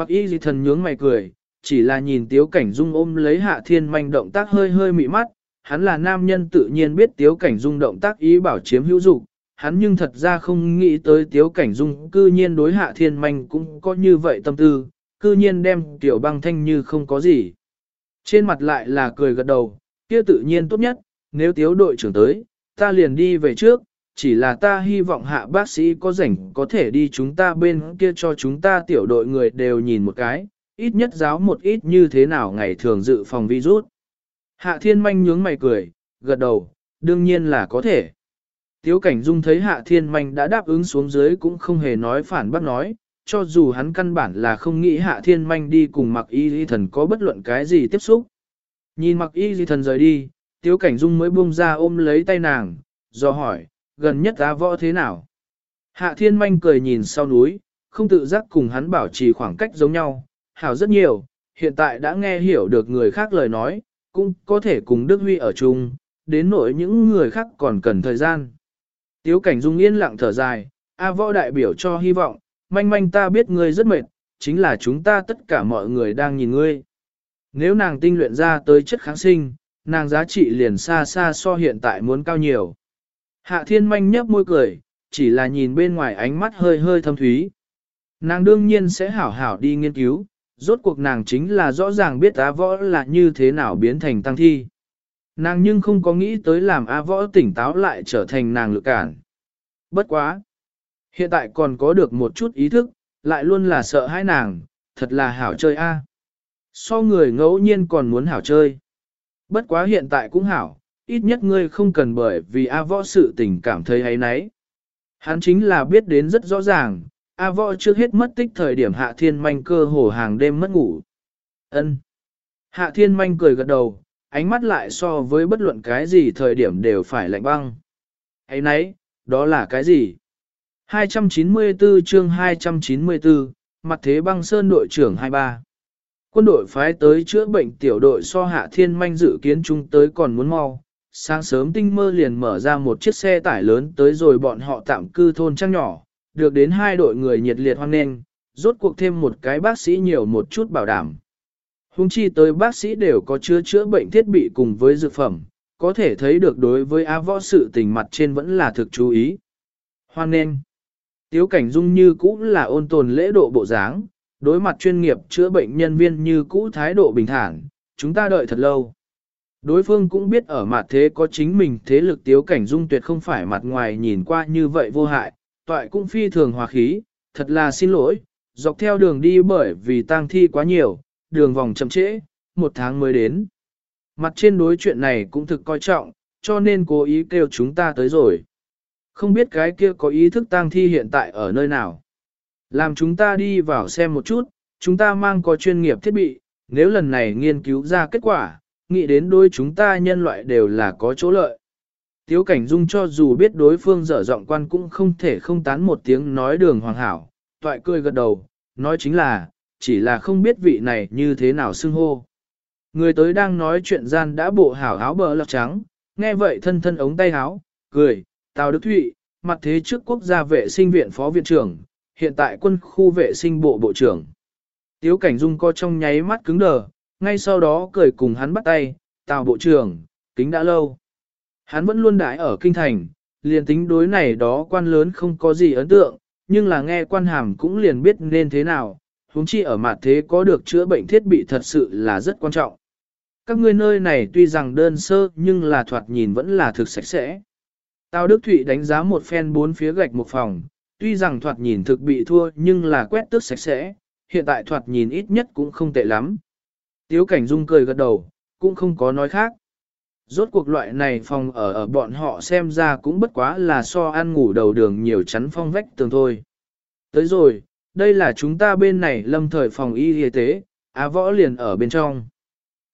Mặc y gì thần nhướng mày cười, chỉ là nhìn tiếu cảnh dung ôm lấy hạ thiên manh động tác hơi hơi mị mắt, hắn là nam nhân tự nhiên biết tiếu cảnh dung động tác ý bảo chiếm hữu dục hắn nhưng thật ra không nghĩ tới tiếu cảnh dung cư nhiên đối hạ thiên manh cũng có như vậy tâm tư, cư nhiên đem tiểu băng thanh như không có gì. Trên mặt lại là cười gật đầu, kia tự nhiên tốt nhất, nếu tiếu đội trưởng tới, ta liền đi về trước, chỉ là ta hy vọng hạ bác sĩ có rảnh có thể đi chúng ta bên kia cho chúng ta tiểu đội người đều nhìn một cái, ít nhất giáo một ít như thế nào ngày thường dự phòng virus. Hạ thiên manh nhướng mày cười, gật đầu, đương nhiên là có thể. Tiếu cảnh dung thấy hạ thiên manh đã đáp ứng xuống dưới cũng không hề nói phản bác nói, cho dù hắn căn bản là không nghĩ hạ thiên manh đi cùng mặc y di thần có bất luận cái gì tiếp xúc. Nhìn mặc y di thần rời đi, tiếu cảnh dung mới buông ra ôm lấy tay nàng, do hỏi, gần nhất á võ thế nào? Hạ thiên manh cười nhìn sau núi, không tự giác cùng hắn bảo trì khoảng cách giống nhau, hảo rất nhiều, hiện tại đã nghe hiểu được người khác lời nói, cũng có thể cùng Đức Huy ở chung, đến nỗi những người khác còn cần thời gian. Tiếu cảnh dung yên lặng thở dài, A võ đại biểu cho hy vọng, manh manh ta biết ngươi rất mệt, chính là chúng ta tất cả mọi người đang nhìn ngươi. Nếu nàng tinh luyện ra tới chất kháng sinh, nàng giá trị liền xa xa so hiện tại muốn cao nhiều. Hạ thiên manh nhấp môi cười, chỉ là nhìn bên ngoài ánh mắt hơi hơi thâm thúy. Nàng đương nhiên sẽ hảo hảo đi nghiên cứu, rốt cuộc nàng chính là rõ ràng biết á võ là như thế nào biến thành tăng thi. Nàng nhưng không có nghĩ tới làm á võ tỉnh táo lại trở thành nàng lực cản. Bất quá. Hiện tại còn có được một chút ý thức, lại luôn là sợ hãi nàng, thật là hảo chơi a. So người ngẫu nhiên còn muốn hảo chơi. Bất quá hiện tại cũng hảo, ít nhất ngươi không cần bởi vì A võ sự tình cảm thấy hay nấy. Hắn chính là biết đến rất rõ ràng, A võ trước hết mất tích thời điểm hạ thiên manh cơ hồ hàng đêm mất ngủ. ân Hạ thiên manh cười gật đầu, ánh mắt lại so với bất luận cái gì thời điểm đều phải lạnh băng. Ấy nấy, đó là cái gì? 294 chương 294, mặt thế băng sơn đội trưởng 23. Quân đội phái tới chữa bệnh tiểu đội so hạ thiên manh dự kiến chúng tới còn muốn mau. Sáng sớm tinh mơ liền mở ra một chiếc xe tải lớn tới rồi bọn họ tạm cư thôn trang nhỏ, được đến hai đội người nhiệt liệt hoan nghênh, rốt cuộc thêm một cái bác sĩ nhiều một chút bảo đảm. Hùng chi tới bác sĩ đều có chứa chữa bệnh thiết bị cùng với dược phẩm, có thể thấy được đối với á võ sự tình mặt trên vẫn là thực chú ý. Hoan nghênh. Tiếu cảnh dung như cũ là ôn tồn lễ độ bộ dáng, đối mặt chuyên nghiệp chữa bệnh nhân viên như cũ thái độ bình thản, chúng ta đợi thật lâu. Đối phương cũng biết ở mặt thế có chính mình thế lực tiếu cảnh dung tuyệt không phải mặt ngoài nhìn qua như vậy vô hại, toại cũng phi thường hòa khí, thật là xin lỗi, dọc theo đường đi bởi vì tang thi quá nhiều, đường vòng chậm trễ, một tháng mới đến. Mặt trên đối chuyện này cũng thực coi trọng, cho nên cố ý kêu chúng ta tới rồi. Không biết cái kia có ý thức tang thi hiện tại ở nơi nào. Làm chúng ta đi vào xem một chút, chúng ta mang có chuyên nghiệp thiết bị, nếu lần này nghiên cứu ra kết quả, nghĩ đến đôi chúng ta nhân loại đều là có chỗ lợi. Tiếu cảnh dung cho dù biết đối phương dở giọng quan cũng không thể không tán một tiếng nói đường hoàng hảo, toại cười gật đầu, nói chính là, chỉ là không biết vị này như thế nào xưng hô. Người tới đang nói chuyện gian đã bộ hảo áo bờ lọc trắng, nghe vậy thân thân ống tay áo, cười, Tào Đức Thụy, mặt thế trước quốc gia vệ sinh viện phó viện trưởng, hiện tại quân khu vệ sinh bộ bộ trưởng. Tiếu cảnh dung co trong nháy mắt cứng đờ, ngay sau đó cười cùng hắn bắt tay, Tào bộ trưởng, kính đã lâu. Hắn vẫn luôn đãi ở kinh thành, liền tính đối này đó quan lớn không có gì ấn tượng, nhưng là nghe quan hàm cũng liền biết nên thế nào, huống chi ở mặt thế có được chữa bệnh thiết bị thật sự là rất quan trọng. Các ngươi nơi này tuy rằng đơn sơ nhưng là thoạt nhìn vẫn là thực sạch sẽ. Tào Đức Thụy đánh giá một phen bốn phía gạch một phòng, tuy rằng thoạt nhìn thực bị thua nhưng là quét tước sạch sẽ, hiện tại thoạt nhìn ít nhất cũng không tệ lắm. Tiếu Cảnh Dung cười gật đầu, cũng không có nói khác. Rốt cuộc loại này phòng ở ở bọn họ xem ra cũng bất quá là so ăn ngủ đầu đường nhiều chắn phong vách tường thôi. Tới rồi, đây là chúng ta bên này lâm thời phòng y y tế, á võ liền ở bên trong.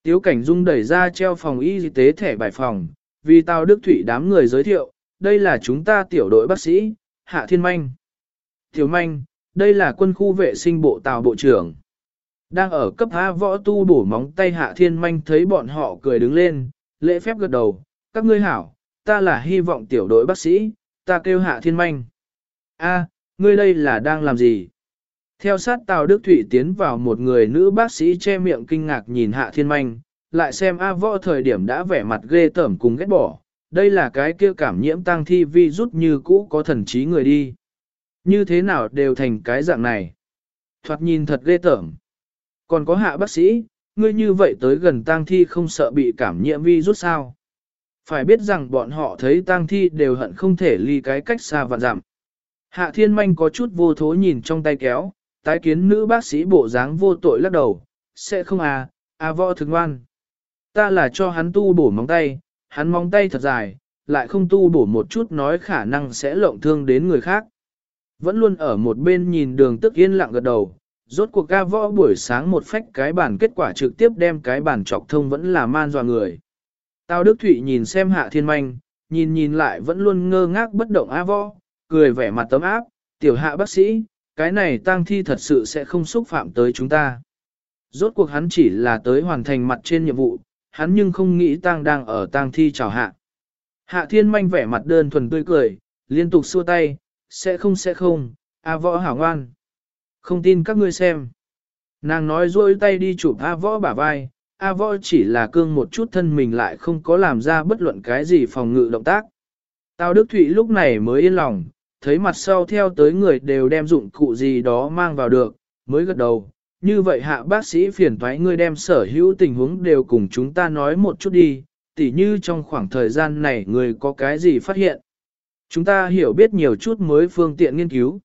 Tiếu Cảnh Dung đẩy ra treo phòng y y tế thẻ bài phòng, vì tao Đức Thụy đám người giới thiệu, đây là chúng ta tiểu đội bác sĩ, Hạ Thiên Manh. Tiểu Manh, đây là quân khu vệ sinh bộ tàu bộ trưởng. Đang ở cấp A võ tu bổ móng tay Hạ Thiên Manh thấy bọn họ cười đứng lên, lễ phép gật đầu, các ngươi hảo, ta là hy vọng tiểu đội bác sĩ, ta kêu Hạ Thiên Manh. A, ngươi đây là đang làm gì? Theo sát Tào Đức Thụy tiến vào một người nữ bác sĩ che miệng kinh ngạc nhìn Hạ Thiên Manh, lại xem A võ thời điểm đã vẻ mặt ghê tởm cùng ghét bỏ, đây là cái kia cảm nhiễm tăng thi vi rút như cũ có thần trí người đi. Như thế nào đều thành cái dạng này. Thoạt nhìn thật ghê tởm. Còn có hạ bác sĩ, ngươi như vậy tới gần tang thi không sợ bị cảm nhiễm vi rút sao. Phải biết rằng bọn họ thấy tang thi đều hận không thể ly cái cách xa vạn dặm. Hạ thiên manh có chút vô thố nhìn trong tay kéo, tái kiến nữ bác sĩ bộ dáng vô tội lắc đầu, sẽ không à, à võ thực ngoan. Ta là cho hắn tu bổ móng tay, hắn móng tay thật dài, lại không tu bổ một chút nói khả năng sẽ lộng thương đến người khác. Vẫn luôn ở một bên nhìn đường tức yên lặng gật đầu, rốt cuộc ca võ buổi sáng một phách cái bản kết quả trực tiếp đem cái bản trọc thông vẫn là man dọa người. Tào Đức Thụy nhìn xem hạ thiên manh, nhìn nhìn lại vẫn luôn ngơ ngác bất động A võ, cười vẻ mặt tấm áp, tiểu hạ bác sĩ, cái này tang thi thật sự sẽ không xúc phạm tới chúng ta. Rốt cuộc hắn chỉ là tới hoàn thành mặt trên nhiệm vụ, hắn nhưng không nghĩ tang đang ở tang thi chào hạ. Hạ thiên manh vẻ mặt đơn thuần tươi cười, liên tục xua tay, sẽ không sẽ không, A võ hảo ngoan. Không tin các ngươi xem. Nàng nói rôi tay đi chụp A võ bả vai, A võ chỉ là cương một chút thân mình lại không có làm ra bất luận cái gì phòng ngự động tác. Tào Đức Thụy lúc này mới yên lòng, thấy mặt sau theo tới người đều đem dụng cụ gì đó mang vào được, mới gật đầu. Như vậy hạ bác sĩ phiền thoái ngươi đem sở hữu tình huống đều cùng chúng ta nói một chút đi, tỉ như trong khoảng thời gian này người có cái gì phát hiện. Chúng ta hiểu biết nhiều chút mới phương tiện nghiên cứu.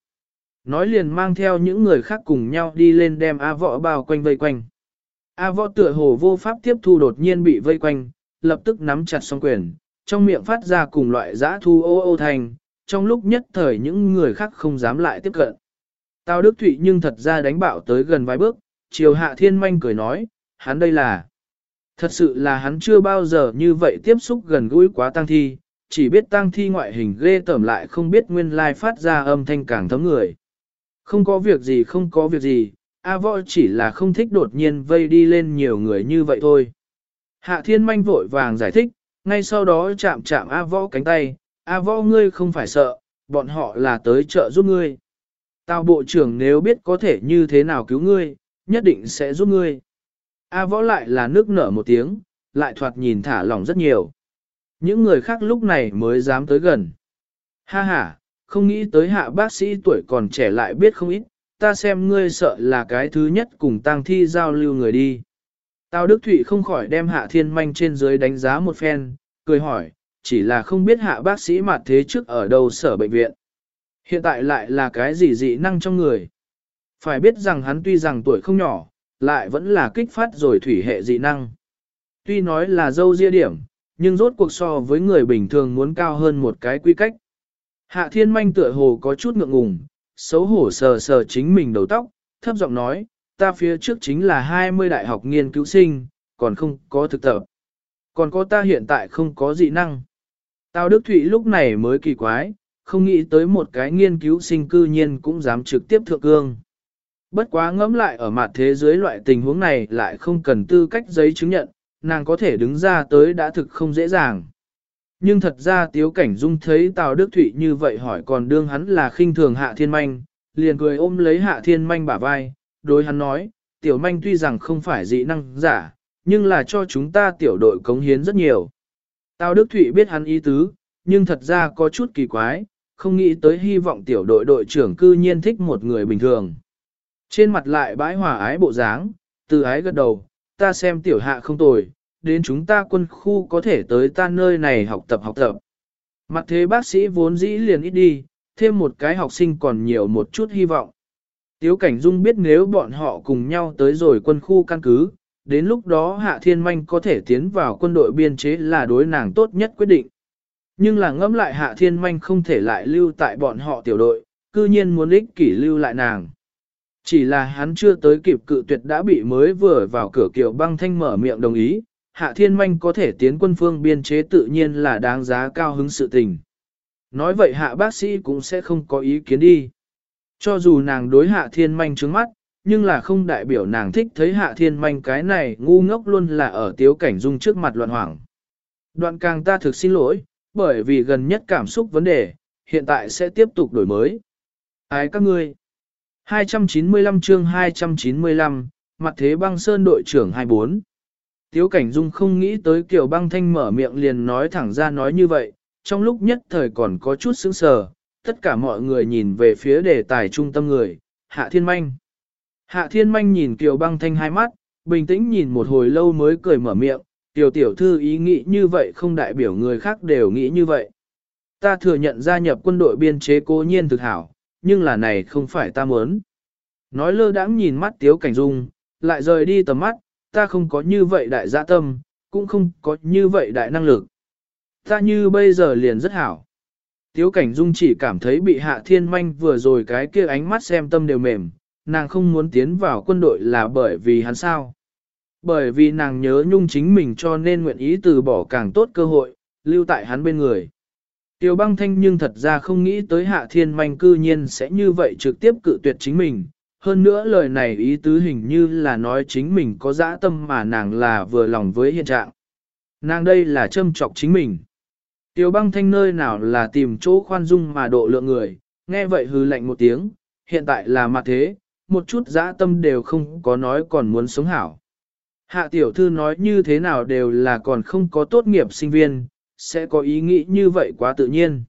Nói liền mang theo những người khác cùng nhau đi lên đem A võ bao quanh vây quanh. A võ tựa hồ vô pháp tiếp thu đột nhiên bị vây quanh, lập tức nắm chặt song quyền, trong miệng phát ra cùng loại giã thu ô ô thành, trong lúc nhất thời những người khác không dám lại tiếp cận. Tào Đức Thụy nhưng thật ra đánh bạo tới gần vài bước, chiều hạ thiên manh cười nói, hắn đây là. Thật sự là hắn chưa bao giờ như vậy tiếp xúc gần gũi quá tăng thi, chỉ biết tăng thi ngoại hình ghê tởm lại không biết nguyên lai phát ra âm thanh càng thấm người. Không có việc gì không có việc gì, A võ chỉ là không thích đột nhiên vây đi lên nhiều người như vậy thôi. Hạ thiên manh vội vàng giải thích, ngay sau đó chạm chạm A võ cánh tay, A võ ngươi không phải sợ, bọn họ là tới trợ giúp ngươi. Tào bộ trưởng nếu biết có thể như thế nào cứu ngươi, nhất định sẽ giúp ngươi. A võ lại là nước nở một tiếng, lại thoạt nhìn thả lỏng rất nhiều. Những người khác lúc này mới dám tới gần. Ha ha, không nghĩ tới hạ bác sĩ tuổi còn trẻ lại biết không ít, ta xem ngươi sợ là cái thứ nhất cùng tang thi giao lưu người đi. Tào Đức Thụy không khỏi đem hạ thiên manh trên dưới đánh giá một phen, cười hỏi, chỉ là không biết hạ bác sĩ mặt thế trước ở đâu sở bệnh viện. Hiện tại lại là cái gì dị năng trong người. Phải biết rằng hắn tuy rằng tuổi không nhỏ, lại vẫn là kích phát rồi thủy hệ dị năng. Tuy nói là dâu ria điểm, nhưng rốt cuộc so với người bình thường muốn cao hơn một cái quy cách. Hạ thiên manh tựa hồ có chút ngượng ngùng, xấu hổ sờ sờ chính mình đầu tóc, thấp giọng nói, ta phía trước chính là 20 đại học nghiên cứu sinh, còn không có thực tập. Còn có ta hiện tại không có dị năng. Tào Đức Thụy lúc này mới kỳ quái, không nghĩ tới một cái nghiên cứu sinh cư nhiên cũng dám trực tiếp thượng cương. Bất quá ngẫm lại ở mặt thế giới loại tình huống này lại không cần tư cách giấy chứng nhận, nàng có thể đứng ra tới đã thực không dễ dàng. Nhưng thật ra Tiếu Cảnh Dung thấy Tào Đức Thụy như vậy hỏi còn đương hắn là khinh thường Hạ Thiên Manh, liền cười ôm lấy Hạ Thiên Manh bả vai, đối hắn nói, Tiểu Manh tuy rằng không phải dị năng giả, nhưng là cho chúng ta tiểu đội cống hiến rất nhiều. Tào Đức Thụy biết hắn ý tứ, nhưng thật ra có chút kỳ quái, không nghĩ tới hy vọng tiểu đội đội trưởng cư nhiên thích một người bình thường. Trên mặt lại bãi hòa ái bộ dáng, từ ái gật đầu, ta xem tiểu hạ không tồi, đến chúng ta quân khu có thể tới ta nơi này học tập học tập. Mặt thế bác sĩ vốn dĩ liền ít đi, thêm một cái học sinh còn nhiều một chút hy vọng. Tiếu Cảnh Dung biết nếu bọn họ cùng nhau tới rồi quân khu căn cứ, đến lúc đó Hạ Thiên Manh có thể tiến vào quân đội biên chế là đối nàng tốt nhất quyết định. Nhưng là ngẫm lại Hạ Thiên Manh không thể lại lưu tại bọn họ tiểu đội, cư nhiên muốn ích kỷ lưu lại nàng. Chỉ là hắn chưa tới kịp cự tuyệt đã bị mới vừa vào cửa kiểu băng thanh mở miệng đồng ý, Hạ Thiên Manh có thể tiến quân phương biên chế tự nhiên là đáng giá cao hứng sự tình. Nói vậy Hạ bác sĩ cũng sẽ không có ý kiến đi. Cho dù nàng đối Hạ Thiên Manh trướng mắt, nhưng là không đại biểu nàng thích thấy Hạ Thiên Manh cái này ngu ngốc luôn là ở tiếu cảnh dung trước mặt loạn hoảng. Đoạn càng ta thực xin lỗi, bởi vì gần nhất cảm xúc vấn đề, hiện tại sẽ tiếp tục đổi mới. Ái các ngươi. 295 chương 295, mặt thế băng sơn đội trưởng 24. Tiếu Cảnh Dung không nghĩ tới Kiều băng thanh mở miệng liền nói thẳng ra nói như vậy, trong lúc nhất thời còn có chút sững sờ, tất cả mọi người nhìn về phía đề tài trung tâm người, Hạ Thiên Manh. Hạ Thiên Manh nhìn Kiều băng thanh hai mắt, bình tĩnh nhìn một hồi lâu mới cười mở miệng, Tiểu tiểu thư ý nghĩ như vậy không đại biểu người khác đều nghĩ như vậy. Ta thừa nhận gia nhập quân đội biên chế cố nhiên thực hảo, nhưng là này không phải ta muốn. Nói lơ đãng nhìn mắt Tiếu Cảnh Dung, lại rời đi tầm mắt, ta không có như vậy đại dạ tâm, cũng không có như vậy đại năng lực. Ta như bây giờ liền rất hảo. Tiếu Cảnh Dung chỉ cảm thấy bị Hạ Thiên Manh vừa rồi cái kia ánh mắt xem tâm đều mềm, nàng không muốn tiến vào quân đội là bởi vì hắn sao. Bởi vì nàng nhớ nhung chính mình cho nên nguyện ý từ bỏ càng tốt cơ hội, lưu tại hắn bên người. Tiêu băng thanh nhưng thật ra không nghĩ tới hạ thiên manh cư nhiên sẽ như vậy trực tiếp cự tuyệt chính mình. Hơn nữa lời này ý tứ hình như là nói chính mình có dã tâm mà nàng là vừa lòng với hiện trạng. Nàng đây là châm trọc chính mình. Tiêu băng thanh nơi nào là tìm chỗ khoan dung mà độ lượng người, nghe vậy hư lạnh một tiếng, hiện tại là mặt thế, một chút dã tâm đều không có nói còn muốn sống hảo. Hạ tiểu thư nói như thế nào đều là còn không có tốt nghiệp sinh viên, sẽ có ý nghĩ như vậy quá tự nhiên.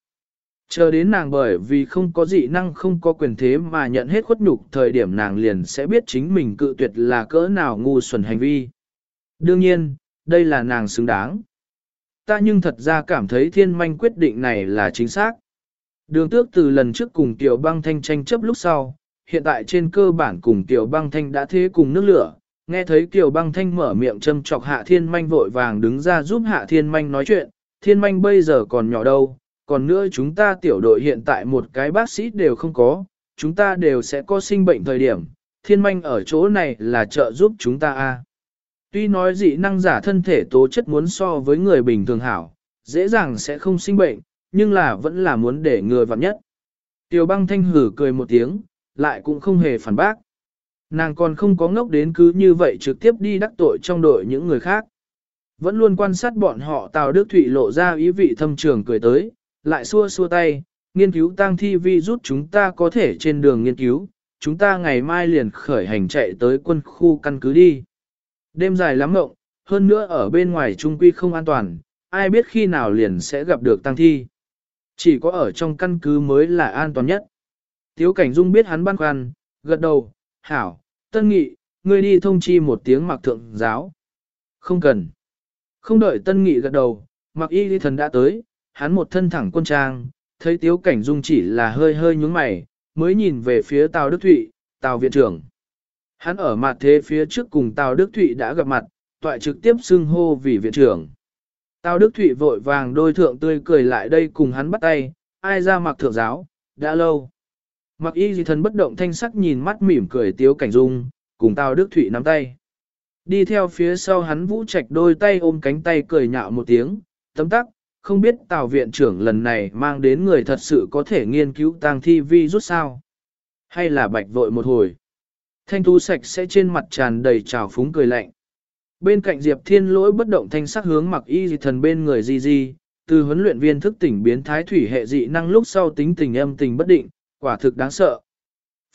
Chờ đến nàng bởi vì không có dị năng không có quyền thế mà nhận hết khuất nhục thời điểm nàng liền sẽ biết chính mình cự tuyệt là cỡ nào ngu xuẩn hành vi. Đương nhiên, đây là nàng xứng đáng. Ta nhưng thật ra cảm thấy thiên manh quyết định này là chính xác. Đường tước từ lần trước cùng tiểu băng thanh tranh chấp lúc sau, hiện tại trên cơ bản cùng tiểu băng thanh đã thế cùng nước lửa, Nghe thấy Kiều băng thanh mở miệng châm chọc hạ thiên manh vội vàng đứng ra giúp hạ thiên manh nói chuyện, thiên manh bây giờ còn nhỏ đâu, còn nữa chúng ta tiểu đội hiện tại một cái bác sĩ đều không có, chúng ta đều sẽ có sinh bệnh thời điểm, thiên manh ở chỗ này là trợ giúp chúng ta a. Tuy nói dị năng giả thân thể tố chất muốn so với người bình thường hảo, dễ dàng sẽ không sinh bệnh, nhưng là vẫn là muốn để người vặn nhất. Tiểu băng thanh hử cười một tiếng, lại cũng không hề phản bác. Nàng còn không có ngốc đến cứ như vậy trực tiếp đi đắc tội trong đội những người khác. Vẫn luôn quan sát bọn họ Tào Đức Thụy lộ ra ý vị thâm trường cười tới, lại xua xua tay, nghiên cứu tăng thi vi rút chúng ta có thể trên đường nghiên cứu, chúng ta ngày mai liền khởi hành chạy tới quân khu căn cứ đi. Đêm dài lắm mộng, hơn nữa ở bên ngoài trung quy không an toàn, ai biết khi nào liền sẽ gặp được tăng thi. Chỉ có ở trong căn cứ mới là an toàn nhất. Tiếu Cảnh Dung biết hắn băn khoăn, gật đầu, hảo, Tân Nghị, ngươi đi thông chi một tiếng mặc thượng giáo. Không cần. Không đợi Tân Nghị gật đầu, mặc y đi thần đã tới, hắn một thân thẳng quân trang, thấy tiếu cảnh dung chỉ là hơi hơi nhúng mày, mới nhìn về phía Tào Đức Thụy, Tào Viện trưởng. Hắn ở mặt thế phía trước cùng Tào Đức Thụy đã gặp mặt, toại trực tiếp xưng hô vì viện trưởng. Tào Đức Thụy vội vàng đôi thượng tươi cười lại đây cùng hắn bắt tay, ai ra mặc thượng giáo, đã lâu. Mặc y gì thần bất động thanh sắc nhìn mắt mỉm cười tiếu cảnh dung, cùng Tào Đức Thụy nắm tay. Đi theo phía sau hắn vũ trạch đôi tay ôm cánh tay cười nhạo một tiếng, tấm tắc, không biết tào viện trưởng lần này mang đến người thật sự có thể nghiên cứu tang thi vi rút sao. Hay là bạch vội một hồi. Thanh thu sạch sẽ trên mặt tràn đầy trào phúng cười lạnh. Bên cạnh Diệp Thiên lỗi bất động thanh sắc hướng mặc y dị thần bên người di di, từ huấn luyện viên thức tỉnh biến thái thủy hệ dị năng lúc sau tính tình âm tình bất định, Quả thực đáng sợ.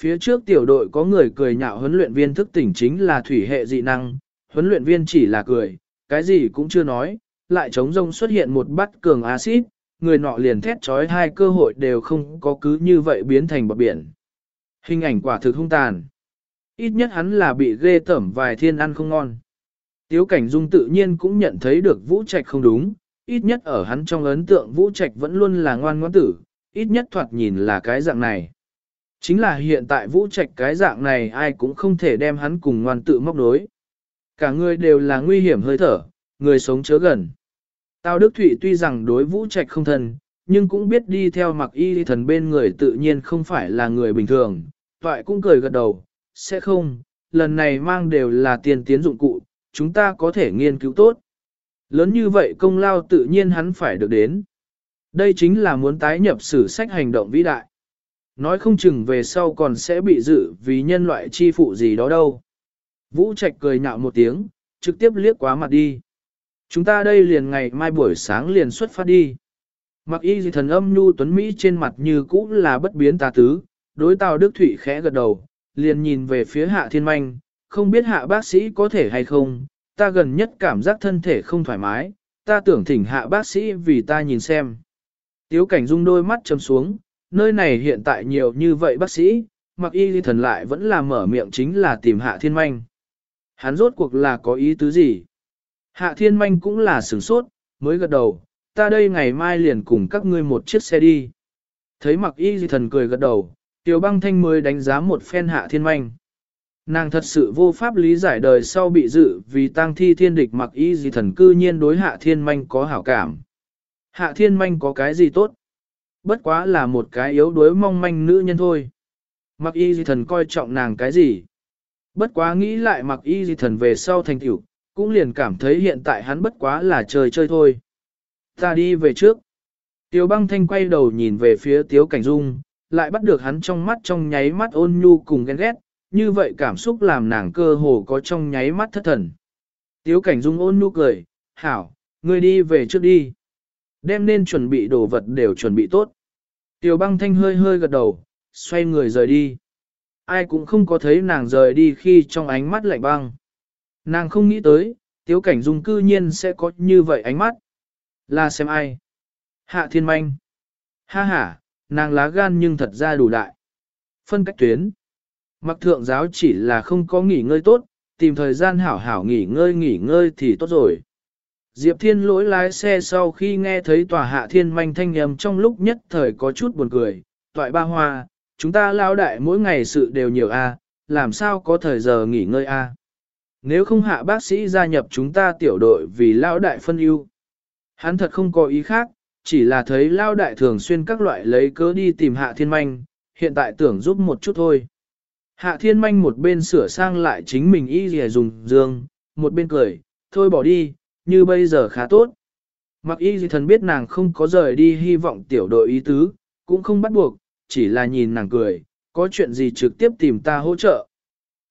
Phía trước tiểu đội có người cười nhạo huấn luyện viên thức tỉnh chính là thủy hệ dị năng, huấn luyện viên chỉ là cười, cái gì cũng chưa nói, lại chống rông xuất hiện một bát cường axit, người nọ liền thét trói hai cơ hội đều không có cứ như vậy biến thành bọt biển. Hình ảnh quả thực hung tàn. Ít nhất hắn là bị ghê tẩm vài thiên ăn không ngon. Tiếu cảnh dung tự nhiên cũng nhận thấy được vũ trạch không đúng, ít nhất ở hắn trong ấn tượng vũ trạch vẫn luôn là ngoan ngoãn tử, ít nhất thoạt nhìn là cái dạng này. Chính là hiện tại vũ trạch cái dạng này ai cũng không thể đem hắn cùng ngoan tự móc đối. Cả người đều là nguy hiểm hơi thở, người sống chớ gần. Tào Đức Thụy tuy rằng đối vũ trạch không thân, nhưng cũng biết đi theo mặc y thần bên người tự nhiên không phải là người bình thường. Toại cũng cười gật đầu, sẽ không, lần này mang đều là tiền tiến dụng cụ, chúng ta có thể nghiên cứu tốt. Lớn như vậy công lao tự nhiên hắn phải được đến. Đây chính là muốn tái nhập sử sách hành động vĩ đại. Nói không chừng về sau còn sẽ bị dự vì nhân loại chi phụ gì đó đâu. Vũ Trạch cười nhạo một tiếng, trực tiếp liếc quá mặt đi. Chúng ta đây liền ngày mai buổi sáng liền xuất phát đi. Mặc y gì thần âm nhu tuấn Mỹ trên mặt như cũ là bất biến tà tứ, đối Tào Đức Thụy khẽ gật đầu, liền nhìn về phía hạ thiên manh, không biết hạ bác sĩ có thể hay không, ta gần nhất cảm giác thân thể không thoải mái, ta tưởng thỉnh hạ bác sĩ vì ta nhìn xem. Tiếu cảnh dung đôi mắt chấm xuống, nơi này hiện tại nhiều như vậy bác sĩ, mặc y thần lại vẫn là mở miệng chính là tìm hạ thiên manh. Hắn rốt cuộc là có ý tứ gì? Hạ thiên manh cũng là sửng sốt, mới gật đầu, ta đây ngày mai liền cùng các ngươi một chiếc xe đi. Thấy mặc y thần cười gật đầu, tiểu băng thanh mới đánh giá một phen hạ thiên manh. Nàng thật sự vô pháp lý giải đời sau bị dự vì tang thi thiên địch mặc y Dị thần cư nhiên đối hạ thiên manh có hảo cảm. Hạ thiên manh có cái gì tốt? Bất quá là một cái yếu đuối mong manh nữ nhân thôi. Mặc y Dị thần coi trọng nàng cái gì? Bất quá nghĩ lại mặc y Dị thần về sau thành tiểu, cũng liền cảm thấy hiện tại hắn bất quá là chơi chơi thôi. Ta đi về trước. Tiêu băng thanh quay đầu nhìn về phía tiếu cảnh dung, lại bắt được hắn trong mắt trong nháy mắt ôn nhu cùng ghen ghét, như vậy cảm xúc làm nàng cơ hồ có trong nháy mắt thất thần. Tiếu cảnh dung ôn nhu cười, hảo, ngươi đi về trước đi. Đem nên chuẩn bị đồ vật đều chuẩn bị tốt. Tiêu băng thanh hơi hơi gật đầu, xoay người rời đi. Ai cũng không có thấy nàng rời đi khi trong ánh mắt lạnh băng. Nàng không nghĩ tới, tiếu cảnh dung cư nhiên sẽ có như vậy ánh mắt. Là xem ai? Hạ thiên manh. Ha ha, nàng lá gan nhưng thật ra đủ đại. Phân cách tuyến. Mặc thượng giáo chỉ là không có nghỉ ngơi tốt, tìm thời gian hảo hảo nghỉ ngơi nghỉ ngơi thì tốt rồi. Diệp Thiên lỗi lái xe sau khi nghe thấy tòa hạ thiên manh thanh âm trong lúc nhất thời có chút buồn cười, toại ba hoa, chúng ta lao đại mỗi ngày sự đều nhiều a, làm sao có thời giờ nghỉ ngơi a? Nếu không hạ bác sĩ gia nhập chúng ta tiểu đội vì lao đại phân ưu. Hắn thật không có ý khác, chỉ là thấy lao đại thường xuyên các loại lấy cớ đi tìm hạ thiên manh, hiện tại tưởng giúp một chút thôi. Hạ thiên manh một bên sửa sang lại chính mình y gì dùng dương, một bên cười, thôi bỏ đi, như bây giờ khá tốt. Mặc y dì thần biết nàng không có rời đi hy vọng tiểu đội ý tứ, cũng không bắt buộc, chỉ là nhìn nàng cười, có chuyện gì trực tiếp tìm ta hỗ trợ.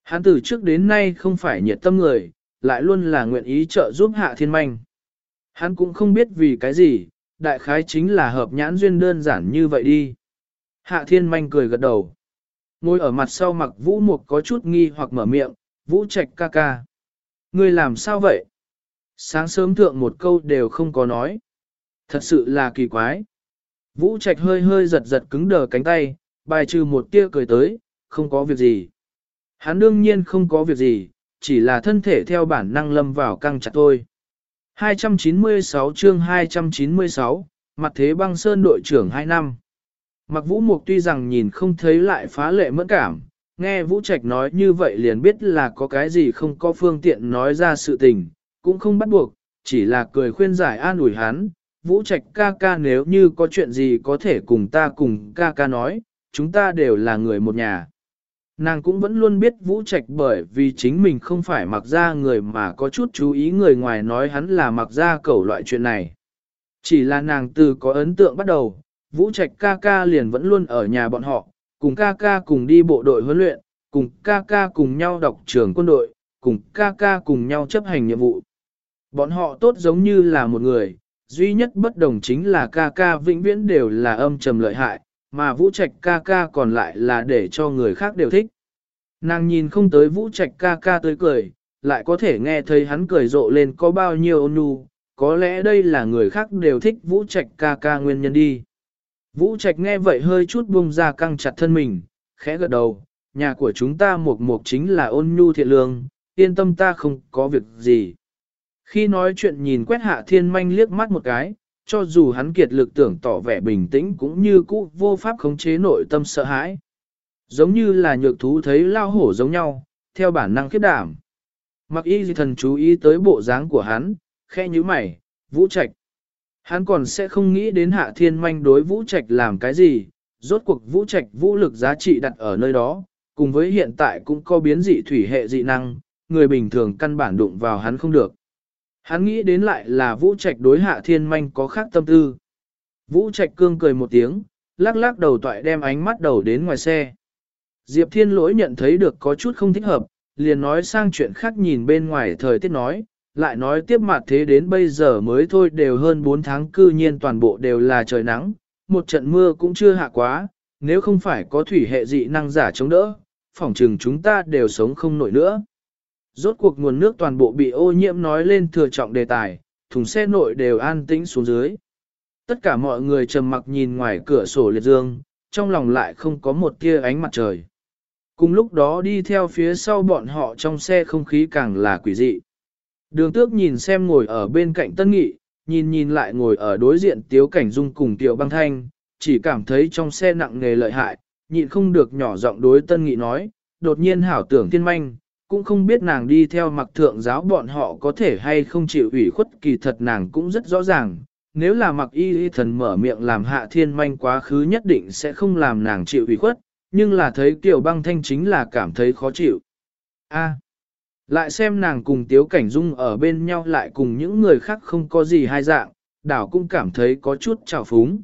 Hắn từ trước đến nay không phải nhiệt tâm người, lại luôn là nguyện ý trợ giúp hạ thiên manh. Hắn cũng không biết vì cái gì, đại khái chính là hợp nhãn duyên đơn giản như vậy đi. Hạ thiên manh cười gật đầu. Ngồi ở mặt sau mặc vũ mục có chút nghi hoặc mở miệng, vũ trạch ca ca. Ngươi làm sao vậy? Sáng sớm thượng một câu đều không có nói. Thật sự là kỳ quái. Vũ trạch hơi hơi giật giật cứng đờ cánh tay, bài trừ một tia cười tới, không có việc gì. Hắn đương nhiên không có việc gì, chỉ là thân thể theo bản năng lâm vào căng chặt thôi. 296 chương 296, mặt thế băng sơn đội trưởng 2 năm. Mặc vũ mục tuy rằng nhìn không thấy lại phá lệ mẫn cảm, nghe vũ trạch nói như vậy liền biết là có cái gì không có phương tiện nói ra sự tình, cũng không bắt buộc, chỉ là cười khuyên giải an ủi hắn. Vũ trạch ca ca nếu như có chuyện gì có thể cùng ta cùng ca ca nói, chúng ta đều là người một nhà. Nàng cũng vẫn luôn biết Vũ Trạch bởi vì chính mình không phải mặc ra người mà có chút chú ý người ngoài nói hắn là mặc ra cẩu loại chuyện này. Chỉ là nàng từ có ấn tượng bắt đầu, Vũ Trạch ca ca liền vẫn luôn ở nhà bọn họ, cùng ca ca cùng đi bộ đội huấn luyện, cùng ca ca cùng nhau đọc trường quân đội, cùng ca ca cùng nhau chấp hành nhiệm vụ. Bọn họ tốt giống như là một người, duy nhất bất đồng chính là ca ca vĩnh viễn đều là âm trầm lợi hại, mà vũ trạch ca ca còn lại là để cho người khác đều thích. Nàng nhìn không tới vũ trạch ca ca tới cười, lại có thể nghe thấy hắn cười rộ lên có bao nhiêu ôn nhu, có lẽ đây là người khác đều thích vũ trạch ca ca nguyên nhân đi. Vũ trạch nghe vậy hơi chút buông ra căng chặt thân mình, khẽ gật đầu, nhà của chúng ta một mục chính là ôn nhu thiện lương, yên tâm ta không có việc gì. Khi nói chuyện nhìn quét hạ thiên manh liếc mắt một cái, cho dù hắn kiệt lực tưởng tỏ vẻ bình tĩnh cũng như cũ vô pháp khống chế nội tâm sợ hãi. Giống như là nhược thú thấy lao hổ giống nhau, theo bản năng khiếp đảm. Mặc y gì thần chú ý tới bộ dáng của hắn, khe như mày, vũ trạch. Hắn còn sẽ không nghĩ đến hạ thiên manh đối vũ trạch làm cái gì, rốt cuộc vũ trạch vũ lực giá trị đặt ở nơi đó, cùng với hiện tại cũng có biến dị thủy hệ dị năng, người bình thường căn bản đụng vào hắn không được. Hắn nghĩ đến lại là Vũ Trạch đối hạ thiên manh có khác tâm tư. Vũ Trạch cương cười một tiếng, lắc lắc đầu toại đem ánh mắt đầu đến ngoài xe. Diệp Thiên lỗi nhận thấy được có chút không thích hợp, liền nói sang chuyện khác nhìn bên ngoài thời tiết nói, lại nói tiếp mặt thế đến bây giờ mới thôi đều hơn 4 tháng cư nhiên toàn bộ đều là trời nắng, một trận mưa cũng chưa hạ quá, nếu không phải có thủy hệ dị năng giả chống đỡ, phỏng chừng chúng ta đều sống không nổi nữa. Rốt cuộc nguồn nước toàn bộ bị ô nhiễm nói lên thừa trọng đề tài, thùng xe nội đều an tĩnh xuống dưới. Tất cả mọi người trầm mặc nhìn ngoài cửa sổ liệt dương, trong lòng lại không có một tia ánh mặt trời. Cùng lúc đó đi theo phía sau bọn họ trong xe không khí càng là quỷ dị. Đường tước nhìn xem ngồi ở bên cạnh tân nghị, nhìn nhìn lại ngồi ở đối diện tiếu cảnh dung cùng tiểu băng thanh, chỉ cảm thấy trong xe nặng nề lợi hại, nhịn không được nhỏ giọng đối tân nghị nói, đột nhiên hảo tưởng thiên manh, cũng không biết nàng đi theo mặc thượng giáo bọn họ có thể hay không chịu ủy khuất kỳ thật nàng cũng rất rõ ràng. Nếu là mặc y y thần mở miệng làm hạ thiên manh quá khứ nhất định sẽ không làm nàng chịu ủy khuất, nhưng là thấy kiểu băng thanh chính là cảm thấy khó chịu. A. lại xem nàng cùng tiếu cảnh dung ở bên nhau lại cùng những người khác không có gì hai dạng, đảo cũng cảm thấy có chút trào phúng.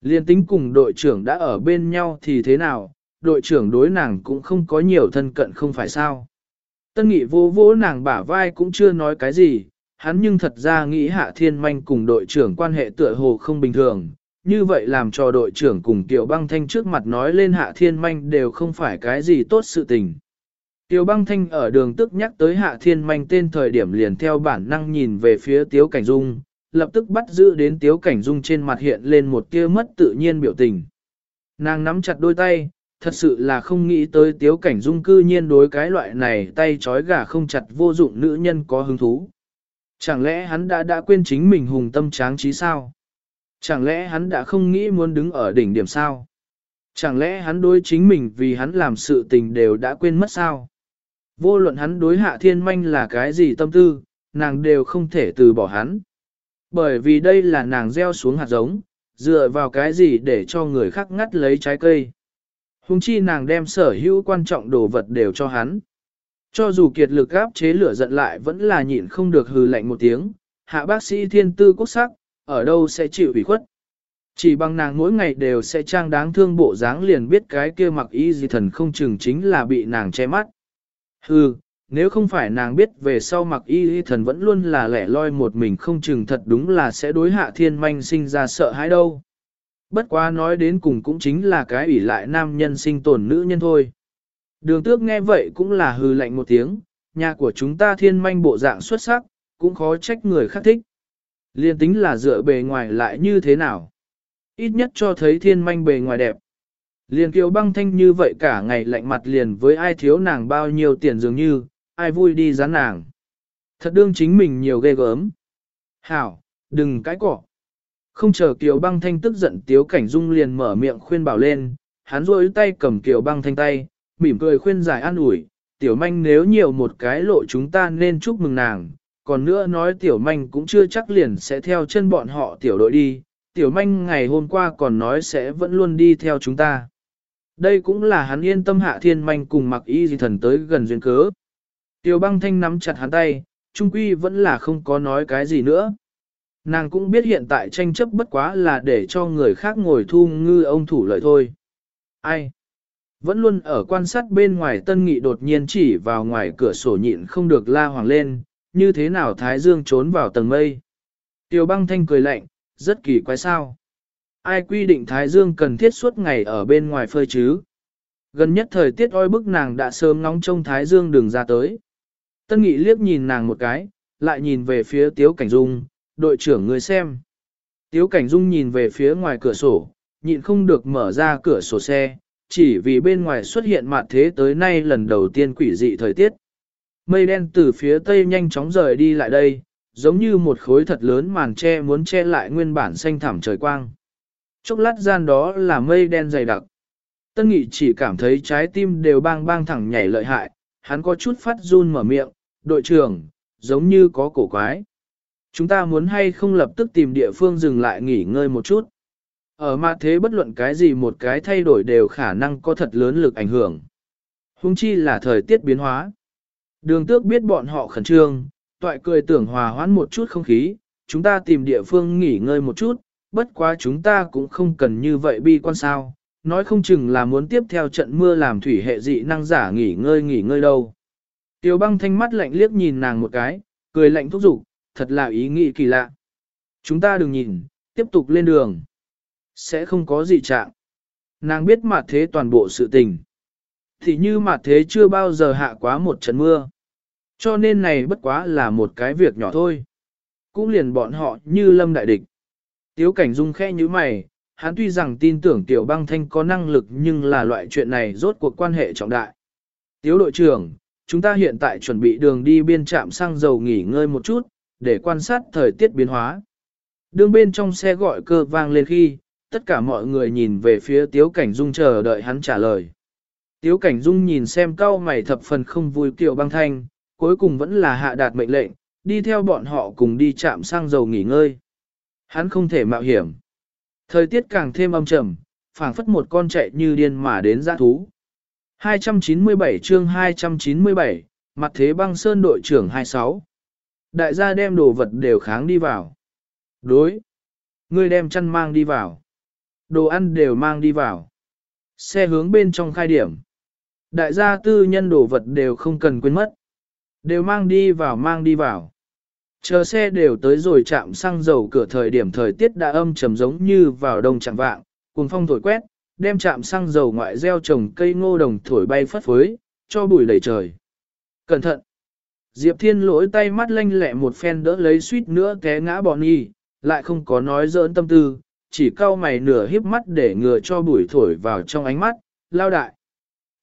Liên tính cùng đội trưởng đã ở bên nhau thì thế nào, đội trưởng đối nàng cũng không có nhiều thân cận không phải sao. Tân nghị vô vỗ nàng bả vai cũng chưa nói cái gì, hắn nhưng thật ra nghĩ hạ thiên manh cùng đội trưởng quan hệ tựa hồ không bình thường, như vậy làm cho đội trưởng cùng Tiểu Băng Thanh trước mặt nói lên Hạ Thiên Manh đều không phải cái gì tốt sự tình. Tiểu Băng Thanh ở đường tức nhắc tới Hạ Thiên Manh tên thời điểm liền theo bản năng nhìn về phía Tiếu Cảnh Dung, lập tức bắt giữ đến Tiếu Cảnh Dung trên mặt hiện lên một tia mất tự nhiên biểu tình. Nàng nắm chặt đôi tay, thật sự là không nghĩ tới Tiếu Cảnh Dung cư nhiên đối cái loại này tay trói gà không chặt vô dụng nữ nhân có hứng thú. Chẳng lẽ hắn đã đã quên chính mình hùng tâm tráng trí sao? Chẳng lẽ hắn đã không nghĩ muốn đứng ở đỉnh điểm sao? Chẳng lẽ hắn đối chính mình vì hắn làm sự tình đều đã quên mất sao? Vô luận hắn đối hạ thiên manh là cái gì tâm tư, nàng đều không thể từ bỏ hắn. Bởi vì đây là nàng gieo xuống hạt giống, dựa vào cái gì để cho người khác ngắt lấy trái cây. Hùng chi nàng đem sở hữu quan trọng đồ vật đều cho hắn. Cho dù kiệt lực gáp chế lửa giận lại vẫn là nhịn không được hừ lạnh một tiếng, hạ bác sĩ thiên tư quốc sắc, ở đâu sẽ chịu ủy khuất. Chỉ bằng nàng mỗi ngày đều sẽ trang đáng thương bộ dáng liền biết cái kia mặc y gì thần không chừng chính là bị nàng che mắt. Hừ, nếu không phải nàng biết về sau mặc y y thần vẫn luôn là lẻ loi một mình không chừng thật đúng là sẽ đối hạ thiên manh sinh ra sợ hãi đâu. Bất quá nói đến cùng cũng chính là cái ủy lại nam nhân sinh tồn nữ nhân thôi. Đường tước nghe vậy cũng là hư lạnh một tiếng, nhà của chúng ta thiên manh bộ dạng xuất sắc, cũng khó trách người khác thích. Liên tính là dựa bề ngoài lại như thế nào. Ít nhất cho thấy thiên manh bề ngoài đẹp. Liền kiều băng thanh như vậy cả ngày lạnh mặt liền với ai thiếu nàng bao nhiêu tiền dường như, ai vui đi rán nàng. Thật đương chính mình nhiều ghê gớm. Hảo, đừng cãi cỏ. Không chờ kiều băng thanh tức giận tiếu cảnh dung liền mở miệng khuyên bảo lên, hắn rôi tay cầm kiều băng thanh tay, mỉm cười khuyên giải an ủi, tiểu manh nếu nhiều một cái lộ chúng ta nên chúc mừng nàng, còn nữa nói tiểu manh cũng chưa chắc liền sẽ theo chân bọn họ tiểu đội đi, tiểu manh ngày hôm qua còn nói sẽ vẫn luôn đi theo chúng ta. Đây cũng là hắn yên tâm hạ thiên manh cùng mặc y gì thần tới gần duyên cớ. Tiểu băng thanh nắm chặt hắn tay, trung quy vẫn là không có nói cái gì nữa. Nàng cũng biết hiện tại tranh chấp bất quá là để cho người khác ngồi thu ngư ông thủ lợi thôi. Ai? Vẫn luôn ở quan sát bên ngoài tân nghị đột nhiên chỉ vào ngoài cửa sổ nhịn không được la hoàng lên, như thế nào Thái Dương trốn vào tầng mây. Tiêu băng thanh cười lạnh, rất kỳ quái sao. Ai quy định Thái Dương cần thiết suốt ngày ở bên ngoài phơi chứ? Gần nhất thời tiết oi bức nàng đã sớm ngóng trông Thái Dương đường ra tới. Tân Nghị liếc nhìn nàng một cái, lại nhìn về phía Tiếu Cảnh Dung, đội trưởng người xem. Tiếu Cảnh Dung nhìn về phía ngoài cửa sổ, nhịn không được mở ra cửa sổ xe, chỉ vì bên ngoài xuất hiện mạt thế tới nay lần đầu tiên quỷ dị thời tiết. Mây đen từ phía tây nhanh chóng rời đi lại đây, giống như một khối thật lớn màn che muốn che lại nguyên bản xanh thẳm trời quang. Chốc lát gian đó là mây đen dày đặc. Tân Nghị chỉ cảm thấy trái tim đều bang bang thẳng nhảy lợi hại, hắn có chút phát run mở miệng, đội trưởng, giống như có cổ quái. Chúng ta muốn hay không lập tức tìm địa phương dừng lại nghỉ ngơi một chút. Ở mà thế bất luận cái gì một cái thay đổi đều khả năng có thật lớn lực ảnh hưởng. Hùng chi là thời tiết biến hóa. Đường tước biết bọn họ khẩn trương, toại cười tưởng hòa hoãn một chút không khí, chúng ta tìm địa phương nghỉ ngơi một chút, bất quá chúng ta cũng không cần như vậy bi quan sao, nói không chừng là muốn tiếp theo trận mưa làm thủy hệ dị năng giả nghỉ ngơi nghỉ ngơi đâu. Tiêu băng thanh mắt lạnh liếc nhìn nàng một cái, cười lạnh thúc giục, thật là ý nghĩ kỳ lạ. Chúng ta đừng nhìn, tiếp tục lên đường. Sẽ không có gì trạng. Nàng biết mặt thế toàn bộ sự tình. Thì như mặt thế chưa bao giờ hạ quá một trận mưa. Cho nên này bất quá là một cái việc nhỏ thôi. Cũng liền bọn họ như lâm đại địch. Tiếu cảnh dung khẽ như mày, hắn tuy rằng tin tưởng tiểu băng thanh có năng lực nhưng là loại chuyện này rốt cuộc quan hệ trọng đại. Tiếu đội trưởng, chúng ta hiện tại chuẩn bị đường đi biên trạm xăng dầu nghỉ ngơi một chút, để quan sát thời tiết biến hóa. Đường bên trong xe gọi cơ vang lên khi, tất cả mọi người nhìn về phía Tiếu Cảnh Dung chờ đợi hắn trả lời. Tiếu Cảnh Dung nhìn xem cao mày thập phần không vui tiểu băng thanh, cuối cùng vẫn là hạ đạt mệnh lệnh, đi theo bọn họ cùng đi chạm xăng dầu nghỉ ngơi. Hắn không thể mạo hiểm. Thời tiết càng thêm âm trầm, phảng phất một con chạy như điên mà đến giã thú. 297 chương 297, mặt thế băng sơn đội trưởng 26. Đại gia đem đồ vật đều kháng đi vào. Đối. Ngươi đem chăn mang đi vào. Đồ ăn đều mang đi vào. Xe hướng bên trong khai điểm. Đại gia tư nhân đồ vật đều không cần quên mất. Đều mang đi vào mang đi vào. Chờ xe đều tới rồi chạm xăng dầu cửa thời điểm thời tiết đã âm trầm giống như vào đông chẳng vạng, cùng phong thổi quét, đem chạm xăng dầu ngoại gieo trồng cây ngô đồng thổi bay phất phới, cho bụi đầy trời. Cẩn thận! Diệp Thiên lỗi tay mắt lanh lẹ một phen đỡ lấy suýt nữa té ngã bọn y, lại không có nói dỡn tâm tư, chỉ cau mày nửa híp mắt để ngừa cho bụi thổi vào trong ánh mắt, lao đại.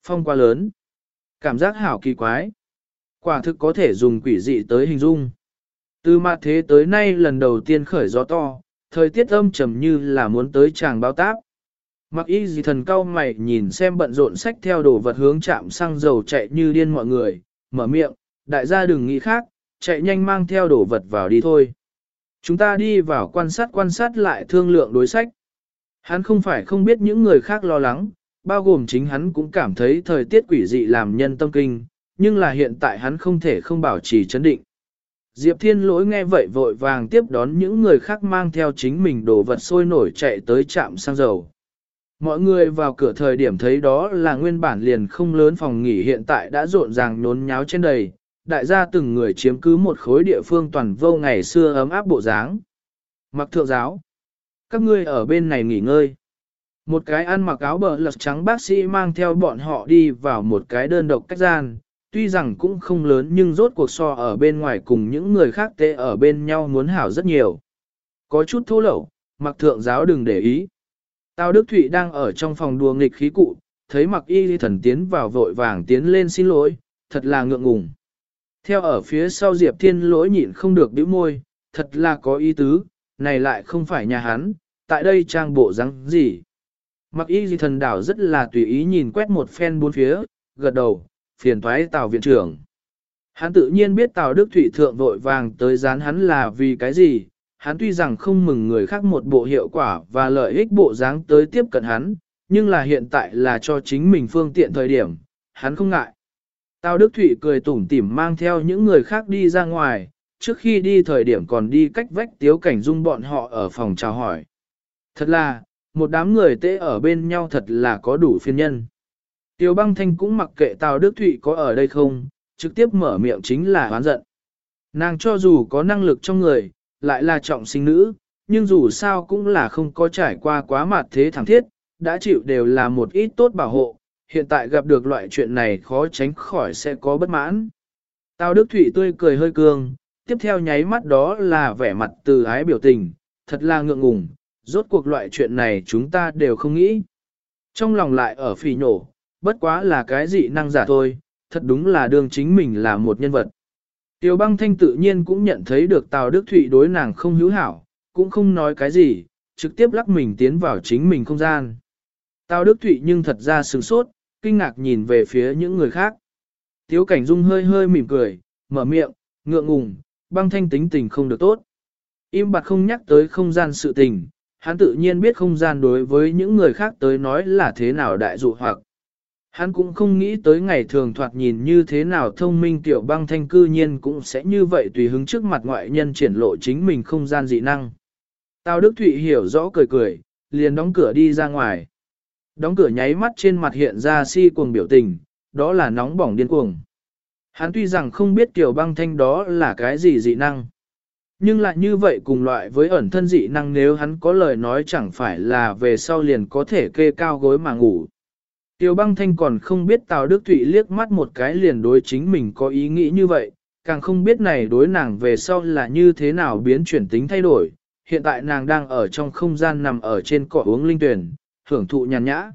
Phong quá lớn. Cảm giác hảo kỳ quái. Quả thực có thể dùng quỷ dị tới hình dung. Từ mặt thế tới nay lần đầu tiên khởi gió to, thời tiết âm trầm như là muốn tới chàng bao táp. Mặc y gì thần cao mày nhìn xem bận rộn sách theo đồ vật hướng chạm xăng dầu chạy như điên mọi người, mở miệng, đại gia đừng nghĩ khác, chạy nhanh mang theo đồ vật vào đi thôi. Chúng ta đi vào quan sát quan sát lại thương lượng đối sách. Hắn không phải không biết những người khác lo lắng, bao gồm chính hắn cũng cảm thấy thời tiết quỷ dị làm nhân tâm kinh, nhưng là hiện tại hắn không thể không bảo trì chấn định. Diệp Thiên lỗi nghe vậy vội vàng tiếp đón những người khác mang theo chính mình đồ vật sôi nổi chạy tới trạm xăng dầu. Mọi người vào cửa thời điểm thấy đó là nguyên bản liền không lớn phòng nghỉ hiện tại đã rộn ràng nhốn nháo trên đầy, đại gia từng người chiếm cứ một khối địa phương toàn vô ngày xưa ấm áp bộ dáng. Mặc thượng giáo, các ngươi ở bên này nghỉ ngơi. Một cái ăn mặc áo bờ lật trắng bác sĩ mang theo bọn họ đi vào một cái đơn độc cách gian, tuy rằng cũng không lớn nhưng rốt cuộc so ở bên ngoài cùng những người khác tệ ở bên nhau muốn hảo rất nhiều. Có chút thô lẩu, mặc thượng giáo đừng để ý. Tào Đức Thụy đang ở trong phòng đùa nghịch khí cụ, thấy mặc y thần tiến vào vội vàng tiến lên xin lỗi, thật là ngượng ngùng. Theo ở phía sau Diệp Thiên lỗi nhịn không được bĩu môi, thật là có ý tứ, này lại không phải nhà hắn, tại đây trang bộ răng gì. Mặc y gì thần đảo rất là tùy ý nhìn quét một phen bốn phía, gật đầu, phiền thoái Tào viện trưởng. Hắn tự nhiên biết Tào Đức Thụy thượng vội vàng tới dán hắn là vì cái gì, hắn tuy rằng không mừng người khác một bộ hiệu quả và lợi ích bộ dáng tới tiếp cận hắn, nhưng là hiện tại là cho chính mình phương tiện thời điểm, hắn không ngại. Tào Đức Thụy cười tủm tỉm mang theo những người khác đi ra ngoài, trước khi đi thời điểm còn đi cách vách tiếu cảnh dung bọn họ ở phòng chào hỏi. Thật là, một đám người tê ở bên nhau thật là có đủ phiên nhân. Tiêu băng thanh cũng mặc kệ Tào Đức Thụy có ở đây không, trực tiếp mở miệng chính là oán giận. Nàng cho dù có năng lực trong người, lại là trọng sinh nữ, nhưng dù sao cũng là không có trải qua quá mạt thế thẳng thiết, đã chịu đều là một ít tốt bảo hộ, hiện tại gặp được loại chuyện này khó tránh khỏi sẽ có bất mãn. Tào Đức Thụy tươi cười hơi cương, tiếp theo nháy mắt đó là vẻ mặt từ ái biểu tình, thật là ngượng ngùng, rốt cuộc loại chuyện này chúng ta đều không nghĩ. Trong lòng lại ở phỉ nổ, bất quá là cái gì năng giả thôi, thật đúng là đương chính mình là một nhân vật. Tiêu băng thanh tự nhiên cũng nhận thấy được Tào Đức Thụy đối nàng không hữu hảo, cũng không nói cái gì, trực tiếp lắc mình tiến vào chính mình không gian. Tào Đức Thụy nhưng thật ra sừng sốt, kinh ngạc nhìn về phía những người khác. Tiếu cảnh dung hơi hơi mỉm cười, mở miệng, ngượng ngùng, băng thanh tính tình không được tốt. Im bặt không nhắc tới không gian sự tình, hắn tự nhiên biết không gian đối với những người khác tới nói là thế nào đại dụ hoặc. Hắn cũng không nghĩ tới ngày thường thoạt nhìn như thế nào thông minh tiểu băng thanh cư nhiên cũng sẽ như vậy tùy hứng trước mặt ngoại nhân triển lộ chính mình không gian dị năng. Tào Đức Thụy hiểu rõ cười cười, liền đóng cửa đi ra ngoài. Đóng cửa nháy mắt trên mặt hiện ra si cuồng biểu tình, đó là nóng bỏng điên cuồng. Hắn tuy rằng không biết tiểu băng thanh đó là cái gì dị năng. Nhưng lại như vậy cùng loại với ẩn thân dị năng nếu hắn có lời nói chẳng phải là về sau liền có thể kê cao gối mà ngủ. Tiêu băng thanh còn không biết Tào Đức Thụy liếc mắt một cái liền đối chính mình có ý nghĩ như vậy, càng không biết này đối nàng về sau là như thế nào biến chuyển tính thay đổi. Hiện tại nàng đang ở trong không gian nằm ở trên cỏ uống linh tuyển, hưởng thụ nhàn nhã.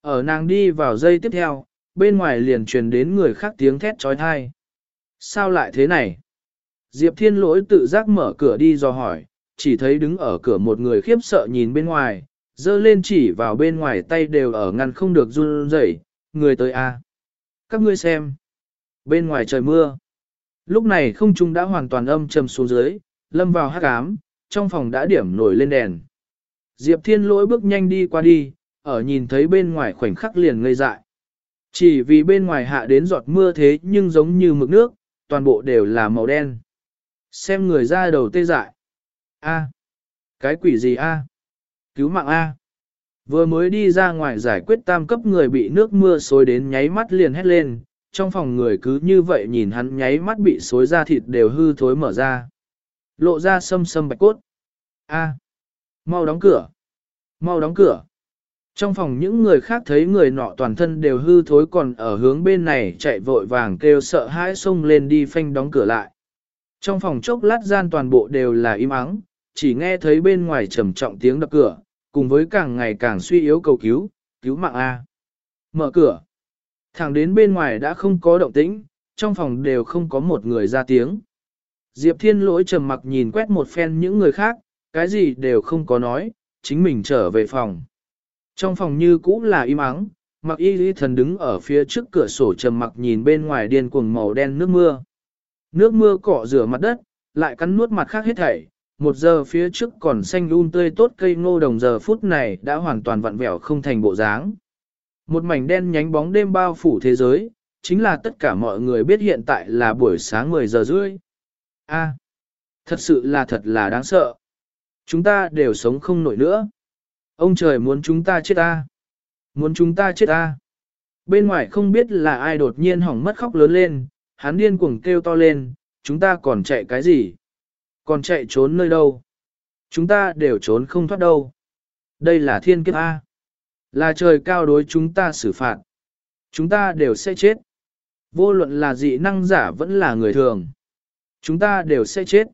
Ở nàng đi vào giây tiếp theo, bên ngoài liền truyền đến người khác tiếng thét trói thai. Sao lại thế này? Diệp Thiên lỗi tự giác mở cửa đi dò hỏi, chỉ thấy đứng ở cửa một người khiếp sợ nhìn bên ngoài, dơ lên chỉ vào bên ngoài tay đều ở ngăn không được run rẩy, người tới a. À? Các ngươi xem. Bên ngoài trời mưa. Lúc này không trung đã hoàn toàn âm trầm xuống dưới, lâm vào hắc ám, trong phòng đã điểm nổi lên đèn. Diệp Thiên lỗi bước nhanh đi qua đi, ở nhìn thấy bên ngoài khoảnh khắc liền ngây dại. Chỉ vì bên ngoài hạ đến giọt mưa thế nhưng giống như mực nước, toàn bộ đều là màu đen. Xem người ra đầu tê dại. A. Cái quỷ gì A? Cứu mạng A. Vừa mới đi ra ngoài giải quyết tam cấp người bị nước mưa xối đến nháy mắt liền hét lên, trong phòng người cứ như vậy nhìn hắn nháy mắt bị xối ra thịt đều hư thối mở ra. Lộ ra sâm sâm bạch cốt. A. Mau đóng cửa. Mau đóng cửa. Trong phòng những người khác thấy người nọ toàn thân đều hư thối còn ở hướng bên này chạy vội vàng kêu sợ hãi xông lên đi phanh đóng cửa lại. Trong phòng chốc lát gian toàn bộ đều là im ắng, chỉ nghe thấy bên ngoài trầm trọng tiếng đập cửa, cùng với càng ngày càng suy yếu cầu cứu, cứu mạng A. Mở cửa. Thẳng đến bên ngoài đã không có động tĩnh, trong phòng đều không có một người ra tiếng. Diệp Thiên lỗi trầm mặc nhìn quét một phen những người khác, cái gì đều không có nói, chính mình trở về phòng. Trong phòng như cũ là im ắng, mặc y lý thần đứng ở phía trước cửa sổ trầm mặc nhìn bên ngoài điên cuồng màu đen nước mưa. Nước mưa cọ rửa mặt đất, lại cắn nuốt mặt khác hết thảy. Một giờ phía trước còn xanh un tươi tốt cây ngô đồng giờ phút này đã hoàn toàn vặn vẹo không thành bộ dáng. Một mảnh đen nhánh bóng đêm bao phủ thế giới, chính là tất cả mọi người biết hiện tại là buổi sáng 10 giờ rưỡi. A, thật sự là thật là đáng sợ. Chúng ta đều sống không nổi nữa. Ông trời muốn chúng ta chết ta. Muốn chúng ta chết ta. Bên ngoài không biết là ai đột nhiên hỏng mất khóc lớn lên, hắn điên cuồng kêu to lên, chúng ta còn chạy cái gì? Còn chạy trốn nơi đâu? Chúng ta đều trốn không thoát đâu. Đây là thiên kiếp A. Là trời cao đối chúng ta xử phạt. Chúng ta đều sẽ chết. Vô luận là dị năng giả vẫn là người thường. Chúng ta đều sẽ chết.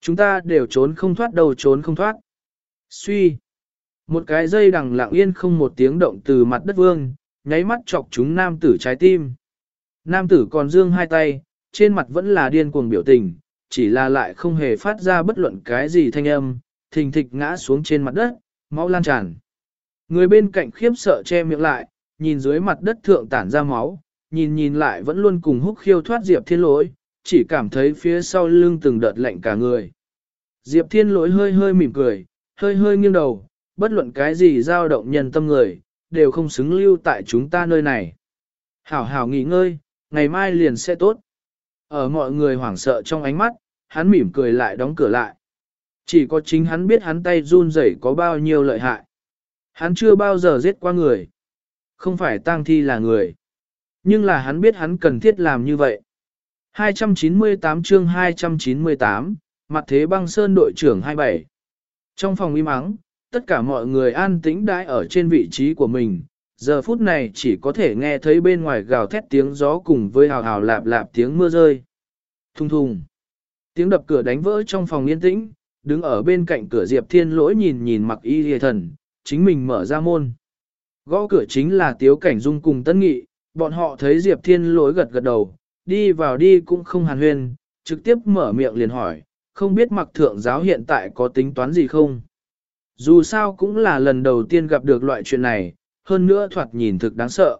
Chúng ta đều trốn không thoát đâu trốn không thoát. Suy. Một cái dây đằng lặng yên không một tiếng động từ mặt đất vương, nháy mắt chọc chúng nam tử trái tim. Nam tử còn dương hai tay, trên mặt vẫn là điên cuồng biểu tình, chỉ là lại không hề phát ra bất luận cái gì thanh âm, thình thịch ngã xuống trên mặt đất, máu lan tràn. Người bên cạnh khiếp sợ che miệng lại, nhìn dưới mặt đất thượng tản ra máu, nhìn nhìn lại vẫn luôn cùng húc khiêu thoát Diệp Thiên Lỗi, chỉ cảm thấy phía sau lưng từng đợt lạnh cả người. Diệp Thiên Lỗi hơi hơi mỉm cười, hơi hơi nghiêng đầu, bất luận cái gì dao động nhân tâm người, đều không xứng lưu tại chúng ta nơi này. Hảo hảo nghỉ ngơi, ngày mai liền sẽ tốt. Ở mọi người hoảng sợ trong ánh mắt, hắn mỉm cười lại đóng cửa lại. Chỉ có chính hắn biết hắn tay run rẩy có bao nhiêu lợi hại. Hắn chưa bao giờ giết qua người. Không phải tang thi là người. Nhưng là hắn biết hắn cần thiết làm như vậy. 298 chương 298, mặt thế băng sơn đội trưởng 27. Trong phòng im ắng, tất cả mọi người an tĩnh đãi ở trên vị trí của mình, giờ phút này chỉ có thể nghe thấy bên ngoài gào thét tiếng gió cùng với hào hào lạp lạp tiếng mưa rơi. Thùng thùng. Tiếng đập cửa đánh vỡ trong phòng yên tĩnh, đứng ở bên cạnh cửa Diệp Thiên lỗi nhìn nhìn mặc y hề thần, chính mình mở ra môn. Gõ cửa chính là Tiếu Cảnh Dung cùng Tân Nghị, bọn họ thấy Diệp Thiên lỗi gật gật đầu, đi vào đi cũng không hàn huyên, trực tiếp mở miệng liền hỏi, không biết mặc thượng giáo hiện tại có tính toán gì không? Dù sao cũng là lần đầu tiên gặp được loại chuyện này, hơn nữa thoạt nhìn thực đáng sợ.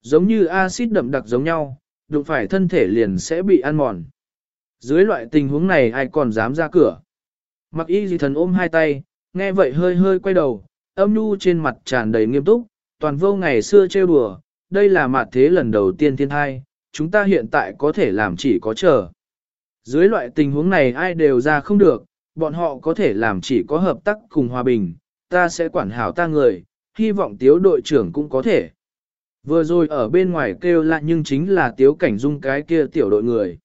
Giống như axit đậm đặc giống nhau, đụng phải thân thể liền sẽ bị ăn mòn. Dưới loại tình huống này ai còn dám ra cửa. Mặc y gì thần ôm hai tay, nghe vậy hơi hơi quay đầu, âm nhu trên mặt tràn đầy nghiêm túc, toàn vô ngày xưa trêu đùa, đây là mặt thế lần đầu tiên thiên thai, chúng ta hiện tại có thể làm chỉ có chờ. Dưới loại tình huống này ai đều ra không được, bọn họ có thể làm chỉ có hợp tác cùng hòa bình, ta sẽ quản hảo ta người, hy vọng tiếu đội trưởng cũng có thể. Vừa rồi ở bên ngoài kêu lại nhưng chính là tiếu cảnh dung cái kia tiểu đội người.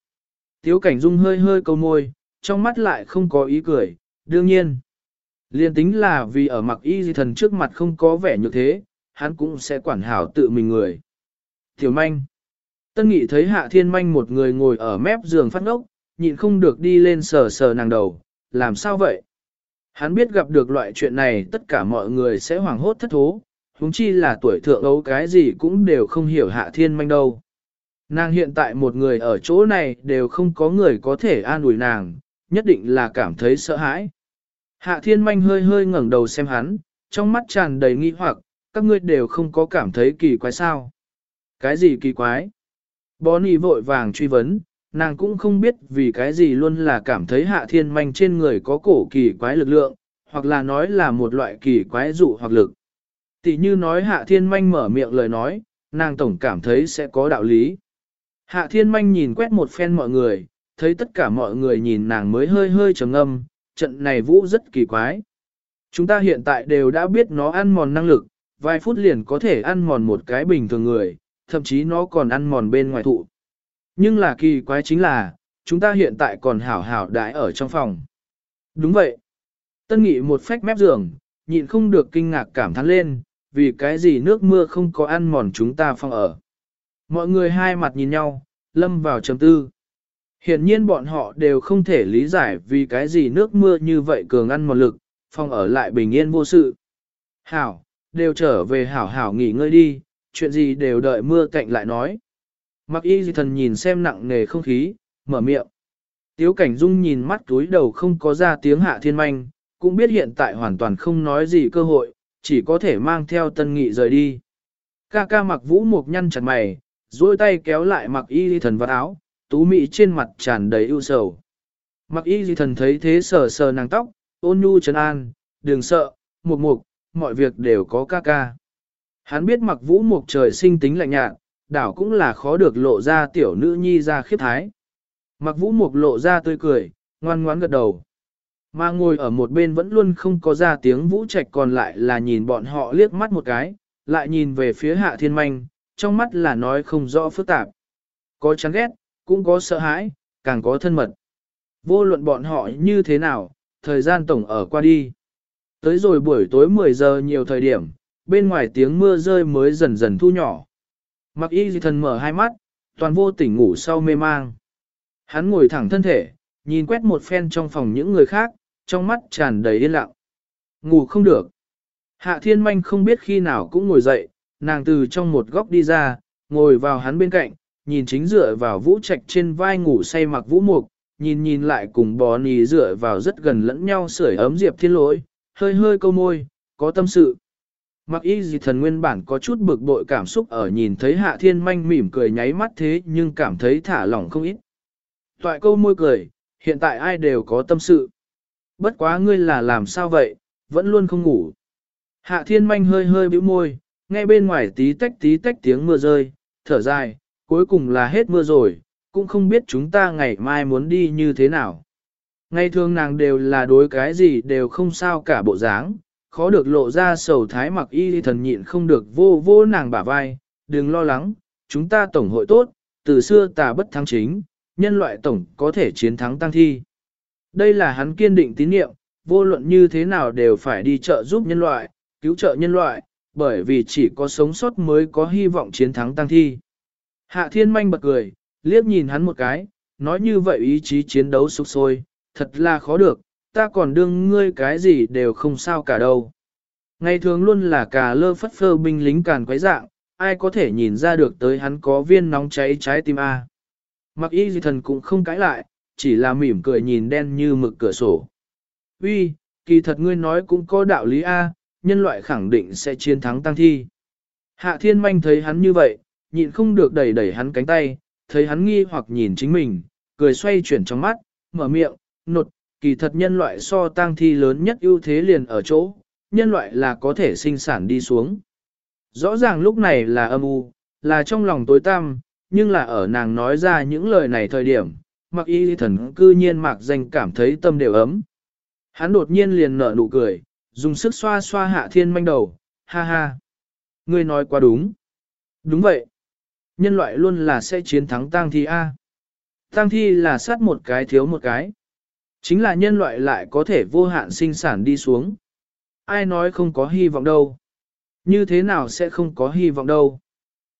Tiếu cảnh dung hơi hơi câu môi, trong mắt lại không có ý cười, đương nhiên. Liên tính là vì ở mặc y di thần trước mặt không có vẻ như thế, hắn cũng sẽ quản hảo tự mình người. Tiểu manh. Tân nghị thấy hạ thiên manh một người ngồi ở mép giường phát ngốc, nhịn không được đi lên sờ sờ nàng đầu, làm sao vậy? Hắn biết gặp được loại chuyện này tất cả mọi người sẽ hoảng hốt thất thố, huống chi là tuổi thượng ấu cái gì cũng đều không hiểu hạ thiên manh đâu. Nàng hiện tại một người ở chỗ này đều không có người có thể an ủi nàng, nhất định là cảm thấy sợ hãi. Hạ thiên manh hơi hơi ngẩng đầu xem hắn, trong mắt tràn đầy nghi hoặc, các ngươi đều không có cảm thấy kỳ quái sao. Cái gì kỳ quái? Bonnie vội vàng truy vấn, nàng cũng không biết vì cái gì luôn là cảm thấy hạ thiên manh trên người có cổ kỳ quái lực lượng, hoặc là nói là một loại kỳ quái dụ hoặc lực. Tỷ như nói hạ thiên manh mở miệng lời nói, nàng tổng cảm thấy sẽ có đạo lý. Hạ thiên manh nhìn quét một phen mọi người, thấy tất cả mọi người nhìn nàng mới hơi hơi trầm ngâm, trận này vũ rất kỳ quái. Chúng ta hiện tại đều đã biết nó ăn mòn năng lực, vài phút liền có thể ăn mòn một cái bình thường người, thậm chí nó còn ăn mòn bên ngoài thụ. Nhưng là kỳ quái chính là, chúng ta hiện tại còn hảo hảo đãi ở trong phòng. Đúng vậy. Tân nghị một phách mép giường, nhịn không được kinh ngạc cảm thán lên, vì cái gì nước mưa không có ăn mòn chúng ta phòng ở. Mọi người hai mặt nhìn nhau, lâm vào trầm tư. Hiện nhiên bọn họ đều không thể lý giải vì cái gì nước mưa như vậy cường ăn mòn lực, phòng ở lại bình yên vô sự. Hảo, đều trở về hảo hảo nghỉ ngơi đi, chuyện gì đều đợi mưa cạnh lại nói. Mặc y dị thần nhìn xem nặng nề không khí, mở miệng. Tiếu cảnh dung nhìn mắt túi đầu không có ra tiếng hạ thiên manh, cũng biết hiện tại hoàn toàn không nói gì cơ hội, chỉ có thể mang theo tân nghị rời đi. Ca ca mặc vũ một nhăn chặt mày, duỗi tay kéo lại mặc y dị thần vào áo, tú mị trên mặt tràn đầy ưu sầu. Mặc y dị thần thấy thế sờ sờ nàng tóc, ôn nhu trấn an, đừng sợ, mục mục, mọi việc đều có ca ca. Hắn biết mặc vũ mục trời sinh tính lạnh nhạt, đảo cũng là khó được lộ ra tiểu nữ nhi ra khiếp thái. Mặc vũ mục lộ ra tươi cười, ngoan ngoãn gật đầu. Mà ngồi ở một bên vẫn luôn không có ra tiếng vũ trạch còn lại là nhìn bọn họ liếc mắt một cái, lại nhìn về phía hạ thiên manh, trong mắt là nói không rõ phức tạp. Có chán ghét, cũng có sợ hãi, càng có thân mật. Vô luận bọn họ như thế nào, thời gian tổng ở qua đi. Tới rồi buổi tối 10 giờ nhiều thời điểm, bên ngoài tiếng mưa rơi mới dần dần thu nhỏ. Mặc y dị thần mở hai mắt, toàn vô tỉnh ngủ sau mê mang. Hắn ngồi thẳng thân thể, nhìn quét một phen trong phòng những người khác, trong mắt tràn đầy yên lặng. Ngủ không được. Hạ thiên manh không biết khi nào cũng ngồi dậy, nàng từ trong một góc đi ra, ngồi vào hắn bên cạnh, nhìn chính dựa vào vũ trạch trên vai ngủ say mặc vũ mục, nhìn nhìn lại cùng bò nì dựa vào rất gần lẫn nhau sưởi ấm diệp thiên lỗi, hơi hơi câu môi, có tâm sự. Mặc y gì thần nguyên bản có chút bực bội cảm xúc ở nhìn thấy hạ thiên manh mỉm cười nháy mắt thế nhưng cảm thấy thả lỏng không ít. Toại câu môi cười, hiện tại ai đều có tâm sự. Bất quá ngươi là làm sao vậy, vẫn luôn không ngủ. Hạ thiên manh hơi hơi bĩu môi, nghe bên ngoài tí tách tí tách tiếng mưa rơi, thở dài, cuối cùng là hết mưa rồi, cũng không biết chúng ta ngày mai muốn đi như thế nào. Ngày thường nàng đều là đối cái gì đều không sao cả bộ dáng, khó được lộ ra sầu thái mặc y thần nhịn không được vô vô nàng bả vai, đừng lo lắng, chúng ta tổng hội tốt, từ xưa tà bất thắng chính, nhân loại tổng có thể chiến thắng tăng thi. Đây là hắn kiên định tín nhiệm, vô luận như thế nào đều phải đi trợ giúp nhân loại, cứu trợ nhân loại, bởi vì chỉ có sống sót mới có hy vọng chiến thắng tăng thi. Hạ thiên manh bật cười, liếc nhìn hắn một cái, nói như vậy ý chí chiến đấu sục sôi, thật là khó được, ta còn đương ngươi cái gì đều không sao cả đâu. Ngày thường luôn là cà lơ phất phơ binh lính càn quái dạng, ai có thể nhìn ra được tới hắn có viên nóng cháy trái tim A. Mặc y gì thần cũng không cãi lại, chỉ là mỉm cười nhìn đen như mực cửa sổ. Uy, kỳ thật ngươi nói cũng có đạo lý A, nhân loại khẳng định sẽ chiến thắng tăng thi. Hạ thiên manh thấy hắn như vậy, nhịn không được đẩy đẩy hắn cánh tay, thấy hắn nghi hoặc nhìn chính mình, cười xoay chuyển trong mắt, mở miệng, nột, kỳ thật nhân loại so tang thi lớn nhất ưu thế liền ở chỗ, nhân loại là có thể sinh sản đi xuống. Rõ ràng lúc này là âm u, là trong lòng tối tăm, nhưng là ở nàng nói ra những lời này thời điểm, mặc y thần cư nhiên mạc danh cảm thấy tâm đều ấm. Hắn đột nhiên liền nở nụ cười, dùng sức xoa xoa hạ thiên manh đầu, ha ha. Ngươi nói quá đúng. Đúng vậy. Nhân loại luôn là sẽ chiến thắng tang thi A. Tang thi là sát một cái thiếu một cái. Chính là nhân loại lại có thể vô hạn sinh sản đi xuống. Ai nói không có hy vọng đâu. Như thế nào sẽ không có hy vọng đâu.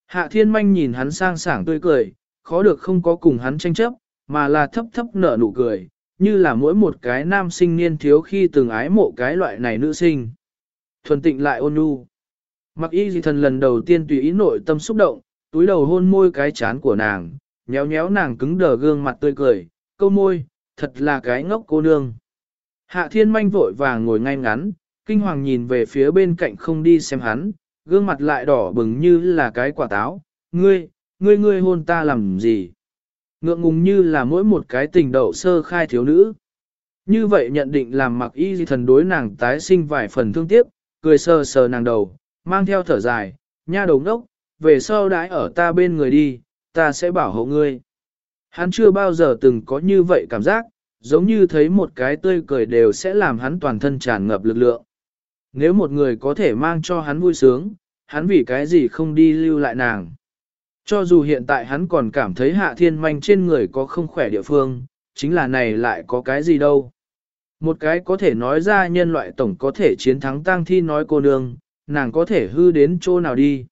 Hạ thiên manh nhìn hắn sang sảng tươi cười, khó được không có cùng hắn tranh chấp, mà là thấp thấp nở nụ cười, như là mỗi một cái nam sinh niên thiếu khi từng ái mộ cái loại này nữ sinh. Thuần tịnh lại ôn nhu. Mặc y dị thần lần đầu tiên tùy ý nội tâm xúc động, túi đầu hôn môi cái chán của nàng, nhéo nhéo nàng cứng đờ gương mặt tươi cười, câu môi, thật là cái ngốc cô nương. Hạ thiên manh vội vàng ngồi ngay ngắn, kinh hoàng nhìn về phía bên cạnh không đi xem hắn, gương mặt lại đỏ bừng như là cái quả táo, ngươi, ngươi ngươi hôn ta làm gì? Ngượng ngùng như là mỗi một cái tình đậu sơ khai thiếu nữ. Như vậy nhận định làm mặc y di thần đối nàng tái sinh vài phần thương tiếc, cười sờ sờ nàng đầu, mang theo thở dài, nha đầu ngốc, về sau đãi ở ta bên người đi, ta sẽ bảo hộ ngươi. Hắn chưa bao giờ từng có như vậy cảm giác, giống như thấy một cái tươi cười đều sẽ làm hắn toàn thân tràn ngập lực lượng. Nếu một người có thể mang cho hắn vui sướng, hắn vì cái gì không đi lưu lại nàng. Cho dù hiện tại hắn còn cảm thấy hạ thiên manh trên người có không khỏe địa phương, chính là này lại có cái gì đâu. Một cái có thể nói ra nhân loại tổng có thể chiến thắng tang thi nói cô nương, nàng có thể hư đến chỗ nào đi.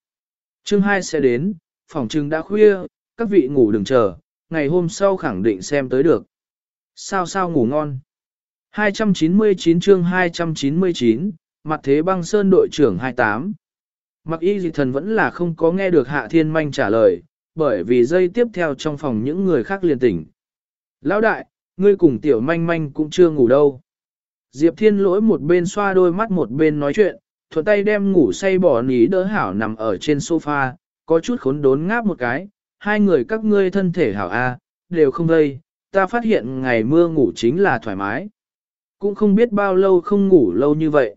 Chương 2 sẽ đến, phòng trưng đã khuya, các vị ngủ đừng chờ, ngày hôm sau khẳng định xem tới được. Sao sao ngủ ngon. 299 chương 299, mặt thế băng sơn đội trưởng 28. Mặc y dị thần vẫn là không có nghe được hạ thiên manh trả lời, bởi vì dây tiếp theo trong phòng những người khác liền tỉnh. Lão đại, ngươi cùng tiểu manh manh cũng chưa ngủ đâu. Diệp thiên lỗi một bên xoa đôi mắt một bên nói chuyện, thuận tay đem ngủ say bỏ ní đỡ hảo nằm ở trên sofa, có chút khốn đốn ngáp một cái, hai người các ngươi thân thể hảo A, đều không vây, ta phát hiện ngày mưa ngủ chính là thoải mái. Cũng không biết bao lâu không ngủ lâu như vậy.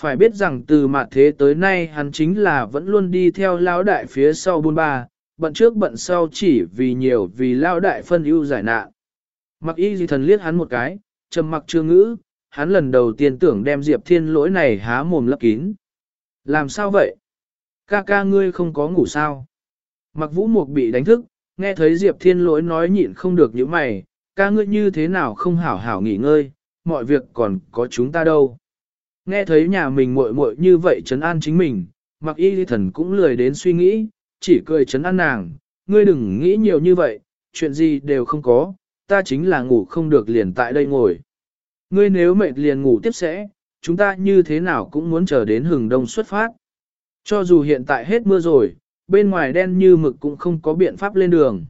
Phải biết rằng từ mặt thế tới nay hắn chính là vẫn luôn đi theo lão đại phía sau buôn ba, bận trước bận sau chỉ vì nhiều vì lão đại phân ưu giải nạn. Mặc y gì thần liếc hắn một cái, trầm mặc chưa ngữ, hắn lần đầu tiên tưởng đem Diệp Thiên lỗi này há mồm lấp kín. Làm sao vậy? Ca ca ngươi không có ngủ sao? Mặc vũ mục bị đánh thức, nghe thấy Diệp Thiên lỗi nói nhịn không được những mày, ca ngươi như thế nào không hảo hảo nghỉ ngơi, mọi việc còn có chúng ta đâu. Nghe thấy nhà mình muội muội như vậy trấn an chính mình, mặc y thần cũng lười đến suy nghĩ, chỉ cười trấn an nàng, ngươi đừng nghĩ nhiều như vậy, chuyện gì đều không có, ta chính là ngủ không được liền tại đây ngồi. Ngươi nếu mệt liền ngủ tiếp sẽ, chúng ta như thế nào cũng muốn chờ đến hừng đông xuất phát. Cho dù hiện tại hết mưa rồi, bên ngoài đen như mực cũng không có biện pháp lên đường.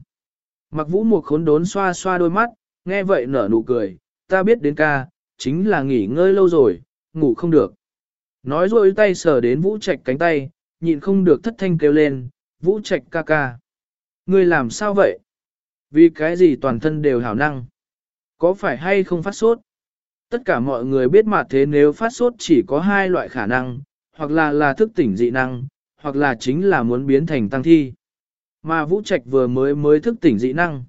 Mặc vũ một khốn đốn xoa xoa đôi mắt, nghe vậy nở nụ cười, ta biết đến ca, chính là nghỉ ngơi lâu rồi, ngủ không được. Nói rồi tay sờ đến vũ trạch cánh tay, nhịn không được thất thanh kêu lên, vũ trạch ca ca. Ngươi làm sao vậy? Vì cái gì toàn thân đều hảo năng? Có phải hay không phát sốt? Tất cả mọi người biết mà thế nếu phát sốt chỉ có hai loại khả năng, hoặc là là thức tỉnh dị năng, hoặc là chính là muốn biến thành tăng thi. Mà Vũ Trạch vừa mới mới thức tỉnh dị năng.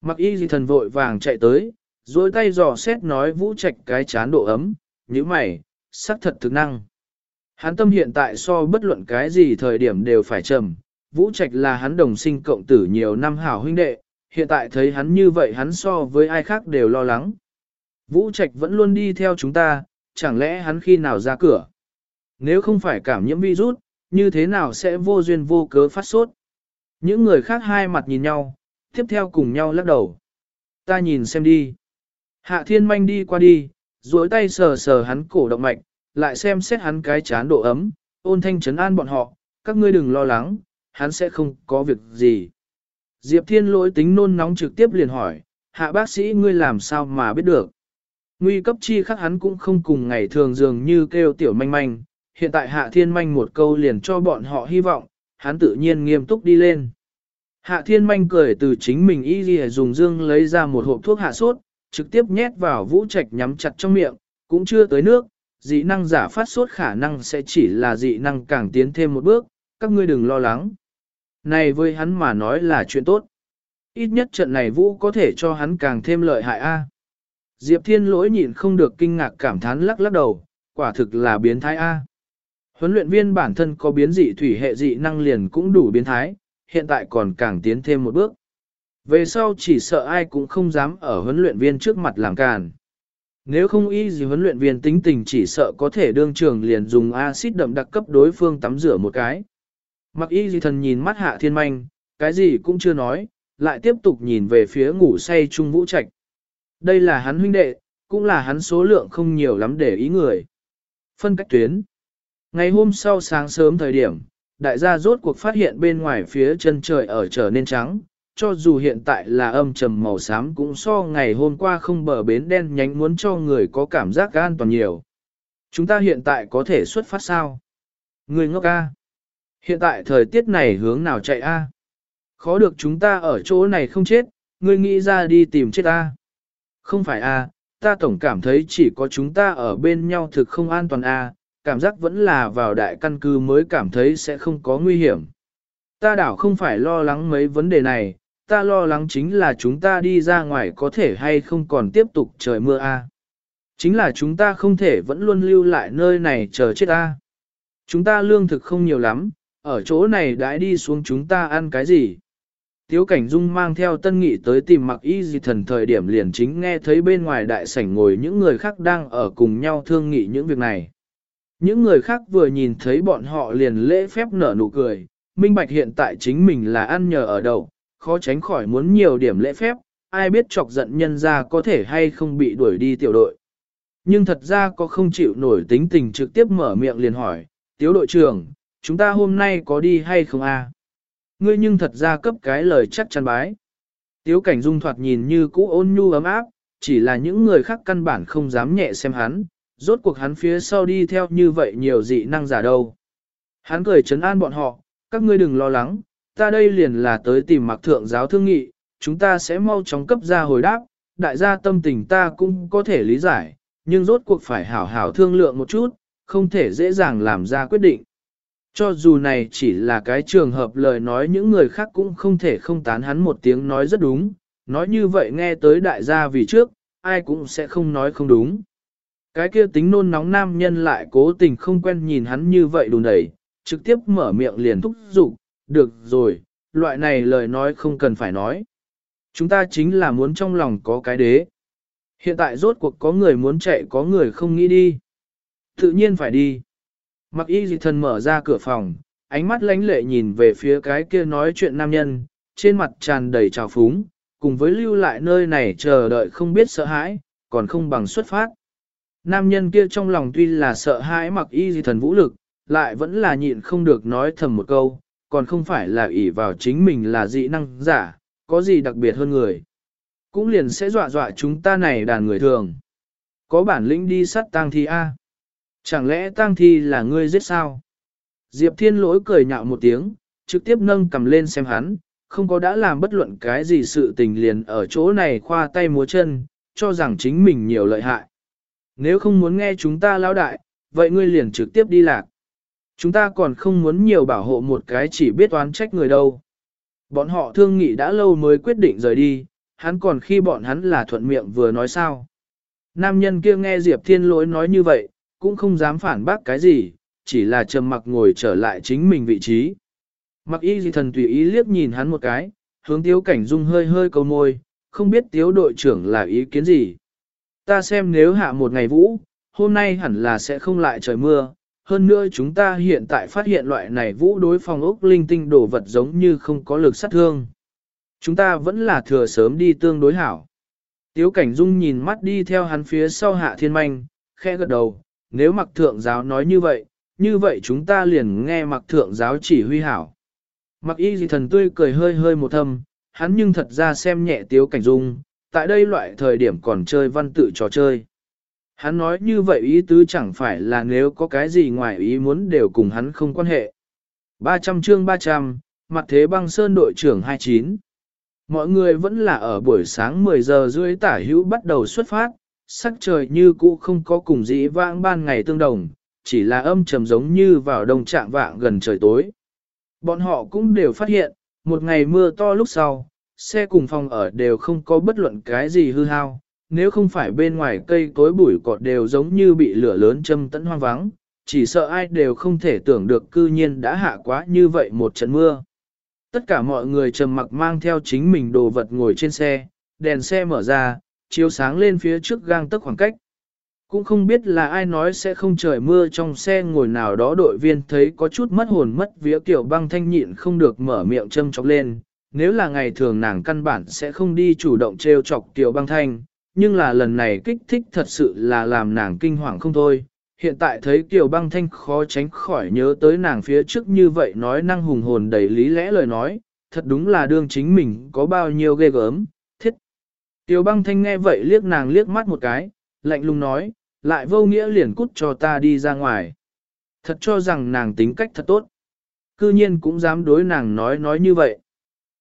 Mặc y dị thần vội vàng chạy tới, dối tay dò xét nói Vũ Trạch cái chán độ ấm, như mày, sắc thật thực năng. Hắn tâm hiện tại so bất luận cái gì thời điểm đều phải trầm, Vũ Trạch là hắn đồng sinh cộng tử nhiều năm hảo huynh đệ, hiện tại thấy hắn như vậy hắn so với ai khác đều lo lắng. Vũ Trạch vẫn luôn đi theo chúng ta, chẳng lẽ hắn khi nào ra cửa? Nếu không phải cảm nhiễm virus, như thế nào sẽ vô duyên vô cớ phát sốt? Những người khác hai mặt nhìn nhau, tiếp theo cùng nhau lắc đầu. Ta nhìn xem đi. Hạ thiên manh đi qua đi, duỗi tay sờ sờ hắn cổ động mạch, lại xem xét hắn cái chán độ ấm, ôn thanh trấn an bọn họ, các ngươi đừng lo lắng, hắn sẽ không có việc gì. Diệp thiên lỗi tính nôn nóng trực tiếp liền hỏi, hạ bác sĩ ngươi làm sao mà biết được. Nguy cấp chi khắc hắn cũng không cùng ngày thường dường như kêu tiểu manh manh, hiện tại hạ thiên manh một câu liền cho bọn họ hy vọng, hắn tự nhiên nghiêm túc đi lên. Hạ thiên manh cười từ chính mình y ghi dùng dương lấy ra một hộp thuốc hạ sốt, trực tiếp nhét vào vũ trạch nhắm chặt trong miệng, cũng chưa tới nước, dị năng giả phát sốt khả năng sẽ chỉ là dị năng càng tiến thêm một bước, các ngươi đừng lo lắng. Này với hắn mà nói là chuyện tốt. Ít nhất trận này vũ có thể cho hắn càng thêm lợi hại a. Diệp Thiên lỗi nhịn không được kinh ngạc cảm thán lắc lắc đầu, quả thực là biến thái A. Huấn luyện viên bản thân có biến dị thủy hệ dị năng liền cũng đủ biến thái, hiện tại còn càng tiến thêm một bước. Về sau chỉ sợ ai cũng không dám ở huấn luyện viên trước mặt làm càn. Nếu không y gì huấn luyện viên tính tình chỉ sợ có thể đương trường liền dùng axit đậm đặc cấp đối phương tắm rửa một cái. Mặc y gì thần nhìn mắt hạ thiên manh, cái gì cũng chưa nói, lại tiếp tục nhìn về phía ngủ say Trung Vũ Trạch. Đây là hắn huynh đệ, cũng là hắn số lượng không nhiều lắm để ý người. Phân cách tuyến. Ngày hôm sau sáng sớm thời điểm, đại gia rốt cuộc phát hiện bên ngoài phía chân trời ở trở nên trắng, cho dù hiện tại là âm trầm màu xám cũng so ngày hôm qua không bờ bến đen nhánh muốn cho người có cảm giác an toàn nhiều. Chúng ta hiện tại có thể xuất phát sao? Người ngốc a. Hiện tại thời tiết này hướng nào chạy a? Khó được chúng ta ở chỗ này không chết, ngươi nghĩ ra đi tìm chết a? Không phải a, ta tổng cảm thấy chỉ có chúng ta ở bên nhau thực không an toàn a, cảm giác vẫn là vào đại căn cứ mới cảm thấy sẽ không có nguy hiểm. Ta đảo không phải lo lắng mấy vấn đề này, ta lo lắng chính là chúng ta đi ra ngoài có thể hay không còn tiếp tục trời mưa a. Chính là chúng ta không thể vẫn luôn lưu lại nơi này chờ chết a. Chúng ta lương thực không nhiều lắm, ở chỗ này đãi đi xuống chúng ta ăn cái gì. Tiếu Cảnh Dung mang theo tân nghị tới tìm mặc y gì thần thời điểm liền chính nghe thấy bên ngoài đại sảnh ngồi những người khác đang ở cùng nhau thương nghị những việc này. Những người khác vừa nhìn thấy bọn họ liền lễ phép nở nụ cười, minh bạch hiện tại chính mình là ăn nhờ ở đậu, khó tránh khỏi muốn nhiều điểm lễ phép, ai biết chọc giận nhân ra có thể hay không bị đuổi đi tiểu đội. Nhưng thật ra có không chịu nổi tính tình trực tiếp mở miệng liền hỏi, tiếu đội trưởng, chúng ta hôm nay có đi hay không a? Ngươi nhưng thật ra cấp cái lời chắc chắn bái. Tiếu cảnh dung thoạt nhìn như cũ ôn nhu ấm áp, chỉ là những người khác căn bản không dám nhẹ xem hắn, rốt cuộc hắn phía sau đi theo như vậy nhiều dị năng giả đâu. Hắn cười chấn an bọn họ, các ngươi đừng lo lắng, ta đây liền là tới tìm mặc thượng giáo thương nghị, chúng ta sẽ mau chóng cấp ra hồi đáp, đại gia tâm tình ta cũng có thể lý giải, nhưng rốt cuộc phải hảo hảo thương lượng một chút, không thể dễ dàng làm ra quyết định. Cho dù này chỉ là cái trường hợp lời nói những người khác cũng không thể không tán hắn một tiếng nói rất đúng, nói như vậy nghe tới đại gia vì trước, ai cũng sẽ không nói không đúng. Cái kia tính nôn nóng nam nhân lại cố tình không quen nhìn hắn như vậy đùn đẩy, trực tiếp mở miệng liền thúc giục, được rồi, loại này lời nói không cần phải nói. Chúng ta chính là muốn trong lòng có cái đế. Hiện tại rốt cuộc có người muốn chạy có người không nghĩ đi. Tự nhiên phải đi. Mặc y dị thần mở ra cửa phòng, ánh mắt lánh lệ nhìn về phía cái kia nói chuyện nam nhân, trên mặt tràn đầy trào phúng, cùng với lưu lại nơi này chờ đợi không biết sợ hãi, còn không bằng xuất phát. Nam nhân kia trong lòng tuy là sợ hãi mặc y dị thần vũ lực, lại vẫn là nhịn không được nói thầm một câu, còn không phải là ỷ vào chính mình là dị năng giả, có gì đặc biệt hơn người. Cũng liền sẽ dọa dọa chúng ta này đàn người thường. Có bản lĩnh đi sát tang thi A. Chẳng lẽ tang thi là ngươi giết sao? Diệp Thiên lỗi cười nhạo một tiếng, trực tiếp nâng cầm lên xem hắn, không có đã làm bất luận cái gì sự tình liền ở chỗ này khoa tay múa chân, cho rằng chính mình nhiều lợi hại. Nếu không muốn nghe chúng ta lão đại, vậy ngươi liền trực tiếp đi lạc. Chúng ta còn không muốn nhiều bảo hộ một cái chỉ biết oán trách người đâu. Bọn họ thương nghị đã lâu mới quyết định rời đi, hắn còn khi bọn hắn là thuận miệng vừa nói sao. Nam nhân kia nghe Diệp Thiên lỗi nói như vậy, cũng không dám phản bác cái gì, chỉ là trầm mặc ngồi trở lại chính mình vị trí. Mặc y gì thần tùy ý liếc nhìn hắn một cái, hướng tiếu cảnh dung hơi hơi cầu môi, không biết tiếu đội trưởng là ý kiến gì. Ta xem nếu hạ một ngày vũ, hôm nay hẳn là sẽ không lại trời mưa, hơn nữa chúng ta hiện tại phát hiện loại này vũ đối phòng ốc linh tinh đồ vật giống như không có lực sát thương. Chúng ta vẫn là thừa sớm đi tương đối hảo. Tiếu cảnh dung nhìn mắt đi theo hắn phía sau hạ thiên manh, khẽ gật đầu, nếu mặc thượng giáo nói như vậy, như vậy chúng ta liền nghe mặc thượng giáo chỉ huy hảo. Mặc y gì thần tươi cười hơi hơi một thâm, hắn nhưng thật ra xem nhẹ tiếu cảnh dung, tại đây loại thời điểm còn chơi văn tự trò chơi. Hắn nói như vậy ý tứ chẳng phải là nếu có cái gì ngoài ý muốn đều cùng hắn không quan hệ. 300 chương 300, mặt thế băng sơn đội trưởng 29. Mọi người vẫn là ở buổi sáng 10 giờ rưỡi tả hữu bắt đầu xuất phát, sắc trời như cũ không có cùng dĩ vãng ban ngày tương đồng, chỉ là âm trầm giống như vào đông trạng vạng gần trời tối. Bọn họ cũng đều phát hiện, một ngày mưa to lúc sau, xe cùng phòng ở đều không có bất luận cái gì hư hao, nếu không phải bên ngoài cây cối bụi cọt đều giống như bị lửa lớn châm tận hoang vắng, chỉ sợ ai đều không thể tưởng được cư nhiên đã hạ quá như vậy một trận mưa. Tất cả mọi người trầm mặc mang theo chính mình đồ vật ngồi trên xe, đèn xe mở ra, chiếu sáng lên phía trước gang tấc khoảng cách. Cũng không biết là ai nói sẽ không trời mưa trong xe ngồi nào đó đội viên thấy có chút mất hồn mất vía kiểu băng thanh nhịn không được mở miệng châm chọc lên. Nếu là ngày thường nàng căn bản sẽ không đi chủ động trêu chọc tiểu băng thanh, nhưng là lần này kích thích thật sự là làm nàng kinh hoàng không thôi. Hiện tại thấy Kiều băng thanh khó tránh khỏi nhớ tới nàng phía trước như vậy nói năng hùng hồn đầy lý lẽ lời nói, thật đúng là đương chính mình có bao nhiêu ghê gớm, thiết. Kiều băng thanh nghe vậy liếc nàng liếc mắt một cái, lạnh lùng nói, lại vô nghĩa liền cút cho ta đi ra ngoài. Thật cho rằng nàng tính cách thật tốt. Cư nhiên cũng dám đối nàng nói nói như vậy.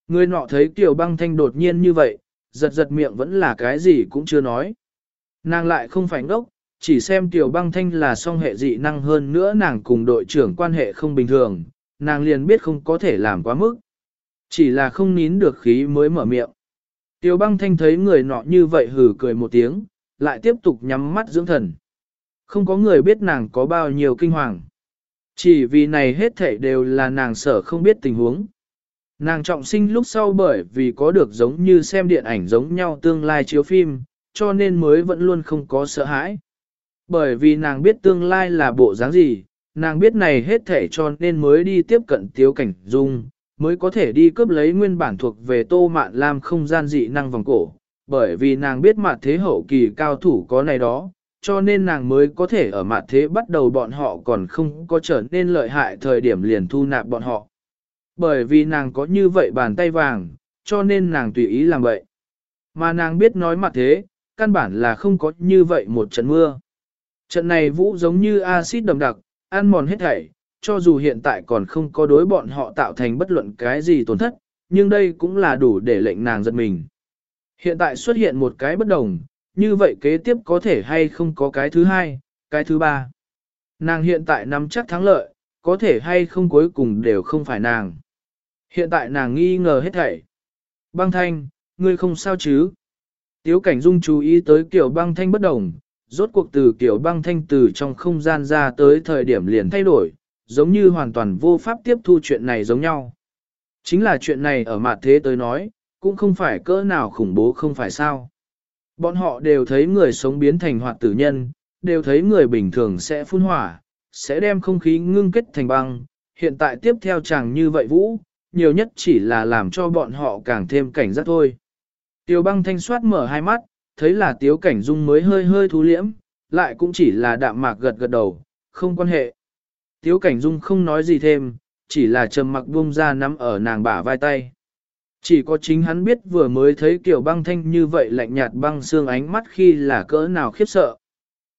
Người nọ thấy Kiều băng thanh đột nhiên như vậy, giật giật miệng vẫn là cái gì cũng chưa nói. Nàng lại không phải ngốc, chỉ xem Tiểu băng thanh là song hệ dị năng hơn nữa nàng cùng đội trưởng quan hệ không bình thường, nàng liền biết không có thể làm quá mức. Chỉ là không nín được khí mới mở miệng. Tiểu băng thanh thấy người nọ như vậy hừ cười một tiếng, lại tiếp tục nhắm mắt dưỡng thần. Không có người biết nàng có bao nhiêu kinh hoàng. Chỉ vì này hết thảy đều là nàng sở không biết tình huống. Nàng trọng sinh lúc sau bởi vì có được giống như xem điện ảnh giống nhau tương lai chiếu phim, cho nên mới vẫn luôn không có sợ hãi. Bởi vì nàng biết tương lai là bộ dáng gì, nàng biết này hết thể cho nên mới đi tiếp cận tiếu cảnh dung, mới có thể đi cướp lấy nguyên bản thuộc về tô mạn lam không gian dị năng vòng cổ. Bởi vì nàng biết mặt thế hậu kỳ cao thủ có này đó, cho nên nàng mới có thể ở mặt thế bắt đầu bọn họ còn không có trở nên lợi hại thời điểm liền thu nạp bọn họ. Bởi vì nàng có như vậy bàn tay vàng, cho nên nàng tùy ý làm vậy. Mà nàng biết nói mặt thế, căn bản là không có như vậy một trận mưa. Trận này vũ giống như axit đậm đặc, ăn mòn hết thảy, cho dù hiện tại còn không có đối bọn họ tạo thành bất luận cái gì tổn thất, nhưng đây cũng là đủ để lệnh nàng giật mình. Hiện tại xuất hiện một cái bất đồng, như vậy kế tiếp có thể hay không có cái thứ hai, cái thứ ba. Nàng hiện tại nắm chắc thắng lợi, có thể hay không cuối cùng đều không phải nàng. Hiện tại nàng nghi ngờ hết thảy. Băng thanh, ngươi không sao chứ? Tiếu cảnh dung chú ý tới kiểu băng thanh bất đồng, rốt cuộc từ kiểu băng thanh từ trong không gian ra tới thời điểm liền thay đổi, giống như hoàn toàn vô pháp tiếp thu chuyện này giống nhau. Chính là chuyện này ở mặt thế tới nói, cũng không phải cỡ nào khủng bố không phải sao. Bọn họ đều thấy người sống biến thành hoạt tử nhân, đều thấy người bình thường sẽ phun hỏa, sẽ đem không khí ngưng kết thành băng. Hiện tại tiếp theo chẳng như vậy vũ, nhiều nhất chỉ là làm cho bọn họ càng thêm cảnh giác thôi. Tiêu băng thanh soát mở hai mắt, thấy là tiếu cảnh dung mới hơi hơi thú liễm, lại cũng chỉ là đạm mạc gật gật đầu, không quan hệ. Tiếu cảnh dung không nói gì thêm, chỉ là trầm mặc buông ra nắm ở nàng bả vai tay. Chỉ có chính hắn biết vừa mới thấy kiểu băng thanh như vậy lạnh nhạt băng xương ánh mắt khi là cỡ nào khiếp sợ.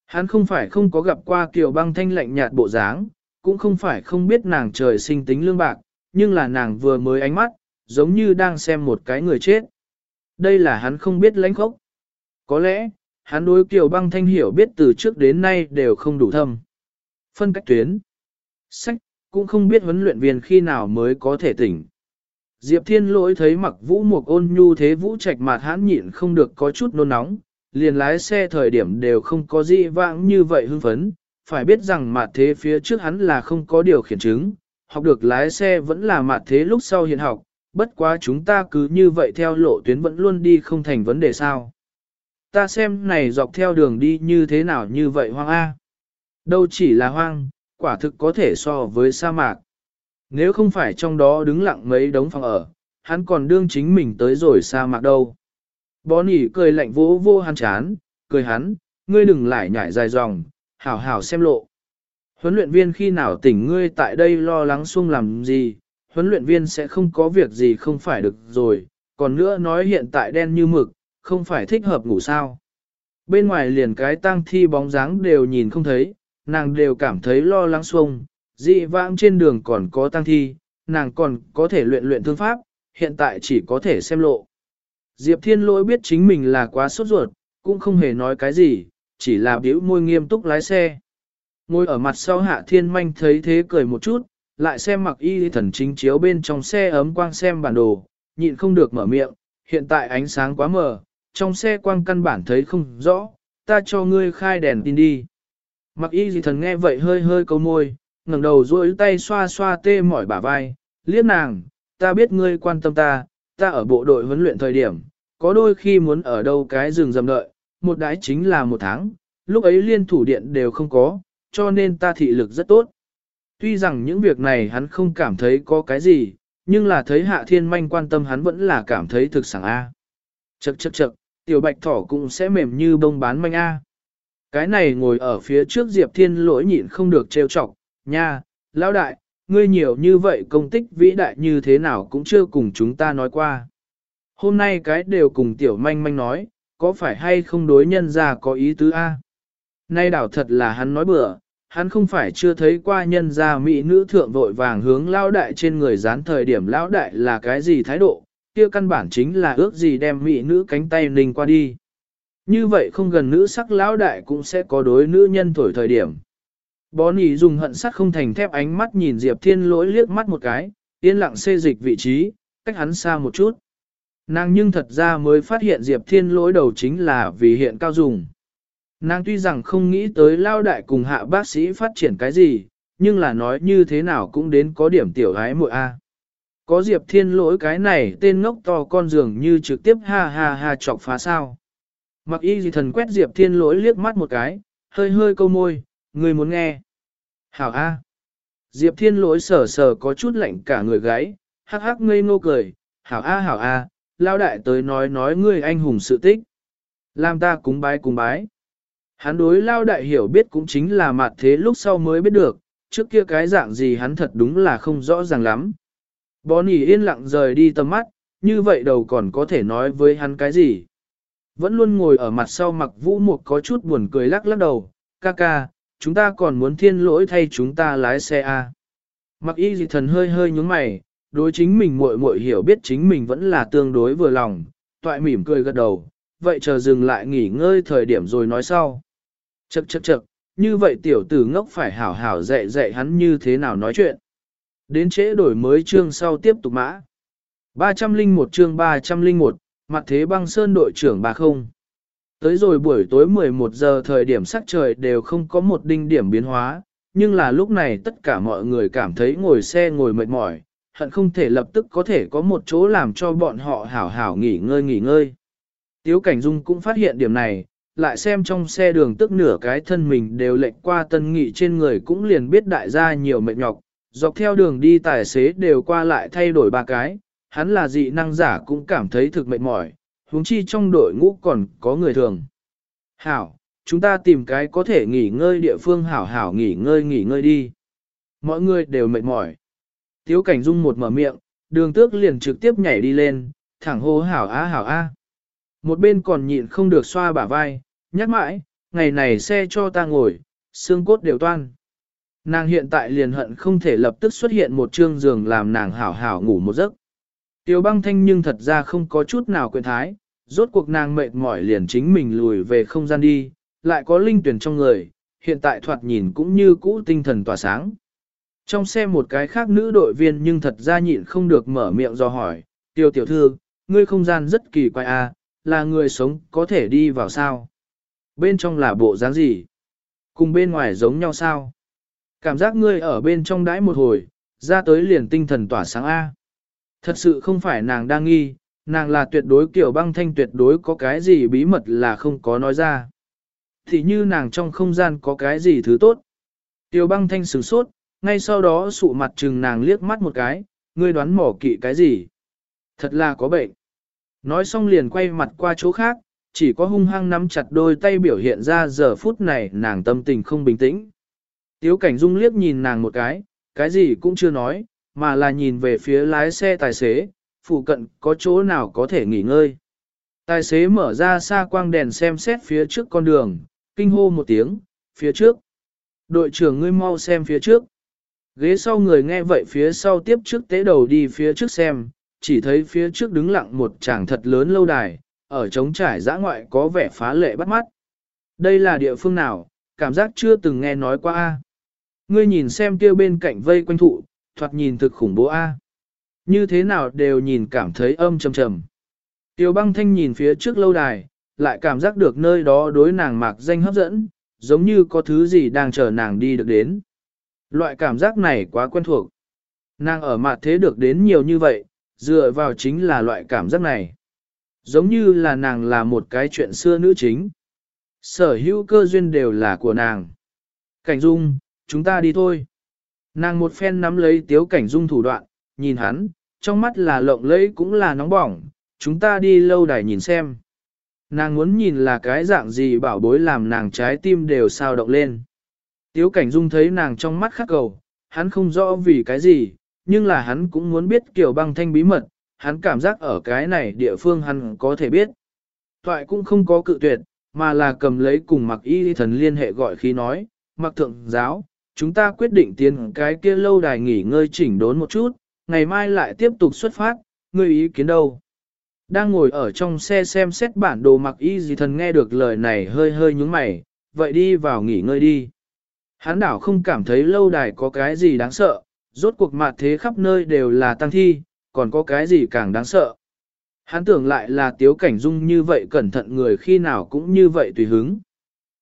Hắn không phải không có gặp qua kiểu băng thanh lạnh nhạt bộ dáng, cũng không phải không biết nàng trời sinh tính lương bạc, nhưng là nàng vừa mới ánh mắt, giống như đang xem một cái người chết. Đây là hắn không biết lãnh khốc. Có lẽ, hắn đối Kiều băng thanh hiểu biết từ trước đến nay đều không đủ thâm. Phân cách tuyến. Sách, cũng không biết huấn luyện viên khi nào mới có thể tỉnh. Diệp Thiên lỗi thấy mặc vũ mục ôn nhu thế vũ trạch mặt hãn nhịn không được có chút nôn nóng, liền lái xe thời điểm đều không có gì vãng như vậy hưng phấn, phải biết rằng mặt thế phía trước hắn là không có điều khiển chứng, học được lái xe vẫn là mặt thế lúc sau hiện học, bất quá chúng ta cứ như vậy theo lộ tuyến vẫn luôn đi không thành vấn đề sao. Ta xem này dọc theo đường đi như thế nào như vậy hoang A. Đâu chỉ là hoang, quả thực có thể so với sa mạc. Nếu không phải trong đó đứng lặng mấy đống phòng ở, hắn còn đương chính mình tới rồi sa mạc đâu. Bó nỉ cười lạnh vỗ vô hắn chán, cười hắn, ngươi đừng lại nhảy dài dòng, hảo hảo xem lộ. Huấn luyện viên khi nào tỉnh ngươi tại đây lo lắng xuông làm gì, huấn luyện viên sẽ không có việc gì không phải được rồi, còn nữa nói hiện tại đen như mực, không phải thích hợp ngủ sao. Bên ngoài liền cái tang thi bóng dáng đều nhìn không thấy, nàng đều cảm thấy lo lắng xuông, dị vãng trên đường còn có tang thi, nàng còn có thể luyện luyện thương pháp, hiện tại chỉ có thể xem lộ. Diệp Thiên lỗi biết chính mình là quá sốt ruột, cũng không hề nói cái gì, chỉ là biểu môi nghiêm túc lái xe. Ngồi ở mặt sau hạ thiên manh thấy thế cười một chút, lại xem mặc y thần chính chiếu bên trong xe ấm quang xem bản đồ, nhịn không được mở miệng, hiện tại ánh sáng quá mờ, trong xe quang căn bản thấy không rõ, ta cho ngươi khai đèn tin đi. Mặc y gì thần nghe vậy hơi hơi câu môi, ngẩng đầu duỗi tay xoa xoa tê mỏi bả vai, liếc nàng, ta biết ngươi quan tâm ta, ta ở bộ đội huấn luyện thời điểm, có đôi khi muốn ở đâu cái rừng rầm đợi, một đái chính là một tháng, lúc ấy liên thủ điện đều không có, cho nên ta thị lực rất tốt. Tuy rằng những việc này hắn không cảm thấy có cái gì, nhưng là thấy hạ thiên manh quan tâm hắn vẫn là cảm thấy thực sảng A. Chậc chậc chậc, tiểu bạch thỏ cũng sẽ mềm như bông bán manh A. Cái này ngồi ở phía trước Diệp Thiên lỗi nhịn không được trêu chọc, nha, lão đại, ngươi nhiều như vậy công tích vĩ đại như thế nào cũng chưa cùng chúng ta nói qua. Hôm nay cái đều cùng tiểu manh manh nói, có phải hay không đối nhân ra có ý tứ A. Nay đảo thật là hắn nói bừa, hắn không phải chưa thấy qua nhân gia mỹ nữ thượng vội vàng hướng lão đại trên người dán thời điểm lão đại là cái gì thái độ, kia căn bản chính là ước gì đem mỹ nữ cánh tay ninh qua đi. Như vậy không gần nữ sắc lão đại cũng sẽ có đối nữ nhân tuổi thời điểm. Bó nỉ dùng hận sắt không thành thép ánh mắt nhìn Diệp Thiên lỗi liếc mắt một cái, yên lặng xê dịch vị trí, cách hắn xa một chút. Nàng nhưng thật ra mới phát hiện Diệp Thiên lỗi đầu chính là vì hiện cao dùng. Nàng tuy rằng không nghĩ tới lao đại cùng hạ bác sĩ phát triển cái gì, nhưng là nói như thế nào cũng đến có điểm tiểu gái muội A. Có Diệp Thiên lỗi cái này tên ngốc to con dường như trực tiếp ha ha ha chọc phá sao. Mặc y gì thần quét Diệp Thiên lỗi liếc mắt một cái, hơi hơi câu môi, người muốn nghe. Hảo A. Diệp Thiên lỗi sờ sờ có chút lạnh cả người gáy, hắc hắc ngây ngô cười, hảo A hảo A, lao đại tới nói nói ngươi anh hùng sự tích. Làm ta cúng bái cúng bái. Hắn đối lao đại hiểu biết cũng chính là mặt thế lúc sau mới biết được, trước kia cái dạng gì hắn thật đúng là không rõ ràng lắm. Bonnie yên lặng rời đi tầm mắt, như vậy đầu còn có thể nói với hắn cái gì. Vẫn luôn ngồi ở mặt sau mặc vũ mục có chút buồn cười lắc lắc đầu, ca ca, chúng ta còn muốn thiên lỗi thay chúng ta lái xe A. À. Mặc y dị thần hơi hơi nhúng mày, đối chính mình muội muội hiểu biết chính mình vẫn là tương đối vừa lòng, toại mỉm cười gật đầu, vậy chờ dừng lại nghỉ ngơi thời điểm rồi nói sau. Chậc chậc chậc, như vậy tiểu tử ngốc phải hảo hảo dạy dạy hắn như thế nào nói chuyện. Đến trễ đổi mới chương sau tiếp tục mã. 301 chương 301, mặt thế băng sơn đội trưởng bà không. Tới rồi buổi tối 11 giờ thời điểm sắc trời đều không có một đinh điểm biến hóa, nhưng là lúc này tất cả mọi người cảm thấy ngồi xe ngồi mệt mỏi, hận không thể lập tức có thể có một chỗ làm cho bọn họ hảo hảo nghỉ ngơi nghỉ ngơi. Tiếu Cảnh Dung cũng phát hiện điểm này, lại xem trong xe đường tức nửa cái thân mình đều lệch qua tân nghị trên người cũng liền biết đại gia nhiều mệt nhọc, dọc theo đường đi tài xế đều qua lại thay đổi ba cái, hắn là dị năng giả cũng cảm thấy thực mệt mỏi, huống chi trong đội ngũ còn có người thường. Hảo, chúng ta tìm cái có thể nghỉ ngơi địa phương hảo hảo nghỉ ngơi nghỉ ngơi đi. Mọi người đều mệt mỏi. Tiếu cảnh dung một mở miệng, đường tước liền trực tiếp nhảy đi lên, thẳng hô hảo á hảo a. Một bên còn nhịn không được xoa bả vai, nhắc mãi, ngày này xe cho ta ngồi, xương cốt đều toan. Nàng hiện tại liền hận không thể lập tức xuất hiện một trương giường làm nàng hảo hảo ngủ một giấc. Tiêu băng thanh nhưng thật ra không có chút nào quyền thái, rốt cuộc nàng mệt mỏi liền chính mình lùi về không gian đi, lại có linh tuyển trong người, hiện tại thoạt nhìn cũng như cũ tinh thần tỏa sáng. Trong xe một cái khác nữ đội viên nhưng thật ra nhịn không được mở miệng do hỏi, tiêu tiểu thư, ngươi không gian rất kỳ quái a, à, là người sống có thể đi vào sao? Bên trong là bộ dáng gì? Cùng bên ngoài giống nhau sao? Cảm giác ngươi ở bên trong đãi một hồi, ra tới liền tinh thần tỏa sáng A. Thật sự không phải nàng đang nghi, nàng là tuyệt đối kiểu băng thanh tuyệt đối có cái gì bí mật là không có nói ra. Thì như nàng trong không gian có cái gì thứ tốt. Tiêu băng thanh sửng sốt, ngay sau đó sụ mặt trừng nàng liếc mắt một cái, ngươi đoán mỏ kỵ cái gì. Thật là có bệnh. Nói xong liền quay mặt qua chỗ khác, chỉ có hung hăng nắm chặt đôi tay biểu hiện ra giờ phút này nàng tâm tình không bình tĩnh. Tiếu cảnh dung liếc nhìn nàng một cái, cái gì cũng chưa nói, mà là nhìn về phía lái xe tài xế, phụ cận có chỗ nào có thể nghỉ ngơi. Tài xế mở ra xa quang đèn xem xét phía trước con đường, kinh hô một tiếng, phía trước. Đội trưởng ngươi mau xem phía trước. Ghế sau người nghe vậy phía sau tiếp trước tế đầu đi phía trước xem, chỉ thấy phía trước đứng lặng một chàng thật lớn lâu đài, ở trống trải giã ngoại có vẻ phá lệ bắt mắt. Đây là địa phương nào, cảm giác chưa từng nghe nói qua a. Ngươi nhìn xem kia bên cạnh vây quanh thụ, thoạt nhìn thực khủng bố a. Như thế nào đều nhìn cảm thấy âm trầm trầm. Tiêu băng thanh nhìn phía trước lâu đài, lại cảm giác được nơi đó đối nàng mạc danh hấp dẫn, giống như có thứ gì đang chờ nàng đi được đến. Loại cảm giác này quá quen thuộc. Nàng ở mặt thế được đến nhiều như vậy, dựa vào chính là loại cảm giác này. Giống như là nàng là một cái chuyện xưa nữ chính. Sở hữu cơ duyên đều là của nàng. Cảnh dung, chúng ta đi thôi. Nàng một phen nắm lấy tiếu cảnh dung thủ đoạn, nhìn hắn, trong mắt là lộng lẫy cũng là nóng bỏng, chúng ta đi lâu đài nhìn xem. Nàng muốn nhìn là cái dạng gì bảo bối làm nàng trái tim đều sao động lên. Tiếu cảnh dung thấy nàng trong mắt khắc cầu, hắn không rõ vì cái gì, nhưng là hắn cũng muốn biết kiểu băng thanh bí mật, hắn cảm giác ở cái này địa phương hắn có thể biết. Toại cũng không có cự tuyệt, mà là cầm lấy cùng mặc y thần liên hệ gọi khi nói, mặc thượng giáo, chúng ta quyết định tiến cái kia lâu đài nghỉ ngơi chỉnh đốn một chút, ngày mai lại tiếp tục xuất phát, ngươi ý kiến đâu. Đang ngồi ở trong xe xem xét bản đồ mặc y gì thần nghe được lời này hơi hơi nhúng mày, vậy đi vào nghỉ ngơi đi. Hán đảo không cảm thấy lâu đài có cái gì đáng sợ, rốt cuộc mặt thế khắp nơi đều là tăng thi, còn có cái gì càng đáng sợ. Hắn tưởng lại là tiếu cảnh dung như vậy cẩn thận người khi nào cũng như vậy tùy hứng.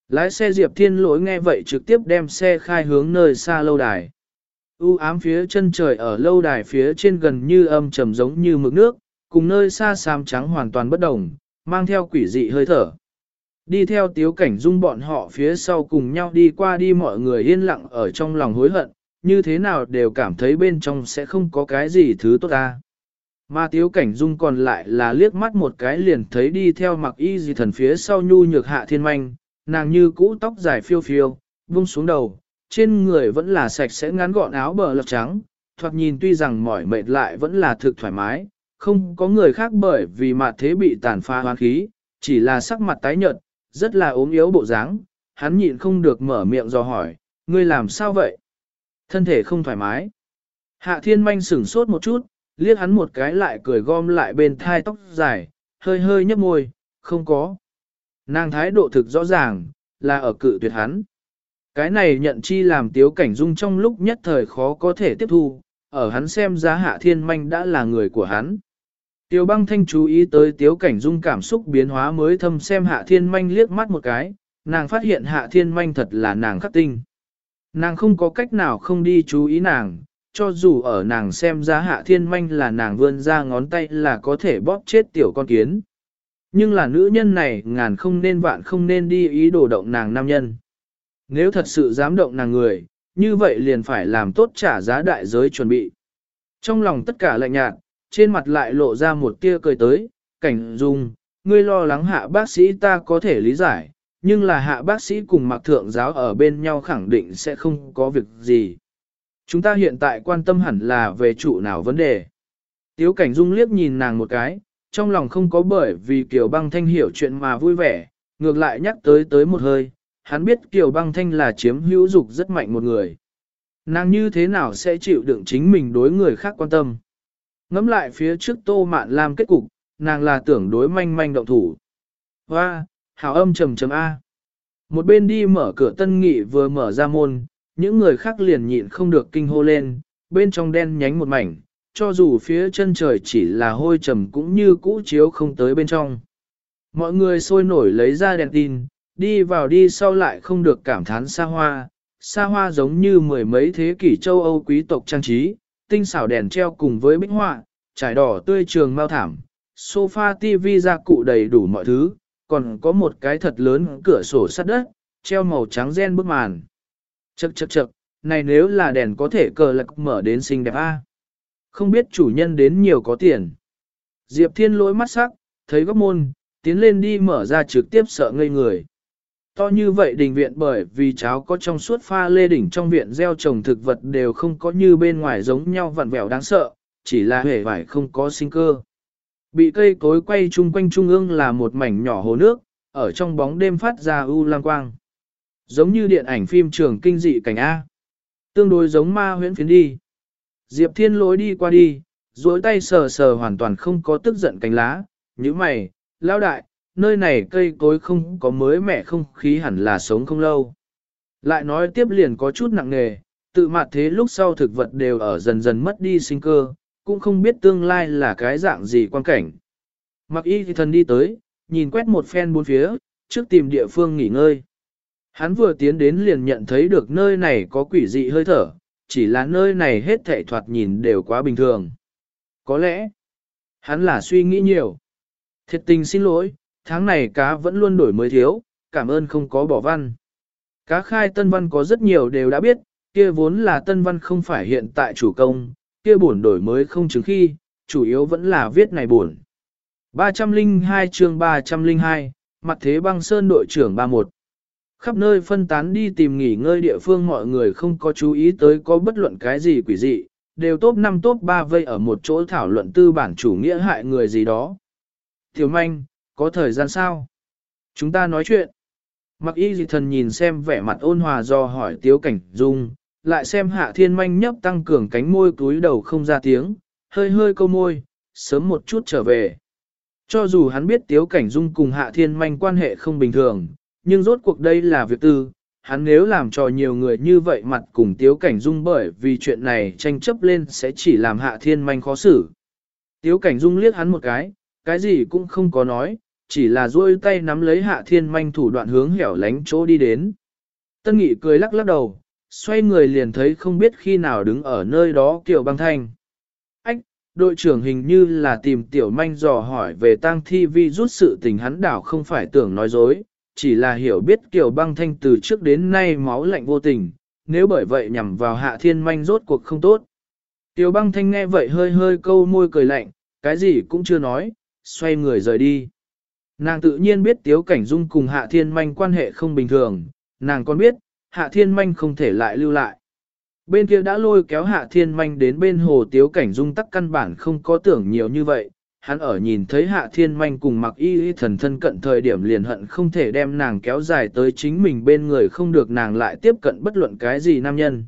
Lái xe Diệp Thiên lỗi nghe vậy trực tiếp đem xe khai hướng nơi xa lâu đài. U ám phía chân trời ở lâu đài phía trên gần như âm trầm giống như mực nước, cùng nơi xa xám trắng hoàn toàn bất đồng, mang theo quỷ dị hơi thở. Đi theo tiếu cảnh dung bọn họ phía sau cùng nhau đi qua đi mọi người yên lặng ở trong lòng hối hận, như thế nào đều cảm thấy bên trong sẽ không có cái gì thứ tốt ta. Mà tiếu cảnh dung còn lại là liếc mắt một cái liền thấy đi theo mặc y gì thần phía sau nhu nhược hạ thiên manh, nàng như cũ tóc dài phiêu phiêu, buông xuống đầu, trên người vẫn là sạch sẽ ngắn gọn áo bờ lọc trắng, thoạt nhìn tuy rằng mỏi mệt lại vẫn là thực thoải mái, không có người khác bởi vì mặt thế bị tàn phá hoang khí, chỉ là sắc mặt tái nhợt, rất là ốm yếu bộ dáng, hắn nhịn không được mở miệng do hỏi, ngươi làm sao vậy? Thân thể không thoải mái. Hạ thiên manh sửng sốt một chút, liếc hắn một cái lại cười gom lại bên thai tóc dài, hơi hơi nhấp môi, không có. Nàng thái độ thực rõ ràng, là ở cự tuyệt hắn. Cái này nhận chi làm tiếu cảnh dung trong lúc nhất thời khó có thể tiếp thu, ở hắn xem ra hạ thiên manh đã là người của hắn. Tiêu băng thanh chú ý tới tiếu cảnh dung cảm xúc biến hóa mới thâm xem hạ thiên manh liếc mắt một cái, nàng phát hiện hạ thiên manh thật là nàng khắc tinh. Nàng không có cách nào không đi chú ý nàng, cho dù ở nàng xem ra hạ thiên manh là nàng vươn ra ngón tay là có thể bóp chết tiểu con kiến. Nhưng là nữ nhân này ngàn không nên vạn không nên đi ý đồ động nàng nam nhân. Nếu thật sự dám động nàng người, như vậy liền phải làm tốt trả giá đại giới chuẩn bị. Trong lòng tất cả lạnh nhạt, trên mặt lại lộ ra một tia cười tới, cảnh dung, ngươi lo lắng hạ bác sĩ ta có thể lý giải, nhưng là hạ bác sĩ cùng mặc thượng giáo ở bên nhau khẳng định sẽ không có việc gì. Chúng ta hiện tại quan tâm hẳn là về chủ nào vấn đề. Tiếu cảnh dung liếc nhìn nàng một cái, trong lòng không có bởi vì Kiều băng thanh hiểu chuyện mà vui vẻ, ngược lại nhắc tới tới một hơi, hắn biết Kiều băng thanh là chiếm hữu dục rất mạnh một người. Nàng như thế nào sẽ chịu đựng chính mình đối người khác quan tâm. Ngắm lại phía trước tô mạn làm kết cục, nàng là tưởng đối manh manh động thủ. Hoa, hào âm trầm trầm A. Một bên đi mở cửa tân nghị vừa mở ra môn, những người khác liền nhịn không được kinh hô lên, bên trong đen nhánh một mảnh, cho dù phía chân trời chỉ là hôi trầm cũng như cũ chiếu không tới bên trong. Mọi người sôi nổi lấy ra đèn tin, đi vào đi sau lại không được cảm thán xa hoa, xa hoa giống như mười mấy thế kỷ châu Âu quý tộc trang trí, tinh xảo đèn treo cùng với bích họa, trải đỏ tươi trường mau thảm, sofa tivi gia cụ đầy đủ mọi thứ, còn có một cái thật lớn cửa sổ sắt đất, treo màu trắng gen bức màn. Chậc chậc chậc, này nếu là đèn có thể cờ lạc mở đến xinh đẹp a. Không biết chủ nhân đến nhiều có tiền. Diệp Thiên lỗi mắt sắc, thấy góc môn, tiến lên đi mở ra trực tiếp sợ ngây người. To như vậy đình viện bởi vì cháu có trong suốt pha lê đỉnh trong viện gieo trồng thực vật đều không có như bên ngoài giống nhau vặn vẹo đáng sợ, chỉ là hề vải không có sinh cơ. Bị cây cối quay chung quanh trung ương là một mảnh nhỏ hồ nước, ở trong bóng đêm phát ra u lang quang. Giống như điện ảnh phim trường kinh dị cảnh A. Tương đối giống ma huyễn phiến đi. Diệp Thiên lối đi qua đi, duỗi tay sờ sờ hoàn toàn không có tức giận cánh lá. Như mày, lao đại, nơi này cây cối không có mới mẻ không khí hẳn là sống không lâu. Lại nói tiếp liền có chút nặng nề, tự mặt thế lúc sau thực vật đều ở dần dần mất đi sinh cơ, cũng không biết tương lai là cái dạng gì quan cảnh. Mặc y thì thần đi tới, nhìn quét một phen bốn phía, trước tìm địa phương nghỉ ngơi. Hắn vừa tiến đến liền nhận thấy được nơi này có quỷ dị hơi thở, chỉ là nơi này hết thảy thoạt nhìn đều quá bình thường. Có lẽ, hắn là suy nghĩ nhiều. Thiệt tình xin lỗi, tháng này cá vẫn luôn đổi mới thiếu, cảm ơn không có bỏ văn. Cá khai tân văn có rất nhiều đều đã biết, kia vốn là tân văn không phải hiện tại chủ công, kia buồn đổi mới không chứng khi, chủ yếu vẫn là viết này buồn. 302 chương 302, mặt thế băng sơn đội trưởng 31. Khắp nơi phân tán đi tìm nghỉ ngơi địa phương mọi người không có chú ý tới có bất luận cái gì quỷ dị, đều top 5 top 3 vây ở một chỗ thảo luận tư bản chủ nghĩa hại người gì đó. Tiểu manh, có thời gian sao? Chúng ta nói chuyện. Mặc y dị thần nhìn xem vẻ mặt ôn hòa do hỏi tiếu cảnh dung, lại xem hạ thiên manh nhấp tăng cường cánh môi túi đầu không ra tiếng, hơi hơi câu môi, sớm một chút trở về. Cho dù hắn biết tiếu cảnh dung cùng hạ thiên manh quan hệ không bình thường, nhưng rốt cuộc đây là việc tư, hắn nếu làm cho nhiều người như vậy mặt cùng tiếu cảnh dung bởi vì chuyện này tranh chấp lên sẽ chỉ làm hạ thiên manh khó xử. Tiếu cảnh dung liếc hắn một cái, cái gì cũng không có nói, chỉ là duỗi tay nắm lấy hạ thiên manh thủ đoạn hướng hẻo lánh chỗ đi đến. Tân nghị cười lắc lắc đầu, xoay người liền thấy không biết khi nào đứng ở nơi đó Kiều băng thanh. Ách, đội trưởng hình như là tìm tiểu manh dò hỏi về tang thi vi rút sự tình hắn đảo không phải tưởng nói dối, chỉ là hiểu biết Kiều băng thanh từ trước đến nay máu lạnh vô tình, nếu bởi vậy nhằm vào hạ thiên manh rốt cuộc không tốt. Tiểu băng thanh nghe vậy hơi hơi câu môi cười lạnh, cái gì cũng chưa nói, xoay người rời đi. Nàng tự nhiên biết Tiếu Cảnh Dung cùng Hạ Thiên Manh quan hệ không bình thường, nàng còn biết, Hạ Thiên Manh không thể lại lưu lại. Bên kia đã lôi kéo Hạ Thiên Manh đến bên hồ Tiếu Cảnh Dung tắc căn bản không có tưởng nhiều như vậy. Hắn ở nhìn thấy Hạ Thiên Manh cùng mặc y y thần thân cận thời điểm liền hận không thể đem nàng kéo dài tới chính mình bên người không được nàng lại tiếp cận bất luận cái gì nam nhân.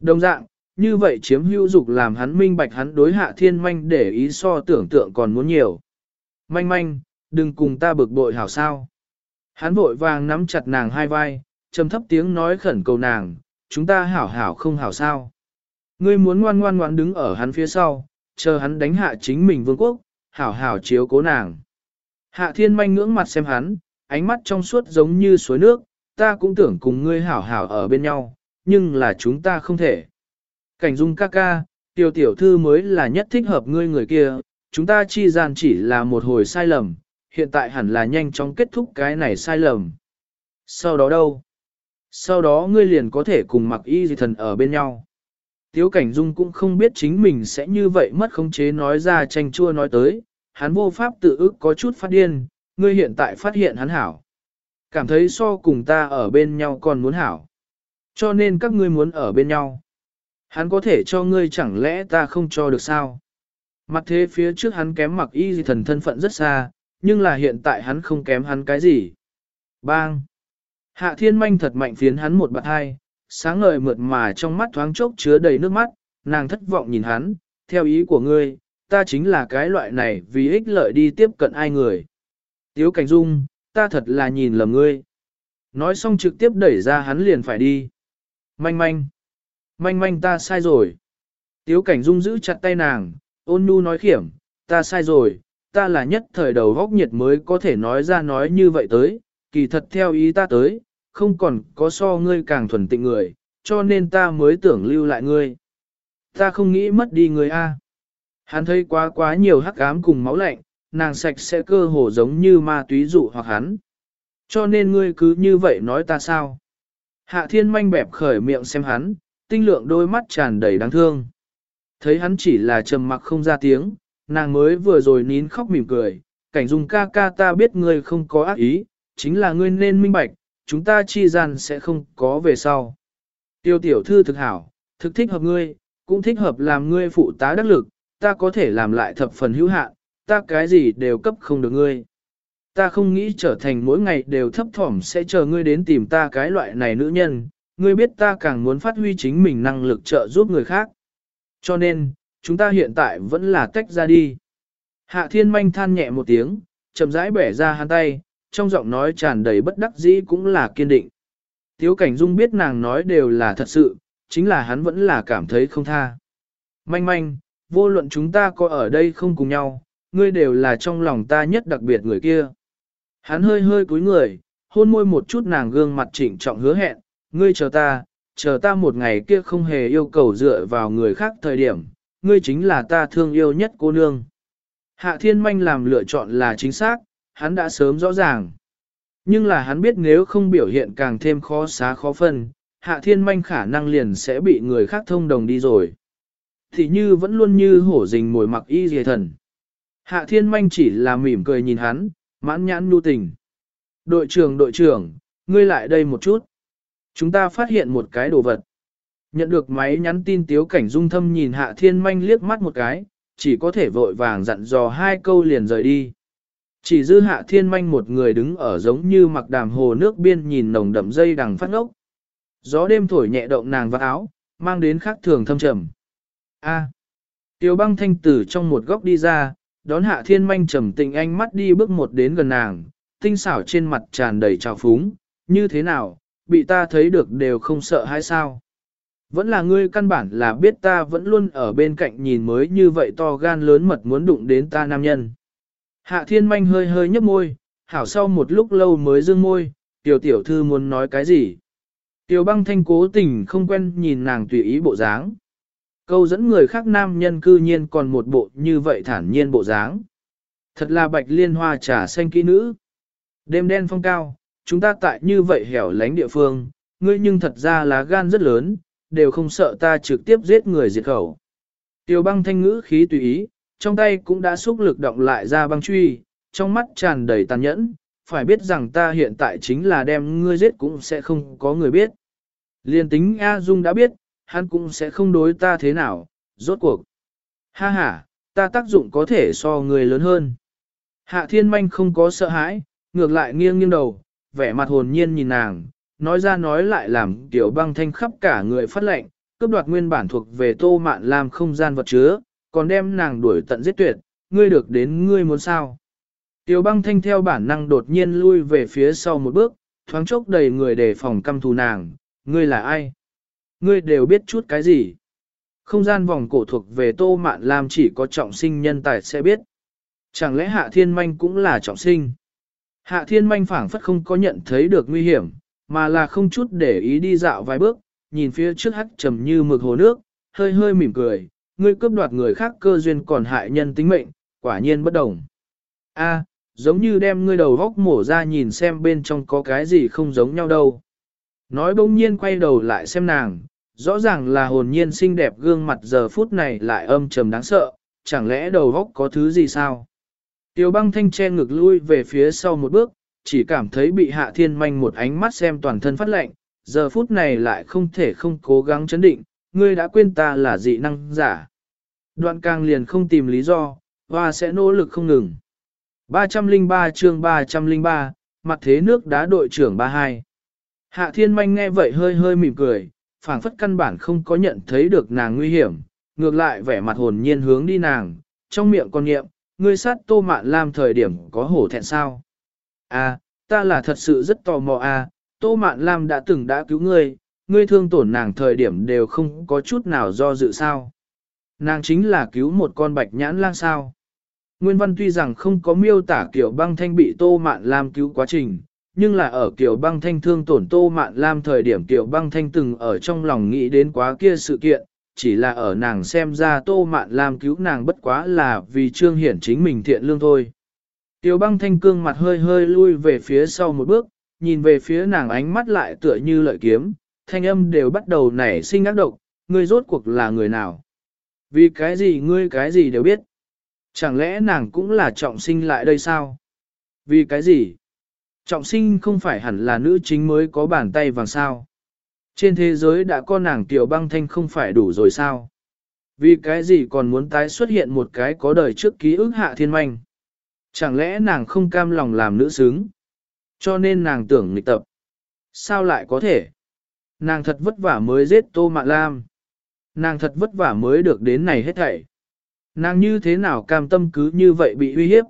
Đồng dạng, như vậy chiếm hữu dục làm hắn minh bạch hắn đối Hạ Thiên Manh để ý so tưởng tượng còn muốn nhiều. Manh manh, đừng cùng ta bực bội hảo sao. Hắn vội vàng nắm chặt nàng hai vai, trầm thấp tiếng nói khẩn cầu nàng, chúng ta hảo hảo không hảo sao. Ngươi muốn ngoan ngoan ngoan đứng ở hắn phía sau, chờ hắn đánh hạ chính mình vương quốc, hảo hảo chiếu cố nàng. Hạ thiên manh ngưỡng mặt xem hắn, ánh mắt trong suốt giống như suối nước, ta cũng tưởng cùng ngươi hảo hảo ở bên nhau, nhưng là chúng ta không thể. Cảnh dung ca ca, tiểu tiểu thư mới là nhất thích hợp ngươi người kia, chúng ta chi gian chỉ là một hồi sai lầm, hiện tại hẳn là nhanh chóng kết thúc cái này sai lầm. Sau đó đâu? Sau đó ngươi liền có thể cùng mặc y dị thần ở bên nhau. Tiếu cảnh dung cũng không biết chính mình sẽ như vậy mất khống chế nói ra tranh chua nói tới, hắn vô pháp tự ức có chút phát điên, ngươi hiện tại phát hiện hắn hảo. Cảm thấy so cùng ta ở bên nhau còn muốn hảo. Cho nên các ngươi muốn ở bên nhau. Hắn có thể cho ngươi chẳng lẽ ta không cho được sao? Mặt thế phía trước hắn kém mặc y dị thần thân phận rất xa, nhưng là hiện tại hắn không kém hắn cái gì. Bang! Hạ thiên manh thật mạnh phiến hắn một bạc hai, sáng ngời mượt mà trong mắt thoáng chốc chứa đầy nước mắt, nàng thất vọng nhìn hắn, theo ý của ngươi, ta chính là cái loại này vì ích lợi đi tiếp cận ai người. Tiếu cảnh dung, ta thật là nhìn lầm ngươi. Nói xong trực tiếp đẩy ra hắn liền phải đi. Manh manh. Manh manh ta sai rồi. Tiếu cảnh dung giữ chặt tay nàng, ôn nhu nói khiểm, ta sai rồi, ta là nhất thời đầu góc nhiệt mới có thể nói ra nói như vậy tới, kỳ thật theo ý ta tới, không còn có so ngươi càng thuần tịnh người, cho nên ta mới tưởng lưu lại ngươi. Ta không nghĩ mất đi người A. Hắn thấy quá quá nhiều hắc ám cùng máu lạnh, nàng sạch sẽ cơ hồ giống như ma túy dụ hoặc hắn. Cho nên ngươi cứ như vậy nói ta sao? Hạ thiên manh bẹp khởi miệng xem hắn, tinh lượng đôi mắt tràn đầy đáng thương. Thấy hắn chỉ là trầm mặc không ra tiếng, nàng mới vừa rồi nín khóc mỉm cười, cảnh dung ca ca ta biết ngươi không có ác ý, chính là ngươi nên minh bạch, chúng ta chi gian sẽ không có về sau. Tiêu tiểu thư thực hảo, thực thích hợp ngươi, cũng thích hợp làm ngươi phụ tá đắc lực, ta có thể làm lại thập phần hữu hạn, ta cái gì đều cấp không được ngươi. Ta không nghĩ trở thành mỗi ngày đều thấp thỏm sẽ chờ ngươi đến tìm ta cái loại này nữ nhân, ngươi biết ta càng muốn phát huy chính mình năng lực trợ giúp người khác. Cho nên, chúng ta hiện tại vẫn là tách ra đi. Hạ thiên manh than nhẹ một tiếng, chậm rãi bẻ ra hắn tay, trong giọng nói tràn đầy bất đắc dĩ cũng là kiên định. Tiếu cảnh dung biết nàng nói đều là thật sự, chính là hắn vẫn là cảm thấy không tha. Manh manh, vô luận chúng ta có ở đây không cùng nhau, ngươi đều là trong lòng ta nhất đặc biệt người kia. Hắn hơi hơi cúi người, hôn môi một chút nàng gương mặt chỉnh trọng hứa hẹn, ngươi chờ ta, chờ ta một ngày kia không hề yêu cầu dựa vào người khác thời điểm, ngươi chính là ta thương yêu nhất cô nương. Hạ thiên manh làm lựa chọn là chính xác, hắn đã sớm rõ ràng. Nhưng là hắn biết nếu không biểu hiện càng thêm khó xá khó phân, hạ thiên manh khả năng liền sẽ bị người khác thông đồng đi rồi. Thì như vẫn luôn như hổ rình mồi mặc y dề thần. Hạ thiên manh chỉ là mỉm cười nhìn hắn, mãn nhãn nhu tình. Đội trưởng đội trưởng, ngươi lại đây một chút. Chúng ta phát hiện một cái đồ vật. Nhận được máy nhắn tin tiếu cảnh dung thâm nhìn hạ thiên manh liếc mắt một cái, chỉ có thể vội vàng dặn dò hai câu liền rời đi. Chỉ dư hạ thiên manh một người đứng ở giống như mặc đàm hồ nước biên nhìn nồng đậm dây đằng phát ngốc. Gió đêm thổi nhẹ động nàng vào áo, mang đến khác thường thâm trầm. A. Tiêu băng thanh tử trong một góc đi ra, đón hạ thiên manh trầm tình ánh mắt đi bước một đến gần nàng, tinh xảo trên mặt tràn đầy trào phúng, như thế nào, bị ta thấy được đều không sợ hay sao? Vẫn là ngươi căn bản là biết ta vẫn luôn ở bên cạnh nhìn mới như vậy to gan lớn mật muốn đụng đến ta nam nhân. Hạ thiên manh hơi hơi nhấp môi, hảo sau một lúc lâu mới dương môi, tiểu tiểu thư muốn nói cái gì. Tiểu băng thanh cố tình không quen nhìn nàng tùy ý bộ dáng. Câu dẫn người khác nam nhân cư nhiên còn một bộ như vậy thản nhiên bộ dáng. Thật là bạch liên hoa trà xanh kỹ nữ. Đêm đen phong cao, chúng ta tại như vậy hẻo lánh địa phương, ngươi nhưng thật ra là gan rất lớn, đều không sợ ta trực tiếp giết người diệt khẩu. Tiêu băng thanh ngữ khí tùy ý, trong tay cũng đã xúc lực động lại ra băng truy, trong mắt tràn đầy tàn nhẫn, phải biết rằng ta hiện tại chính là đem ngươi giết cũng sẽ không có người biết. Liên tính A Dung đã biết, hắn cũng sẽ không đối ta thế nào, rốt cuộc. Ha ha, ta tác dụng có thể so người lớn hơn. Hạ thiên manh không có sợ hãi, ngược lại nghiêng nghiêng đầu, vẻ mặt hồn nhiên nhìn nàng, nói ra nói lại làm tiểu băng thanh khắp cả người phát lệnh, cướp đoạt nguyên bản thuộc về tô mạn làm không gian vật chứa, còn đem nàng đuổi tận giết tuyệt, ngươi được đến ngươi muốn sao. Tiểu băng thanh theo bản năng đột nhiên lui về phía sau một bước, thoáng chốc đầy người đề phòng căm thù nàng, ngươi là ai? Ngươi đều biết chút cái gì? Không gian vòng cổ thuộc về tô mạn làm chỉ có trọng sinh nhân tài sẽ biết. Chẳng lẽ hạ thiên manh cũng là trọng sinh? Hạ thiên manh phảng phất không có nhận thấy được nguy hiểm, mà là không chút để ý đi dạo vài bước, nhìn phía trước hắc trầm như mực hồ nước, hơi hơi mỉm cười, ngươi cướp đoạt người khác cơ duyên còn hại nhân tính mệnh, quả nhiên bất đồng. A, giống như đem ngươi đầu góc mổ ra nhìn xem bên trong có cái gì không giống nhau đâu. Nói bỗng nhiên quay đầu lại xem nàng, rõ ràng là hồn nhiên xinh đẹp gương mặt giờ phút này lại âm trầm đáng sợ, chẳng lẽ đầu góc có thứ gì sao? Tiêu băng thanh che ngực lui về phía sau một bước, chỉ cảm thấy bị hạ thiên manh một ánh mắt xem toàn thân phát lạnh, giờ phút này lại không thể không cố gắng chấn định, ngươi đã quên ta là dị năng giả. Đoạn càng liền không tìm lý do, và sẽ nỗ lực không ngừng. 303 chương 303, mặt thế nước đá đội trưởng 32. Hạ thiên manh nghe vậy hơi hơi mỉm cười, phảng phất căn bản không có nhận thấy được nàng nguy hiểm, ngược lại vẻ mặt hồn nhiên hướng đi nàng, trong miệng con nghiệm, ngươi sát tô mạn lam thời điểm có hổ thẹn sao. À, ta là thật sự rất tò mò à, tô mạn lam đã từng đã cứu ngươi, ngươi thương tổn nàng thời điểm đều không có chút nào do dự sao. Nàng chính là cứu một con bạch nhãn lang sao. Nguyên văn tuy rằng không có miêu tả kiểu băng thanh bị tô mạn lam cứu quá trình, nhưng là ở kiểu băng thanh thương tổn tô mạn lam thời điểm kiểu băng thanh từng ở trong lòng nghĩ đến quá kia sự kiện, chỉ là ở nàng xem ra tô mạn lam cứu nàng bất quá là vì trương hiển chính mình thiện lương thôi. Tiểu băng thanh cương mặt hơi hơi lui về phía sau một bước, nhìn về phía nàng ánh mắt lại tựa như lợi kiếm, thanh âm đều bắt đầu nảy sinh ác độc, ngươi rốt cuộc là người nào? Vì cái gì ngươi cái gì đều biết? Chẳng lẽ nàng cũng là trọng sinh lại đây sao? Vì cái gì? Trọng sinh không phải hẳn là nữ chính mới có bàn tay vàng sao? Trên thế giới đã có nàng tiểu băng thanh không phải đủ rồi sao? Vì cái gì còn muốn tái xuất hiện một cái có đời trước ký ức hạ thiên manh? Chẳng lẽ nàng không cam lòng làm nữ xứng? Cho nên nàng tưởng nghịch tập. Sao lại có thể? Nàng thật vất vả mới giết Tô Mạn Lam. Nàng thật vất vả mới được đến này hết thảy. Nàng như thế nào cam tâm cứ như vậy bị uy hiếp?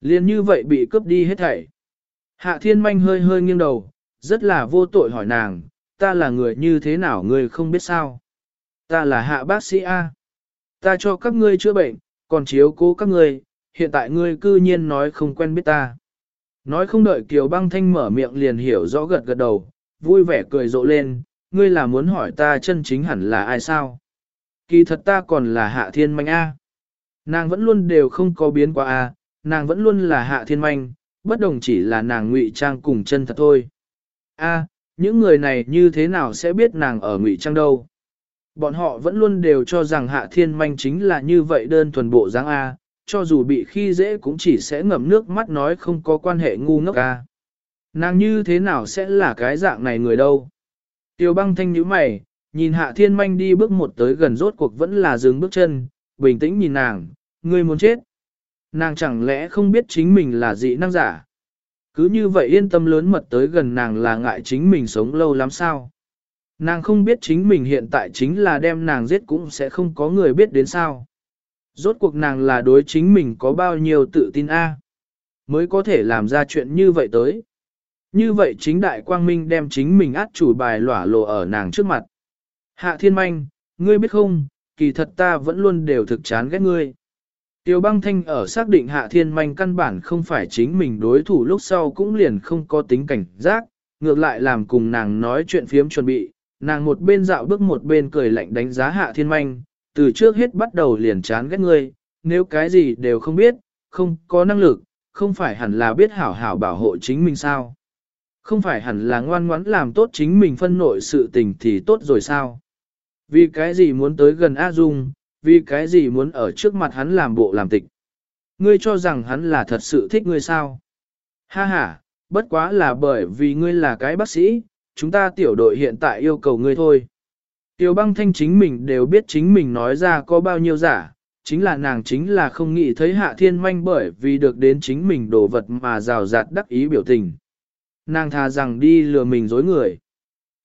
liền như vậy bị cướp đi hết thảy. Hạ thiên manh hơi hơi nghiêng đầu, rất là vô tội hỏi nàng, ta là người như thế nào người không biết sao? Ta là hạ bác sĩ A. Ta cho các ngươi chữa bệnh, còn chiếu cố các ngươi, hiện tại ngươi cư nhiên nói không quen biết ta. Nói không đợi Kiều băng thanh mở miệng liền hiểu rõ gật gật đầu, vui vẻ cười rộ lên, ngươi là muốn hỏi ta chân chính hẳn là ai sao? Kỳ thật ta còn là hạ thiên manh A. Nàng vẫn luôn đều không có biến qua A, nàng vẫn luôn là hạ thiên manh, bất đồng chỉ là nàng ngụy trang cùng chân thật thôi. A, những người này như thế nào sẽ biết nàng ở ngụy trang đâu? Bọn họ vẫn luôn đều cho rằng hạ thiên manh chính là như vậy đơn thuần bộ dáng A, cho dù bị khi dễ cũng chỉ sẽ ngậm nước mắt nói không có quan hệ ngu ngốc A. Nàng như thế nào sẽ là cái dạng này người đâu? Tiêu băng thanh nhíu mày, nhìn hạ thiên manh đi bước một tới gần rốt cuộc vẫn là dừng bước chân, bình tĩnh nhìn nàng, ngươi muốn chết. Nàng chẳng lẽ không biết chính mình là dị năng giả? Cứ như vậy yên tâm lớn mật tới gần nàng là ngại chính mình sống lâu lắm sao? Nàng không biết chính mình hiện tại chính là đem nàng giết cũng sẽ không có người biết đến sao. Rốt cuộc nàng là đối chính mình có bao nhiêu tự tin a mới có thể làm ra chuyện như vậy tới. Như vậy chính đại quang minh đem chính mình át chủ bài lỏa lộ ở nàng trước mặt. Hạ thiên manh, ngươi biết không, kỳ thật ta vẫn luôn đều thực chán ghét ngươi. Tiêu băng thanh ở xác định hạ thiên manh căn bản không phải chính mình đối thủ lúc sau cũng liền không có tính cảnh giác, ngược lại làm cùng nàng nói chuyện phiếm chuẩn bị, nàng một bên dạo bước một bên cười lạnh đánh giá hạ thiên manh, từ trước hết bắt đầu liền chán ghét ngươi, nếu cái gì đều không biết, không có năng lực, không phải hẳn là biết hảo hảo bảo hộ chính mình sao. Không phải hẳn là ngoan ngoãn làm tốt chính mình phân nội sự tình thì tốt rồi sao? Vì cái gì muốn tới gần A Dung, vì cái gì muốn ở trước mặt hắn làm bộ làm tịch? Ngươi cho rằng hắn là thật sự thích ngươi sao? Ha ha, bất quá là bởi vì ngươi là cái bác sĩ, chúng ta tiểu đội hiện tại yêu cầu ngươi thôi. Tiểu băng thanh chính mình đều biết chính mình nói ra có bao nhiêu giả, chính là nàng chính là không nghĩ thấy hạ thiên manh bởi vì được đến chính mình đồ vật mà rào rạt đắc ý biểu tình. Nàng thà rằng đi lừa mình dối người.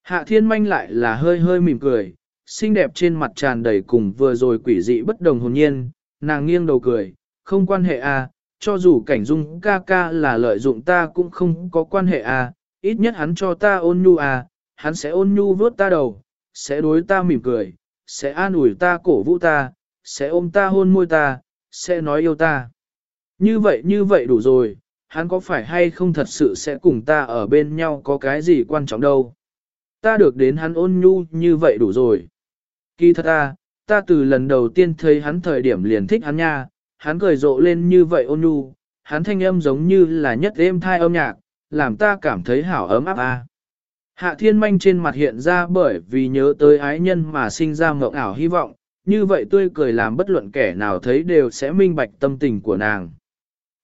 Hạ thiên manh lại là hơi hơi mỉm cười, xinh đẹp trên mặt tràn đầy cùng vừa rồi quỷ dị bất đồng hồn nhiên, nàng nghiêng đầu cười, không quan hệ à, cho dù cảnh dung ca ca là lợi dụng ta cũng không có quan hệ à, ít nhất hắn cho ta ôn nhu à, hắn sẽ ôn nhu vớt ta đầu, sẽ đối ta mỉm cười, sẽ an ủi ta cổ vũ ta, sẽ ôm ta hôn môi ta, sẽ nói yêu ta. Như vậy như vậy đủ rồi, hắn có phải hay không thật sự sẽ cùng ta ở bên nhau có cái gì quan trọng đâu. Ta được đến hắn ôn nhu như vậy đủ rồi. Kỳ thật ta, ta từ lần đầu tiên thấy hắn thời điểm liền thích hắn nha, hắn cười rộ lên như vậy ôn nhu, hắn thanh âm giống như là nhất êm thai âm nhạc, làm ta cảm thấy hảo ấm áp a. Hạ thiên manh trên mặt hiện ra bởi vì nhớ tới ái nhân mà sinh ra mộng ảo hy vọng, như vậy tươi cười làm bất luận kẻ nào thấy đều sẽ minh bạch tâm tình của nàng.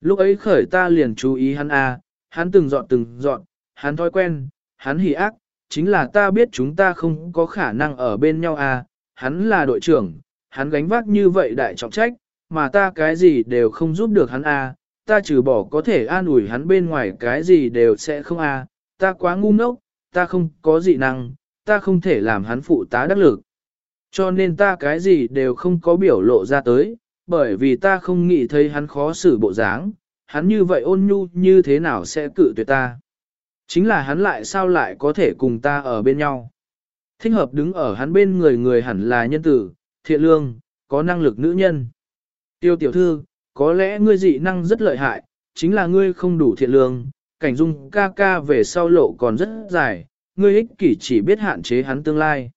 Lúc ấy khởi ta liền chú ý hắn a, hắn từng dọn từng dọn, hắn thói quen, hắn hỉ ác, chính là ta biết chúng ta không có khả năng ở bên nhau a, hắn là đội trưởng, hắn gánh vác như vậy đại trọng trách, mà ta cái gì đều không giúp được hắn a, ta trừ bỏ có thể an ủi hắn bên ngoài cái gì đều sẽ không a, ta quá ngu ngốc, ta không có dị năng, ta không thể làm hắn phụ tá đắc lực. Cho nên ta cái gì đều không có biểu lộ ra tới, bởi vì ta không nghĩ thấy hắn khó xử bộ dáng, hắn như vậy ôn nhu như thế nào sẽ cự tuyệt ta. Chính là hắn lại sao lại có thể cùng ta ở bên nhau. Thích hợp đứng ở hắn bên người người hẳn là nhân tử, thiện lương, có năng lực nữ nhân. Tiêu tiểu thư, có lẽ ngươi dị năng rất lợi hại, chính là ngươi không đủ thiện lương, cảnh dung ca ca về sau lộ còn rất dài, ngươi ích kỷ chỉ biết hạn chế hắn tương lai.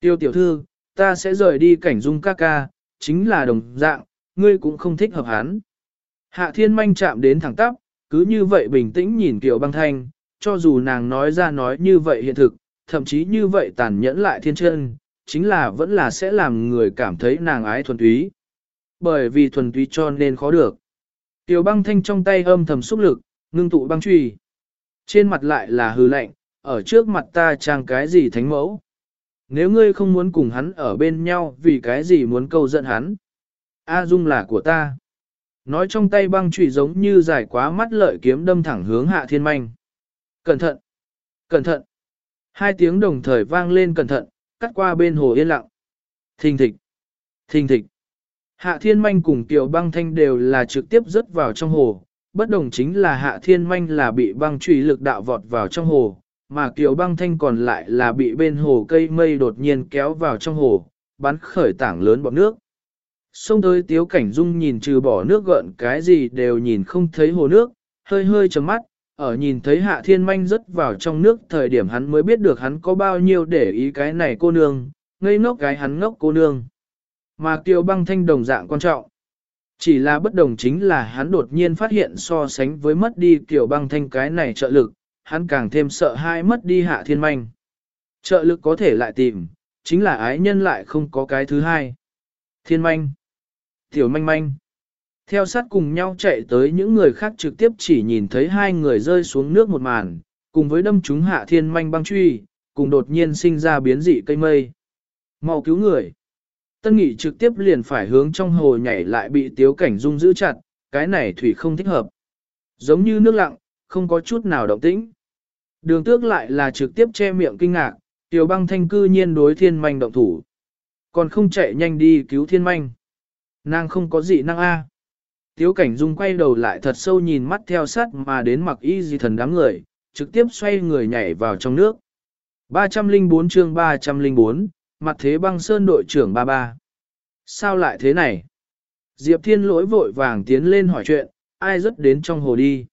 Tiêu tiểu thư, ta sẽ rời đi cảnh dung ca ca, chính là đồng dạng, ngươi cũng không thích hợp hắn. Hạ thiên manh chạm đến thẳng tắp, cứ như vậy bình tĩnh nhìn Kiều băng thanh, cho dù nàng nói ra nói như vậy hiện thực, thậm chí như vậy tàn nhẫn lại thiên chân, chính là vẫn là sẽ làm người cảm thấy nàng ái thuần túy. Bởi vì thuần túy cho nên khó được. Kiều băng thanh trong tay âm thầm xúc lực, ngưng tụ băng trùy. Trên mặt lại là hư lạnh, ở trước mặt ta trang cái gì thánh mẫu. Nếu ngươi không muốn cùng hắn ở bên nhau vì cái gì muốn câu giận hắn. A Dung là của ta. Nói trong tay băng trụy giống như dài quá mắt lợi kiếm đâm thẳng hướng hạ thiên manh. Cẩn thận! Cẩn thận! Hai tiếng đồng thời vang lên cẩn thận, cắt qua bên hồ yên lặng. Thình thịch! Thình thịch! Hạ thiên manh cùng tiểu băng thanh đều là trực tiếp rớt vào trong hồ. Bất đồng chính là hạ thiên manh là bị băng trụy lực đạo vọt vào trong hồ, mà kiều băng thanh còn lại là bị bên hồ cây mây đột nhiên kéo vào trong hồ, bắn khởi tảng lớn bọt nước. Xông tới tiếu cảnh dung nhìn trừ bỏ nước gợn cái gì đều nhìn không thấy hồ nước, hơi hơi chấm mắt, ở nhìn thấy hạ thiên manh rớt vào trong nước thời điểm hắn mới biết được hắn có bao nhiêu để ý cái này cô nương, ngây ngốc cái hắn ngốc cô nương. Mà kiều băng thanh đồng dạng quan trọng. Chỉ là bất đồng chính là hắn đột nhiên phát hiện so sánh với mất đi kiều băng thanh cái này trợ lực, hắn càng thêm sợ hai mất đi hạ thiên manh. Trợ lực có thể lại tìm, chính là ái nhân lại không có cái thứ hai. Thiên manh, tiểu manh manh. Theo sát cùng nhau chạy tới những người khác trực tiếp chỉ nhìn thấy hai người rơi xuống nước một màn, cùng với đâm chúng hạ thiên manh băng truy, cùng đột nhiên sinh ra biến dị cây mây. mau cứu người. Tân nghị trực tiếp liền phải hướng trong hồ nhảy lại bị tiếu cảnh dung giữ chặt, cái này thủy không thích hợp. Giống như nước lặng, không có chút nào động tĩnh. Đường tước lại là trực tiếp che miệng kinh ngạc, tiểu băng thanh cư nhiên đối thiên manh động thủ. Còn không chạy nhanh đi cứu thiên manh. Nàng không có gì năng A. Tiếu cảnh dung quay đầu lại thật sâu nhìn mắt theo sát mà đến mặc y gì thần đám người, trực tiếp xoay người nhảy vào trong nước. 304 chương 304, mặt thế băng sơn đội trưởng 33. Sao lại thế này? Diệp Thiên lỗi vội vàng tiến lên hỏi chuyện, ai rất đến trong hồ đi.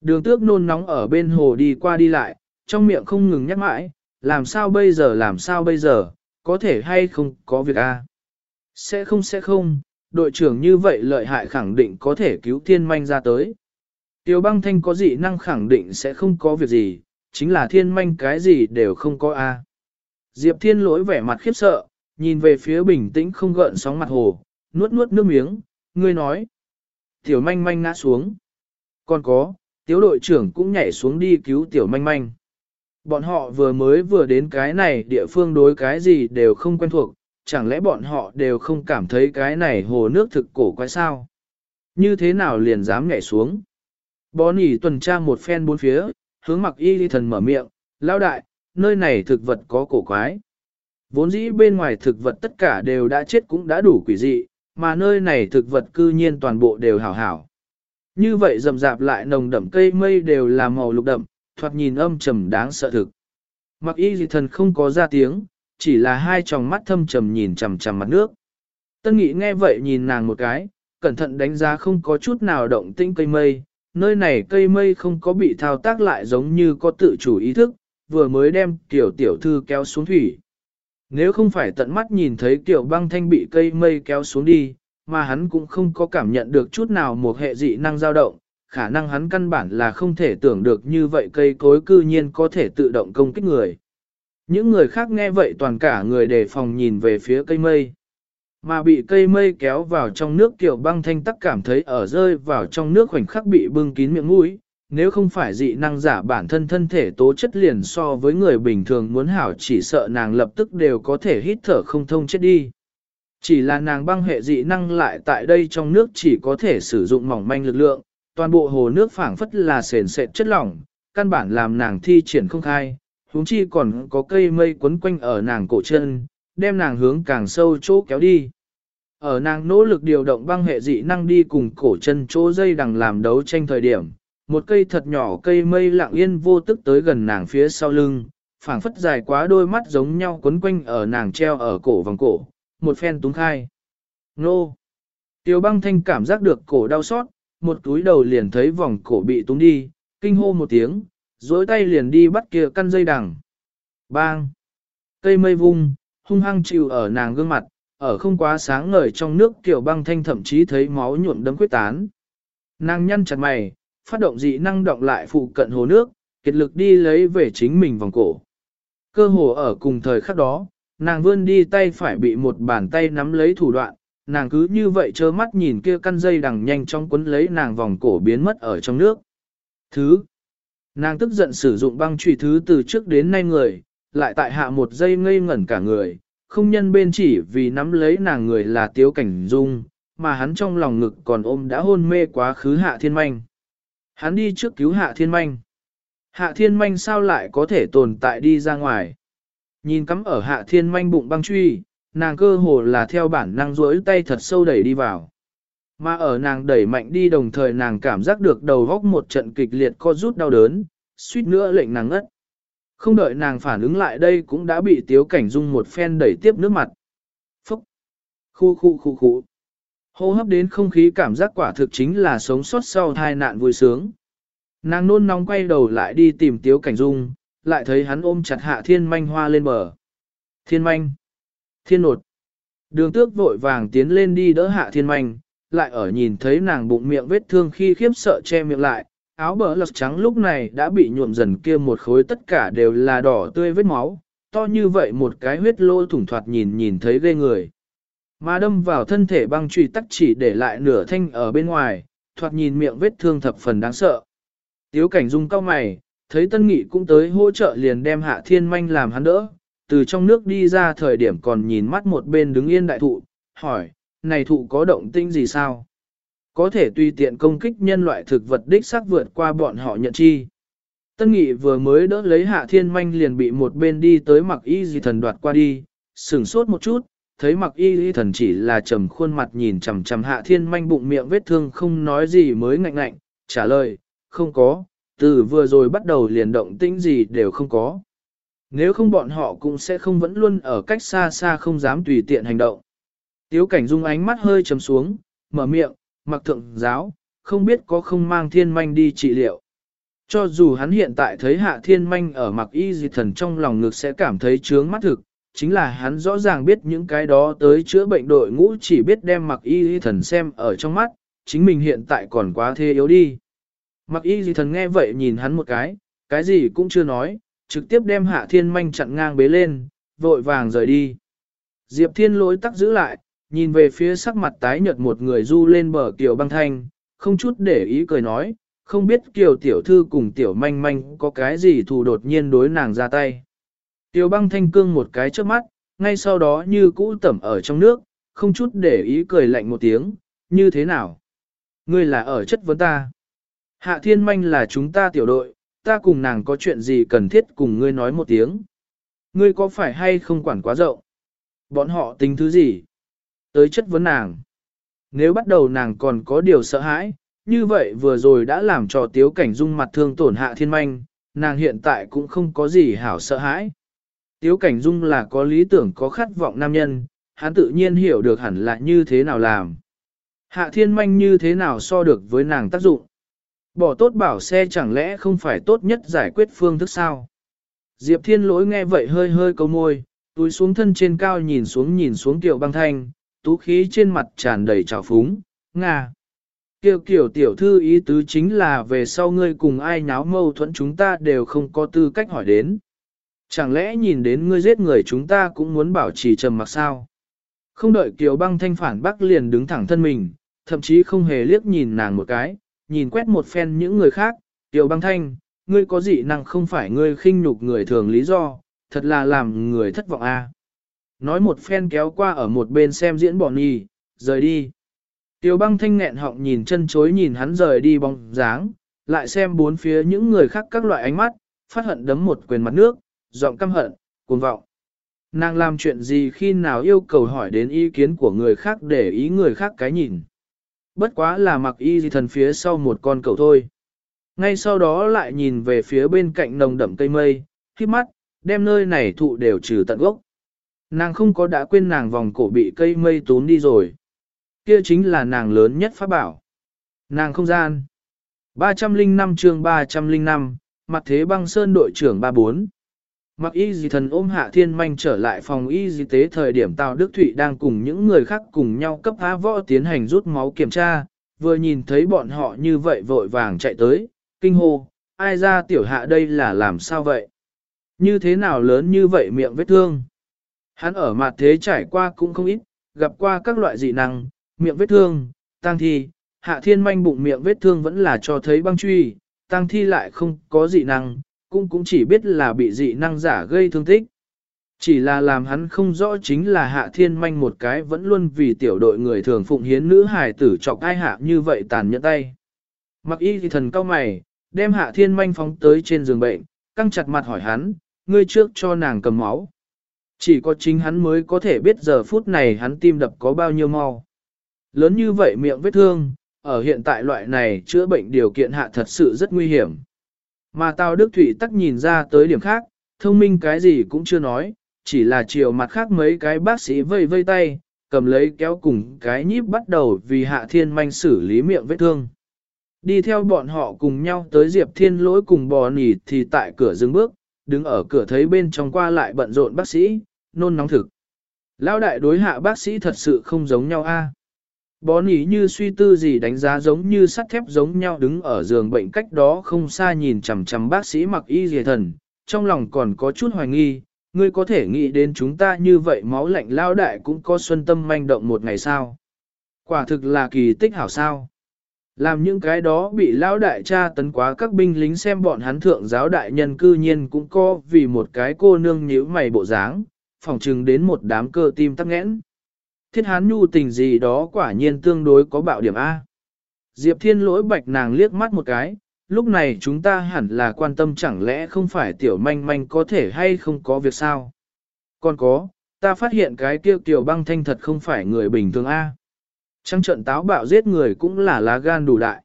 Đường tước nôn nóng ở bên hồ đi qua đi lại, trong miệng không ngừng nhắc mãi, làm sao bây giờ làm sao bây giờ, có thể hay không có việc a? Sẽ không sẽ không, đội trưởng như vậy lợi hại khẳng định có thể cứu thiên manh ra tới. Tiêu băng thanh có dị năng khẳng định sẽ không có việc gì, chính là thiên manh cái gì đều không có a. Diệp thiên lỗi vẻ mặt khiếp sợ, nhìn về phía bình tĩnh không gợn sóng mặt hồ, nuốt nuốt nước miếng, ngươi nói. Tiểu manh manh ngã xuống. Còn có, tiếu đội trưởng cũng nhảy xuống đi cứu tiểu manh manh. Bọn họ vừa mới vừa đến cái này địa phương đối cái gì đều không quen thuộc, chẳng lẽ bọn họ đều không cảm thấy cái này hồ nước thực cổ quái sao? Như thế nào liền dám nhảy xuống? Bó nỉ tuần tra một phen bốn phía, hướng mặc y ly thần mở miệng, lao đại, nơi này thực vật có cổ quái. Vốn dĩ bên ngoài thực vật tất cả đều đã chết cũng đã đủ quỷ dị, mà nơi này thực vật cư nhiên toàn bộ đều hảo hảo. Như vậy rậm rạp lại nồng đậm cây mây đều là màu lục đậm, thoạt nhìn âm trầm đáng sợ thực. Mặc y dị thần không có ra tiếng, chỉ là hai tròng mắt thâm trầm nhìn chằm chằm mặt nước. Tân nghị nghe vậy nhìn nàng một cái, cẩn thận đánh giá không có chút nào động tĩnh cây mây, nơi này cây mây không có bị thao tác lại giống như có tự chủ ý thức, vừa mới đem tiểu tiểu thư kéo xuống thủy. Nếu không phải tận mắt nhìn thấy tiểu băng thanh bị cây mây kéo xuống đi, mà hắn cũng không có cảm nhận được chút nào một hệ dị năng dao động, khả năng hắn căn bản là không thể tưởng được như vậy cây cối cư nhiên có thể tự động công kích người. Những người khác nghe vậy toàn cả người đề phòng nhìn về phía cây mây. Mà bị cây mây kéo vào trong nước tiểu băng thanh tắc cảm thấy ở rơi vào trong nước khoảnh khắc bị bưng kín miệng mũi. Nếu không phải dị năng giả bản thân thân thể tố chất liền so với người bình thường muốn hảo chỉ sợ nàng lập tức đều có thể hít thở không thông chết đi. Chỉ là nàng băng hệ dị năng lại tại đây trong nước chỉ có thể sử dụng mỏng manh lực lượng, toàn bộ hồ nước phảng phất là sền sệt chất lỏng, căn bản làm nàng thi triển không khai, huống chi còn có cây mây quấn quanh ở nàng cổ chân, đem nàng hướng càng sâu chỗ kéo đi. Ở nàng nỗ lực điều động băng hệ dị năng đi cùng cổ chân chỗ dây đằng làm đấu tranh thời điểm, một cây thật nhỏ cây mây lặng yên vô tức tới gần nàng phía sau lưng, phảng phất dài quá đôi mắt giống nhau quấn quanh ở nàng treo ở cổ vòng cổ, một phen túng khai. Nô! Tiêu băng thanh cảm giác được cổ đau xót, một túi đầu liền thấy vòng cổ bị túng đi, kinh hô một tiếng, dối tay liền đi bắt kia căn dây đằng. Bang! Cây mây vung, hung hăng chịu ở nàng gương mặt, ở không quá sáng ngời trong nước kiểu băng thanh thậm chí thấy máu nhuộm đấm quyết tán. Nàng nhăn chặt mày, phát động dị năng động lại phụ cận hồ nước, kiệt lực đi lấy về chính mình vòng cổ. Cơ hồ ở cùng thời khắc đó, nàng vươn đi tay phải bị một bàn tay nắm lấy thủ đoạn, nàng cứ như vậy trơ mắt nhìn kia căn dây đằng nhanh trong quấn lấy nàng vòng cổ biến mất ở trong nước. Thứ, Nàng tức giận sử dụng băng trùy thứ từ trước đến nay người, lại tại hạ một giây ngây ngẩn cả người, không nhân bên chỉ vì nắm lấy nàng người là tiếu cảnh dung, mà hắn trong lòng ngực còn ôm đã hôn mê quá khứ hạ thiên manh. Hắn đi trước cứu hạ thiên manh. Hạ thiên manh sao lại có thể tồn tại đi ra ngoài. Nhìn cắm ở hạ thiên manh bụng băng truy, nàng cơ hồ là theo bản năng rỗi tay thật sâu đẩy đi vào. Mà ở nàng đẩy mạnh đi đồng thời nàng cảm giác được đầu góc một trận kịch liệt co rút đau đớn, suýt nữa lệnh nàng ngất. Không đợi nàng phản ứng lại đây cũng đã bị tiếu cảnh dung một phen đẩy tiếp nước mặt. Phúc! Khu khu khu khu! Hô hấp đến không khí cảm giác quả thực chính là sống sót sau tai nạn vui sướng. Nàng nôn nóng quay đầu lại đi tìm Tiếu Cảnh Dung, lại thấy hắn ôm chặt hạ thiên manh hoa lên bờ. Thiên manh! Thiên nột! Đường tước vội vàng tiến lên đi đỡ hạ thiên manh, lại ở nhìn thấy nàng bụng miệng vết thương khi khiếp sợ che miệng lại, áo bờ lật trắng lúc này đã bị nhuộm dần kia một khối tất cả đều là đỏ tươi vết máu, to như vậy một cái huyết lô thủng thoạt nhìn nhìn thấy ghê người. Mà đâm vào thân thể băng truy tắc chỉ để lại nửa thanh ở bên ngoài, thoạt nhìn miệng vết thương thập phần đáng sợ. Tiếu cảnh dung cao mày, thấy tân nghị cũng tới hỗ trợ liền đem hạ thiên manh làm hắn đỡ, từ trong nước đi ra thời điểm còn nhìn mắt một bên đứng yên đại thụ, hỏi, này thụ có động tinh gì sao? Có thể tùy tiện công kích nhân loại thực vật đích xác vượt qua bọn họ nhận chi. Tân nghị vừa mới đỡ lấy hạ thiên manh liền bị một bên đi tới mặc y gì thần đoạt qua đi, sửng sốt một chút, thấy mặc y y thần chỉ là trầm khuôn mặt nhìn chằm chằm hạ thiên manh bụng miệng vết thương không nói gì mới ngạnh ngạnh, trả lời, không có, từ vừa rồi bắt đầu liền động tĩnh gì đều không có. Nếu không bọn họ cũng sẽ không vẫn luôn ở cách xa xa không dám tùy tiện hành động. Tiếu cảnh dung ánh mắt hơi chấm xuống, mở miệng, mặc thượng giáo, không biết có không mang thiên manh đi trị liệu. Cho dù hắn hiện tại thấy hạ thiên manh ở mặc y dị thần trong lòng ngực sẽ cảm thấy trướng mắt thực, chính là hắn rõ ràng biết những cái đó tới chữa bệnh đội ngũ chỉ biết đem mặc y dị thần xem ở trong mắt, chính mình hiện tại còn quá thê yếu đi. Mặc y dị thần nghe vậy nhìn hắn một cái, cái gì cũng chưa nói, trực tiếp đem hạ thiên manh chặn ngang bế lên, vội vàng rời đi. Diệp thiên lỗi tắc giữ lại, nhìn về phía sắc mặt tái nhợt một người du lên bờ kiều băng thanh, không chút để ý cười nói, không biết kiều tiểu thư cùng tiểu manh manh có cái gì thù đột nhiên đối nàng ra tay. Kiều băng thanh cương một cái trước mắt, ngay sau đó như cũ tẩm ở trong nước, không chút để ý cười lạnh một tiếng, như thế nào? Ngươi là ở chất vấn ta. Hạ thiên manh là chúng ta tiểu đội, ta cùng nàng có chuyện gì cần thiết cùng ngươi nói một tiếng. Ngươi có phải hay không quản quá rộng? Bọn họ tính thứ gì? Tới chất vấn nàng. Nếu bắt đầu nàng còn có điều sợ hãi, như vậy vừa rồi đã làm cho tiếu cảnh dung mặt thương tổn hạ thiên manh, nàng hiện tại cũng không có gì hảo sợ hãi. Tiếu cảnh dung là có lý tưởng có khát vọng nam nhân, hắn tự nhiên hiểu được hẳn là như thế nào làm. Hạ thiên manh như thế nào so được với nàng tác dụng. Bỏ tốt bảo xe chẳng lẽ không phải tốt nhất giải quyết phương thức sao? Diệp thiên lỗi nghe vậy hơi hơi câu môi, túi xuống thân trên cao nhìn xuống nhìn xuống tiểu băng thanh, tú khí trên mặt tràn đầy trào phúng, ngà. Kiều kiểu tiểu thư ý tứ chính là về sau ngươi cùng ai nháo mâu thuẫn chúng ta đều không có tư cách hỏi đến. Chẳng lẽ nhìn đến ngươi giết người chúng ta cũng muốn bảo trì trầm mặc sao? Không đợi Kiều băng thanh phản bác liền đứng thẳng thân mình, thậm chí không hề liếc nhìn nàng một cái, nhìn quét một phen những người khác, Tiểu băng thanh, ngươi có dị năng không phải ngươi khinh nhục người thường lý do, thật là làm người thất vọng a. À. Nói một phen kéo qua ở một bên xem diễn bọn nhì, rời đi. Tiêu băng thanh nghẹn họng nhìn chân chối nhìn hắn rời đi bóng dáng, lại xem bốn phía những người khác các loại ánh mắt, phát hận đấm một quyền mặt nước, giọng căm hận, cuồng vọng. Nàng làm chuyện gì khi nào yêu cầu hỏi đến ý kiến của người khác để ý người khác cái nhìn. Bất quá là mặc y gì thần phía sau một con cậu thôi. Ngay sau đó lại nhìn về phía bên cạnh nồng đậm cây mây, khi mắt, đem nơi này thụ đều trừ tận gốc. Nàng không có đã quên nàng vòng cổ bị cây mây tốn đi rồi. Kia chính là nàng lớn nhất pháp bảo. Nàng không gian. 305 chương 305, mặt thế băng sơn đội trưởng 34. Mặc y dì thần ôm hạ thiên manh trở lại phòng y di tế thời điểm Tào Đức Thụy đang cùng những người khác cùng nhau cấp á võ tiến hành rút máu kiểm tra, vừa nhìn thấy bọn họ như vậy vội vàng chạy tới, kinh hô, ai ra tiểu hạ đây là làm sao vậy? Như thế nào lớn như vậy miệng vết thương? Hắn ở mặt thế trải qua cũng không ít, gặp qua các loại dị năng, miệng vết thương, tăng thi, hạ thiên manh bụng miệng vết thương vẫn là cho thấy băng truy, tăng thi lại không có dị năng, cũng cũng chỉ biết là bị dị năng giả gây thương tích. Chỉ là làm hắn không rõ chính là hạ thiên manh một cái vẫn luôn vì tiểu đội người thường phụng hiến nữ hài tử chọc ai hạ như vậy tàn nhẫn tay. Mặc y thì thần cao mày, đem hạ thiên manh phóng tới trên giường bệnh, căng chặt mặt hỏi hắn, ngươi trước cho nàng cầm máu. Chỉ có chính hắn mới có thể biết giờ phút này hắn tim đập có bao nhiêu mau. Lớn như vậy miệng vết thương, ở hiện tại loại này chữa bệnh điều kiện hạ thật sự rất nguy hiểm. Mà Tào Đức Thụy tắc nhìn ra tới điểm khác, thông minh cái gì cũng chưa nói, chỉ là chiều mặt khác mấy cái bác sĩ vây vây tay, cầm lấy kéo cùng cái nhíp bắt đầu vì hạ thiên manh xử lý miệng vết thương. Đi theo bọn họ cùng nhau tới Diệp Thiên lỗi cùng bò nỉ thì tại cửa dừng bước, đứng ở cửa thấy bên trong qua lại bận rộn bác sĩ, nôn nóng thực. Lão đại đối hạ bác sĩ thật sự không giống nhau a. Bó nỉ như suy tư gì đánh giá giống như sắt thép giống nhau đứng ở giường bệnh cách đó không xa nhìn chằm chằm bác sĩ mặc y dề thần, trong lòng còn có chút hoài nghi, ngươi có thể nghĩ đến chúng ta như vậy máu lạnh lao đại cũng có xuân tâm manh động một ngày sao. Quả thực là kỳ tích hảo sao. Làm những cái đó bị lão đại cha tấn quá các binh lính xem bọn hắn thượng giáo đại nhân cư nhiên cũng có vì một cái cô nương nhíu mày bộ dáng, phòng trừng đến một đám cơ tim tắc nghẽn. Thiết hán nhu tình gì đó quả nhiên tương đối có bạo điểm A. Diệp thiên lỗi bạch nàng liếc mắt một cái, lúc này chúng ta hẳn là quan tâm chẳng lẽ không phải tiểu manh manh có thể hay không có việc sao. Còn có, ta phát hiện cái kia tiểu băng thanh thật không phải người bình thường A. Trăng trận táo bạo giết người cũng là lá gan đủ đại.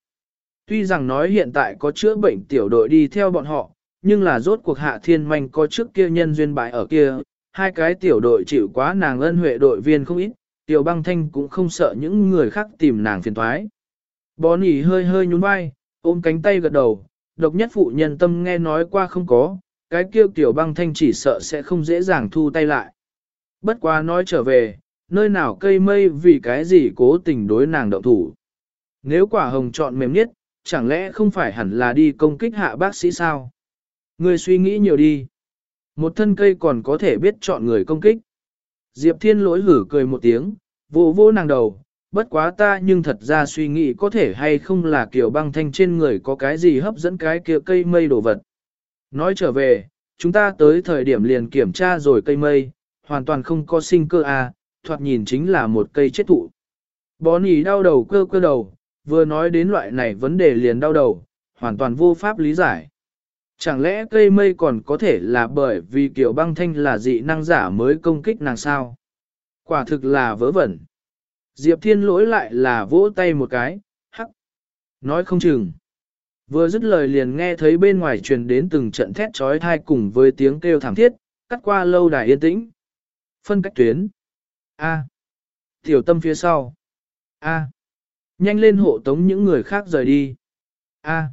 Tuy rằng nói hiện tại có chữa bệnh tiểu đội đi theo bọn họ, nhưng là rốt cuộc hạ thiên manh có trước kia nhân duyên bại ở kia, hai cái tiểu đội chịu quá nàng ân huệ đội viên không ít, tiểu băng thanh cũng không sợ những người khác tìm nàng phiền thoái. Bó nỉ hơi hơi nhún vai, ôm cánh tay gật đầu, độc nhất phụ nhân tâm nghe nói qua không có, cái kia tiểu băng thanh chỉ sợ sẽ không dễ dàng thu tay lại. Bất quá nói trở về, nơi nào cây mây vì cái gì cố tình đối nàng động thủ. Nếu quả hồng chọn mềm nhất, chẳng lẽ không phải hẳn là đi công kích hạ bác sĩ sao? Người suy nghĩ nhiều đi. Một thân cây còn có thể biết chọn người công kích. Diệp Thiên lỗi hử cười một tiếng, vô vô nàng đầu, bất quá ta nhưng thật ra suy nghĩ có thể hay không là kiểu băng thanh trên người có cái gì hấp dẫn cái kia cây mây đồ vật. Nói trở về, chúng ta tới thời điểm liền kiểm tra rồi cây mây, hoàn toàn không có sinh cơ à, thoạt nhìn chính là một cây chết thụ. Bó đau đầu cơ cơ đầu, vừa nói đến loại này vấn đề liền đau đầu, hoàn toàn vô pháp lý giải. Chẳng lẽ cây mây còn có thể là bởi vì kiểu băng thanh là dị năng giả mới công kích nàng sao? Quả thực là vớ vẩn. Diệp Thiên lỗi lại là vỗ tay một cái, hắc. Nói không chừng. Vừa dứt lời liền nghe thấy bên ngoài truyền đến từng trận thét trói thai cùng với tiếng kêu thảm thiết, cắt qua lâu đài yên tĩnh. Phân cách tuyến. A. Tiểu tâm phía sau. A. Nhanh lên hộ tống những người khác rời đi. A.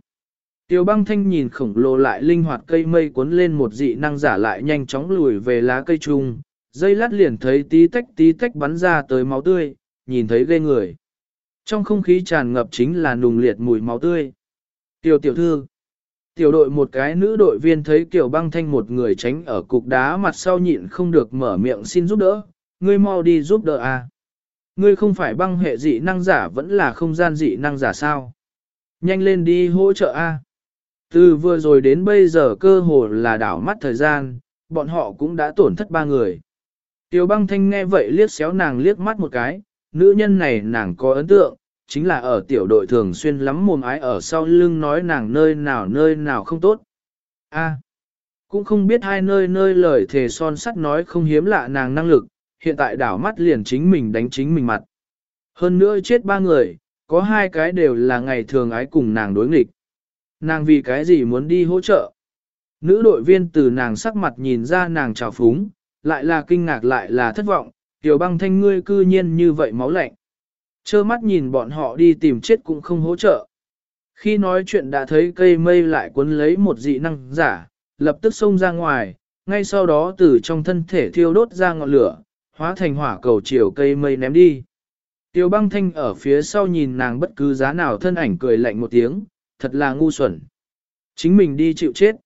Tiểu băng thanh nhìn khổng lồ lại linh hoạt cây mây cuốn lên một dị năng giả lại nhanh chóng lùi về lá cây trung, dây lát liền thấy tí tách tí tách bắn ra tới máu tươi, nhìn thấy ghê người. Trong không khí tràn ngập chính là nùng liệt mùi máu tươi. Tiểu tiểu thư, tiểu đội một cái nữ đội viên thấy kiểu băng thanh một người tránh ở cục đá mặt sau nhịn không được mở miệng xin giúp đỡ, ngươi mau đi giúp đỡ à. Ngươi không phải băng hệ dị năng giả vẫn là không gian dị năng giả sao. Nhanh lên đi hỗ trợ a. Từ vừa rồi đến bây giờ cơ hồ là đảo mắt thời gian, bọn họ cũng đã tổn thất ba người. Tiểu băng thanh nghe vậy liếc xéo nàng liếc mắt một cái, nữ nhân này nàng có ấn tượng, chính là ở tiểu đội thường xuyên lắm mồm ái ở sau lưng nói nàng nơi nào nơi nào không tốt. A, cũng không biết hai nơi nơi lời thề son sắt nói không hiếm lạ nàng năng lực, hiện tại đảo mắt liền chính mình đánh chính mình mặt. Hơn nữa chết ba người, có hai cái đều là ngày thường ái cùng nàng đối nghịch. Nàng vì cái gì muốn đi hỗ trợ? Nữ đội viên từ nàng sắc mặt nhìn ra nàng trào phúng, lại là kinh ngạc lại là thất vọng, tiểu băng thanh ngươi cư nhiên như vậy máu lạnh. Chơ mắt nhìn bọn họ đi tìm chết cũng không hỗ trợ. Khi nói chuyện đã thấy cây mây lại cuốn lấy một dị năng giả, lập tức xông ra ngoài, ngay sau đó từ trong thân thể thiêu đốt ra ngọn lửa, hóa thành hỏa cầu chiều cây mây ném đi. Tiêu băng thanh ở phía sau nhìn nàng bất cứ giá nào thân ảnh cười lạnh một tiếng, thật là ngu xuẩn. Chính mình đi chịu chết.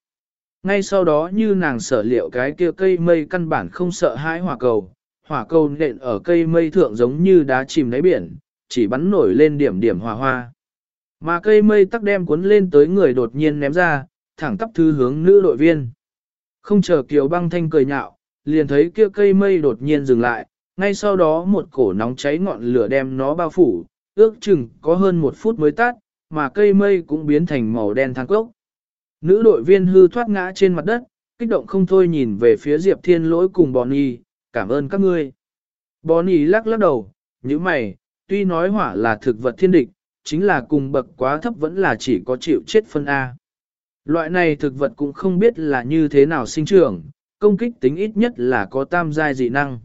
Ngay sau đó như nàng sở liệu cái kia cây mây căn bản không sợ hãi hỏa cầu, hỏa cầu nện ở cây mây thượng giống như đá chìm đáy biển, chỉ bắn nổi lên điểm điểm hỏa hoa. Mà cây mây tắc đem cuốn lên tới người đột nhiên ném ra, thẳng tắp thư hướng nữ đội viên. Không chờ Kiều băng thanh cười nhạo, liền thấy kia cây mây đột nhiên dừng lại, ngay sau đó một cổ nóng cháy ngọn lửa đem nó bao phủ, ước chừng có hơn một phút mới tắt, mà cây mây cũng biến thành màu đen thang cốc. Nữ đội viên hư thoát ngã trên mặt đất, kích động không thôi nhìn về phía Diệp Thiên lỗi cùng Bonnie, cảm ơn các ngươi. Bonnie lắc lắc đầu, như mày, tuy nói hỏa là thực vật thiên địch, chính là cùng bậc quá thấp vẫn là chỉ có chịu chết phân A. Loại này thực vật cũng không biết là như thế nào sinh trưởng, công kích tính ít nhất là có tam giai dị năng.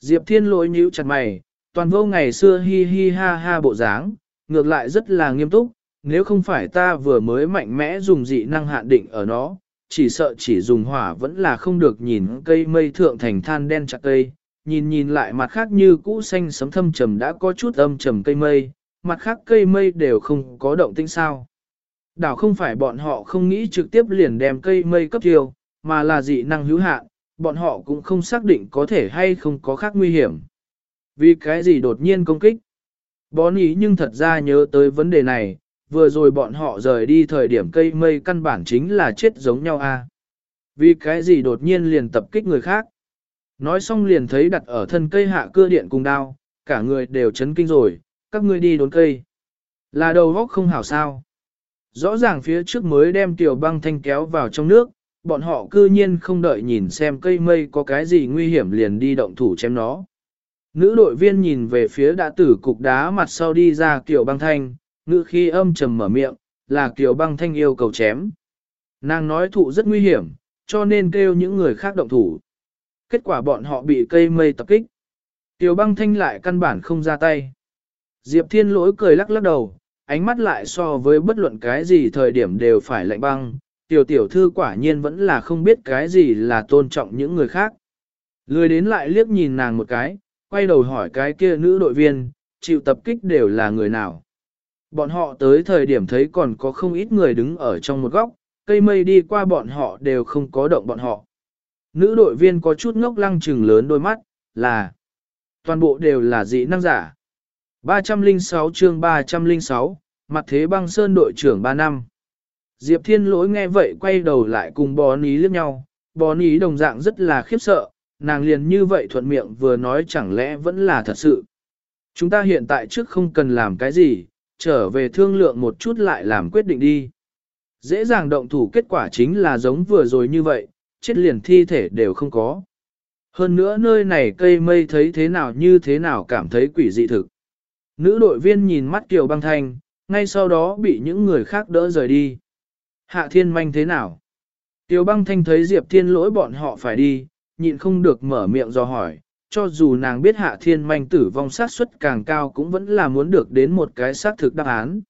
Diệp Thiên lỗi nhíu chặt mày, toàn vô ngày xưa hi hi ha ha bộ dáng, ngược lại rất là nghiêm túc, nếu không phải ta vừa mới mạnh mẽ dùng dị năng hạn định ở nó, chỉ sợ chỉ dùng hỏa vẫn là không được nhìn cây mây thượng thành than đen chặt cây, nhìn nhìn lại mặt khác như cũ xanh sấm thâm trầm đã có chút âm trầm cây mây, mặt khác cây mây đều không có động tĩnh sao. Đảo không phải bọn họ không nghĩ trực tiếp liền đem cây mây cấp tiêu, mà là dị năng hữu hạn, bọn họ cũng không xác định có thể hay không có khác nguy hiểm. Vì cái gì đột nhiên công kích? Bón ý nhưng thật ra nhớ tới vấn đề này, vừa rồi bọn họ rời đi thời điểm cây mây căn bản chính là chết giống nhau a. À? Vì cái gì đột nhiên liền tập kích người khác? Nói xong liền thấy đặt ở thân cây hạ cưa điện cùng đao, cả người đều chấn kinh rồi, các ngươi đi đốn cây. Là đầu góc không hảo sao. Rõ ràng phía trước mới đem tiểu băng thanh kéo vào trong nước, bọn họ cư nhiên không đợi nhìn xem cây mây có cái gì nguy hiểm liền đi động thủ chém nó. Nữ đội viên nhìn về phía đã tử cục đá mặt sau đi ra tiểu băng thanh, ngữ khi âm trầm mở miệng, là kiểu băng thanh yêu cầu chém. Nàng nói thụ rất nguy hiểm, cho nên kêu những người khác động thủ. Kết quả bọn họ bị cây mây tập kích. Tiểu băng thanh lại căn bản không ra tay. Diệp thiên lỗi cười lắc lắc đầu, ánh mắt lại so với bất luận cái gì thời điểm đều phải lạnh băng. Tiểu tiểu thư quả nhiên vẫn là không biết cái gì là tôn trọng những người khác. Lười đến lại liếc nhìn nàng một cái, quay đầu hỏi cái kia nữ đội viên, chịu tập kích đều là người nào. Bọn họ tới thời điểm thấy còn có không ít người đứng ở trong một góc, cây mây đi qua bọn họ đều không có động bọn họ. Nữ đội viên có chút ngốc lăng trừng lớn đôi mắt, là toàn bộ đều là dị năng giả. 306 chương 306, mặt thế băng sơn đội trưởng 3 năm. Diệp Thiên lỗi nghe vậy quay đầu lại cùng bò ní liếc nhau, bò ní đồng dạng rất là khiếp sợ, nàng liền như vậy thuận miệng vừa nói chẳng lẽ vẫn là thật sự. Chúng ta hiện tại trước không cần làm cái gì, trở về thương lượng một chút lại làm quyết định đi. Dễ dàng động thủ kết quả chính là giống vừa rồi như vậy, chết liền thi thể đều không có. Hơn nữa nơi này cây mây thấy thế nào như thế nào cảm thấy quỷ dị thực. Nữ đội viên nhìn mắt Kiều băng thanh, ngay sau đó bị những người khác đỡ rời đi. Hạ thiên manh thế nào? Kiều băng thanh thấy Diệp thiên lỗi bọn họ phải đi, nhịn không được mở miệng do hỏi, cho dù nàng biết hạ thiên manh tử vong sát suất càng cao cũng vẫn là muốn được đến một cái xác thực đáp án.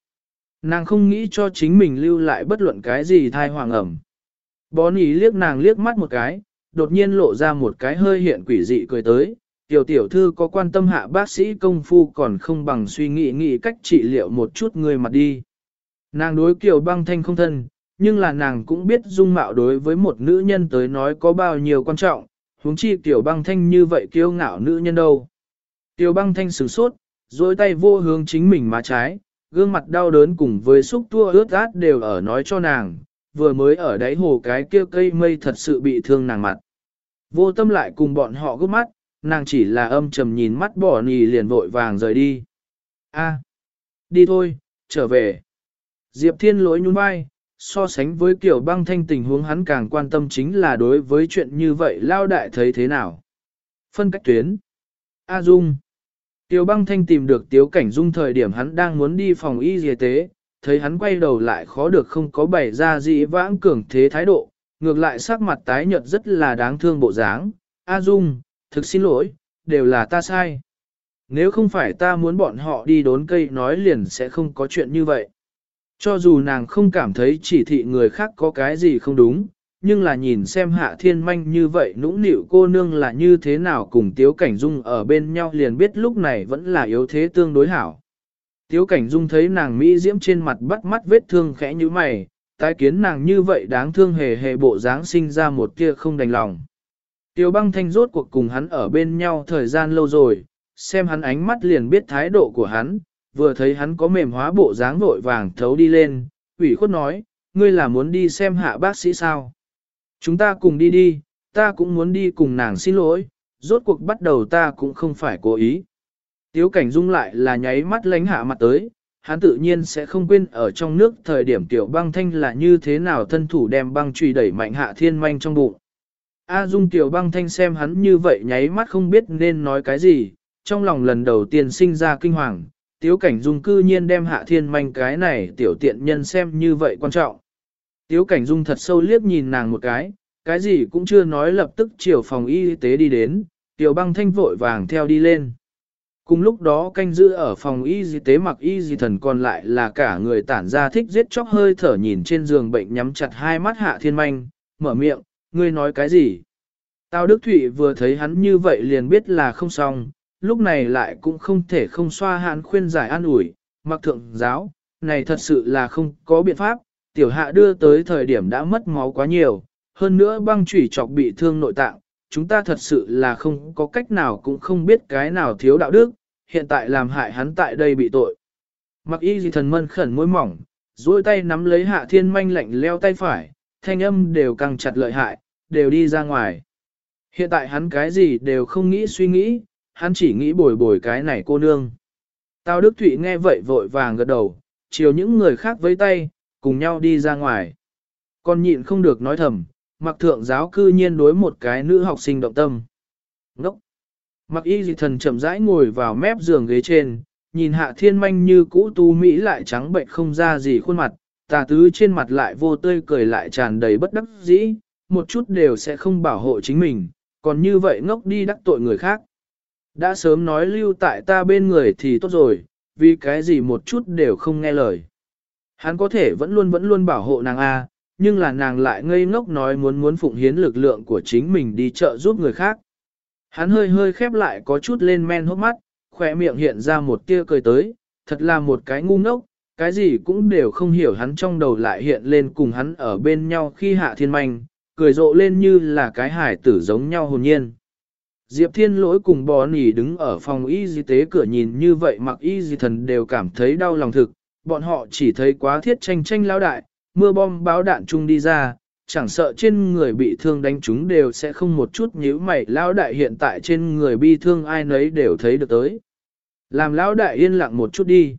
Nàng không nghĩ cho chính mình lưu lại bất luận cái gì thai hoàng ẩm. Bón ý liếc nàng liếc mắt một cái, đột nhiên lộ ra một cái hơi hiện quỷ dị cười tới. Tiểu tiểu thư có quan tâm hạ bác sĩ công phu còn không bằng suy nghĩ nghĩ cách trị liệu một chút người mặt đi. Nàng đối kiểu băng thanh không thân, nhưng là nàng cũng biết dung mạo đối với một nữ nhân tới nói có bao nhiêu quan trọng, huống chi tiểu băng thanh như vậy kiêu ngạo nữ nhân đâu. Tiểu băng thanh sửng sốt, dối tay vô hướng chính mình má trái, gương mặt đau đớn cùng với xúc tua ướt át đều ở nói cho nàng, vừa mới ở đáy hồ cái kia cây mây thật sự bị thương nàng mặt. Vô tâm lại cùng bọn họ gấp mắt, nàng chỉ là âm trầm nhìn mắt bỏ nì liền vội vàng rời đi. A, đi thôi, trở về. Diệp Thiên lỗi nhún vai, so sánh với kiểu băng thanh tình huống hắn càng quan tâm chính là đối với chuyện như vậy lao đại thấy thế nào. Phân cách tuyến. A Dung. Tiêu băng thanh tìm được tiếu cảnh dung thời điểm hắn đang muốn đi phòng y y tế, thấy hắn quay đầu lại khó được không có bày ra dĩ vãng cường thế thái độ, ngược lại sắc mặt tái nhợt rất là đáng thương bộ dáng. A Dung, thực xin lỗi, đều là ta sai. Nếu không phải ta muốn bọn họ đi đốn cây nói liền sẽ không có chuyện như vậy. Cho dù nàng không cảm thấy chỉ thị người khác có cái gì không đúng, nhưng là nhìn xem hạ thiên manh như vậy nũng nịu cô nương là như thế nào cùng tiếu cảnh dung ở bên nhau liền biết lúc này vẫn là yếu thế tương đối hảo. Tiếu cảnh dung thấy nàng Mỹ diễm trên mặt bắt mắt vết thương khẽ như mày, tái kiến nàng như vậy đáng thương hề hề bộ dáng sinh ra một kia không đành lòng. Tiêu băng thanh rốt cuộc cùng hắn ở bên nhau thời gian lâu rồi, xem hắn ánh mắt liền biết thái độ của hắn, vừa thấy hắn có mềm hóa bộ dáng vội vàng thấu đi lên, ủy khuất nói, ngươi là muốn đi xem hạ bác sĩ sao. Chúng ta cùng đi đi, ta cũng muốn đi cùng nàng xin lỗi, rốt cuộc bắt đầu ta cũng không phải cố ý. Tiếu cảnh dung lại là nháy mắt lánh hạ mặt tới, hắn tự nhiên sẽ không quên ở trong nước thời điểm tiểu băng thanh là như thế nào thân thủ đem băng trùy đẩy mạnh hạ thiên manh trong bụng. A dung tiểu băng thanh xem hắn như vậy nháy mắt không biết nên nói cái gì, trong lòng lần đầu tiên sinh ra kinh hoàng, tiếu cảnh dung cư nhiên đem hạ thiên manh cái này tiểu tiện nhân xem như vậy quan trọng. Tiếu cảnh dung thật sâu liếc nhìn nàng một cái, cái gì cũng chưa nói lập tức chiều phòng y tế đi đến, tiểu băng thanh vội vàng theo đi lên. Cùng lúc đó canh giữ ở phòng y tế mặc y di thần còn lại là cả người tản ra thích giết chóc hơi thở nhìn trên giường bệnh nhắm chặt hai mắt hạ thiên manh, mở miệng, ngươi nói cái gì? Tào Đức Thụy vừa thấy hắn như vậy liền biết là không xong, lúc này lại cũng không thể không xoa hãn khuyên giải an ủi, mặc thượng giáo, này thật sự là không có biện pháp, tiểu hạ đưa tới thời điểm đã mất máu quá nhiều, hơn nữa băng chủy chọc bị thương nội tạng, chúng ta thật sự là không có cách nào cũng không biết cái nào thiếu đạo đức, hiện tại làm hại hắn tại đây bị tội. Mặc y gì thần mân khẩn môi mỏng, duỗi tay nắm lấy hạ thiên manh lạnh leo tay phải, thanh âm đều càng chặt lợi hại, đều đi ra ngoài. Hiện tại hắn cái gì đều không nghĩ suy nghĩ, hắn chỉ nghĩ bồi bồi cái này cô nương. Tào Đức Thụy nghe vậy vội vàng gật đầu, chiều những người khác với tay, cùng nhau đi ra ngoài. Còn nhịn không được nói thầm, mặc thượng giáo cư nhiên đối một cái nữ học sinh động tâm. Ngốc! Mặc y dị thần chậm rãi ngồi vào mép giường ghế trên, nhìn hạ thiên manh như cũ tu Mỹ lại trắng bệnh không ra gì khuôn mặt, tà tứ trên mặt lại vô tươi cười lại tràn đầy bất đắc dĩ, một chút đều sẽ không bảo hộ chính mình, còn như vậy ngốc đi đắc tội người khác. Đã sớm nói lưu tại ta bên người thì tốt rồi, vì cái gì một chút đều không nghe lời. Hắn có thể vẫn luôn vẫn luôn bảo hộ nàng A, nhưng là nàng lại ngây ngốc nói muốn muốn phụng hiến lực lượng của chính mình đi trợ giúp người khác. Hắn hơi hơi khép lại có chút lên men hốc mắt, khỏe miệng hiện ra một tia cười tới, thật là một cái ngu ngốc, cái gì cũng đều không hiểu hắn trong đầu lại hiện lên cùng hắn ở bên nhau khi hạ thiên manh, cười rộ lên như là cái hải tử giống nhau hồn nhiên. Diệp Thiên lỗi cùng bò nỉ đứng ở phòng y di tế cửa nhìn như vậy mặc y di thần đều cảm thấy đau lòng thực, bọn họ chỉ thấy quá thiết tranh tranh lao đại, mưa bom báo đạn chung đi ra, chẳng sợ trên người bị thương đánh chúng đều sẽ không một chút nhíu mày lao đại hiện tại trên người bi thương ai nấy đều thấy được tới. Làm lão đại yên lặng một chút đi.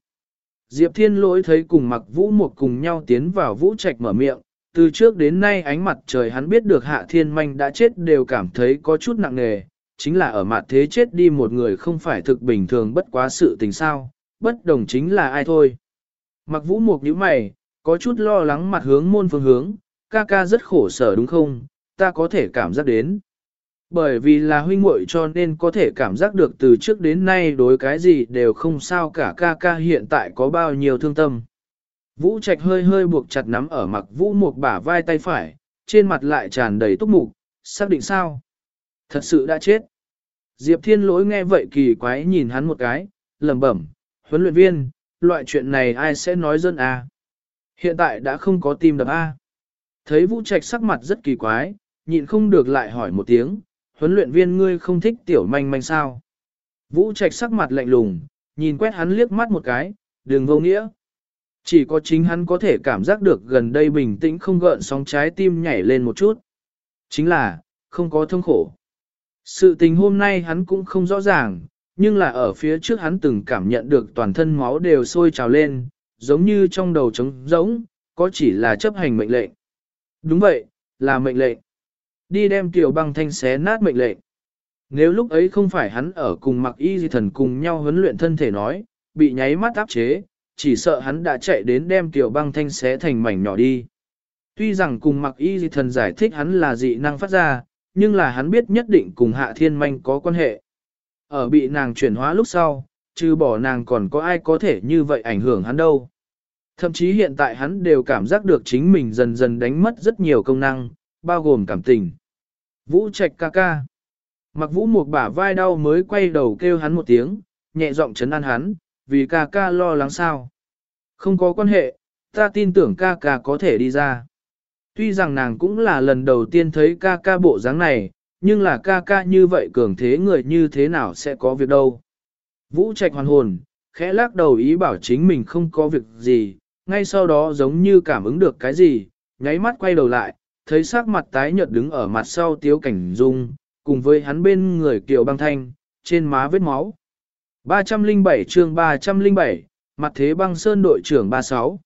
Diệp Thiên lỗi thấy cùng mặc vũ một cùng nhau tiến vào vũ trạch mở miệng, từ trước đến nay ánh mặt trời hắn biết được hạ thiên manh đã chết đều cảm thấy có chút nặng nề, chính là ở mặt thế chết đi một người không phải thực bình thường bất quá sự tình sao, bất đồng chính là ai thôi. Mặc vũ mục nhíu mày, có chút lo lắng mặt hướng môn phương hướng, ca ca rất khổ sở đúng không, ta có thể cảm giác đến. Bởi vì là huynh muội cho nên có thể cảm giác được từ trước đến nay đối cái gì đều không sao cả ca ca hiện tại có bao nhiêu thương tâm. Vũ Trạch hơi hơi buộc chặt nắm ở mặc vũ một bả vai tay phải, trên mặt lại tràn đầy túc mục, xác định sao? Thật sự đã chết. Diệp Thiên lỗi nghe vậy kỳ quái nhìn hắn một cái, lẩm bẩm, huấn luyện viên, loại chuyện này ai sẽ nói dân à? Hiện tại đã không có tim đập A. Thấy Vũ Trạch sắc mặt rất kỳ quái, nhịn không được lại hỏi một tiếng, huấn luyện viên ngươi không thích tiểu manh manh sao? Vũ Trạch sắc mặt lạnh lùng, nhìn quét hắn liếc mắt một cái, đừng vô nghĩa. Chỉ có chính hắn có thể cảm giác được gần đây bình tĩnh không gợn sóng trái tim nhảy lên một chút. Chính là, không có thương khổ. Sự tình hôm nay hắn cũng không rõ ràng, nhưng là ở phía trước hắn từng cảm nhận được toàn thân máu đều sôi trào lên, giống như trong đầu trống rỗng, có chỉ là chấp hành mệnh lệnh. Đúng vậy, là mệnh lệnh. Đi đem tiểu băng thanh xé nát mệnh lệnh. Nếu lúc ấy không phải hắn ở cùng mặc y di thần cùng nhau huấn luyện thân thể nói, bị nháy mắt áp chế, chỉ sợ hắn đã chạy đến đem tiểu băng thanh xé thành mảnh nhỏ đi. Tuy rằng cùng mặc y di thần giải thích hắn là dị năng phát ra, nhưng là hắn biết nhất định cùng hạ thiên manh có quan hệ. Ở bị nàng chuyển hóa lúc sau, trừ bỏ nàng còn có ai có thể như vậy ảnh hưởng hắn đâu. Thậm chí hiện tại hắn đều cảm giác được chính mình dần dần đánh mất rất nhiều công năng, bao gồm cảm tình. Vũ Trạch ca ca. Mặc vũ một bả vai đau mới quay đầu kêu hắn một tiếng, nhẹ giọng chấn an hắn, vì ca ca lo lắng sao. Không có quan hệ, ta tin tưởng ca ca có thể đi ra. Tuy rằng nàng cũng là lần đầu tiên thấy ca ca bộ dáng này, nhưng là ca ca như vậy cường thế người như thế nào sẽ có việc đâu. Vũ Trạch hoàn hồn, khẽ lắc đầu ý bảo chính mình không có việc gì, ngay sau đó giống như cảm ứng được cái gì, nháy mắt quay đầu lại, thấy sắc mặt tái nhợt đứng ở mặt sau tiếu cảnh dung, cùng với hắn bên người kiều băng thanh, trên má vết máu. 307 chương 307, mặt thế băng sơn đội trưởng 36.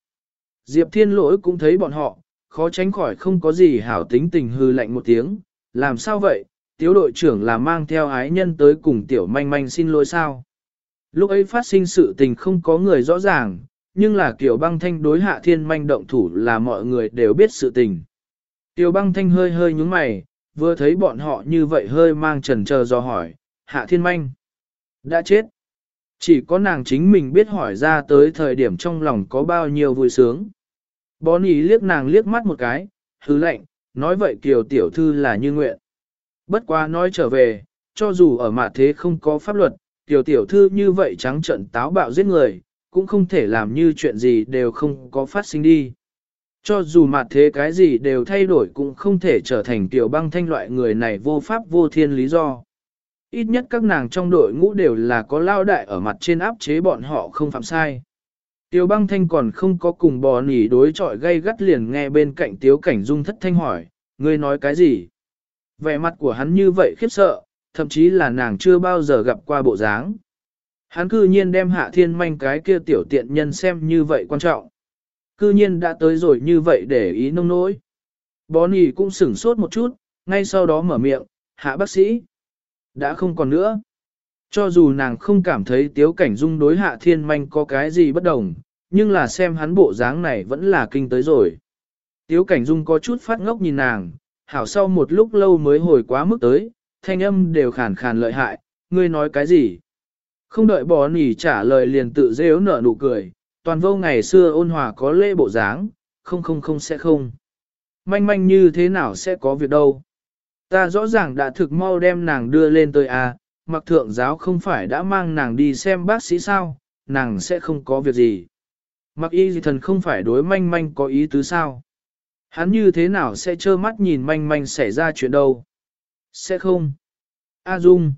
Diệp Thiên Lỗi cũng thấy bọn họ, khó tránh khỏi không có gì hảo tính tình hư lạnh một tiếng, làm sao vậy, tiếu đội trưởng là mang theo ái nhân tới cùng tiểu manh manh xin lỗi sao. Lúc ấy phát sinh sự tình không có người rõ ràng, nhưng là kiểu Băng Thanh đối Hạ Thiên Manh động thủ là mọi người đều biết sự tình. Tiểu Băng Thanh hơi hơi nhúng mày, vừa thấy bọn họ như vậy hơi mang trần chờ do hỏi, Hạ Thiên Manh đã chết. Chỉ có nàng chính mình biết hỏi ra tới thời điểm trong lòng có bao nhiêu vui sướng. Bonnie liếc nàng liếc mắt một cái, hứ lệnh, nói vậy kiều tiểu thư là như nguyện. Bất quá nói trở về, cho dù ở mạ thế không có pháp luật, kiều tiểu thư như vậy trắng trận táo bạo giết người, cũng không thể làm như chuyện gì đều không có phát sinh đi. Cho dù mặt thế cái gì đều thay đổi cũng không thể trở thành tiểu băng thanh loại người này vô pháp vô thiên lý do. Ít nhất các nàng trong đội ngũ đều là có lao đại ở mặt trên áp chế bọn họ không phạm sai. Tiêu băng thanh còn không có cùng bò nỉ đối chọi gây gắt liền nghe bên cạnh tiếu cảnh dung thất thanh hỏi, ngươi nói cái gì? Vẻ mặt của hắn như vậy khiếp sợ, thậm chí là nàng chưa bao giờ gặp qua bộ dáng. Hắn cư nhiên đem hạ thiên manh cái kia tiểu tiện nhân xem như vậy quan trọng. Cư nhiên đã tới rồi như vậy để ý nông nỗi. Bó nỉ cũng sửng sốt một chút, ngay sau đó mở miệng, hạ bác sĩ. Đã không còn nữa. Cho dù nàng không cảm thấy tiếu cảnh dung đối hạ thiên manh có cái gì bất đồng, nhưng là xem hắn bộ dáng này vẫn là kinh tới rồi. Tiếu cảnh dung có chút phát ngốc nhìn nàng, hảo sau một lúc lâu mới hồi quá mức tới, thanh âm đều khàn khàn lợi hại, ngươi nói cái gì? Không đợi bò nỉ trả lời liền tự dễ nở nụ cười, toàn vô ngày xưa ôn hòa có lễ bộ dáng, không không không sẽ không. Manh manh như thế nào sẽ có việc đâu? Ta rõ ràng đã thực mau đem nàng đưa lên tới à, mặc thượng giáo không phải đã mang nàng đi xem bác sĩ sao, nàng sẽ không có việc gì. Mặc y gì thần không phải đối manh manh có ý tứ sao. Hắn như thế nào sẽ trơ mắt nhìn manh manh xảy ra chuyện đâu. Sẽ không. A Dung.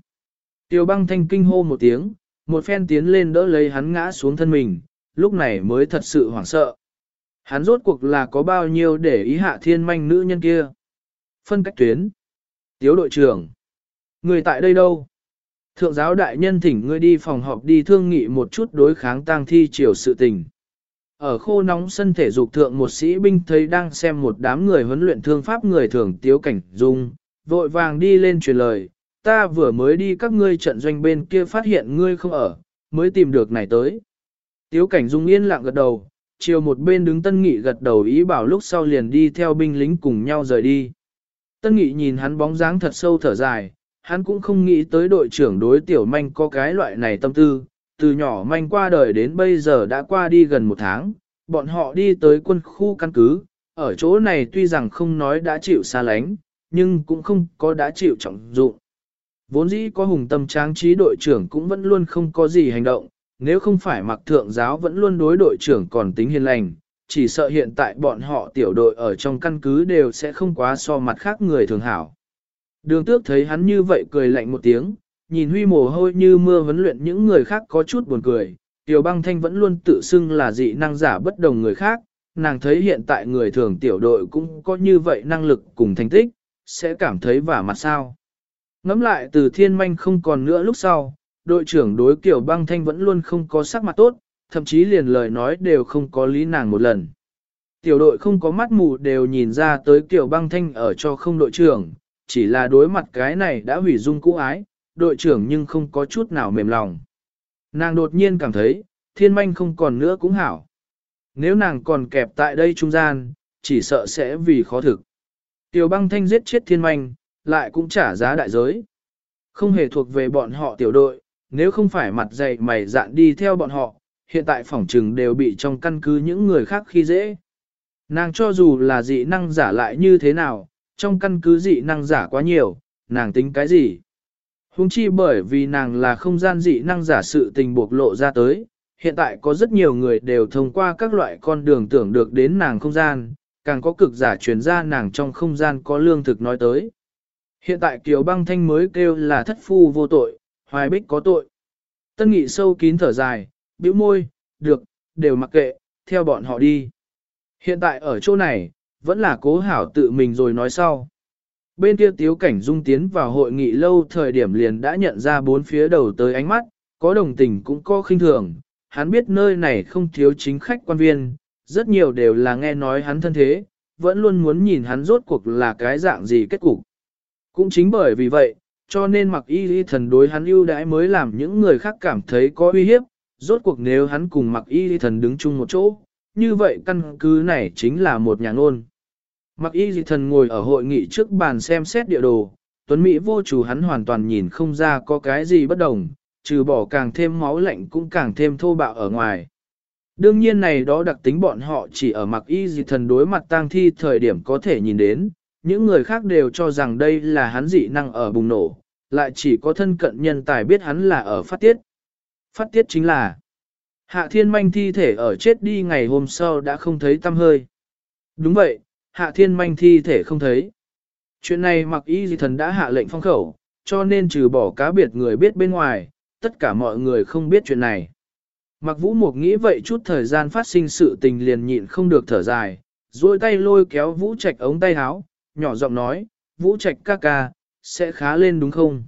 Tiêu băng thanh kinh hô một tiếng, một phen tiến lên đỡ lấy hắn ngã xuống thân mình, lúc này mới thật sự hoảng sợ. Hắn rốt cuộc là có bao nhiêu để ý hạ thiên manh nữ nhân kia. Phân cách tuyến. Tiếu đội trưởng. Người tại đây đâu? Thượng giáo đại nhân thỉnh ngươi đi phòng họp đi thương nghị một chút đối kháng tang thi triều sự tình. Ở khô nóng sân thể dục thượng một sĩ binh thấy đang xem một đám người huấn luyện thương pháp người thường tiếu cảnh dung, vội vàng đi lên truyền lời, ta vừa mới đi các ngươi trận doanh bên kia phát hiện ngươi không ở, mới tìm được này tới. Tiếu cảnh dung yên lặng gật đầu, chiều một bên đứng tân nghị gật đầu ý bảo lúc sau liền đi theo binh lính cùng nhau rời đi. Tân nghị nhìn hắn bóng dáng thật sâu thở dài, hắn cũng không nghĩ tới đội trưởng đối tiểu manh có cái loại này tâm tư, từ nhỏ manh qua đời đến bây giờ đã qua đi gần một tháng, bọn họ đi tới quân khu căn cứ, ở chỗ này tuy rằng không nói đã chịu xa lánh, nhưng cũng không có đã chịu trọng dụng. Vốn dĩ có hùng tâm tráng trí đội trưởng cũng vẫn luôn không có gì hành động, nếu không phải mặc thượng giáo vẫn luôn đối đội trưởng còn tính hiền lành, chỉ sợ hiện tại bọn họ tiểu đội ở trong căn cứ đều sẽ không quá so mặt khác người thường hảo. Đường tước thấy hắn như vậy cười lạnh một tiếng, nhìn huy mồ hôi như mưa vấn luyện những người khác có chút buồn cười, tiểu băng thanh vẫn luôn tự xưng là dị năng giả bất đồng người khác, nàng thấy hiện tại người thường tiểu đội cũng có như vậy năng lực cùng thành tích, sẽ cảm thấy vả mặt sao. Ngắm lại từ thiên manh không còn nữa lúc sau, đội trưởng đối kiểu băng thanh vẫn luôn không có sắc mặt tốt, thậm chí liền lời nói đều không có lý nàng một lần. Tiểu đội không có mắt mù đều nhìn ra tới kiểu băng thanh ở cho không đội trưởng, chỉ là đối mặt cái này đã hủy dung cũ ái, đội trưởng nhưng không có chút nào mềm lòng. Nàng đột nhiên cảm thấy, thiên manh không còn nữa cũng hảo. Nếu nàng còn kẹp tại đây trung gian, chỉ sợ sẽ vì khó thực. Tiểu băng thanh giết chết thiên manh, lại cũng trả giá đại giới. Không hề thuộc về bọn họ tiểu đội, nếu không phải mặt dày mày dạn đi theo bọn họ, hiện tại phỏng trừng đều bị trong căn cứ những người khác khi dễ. Nàng cho dù là dị năng giả lại như thế nào, trong căn cứ dị năng giả quá nhiều, nàng tính cái gì? Hùng chi bởi vì nàng là không gian dị năng giả sự tình buộc lộ ra tới, hiện tại có rất nhiều người đều thông qua các loại con đường tưởng được đến nàng không gian, càng có cực giả truyền ra nàng trong không gian có lương thực nói tới. Hiện tại Kiều Băng Thanh mới kêu là thất phu vô tội, hoài bích có tội. Tân nghị sâu kín thở dài, bĩu môi, được, đều mặc kệ, theo bọn họ đi. Hiện tại ở chỗ này, vẫn là cố hảo tự mình rồi nói sau. Bên kia tiếu cảnh dung tiến vào hội nghị lâu thời điểm liền đã nhận ra bốn phía đầu tới ánh mắt, có đồng tình cũng có khinh thường, hắn biết nơi này không thiếu chính khách quan viên, rất nhiều đều là nghe nói hắn thân thế, vẫn luôn muốn nhìn hắn rốt cuộc là cái dạng gì kết cục. Cũng chính bởi vì vậy, cho nên mặc y y thần đối hắn ưu đãi mới làm những người khác cảm thấy có uy hiếp, rốt cuộc nếu hắn cùng mặc y y thần đứng chung một chỗ, như vậy căn cứ này chính là một nhà ngôn. Mặc y dị thần ngồi ở hội nghị trước bàn xem xét địa đồ, Tuấn Mỹ vô chủ hắn hoàn toàn nhìn không ra có cái gì bất đồng, trừ bỏ càng thêm máu lạnh cũng càng thêm thô bạo ở ngoài. Đương nhiên này đó đặc tính bọn họ chỉ ở mặc y dị thần đối mặt tang thi thời điểm có thể nhìn đến, những người khác đều cho rằng đây là hắn dị năng ở bùng nổ, lại chỉ có thân cận nhân tài biết hắn là ở phát tiết. Phát tiết chính là Hạ thiên manh thi thể ở chết đi ngày hôm sau đã không thấy tâm hơi. Đúng vậy, hạ thiên manh thi thể không thấy. Chuyện này mặc y gì thần đã hạ lệnh phong khẩu, cho nên trừ bỏ cá biệt người biết bên ngoài, tất cả mọi người không biết chuyện này. Mặc vũ mục nghĩ vậy chút thời gian phát sinh sự tình liền nhịn không được thở dài, duỗi tay lôi kéo vũ trạch ống tay áo, nhỏ giọng nói, vũ trạch ca ca, sẽ khá lên đúng không?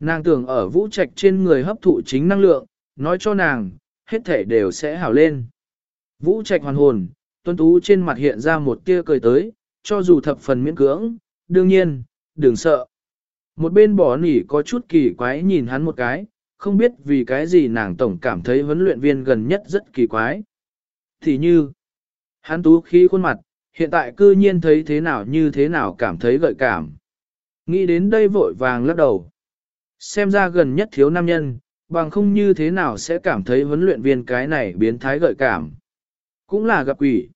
Nàng tưởng ở vũ trạch trên người hấp thụ chính năng lượng, nói cho nàng, hết thể đều sẽ hảo lên. Vũ trạch hoàn hồn, tuân tú trên mặt hiện ra một tia cười tới, cho dù thập phần miễn cưỡng, đương nhiên, đừng sợ. Một bên bỏ nỉ có chút kỳ quái nhìn hắn một cái, không biết vì cái gì nàng tổng cảm thấy huấn luyện viên gần nhất rất kỳ quái. Thì như, hắn tú khí khuôn mặt, hiện tại cư nhiên thấy thế nào như thế nào cảm thấy gợi cảm. Nghĩ đến đây vội vàng lắc đầu. Xem ra gần nhất thiếu nam nhân, bằng không như thế nào sẽ cảm thấy huấn luyện viên cái này biến thái gợi cảm. Cũng là gặp quỷ.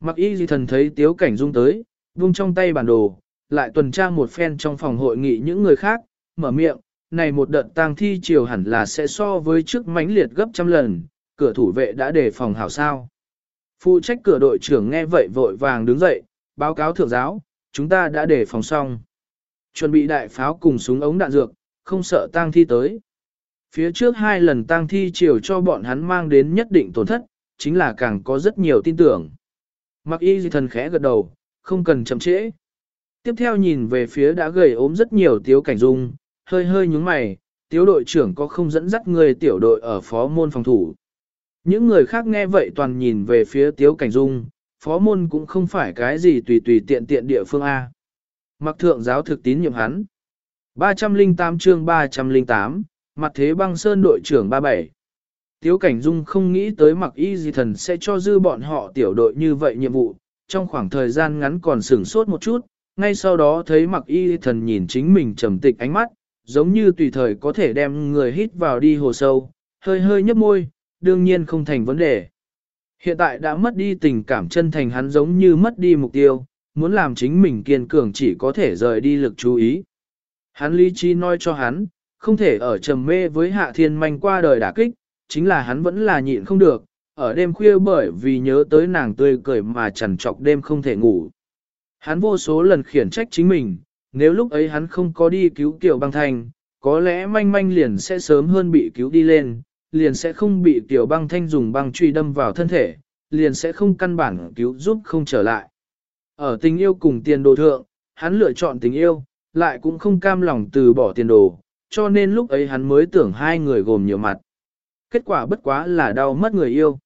Mặc y gì thần thấy tiếu cảnh dung tới, vung trong tay bản đồ, lại tuần tra một phen trong phòng hội nghị những người khác, mở miệng, này một đợt tang thi chiều hẳn là sẽ so với trước mãnh liệt gấp trăm lần, cửa thủ vệ đã đề phòng hảo sao. Phụ trách cửa đội trưởng nghe vậy vội vàng đứng dậy, báo cáo thượng giáo, chúng ta đã đề phòng xong. Chuẩn bị đại pháo cùng súng ống đạn dược, không sợ tang thi tới. Phía trước hai lần tang thi chiều cho bọn hắn mang đến nhất định tổn thất, chính là càng có rất nhiều tin tưởng. Mặc y thần khẽ gật đầu, không cần chậm trễ. Tiếp theo nhìn về phía đã gầy ốm rất nhiều tiếu cảnh dung, hơi hơi nhúng mày, tiếu đội trưởng có không dẫn dắt người tiểu đội ở phó môn phòng thủ. Những người khác nghe vậy toàn nhìn về phía tiếu cảnh dung, phó môn cũng không phải cái gì tùy tùy tiện tiện địa phương A. Mặc thượng giáo thực tín nhiệm hắn. 308 chương 308, mặt thế băng sơn đội trưởng 37. Tiếu cảnh dung không nghĩ tới mặc y gì thần sẽ cho dư bọn họ tiểu đội như vậy nhiệm vụ, trong khoảng thời gian ngắn còn sửng sốt một chút, ngay sau đó thấy mặc y thần nhìn chính mình trầm tịch ánh mắt, giống như tùy thời có thể đem người hít vào đi hồ sâu, hơi hơi nhấp môi, đương nhiên không thành vấn đề. Hiện tại đã mất đi tình cảm chân thành hắn giống như mất đi mục tiêu, muốn làm chính mình kiên cường chỉ có thể rời đi lực chú ý. Hắn lý trí nói cho hắn, không thể ở trầm mê với hạ thiên manh qua đời đả kích, chính là hắn vẫn là nhịn không được, ở đêm khuya bởi vì nhớ tới nàng tươi cười mà chẳng trọc đêm không thể ngủ. Hắn vô số lần khiển trách chính mình, nếu lúc ấy hắn không có đi cứu Kiều Băng Thanh, có lẽ manh manh liền sẽ sớm hơn bị cứu đi lên, liền sẽ không bị Kiều Băng Thanh dùng băng truy đâm vào thân thể, liền sẽ không căn bản cứu giúp không trở lại. Ở tình yêu cùng tiền đồ thượng, hắn lựa chọn tình yêu, lại cũng không cam lòng từ bỏ tiền đồ, cho nên lúc ấy hắn mới tưởng hai người gồm nhiều mặt. Kết quả bất quá là đau mất người yêu.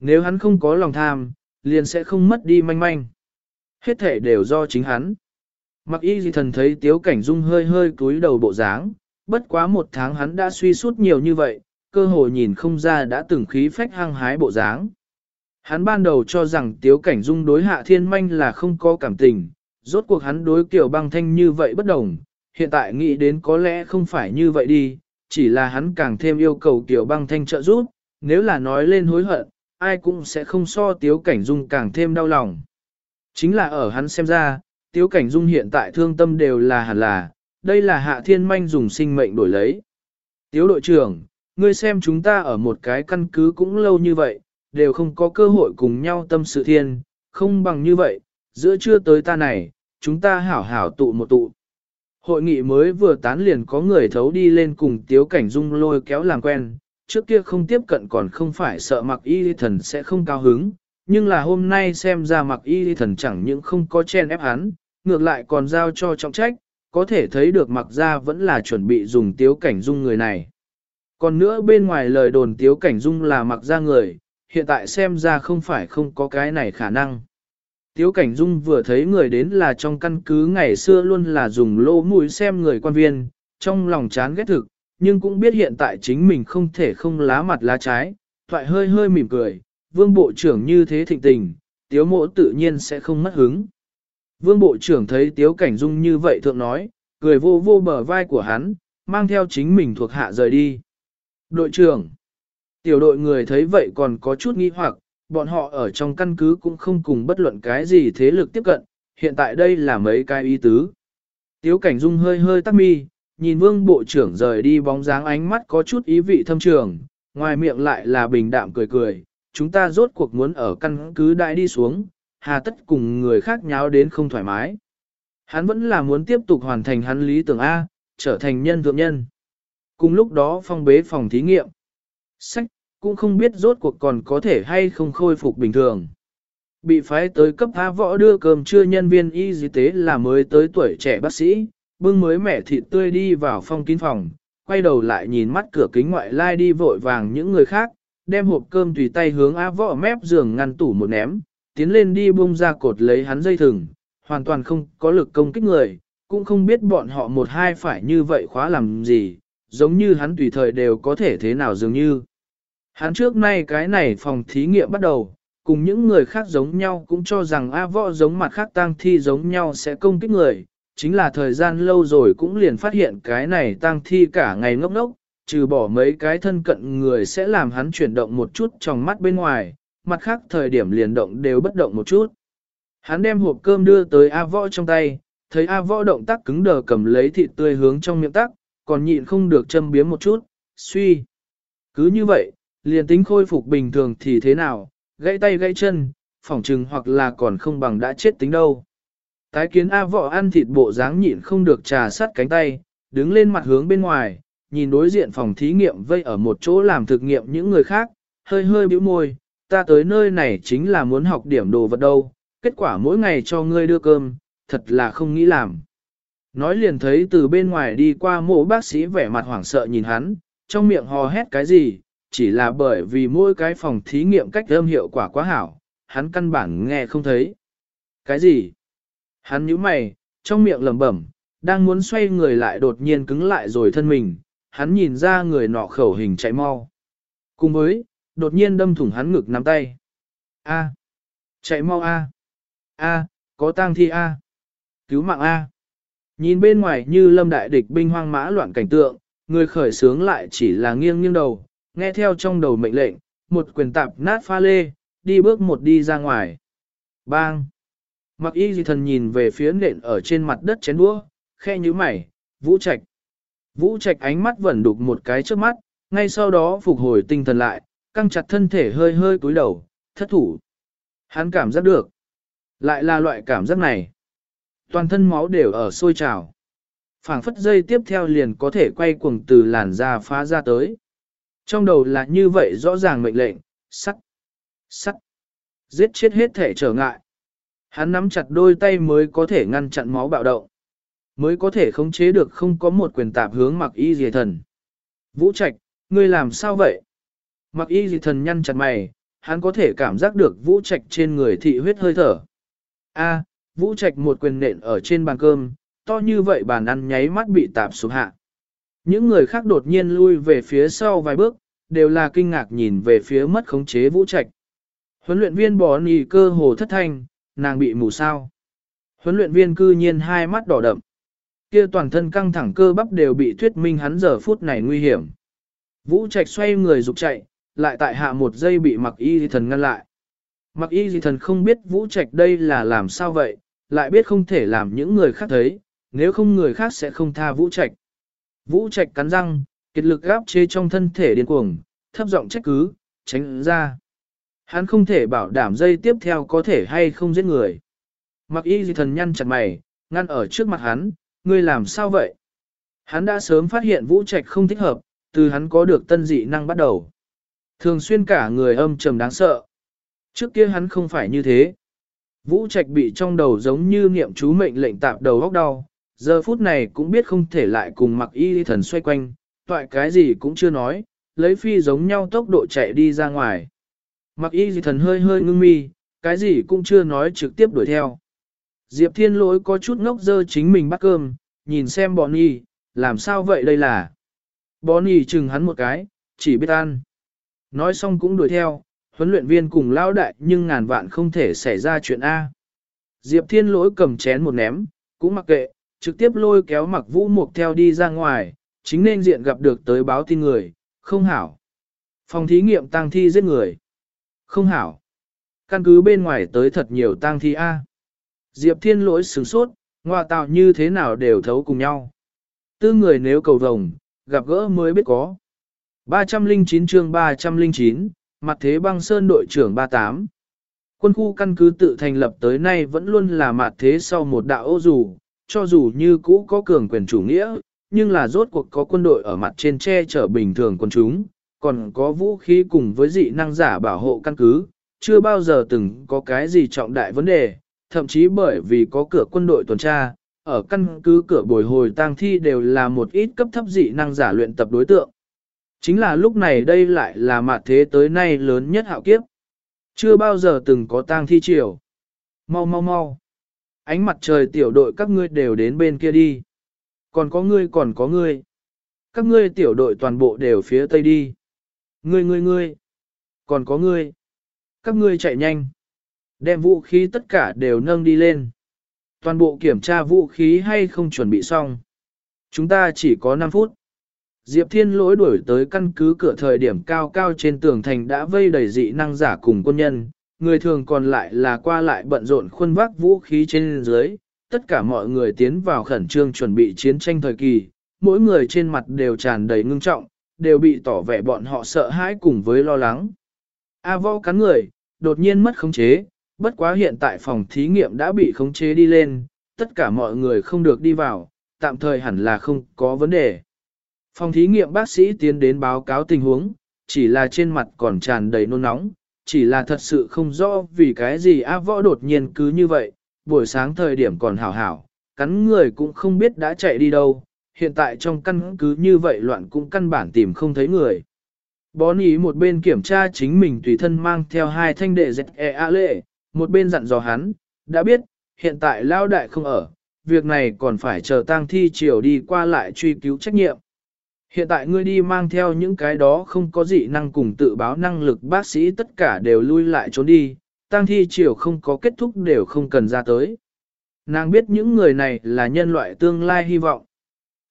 Nếu hắn không có lòng tham, liền sẽ không mất đi manh manh. Hết thể đều do chính hắn. Mặc y gì thần thấy tiếu cảnh dung hơi hơi cúi đầu bộ dáng, bất quá một tháng hắn đã suy suốt nhiều như vậy, cơ hội nhìn không ra đã từng khí phách hăng hái bộ dáng. Hắn ban đầu cho rằng tiếu cảnh dung đối hạ thiên manh là không có cảm tình, rốt cuộc hắn đối kiểu băng thanh như vậy bất đồng, hiện tại nghĩ đến có lẽ không phải như vậy đi, chỉ là hắn càng thêm yêu cầu tiểu băng thanh trợ giúp, nếu là nói lên hối hận, ai cũng sẽ không so tiếu cảnh dung càng thêm đau lòng. Chính là ở hắn xem ra, tiếu cảnh dung hiện tại thương tâm đều là hẳn là, đây là hạ thiên manh dùng sinh mệnh đổi lấy. Tiếu đội trưởng, ngươi xem chúng ta ở một cái căn cứ cũng lâu như vậy, đều không có cơ hội cùng nhau tâm sự thiên, không bằng như vậy, giữa trưa tới ta này, chúng ta hảo hảo tụ một tụ. Hội nghị mới vừa tán liền có người thấu đi lên cùng tiếu cảnh dung lôi kéo làm quen, trước kia không tiếp cận còn không phải sợ mặc y thần sẽ không cao hứng, nhưng là hôm nay xem ra mặc y thần chẳng những không có chen ép hắn, ngược lại còn giao cho trọng trách, có thể thấy được mặc ra vẫn là chuẩn bị dùng tiếu cảnh dung người này. Còn nữa bên ngoài lời đồn tiếu cảnh dung là mặc ra người, hiện tại xem ra không phải không có cái này khả năng. Tiếu cảnh dung vừa thấy người đến là trong căn cứ ngày xưa luôn là dùng lỗ mũi xem người quan viên, trong lòng chán ghét thực, nhưng cũng biết hiện tại chính mình không thể không lá mặt lá trái, thoại hơi hơi mỉm cười, vương bộ trưởng như thế thịnh tình, tiếu mộ tự nhiên sẽ không mất hứng. Vương bộ trưởng thấy tiếu cảnh dung như vậy thượng nói, cười vô vô bờ vai của hắn, mang theo chính mình thuộc hạ rời đi. Đội trưởng, tiểu đội người thấy vậy còn có chút nghi hoặc, bọn họ ở trong căn cứ cũng không cùng bất luận cái gì thế lực tiếp cận, hiện tại đây là mấy cái ý tứ. Tiếu cảnh dung hơi hơi tắt mi, nhìn vương bộ trưởng rời đi bóng dáng ánh mắt có chút ý vị thâm trường, ngoài miệng lại là bình đạm cười cười, chúng ta rốt cuộc muốn ở căn cứ đại đi xuống, hà tất cùng người khác nháo đến không thoải mái. Hắn vẫn là muốn tiếp tục hoàn thành hắn lý tưởng A, trở thành nhân thượng nhân. Cùng lúc đó phong bế phòng thí nghiệm. Sách, cũng không biết rốt cuộc còn có thể hay không khôi phục bình thường. Bị phái tới cấp A võ đưa cơm trưa nhân viên y tế là mới tới tuổi trẻ bác sĩ, bưng mới mẻ thịt tươi đi vào phong kín phòng, quay đầu lại nhìn mắt cửa kính ngoại lai đi vội vàng những người khác, đem hộp cơm tùy tay hướng A võ mép giường ngăn tủ một ném, tiến lên đi bung ra cột lấy hắn dây thừng, hoàn toàn không có lực công kích người, cũng không biết bọn họ một hai phải như vậy khóa làm gì, giống như hắn tùy thời đều có thể thế nào dường như. Hắn trước nay cái này phòng thí nghiệm bắt đầu, cùng những người khác giống nhau cũng cho rằng A võ giống mặt khác tang thi giống nhau sẽ công kích người, chính là thời gian lâu rồi cũng liền phát hiện cái này tang thi cả ngày ngốc ngốc, trừ bỏ mấy cái thân cận người sẽ làm hắn chuyển động một chút trong mắt bên ngoài, mặt khác thời điểm liền động đều bất động một chút. Hắn đem hộp cơm đưa tới A võ trong tay, thấy A võ động tác cứng đờ cầm lấy thịt tươi hướng trong miệng tắc, còn nhịn không được châm biếm một chút, suy. Cứ như vậy, liền tính khôi phục bình thường thì thế nào, gãy tay gãy chân, phỏng trừng hoặc là còn không bằng đã chết tính đâu. Tái kiến A võ ăn thịt bộ dáng nhịn không được trà sắt cánh tay, đứng lên mặt hướng bên ngoài, nhìn đối diện phòng thí nghiệm vây ở một chỗ làm thực nghiệm những người khác, hơi hơi bĩu môi, ta tới nơi này chính là muốn học điểm đồ vật đâu, kết quả mỗi ngày cho ngươi đưa cơm, thật là không nghĩ làm. Nói liền thấy từ bên ngoài đi qua mộ bác sĩ vẻ mặt hoảng sợ nhìn hắn, trong miệng hò hét cái gì, chỉ là bởi vì mỗi cái phòng thí nghiệm cách âm hiệu quả quá hảo, hắn căn bản nghe không thấy. Cái gì? Hắn nhíu mày, trong miệng lẩm bẩm, đang muốn xoay người lại đột nhiên cứng lại rồi thân mình, hắn nhìn ra người nọ khẩu hình chạy mau. Cùng với, đột nhiên đâm thủng hắn ngực nắm tay. A. Chạy mau A. A, có tang thi A. Cứu mạng A. Nhìn bên ngoài như lâm đại địch binh hoang mã loạn cảnh tượng, người khởi sướng lại chỉ là nghiêng nghiêng đầu, nghe theo trong đầu mệnh lệnh, một quyền tạp nát pha lê, đi bước một đi ra ngoài. Bang! Mặc y dị thần nhìn về phía nện ở trên mặt đất chén đũa, khe như mày, vũ trạch. Vũ trạch ánh mắt vẫn đục một cái trước mắt, ngay sau đó phục hồi tinh thần lại, căng chặt thân thể hơi hơi cúi đầu, thất thủ. Hắn cảm giác được. Lại là loại cảm giác này. Toàn thân máu đều ở sôi trào. phảng phất dây tiếp theo liền có thể quay cuồng từ làn da phá ra tới. Trong đầu là như vậy rõ ràng mệnh lệnh, sắt, sắt, giết chết hết thể trở ngại. Hắn nắm chặt đôi tay mới có thể ngăn chặn máu bạo động, mới có thể khống chế được không có một quyền tạp hướng mặc y dì thần. Vũ Trạch, ngươi làm sao vậy? Mặc y dì thần nhăn chặt mày, hắn có thể cảm giác được Vũ Trạch trên người thị huyết hơi thở. A, Vũ Trạch một quyền nện ở trên bàn cơm, to như vậy bàn ăn nháy mắt bị tạp xuống hạ. Những người khác đột nhiên lui về phía sau vài bước, đều là kinh ngạc nhìn về phía mất khống chế Vũ Trạch. Huấn luyện viên bỏ nì cơ hồ thất thanh, nàng bị mù sao. Huấn luyện viên cư nhiên hai mắt đỏ đậm. Kia toàn thân căng thẳng cơ bắp đều bị thuyết minh hắn giờ phút này nguy hiểm. Vũ Trạch xoay người dục chạy, lại tại hạ một giây bị mặc y thần ngăn lại. Mặc y thần không biết Vũ Trạch đây là làm sao vậy, lại biết không thể làm những người khác thấy, nếu không người khác sẽ không tha Vũ Trạch. Vũ Trạch cắn răng, kiệt lực gáp chế trong thân thể điên cuồng, thấp giọng trách cứ, tránh ra. Hắn không thể bảo đảm dây tiếp theo có thể hay không giết người. Mặc y gì thần nhăn chặt mày, ngăn ở trước mặt hắn, ngươi làm sao vậy? Hắn đã sớm phát hiện vũ trạch không thích hợp, từ hắn có được tân dị năng bắt đầu. Thường xuyên cả người âm trầm đáng sợ. Trước kia hắn không phải như thế. Vũ trạch bị trong đầu giống như niệm chú mệnh lệnh tạp đầu góc đau, giờ phút này cũng biết không thể lại cùng mặc y thần xoay quanh, toại cái gì cũng chưa nói, lấy phi giống nhau tốc độ chạy đi ra ngoài. Mặc y thần hơi hơi ngưng mi, cái gì cũng chưa nói trực tiếp đuổi theo. Diệp thiên lỗi có chút ngốc dơ chính mình bắt cơm, nhìn xem bọn y, làm sao vậy đây là. Bọn y chừng hắn một cái, chỉ biết ăn. Nói xong cũng đuổi theo, huấn luyện viên cùng lao đại nhưng ngàn vạn không thể xảy ra chuyện A. Diệp thiên lỗi cầm chén một ném, cũng mặc kệ, trực tiếp lôi kéo mặc vũ mục theo đi ra ngoài, chính nên diện gặp được tới báo tin người, Không hảo. Phòng thí nghiệm tang thi giết người. Không hảo. Căn cứ bên ngoài tới thật nhiều tang thi A. Diệp Thiên lỗi sửng sốt, ngoại tạo như thế nào đều thấu cùng nhau. Tư người nếu cầu vồng, gặp gỡ mới biết có. 309 chương 309, mặt thế băng sơn đội trưởng 38. Quân khu căn cứ tự thành lập tới nay vẫn luôn là mặt thế sau một đạo ô dù, cho dù như cũ có cường quyền chủ nghĩa, nhưng là rốt cuộc có quân đội ở mặt trên che chở bình thường quân chúng, còn có vũ khí cùng với dị năng giả bảo hộ căn cứ, chưa bao giờ từng có cái gì trọng đại vấn đề, thậm chí bởi vì có cửa quân đội tuần tra, ở căn cứ cửa bồi hồi tang thi đều là một ít cấp thấp dị năng giả luyện tập đối tượng. Chính là lúc này đây lại là mặt thế tới nay lớn nhất hạo kiếp. Chưa bao giờ từng có tang thi triều. Mau mau mau. Ánh mặt trời tiểu đội các ngươi đều đến bên kia đi. Còn có ngươi còn có ngươi. Các ngươi tiểu đội toàn bộ đều phía tây đi. Ngươi ngươi ngươi. Còn có ngươi. Các ngươi chạy nhanh. Đem vũ khí tất cả đều nâng đi lên. Toàn bộ kiểm tra vũ khí hay không chuẩn bị xong. Chúng ta chỉ có 5 phút. Diệp Thiên lỗi đuổi tới căn cứ cửa thời điểm cao cao trên tường thành đã vây đầy dị năng giả cùng quân nhân, người thường còn lại là qua lại bận rộn khuôn vác vũ khí trên dưới, tất cả mọi người tiến vào khẩn trương chuẩn bị chiến tranh thời kỳ, mỗi người trên mặt đều tràn đầy ngưng trọng, đều bị tỏ vẻ bọn họ sợ hãi cùng với lo lắng. A võ cắn người, đột nhiên mất khống chế, bất quá hiện tại phòng thí nghiệm đã bị khống chế đi lên, tất cả mọi người không được đi vào, tạm thời hẳn là không có vấn đề. Phòng thí nghiệm bác sĩ tiến đến báo cáo tình huống, chỉ là trên mặt còn tràn đầy nôn nóng, chỉ là thật sự không rõ vì cái gì A võ đột nhiên cứ như vậy, buổi sáng thời điểm còn hảo hảo, cắn người cũng không biết đã chạy đi đâu, hiện tại trong căn cứ như vậy loạn cũng căn bản tìm không thấy người. Bón ý một bên kiểm tra chính mình tùy thân mang theo hai thanh đệ dẹt e a lệ, một bên dặn dò hắn, đã biết, hiện tại lao đại không ở, việc này còn phải chờ tang thi chiều đi qua lại truy cứu trách nhiệm. Hiện tại ngươi đi mang theo những cái đó không có dị năng cùng tự báo năng lực bác sĩ tất cả đều lui lại trốn đi, tang thi chiều không có kết thúc đều không cần ra tới. Nàng biết những người này là nhân loại tương lai hy vọng.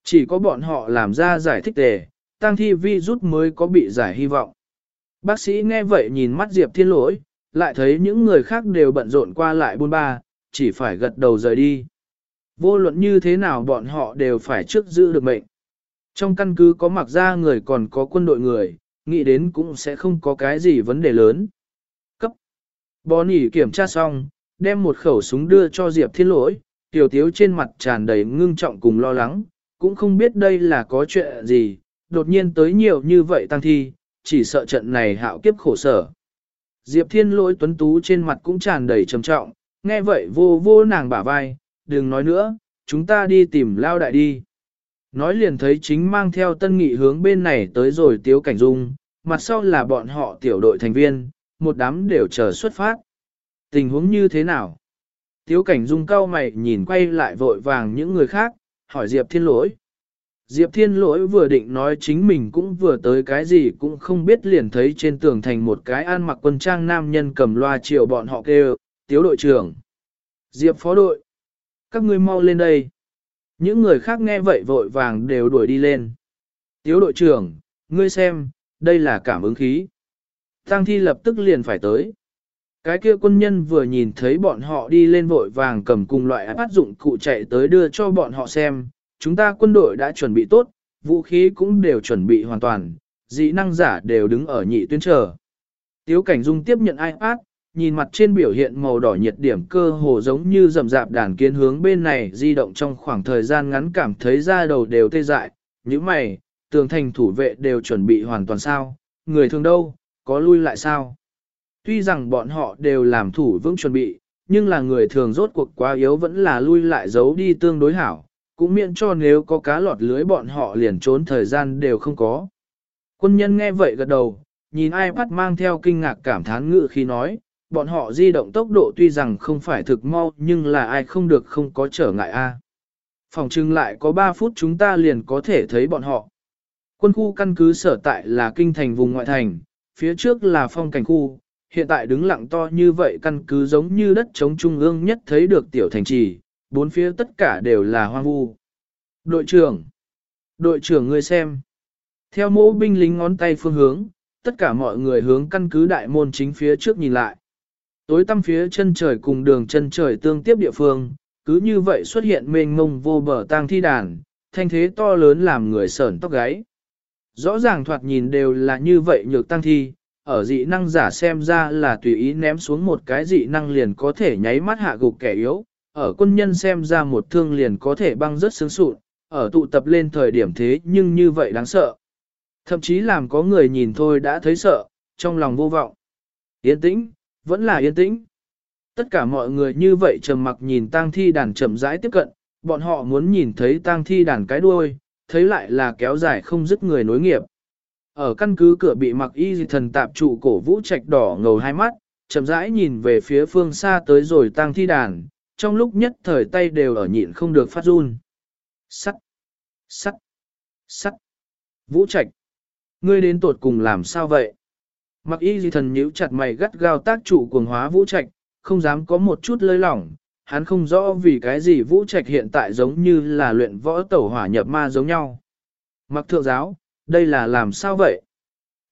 Chỉ có bọn họ làm ra giải thích đề, tang thi vi rút mới có bị giải hy vọng. Bác sĩ nghe vậy nhìn mắt Diệp Thiên lỗi, lại thấy những người khác đều bận rộn qua lại buôn ba, chỉ phải gật đầu rời đi. Vô luận như thế nào bọn họ đều phải trước giữ được mệnh. Trong căn cứ có mặc ra người còn có quân đội người, nghĩ đến cũng sẽ không có cái gì vấn đề lớn. Cấp. Bonnie kiểm tra xong, đem một khẩu súng đưa cho Diệp Thiên Lỗi, tiểu tiếu trên mặt tràn đầy ngưng trọng cùng lo lắng, cũng không biết đây là có chuyện gì, đột nhiên tới nhiều như vậy tăng thi, chỉ sợ trận này hạo kiếp khổ sở. Diệp Thiên Lỗi tuấn tú trên mặt cũng tràn đầy trầm trọng, nghe vậy vô vô nàng bả vai, đừng nói nữa, chúng ta đi tìm lao đại đi. Nói liền thấy chính mang theo tân nghị hướng bên này tới rồi tiếu cảnh dung, mặt sau là bọn họ tiểu đội thành viên, một đám đều chờ xuất phát. Tình huống như thế nào? Tiếu cảnh dung cao mày nhìn quay lại vội vàng những người khác, hỏi Diệp Thiên Lỗi. Diệp Thiên Lỗi vừa định nói chính mình cũng vừa tới cái gì cũng không biết liền thấy trên tường thành một cái an mặc quân trang nam nhân cầm loa chiều bọn họ kêu, tiếu đội trưởng. Diệp phó đội. Các ngươi mau lên đây. Những người khác nghe vậy vội vàng đều đuổi đi lên. Tiếu đội trưởng, ngươi xem, đây là cảm ứng khí. Tăng thi lập tức liền phải tới. Cái kia quân nhân vừa nhìn thấy bọn họ đi lên vội vàng cầm cùng loại áp dụng cụ chạy tới đưa cho bọn họ xem. Chúng ta quân đội đã chuẩn bị tốt, vũ khí cũng đều chuẩn bị hoàn toàn, dị năng giả đều đứng ở nhị tuyến chờ. Tiếu Cảnh Dung tiếp nhận iPad, nhìn mặt trên biểu hiện màu đỏ nhiệt điểm cơ hồ giống như rầm rạp đàn kiến hướng bên này di động trong khoảng thời gian ngắn cảm thấy da đầu đều tê dại, những mày, tường thành thủ vệ đều chuẩn bị hoàn toàn sao, người thường đâu, có lui lại sao. Tuy rằng bọn họ đều làm thủ vững chuẩn bị, nhưng là người thường rốt cuộc quá yếu vẫn là lui lại giấu đi tương đối hảo, cũng miễn cho nếu có cá lọt lưới bọn họ liền trốn thời gian đều không có. Quân nhân nghe vậy gật đầu, nhìn ai bắt mang theo kinh ngạc cảm thán ngự khi nói, bọn họ di động tốc độ tuy rằng không phải thực mau nhưng là ai không được không có trở ngại a. Phòng trưng lại có 3 phút chúng ta liền có thể thấy bọn họ. Quân khu căn cứ sở tại là kinh thành vùng ngoại thành, phía trước là phong cảnh khu, hiện tại đứng lặng to như vậy căn cứ giống như đất chống trung ương nhất thấy được tiểu thành trì, bốn phía tất cả đều là hoang vu. Đội trưởng! Đội trưởng ngươi xem! Theo mẫu binh lính ngón tay phương hướng, tất cả mọi người hướng căn cứ đại môn chính phía trước nhìn lại. Tối tăm phía chân trời cùng đường chân trời tương tiếp địa phương, cứ như vậy xuất hiện mênh mông vô bờ tang thi đàn, thanh thế to lớn làm người sởn tóc gáy. Rõ ràng thoạt nhìn đều là như vậy nhược tăng thi, ở dị năng giả xem ra là tùy ý ném xuống một cái dị năng liền có thể nháy mắt hạ gục kẻ yếu, ở quân nhân xem ra một thương liền có thể băng rất sướng sụn, ở tụ tập lên thời điểm thế nhưng như vậy đáng sợ. Thậm chí làm có người nhìn thôi đã thấy sợ, trong lòng vô vọng. Yên tĩnh, vẫn là yên tĩnh. Tất cả mọi người như vậy trầm mặc nhìn tang thi đàn chậm rãi tiếp cận, bọn họ muốn nhìn thấy tang thi đàn cái đuôi, thấy lại là kéo dài không dứt người nối nghiệp. Ở căn cứ cửa bị mặc y thần tạp trụ cổ vũ trạch đỏ ngầu hai mắt, chậm rãi nhìn về phía phương xa tới rồi tang thi đàn, trong lúc nhất thời tay đều ở nhịn không được phát run. Sắt! Sắt! Sắt! Vũ trạch! Ngươi đến tột cùng làm sao vậy? Mặc y di thần nhíu chặt mày gắt gao tác trụ cuồng hóa vũ trạch, không dám có một chút lơi lỏng, hắn không rõ vì cái gì vũ trạch hiện tại giống như là luyện võ tẩu hỏa nhập ma giống nhau. Mặc thượng giáo, đây là làm sao vậy?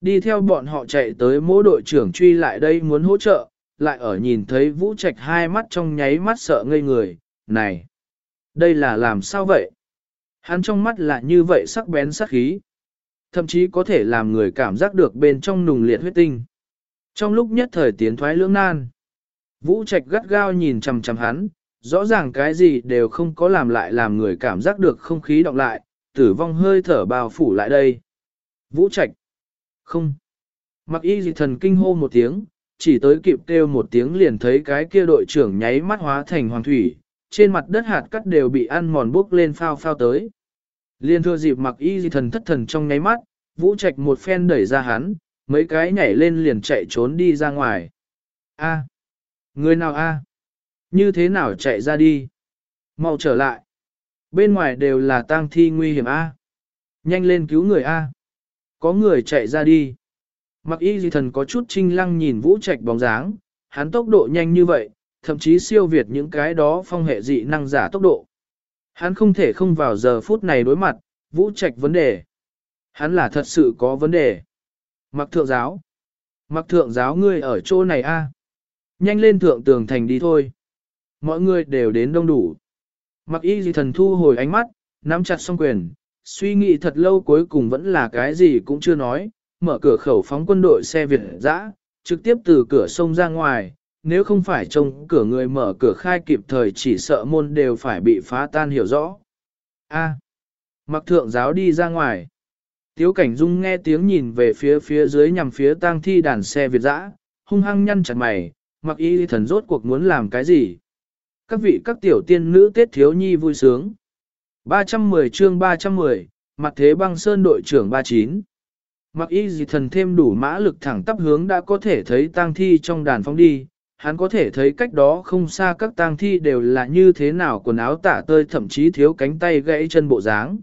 Đi theo bọn họ chạy tới mỗi đội trưởng truy lại đây muốn hỗ trợ, lại ở nhìn thấy vũ trạch hai mắt trong nháy mắt sợ ngây người, này, đây là làm sao vậy? Hắn trong mắt là như vậy sắc bén sắc khí. Thậm chí có thể làm người cảm giác được bên trong nùng liệt huyết tinh. Trong lúc nhất thời tiến thoái lưỡng nan, Vũ Trạch gắt gao nhìn chằm chằm hắn, rõ ràng cái gì đều không có làm lại làm người cảm giác được không khí động lại, tử vong hơi thở bao phủ lại đây. Vũ Trạch. Không. Mặc y dị thần kinh hô một tiếng, chỉ tới kịp kêu một tiếng liền thấy cái kia đội trưởng nháy mắt hóa thành hoàng thủy, trên mặt đất hạt cắt đều bị ăn mòn bốc lên phao phao tới. Liên thưa dịp mặc y dị thần thất thần trong nháy mắt, Vũ Trạch một phen đẩy ra hắn, mấy cái nhảy lên liền chạy trốn đi ra ngoài. A. Người nào a? Như thế nào chạy ra đi? Mau trở lại. Bên ngoài đều là tang thi nguy hiểm a. Nhanh lên cứu người a. Có người chạy ra đi. Mặc y di thần có chút trinh lăng nhìn vũ trạch bóng dáng, hắn tốc độ nhanh như vậy, thậm chí siêu việt những cái đó phong hệ dị năng giả tốc độ. Hắn không thể không vào giờ phút này đối mặt, vũ trạch vấn đề. Hắn là thật sự có vấn đề. Mặc thượng giáo. Mặc thượng giáo ngươi ở chỗ này a. Nhanh lên thượng tường thành đi thôi. Mọi người đều đến đông đủ. Mặc y gì thần thu hồi ánh mắt, nắm chặt song quyền, suy nghĩ thật lâu cuối cùng vẫn là cái gì cũng chưa nói, mở cửa khẩu phóng quân đội xe Việt dã, trực tiếp từ cửa sông ra ngoài, nếu không phải trông cửa người mở cửa khai kịp thời chỉ sợ môn đều phải bị phá tan hiểu rõ. A. mặc thượng giáo đi ra ngoài. Tiếu cảnh dung nghe tiếng nhìn về phía phía dưới nhằm phía tang thi đàn xe Việt dã, hung hăng nhăn chặt mày, mặc y thần rốt cuộc muốn làm cái gì. Các vị các tiểu tiên nữ tiết thiếu nhi vui sướng. 310 chương 310, mặt thế băng sơn đội trưởng 39. Mặc y gì thần thêm đủ mã lực thẳng tắp hướng đã có thể thấy tang thi trong đàn phóng đi, hắn có thể thấy cách đó không xa các tang thi đều là như thế nào quần áo tả tơi thậm chí thiếu cánh tay gãy chân bộ dáng.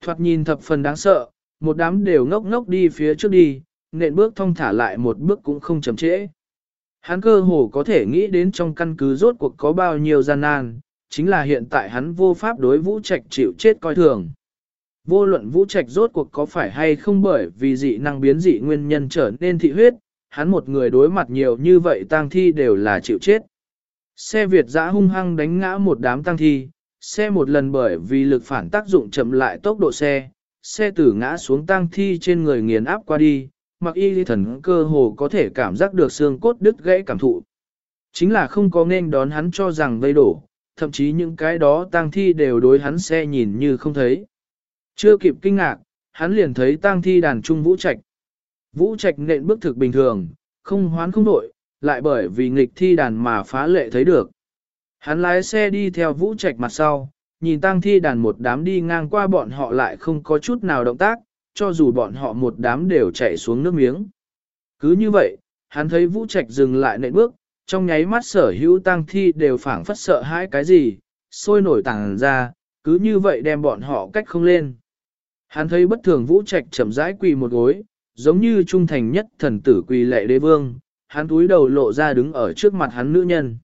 Thoạt nhìn thập phần đáng sợ, một đám đều ngốc ngốc đi phía trước đi, nện bước thong thả lại một bước cũng không chậm trễ. Hắn cơ hồ có thể nghĩ đến trong căn cứ rốt cuộc có bao nhiêu gian nan, chính là hiện tại hắn vô pháp đối vũ trạch chịu chết coi thường. Vô luận vũ trạch rốt cuộc có phải hay không bởi vì dị năng biến dị nguyên nhân trở nên thị huyết, hắn một người đối mặt nhiều như vậy tang thi đều là chịu chết. Xe Việt dã hung hăng đánh ngã một đám tang thi, xe một lần bởi vì lực phản tác dụng chậm lại tốc độ xe, xe tử ngã xuống tang thi trên người nghiền áp qua đi, mặc y thần cơ hồ có thể cảm giác được xương cốt đứt gãy cảm thụ. Chính là không có nên đón hắn cho rằng vây đổ, thậm chí những cái đó tang thi đều đối hắn xe nhìn như không thấy. Chưa kịp kinh ngạc, hắn liền thấy tang thi đàn trung vũ trạch. Vũ trạch nện bước thực bình thường, không hoán không nội, lại bởi vì nghịch thi đàn mà phá lệ thấy được. Hắn lái xe đi theo vũ trạch mặt sau, nhìn tang thi đàn một đám đi ngang qua bọn họ lại không có chút nào động tác, cho dù bọn họ một đám đều chạy xuống nước miếng. Cứ như vậy, hắn thấy Vũ Trạch dừng lại nện bước, trong nháy mắt sở hữu tang thi đều phảng phất sợ hãi cái gì, sôi nổi tàng ra, cứ như vậy đem bọn họ cách không lên. Hắn thấy bất thường Vũ Trạch chậm rãi quỳ một gối, giống như trung thành nhất thần tử quỳ lệ đế vương, hắn túi đầu lộ ra đứng ở trước mặt hắn nữ nhân.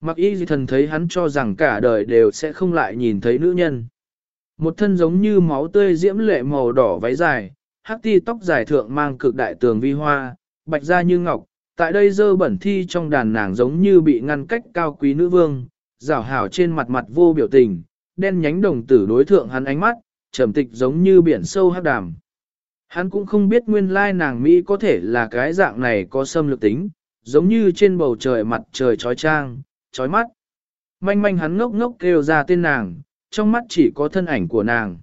Mặc y thần thấy hắn cho rằng cả đời đều sẽ không lại nhìn thấy nữ nhân. Một thân giống như máu tươi diễm lệ màu đỏ váy dài, hắc ti tóc dài thượng mang cực đại tường vi hoa, bạch da như ngọc, tại đây dơ bẩn thi trong đàn nàng giống như bị ngăn cách cao quý nữ vương, rảo hảo trên mặt mặt vô biểu tình, đen nhánh đồng tử đối thượng hắn ánh mắt, trầm tịch giống như biển sâu hắc đàm. Hắn cũng không biết nguyên lai nàng Mỹ có thể là cái dạng này có xâm lược tính, giống như trên bầu trời mặt trời trói trang, trói mắt. Manh manh hắn ngốc ngốc kêu ra tên nàng, trong mắt chỉ có thân ảnh của nàng.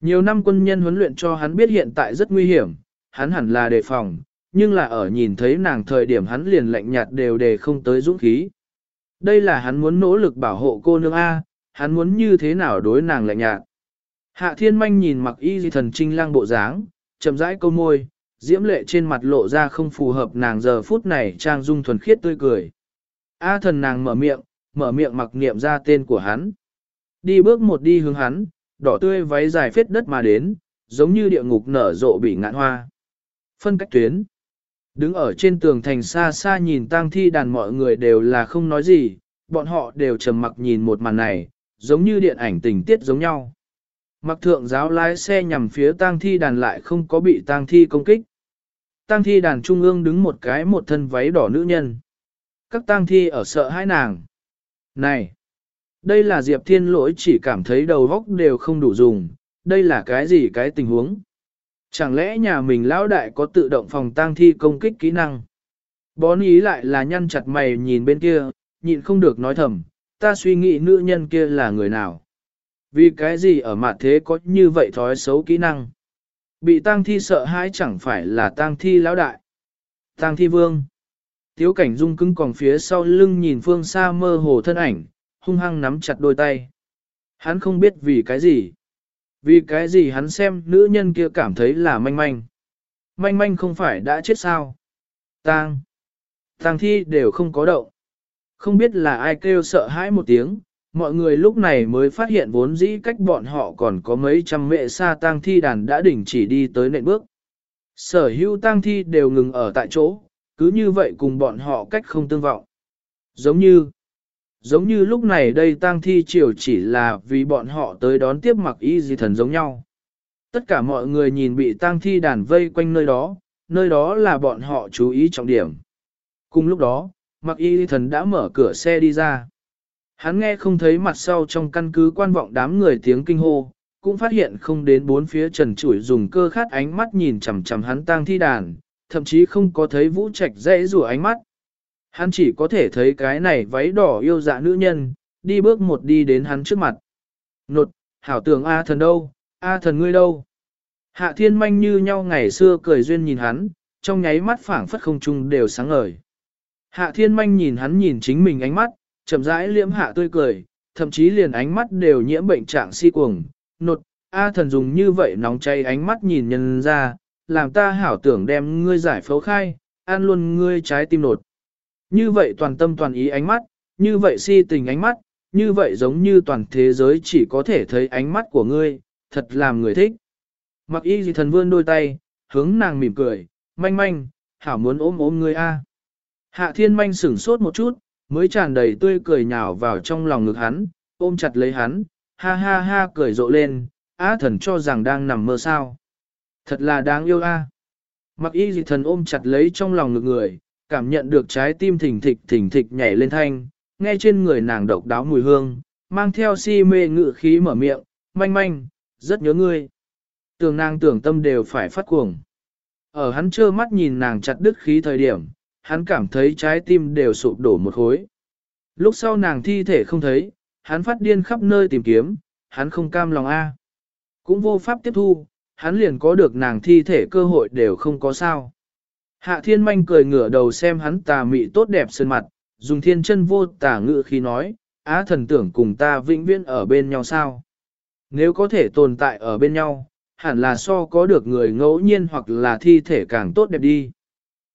Nhiều năm quân nhân huấn luyện cho hắn biết hiện tại rất nguy hiểm, hắn hẳn là đề phòng, nhưng là ở nhìn thấy nàng thời điểm hắn liền lạnh nhạt đều đề không tới dũng khí. Đây là hắn muốn nỗ lực bảo hộ cô nương A, hắn muốn như thế nào đối nàng lạnh nhạt. Hạ thiên manh nhìn mặc y di thần trinh lang bộ dáng, chậm rãi câu môi, diễm lệ trên mặt lộ ra không phù hợp nàng giờ phút này trang dung thuần khiết tươi cười. A thần nàng mở miệng, mở miệng mặc niệm ra tên của hắn. Đi bước một đi hướng hắn, đỏ tươi váy dài phết đất mà đến, giống như địa ngục nở rộ bị ngạn hoa. Phân cách tuyến. Đứng ở trên tường thành xa xa nhìn tang thi đàn mọi người đều là không nói gì, bọn họ đều trầm mặc nhìn một màn này, giống như điện ảnh tình tiết giống nhau. Mặc thượng giáo lái xe nhằm phía tang thi đàn lại không có bị tang thi công kích. Tang thi đàn trung ương đứng một cái một thân váy đỏ nữ nhân. Các tang thi ở sợ hãi nàng. Này! Đây là Diệp Thiên lỗi chỉ cảm thấy đầu góc đều không đủ dùng, đây là cái gì cái tình huống? Chẳng lẽ nhà mình lão đại có tự động phòng tang thi công kích kỹ năng? Bón ý lại là nhăn chặt mày nhìn bên kia, nhịn không được nói thầm, ta suy nghĩ nữ nhân kia là người nào? Vì cái gì ở mặt thế có như vậy thói xấu kỹ năng? Bị tang thi sợ hãi chẳng phải là tang thi lão đại. Tang thi vương. Tiếu cảnh dung cứng còn phía sau lưng nhìn phương xa mơ hồ thân ảnh, hung hăng nắm chặt đôi tay. Hắn không biết vì cái gì. Vì cái gì hắn xem nữ nhân kia cảm thấy là manh manh. Manh manh không phải đã chết sao? Tang. Tang thi đều không có động. Không biết là ai kêu sợ hãi một tiếng, mọi người lúc này mới phát hiện vốn dĩ cách bọn họ còn có mấy trăm mệ xa tang thi đàn đã đình chỉ đi tới nệm bước. Sở hữu tang thi đều ngừng ở tại chỗ, cứ như vậy cùng bọn họ cách không tương vọng. Giống như, giống như lúc này đây tang thi triều chỉ là vì bọn họ tới đón tiếp mặc y di thần giống nhau. Tất cả mọi người nhìn bị tang thi đàn vây quanh nơi đó, nơi đó là bọn họ chú ý trọng điểm. Cùng lúc đó, mặc y di thần đã mở cửa xe đi ra. Hắn nghe không thấy mặt sau trong căn cứ quan vọng đám người tiếng kinh hô, cũng phát hiện không đến bốn phía trần chuỗi dùng cơ khát ánh mắt nhìn chằm chằm hắn tang thi đàn, thậm chí không có thấy vũ trạch dễ rùa ánh mắt. Hắn chỉ có thể thấy cái này váy đỏ yêu dạ nữ nhân, đi bước một đi đến hắn trước mặt. Nột, hảo tưởng A thần đâu, A thần ngươi đâu. Hạ thiên manh như nhau ngày xưa cười duyên nhìn hắn, trong nháy mắt phảng phất không trung đều sáng ngời. Hạ thiên manh nhìn hắn nhìn chính mình ánh mắt, chậm rãi liễm hạ tươi cười, thậm chí liền ánh mắt đều nhiễm bệnh trạng si cuồng. Nột, A thần dùng như vậy nóng cháy ánh mắt nhìn nhân ra, làm ta hảo tưởng đem ngươi giải phẫu khai, ăn luôn ngươi trái tim nột. Như vậy toàn tâm toàn ý ánh mắt, như vậy si tình ánh mắt, như vậy giống như toàn thế giới chỉ có thể thấy ánh mắt của ngươi, thật làm người thích. Mặc y gì thần vươn đôi tay, hướng nàng mỉm cười, manh manh, hảo muốn ôm ôm ngươi a. Hạ thiên manh sửng sốt một chút, mới tràn đầy tươi cười nhào vào trong lòng ngực hắn, ôm chặt lấy hắn, ha ha ha cười rộ lên, á thần cho rằng đang nằm mơ sao. Thật là đáng yêu a. Mặc y gì thần ôm chặt lấy trong lòng ngực người, cảm nhận được trái tim thỉnh thịch thỉnh thịch nhảy lên thanh, nghe trên người nàng độc đáo mùi hương, mang theo si mê ngự khí mở miệng, manh manh, rất nhớ ngươi. tường nàng tưởng tâm đều phải phát cuồng. Ở hắn trơ mắt nhìn nàng chặt đứt khí thời điểm, hắn cảm thấy trái tim đều sụp đổ một khối. Lúc sau nàng thi thể không thấy, hắn phát điên khắp nơi tìm kiếm, hắn không cam lòng A. Cũng vô pháp tiếp thu, hắn liền có được nàng thi thể cơ hội đều không có sao. Hạ thiên manh cười ngửa đầu xem hắn tà mị tốt đẹp sơn mặt, dùng thiên chân vô tà ngự khi nói, á thần tưởng cùng ta vĩnh viễn ở bên nhau sao. Nếu có thể tồn tại ở bên nhau, hẳn là so có được người ngẫu nhiên hoặc là thi thể càng tốt đẹp đi.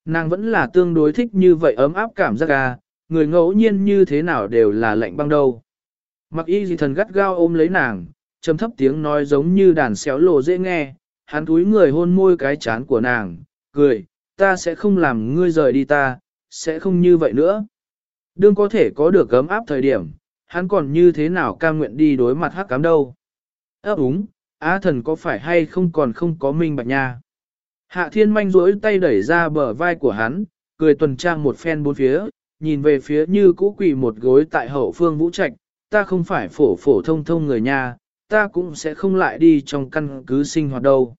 Nàng vẫn là tương đối thích như vậy ấm áp cảm giác à, người ngẫu nhiên như thế nào đều là lạnh băng đâu. Mặc y gì thần gắt gao ôm lấy nàng, trầm thấp tiếng nói giống như đàn xéo lộ dễ nghe, hắn túi người hôn môi cái chán của nàng, cười, ta sẽ không làm ngươi rời đi ta, sẽ không như vậy nữa. Đương có thể có được gấm áp thời điểm, hắn còn như thế nào cam nguyện đi đối mặt hắc cám đâu. Ấp úng, á thần có phải hay không còn không có minh bạch nha. Hạ thiên manh rỗi tay đẩy ra bờ vai của hắn, cười tuần trang một phen bốn phía, nhìn về phía như cũ quỳ một gối tại hậu phương vũ trạch, ta không phải phổ phổ thông thông người nhà, ta cũng sẽ không lại đi trong căn cứ sinh hoạt đâu.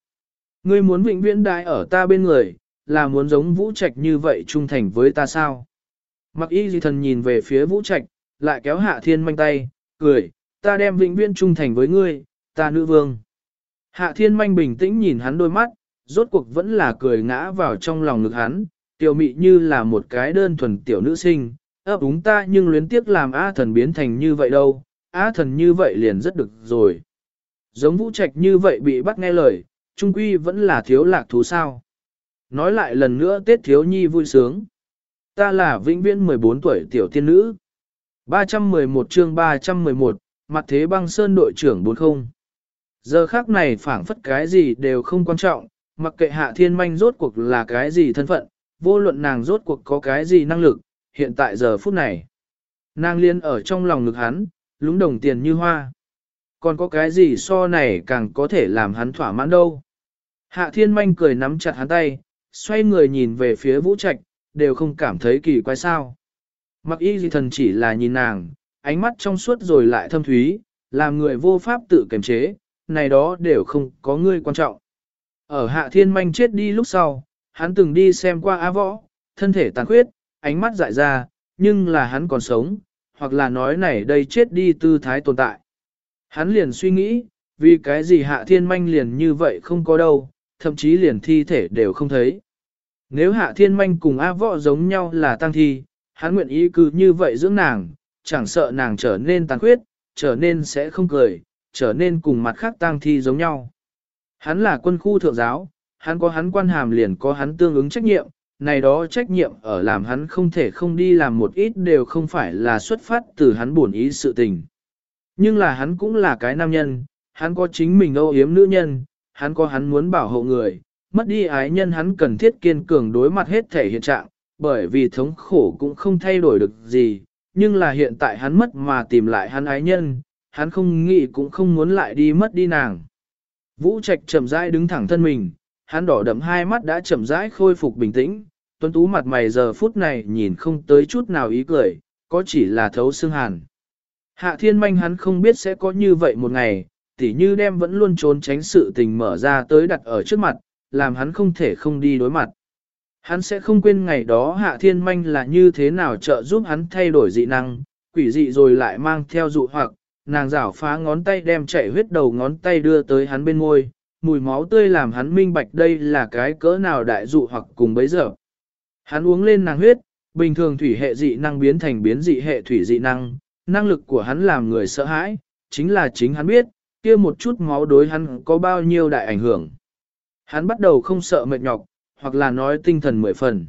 Ngươi muốn vĩnh viễn đại ở ta bên người, là muốn giống vũ trạch như vậy trung thành với ta sao? Mặc y di thần nhìn về phía vũ trạch, lại kéo hạ thiên manh tay, cười, ta đem vĩnh viễn trung thành với ngươi, ta nữ vương. Hạ thiên manh bình tĩnh nhìn hắn đôi mắt, rốt cuộc vẫn là cười ngã vào trong lòng ngực hắn, tiểu mị như là một cái đơn thuần tiểu nữ sinh, ấp úng ta nhưng luyến tiếc làm A thần biến thành như vậy đâu, A thần như vậy liền rất được rồi. Giống vũ trạch như vậy bị bắt nghe lời, trung quy vẫn là thiếu lạc thú sao. Nói lại lần nữa Tết thiếu nhi vui sướng. Ta là vĩnh viễn 14 tuổi tiểu tiên nữ. 311 chương 311, mặt thế băng sơn đội trưởng 40. Giờ khác này phảng phất cái gì đều không quan trọng, mặc kệ hạ thiên manh rốt cuộc là cái gì thân phận, vô luận nàng rốt cuộc có cái gì năng lực, hiện tại giờ phút này. Nàng liên ở trong lòng ngực hắn, lúng đồng tiền như hoa. Còn có cái gì so này càng có thể làm hắn thỏa mãn đâu. Hạ thiên manh cười nắm chặt hắn tay, xoay người nhìn về phía vũ trạch, đều không cảm thấy kỳ quái sao. Mặc y gì thần chỉ là nhìn nàng, ánh mắt trong suốt rồi lại thâm thúy, làm người vô pháp tự kiềm chế, này đó đều không có ngươi quan trọng. Ở hạ thiên manh chết đi lúc sau, hắn từng đi xem qua á võ, thân thể tàn khuyết, ánh mắt dại ra, nhưng là hắn còn sống, hoặc là nói này đây chết đi tư thái tồn tại. Hắn liền suy nghĩ, vì cái gì hạ thiên manh liền như vậy không có đâu, thậm chí liền thi thể đều không thấy. Nếu hạ thiên manh cùng á võ giống nhau là tăng thi, hắn nguyện ý cứ như vậy dưỡng nàng, chẳng sợ nàng trở nên tàn khuyết, trở nên sẽ không cười, trở nên cùng mặt khác tang thi giống nhau. Hắn là quân khu thượng giáo, hắn có hắn quan hàm liền có hắn tương ứng trách nhiệm, này đó trách nhiệm ở làm hắn không thể không đi làm một ít đều không phải là xuất phát từ hắn buồn ý sự tình. Nhưng là hắn cũng là cái nam nhân, hắn có chính mình âu yếm nữ nhân, hắn có hắn muốn bảo hộ người, mất đi ái nhân hắn cần thiết kiên cường đối mặt hết thể hiện trạng, bởi vì thống khổ cũng không thay đổi được gì, nhưng là hiện tại hắn mất mà tìm lại hắn ái nhân, hắn không nghĩ cũng không muốn lại đi mất đi nàng. Vũ Trạch chậm rãi đứng thẳng thân mình, hắn đỏ đậm hai mắt đã chậm rãi khôi phục bình tĩnh, tuấn tú mặt mày giờ phút này nhìn không tới chút nào ý cười, có chỉ là thấu xương hàn. Hạ thiên manh hắn không biết sẽ có như vậy một ngày, tỉ như đem vẫn luôn trốn tránh sự tình mở ra tới đặt ở trước mặt, làm hắn không thể không đi đối mặt. Hắn sẽ không quên ngày đó hạ thiên manh là như thế nào trợ giúp hắn thay đổi dị năng, quỷ dị rồi lại mang theo dụ hoặc, nàng rảo phá ngón tay đem chạy huyết đầu ngón tay đưa tới hắn bên môi, mùi máu tươi làm hắn minh bạch đây là cái cỡ nào đại dụ hoặc cùng bấy giờ. Hắn uống lên nàng huyết, bình thường thủy hệ dị năng biến thành biến dị hệ thủy dị năng, năng lực của hắn làm người sợ hãi, chính là chính hắn biết, kia một chút máu đối hắn có bao nhiêu đại ảnh hưởng. Hắn bắt đầu không sợ mệt nhọc, hoặc là nói tinh thần mười phần.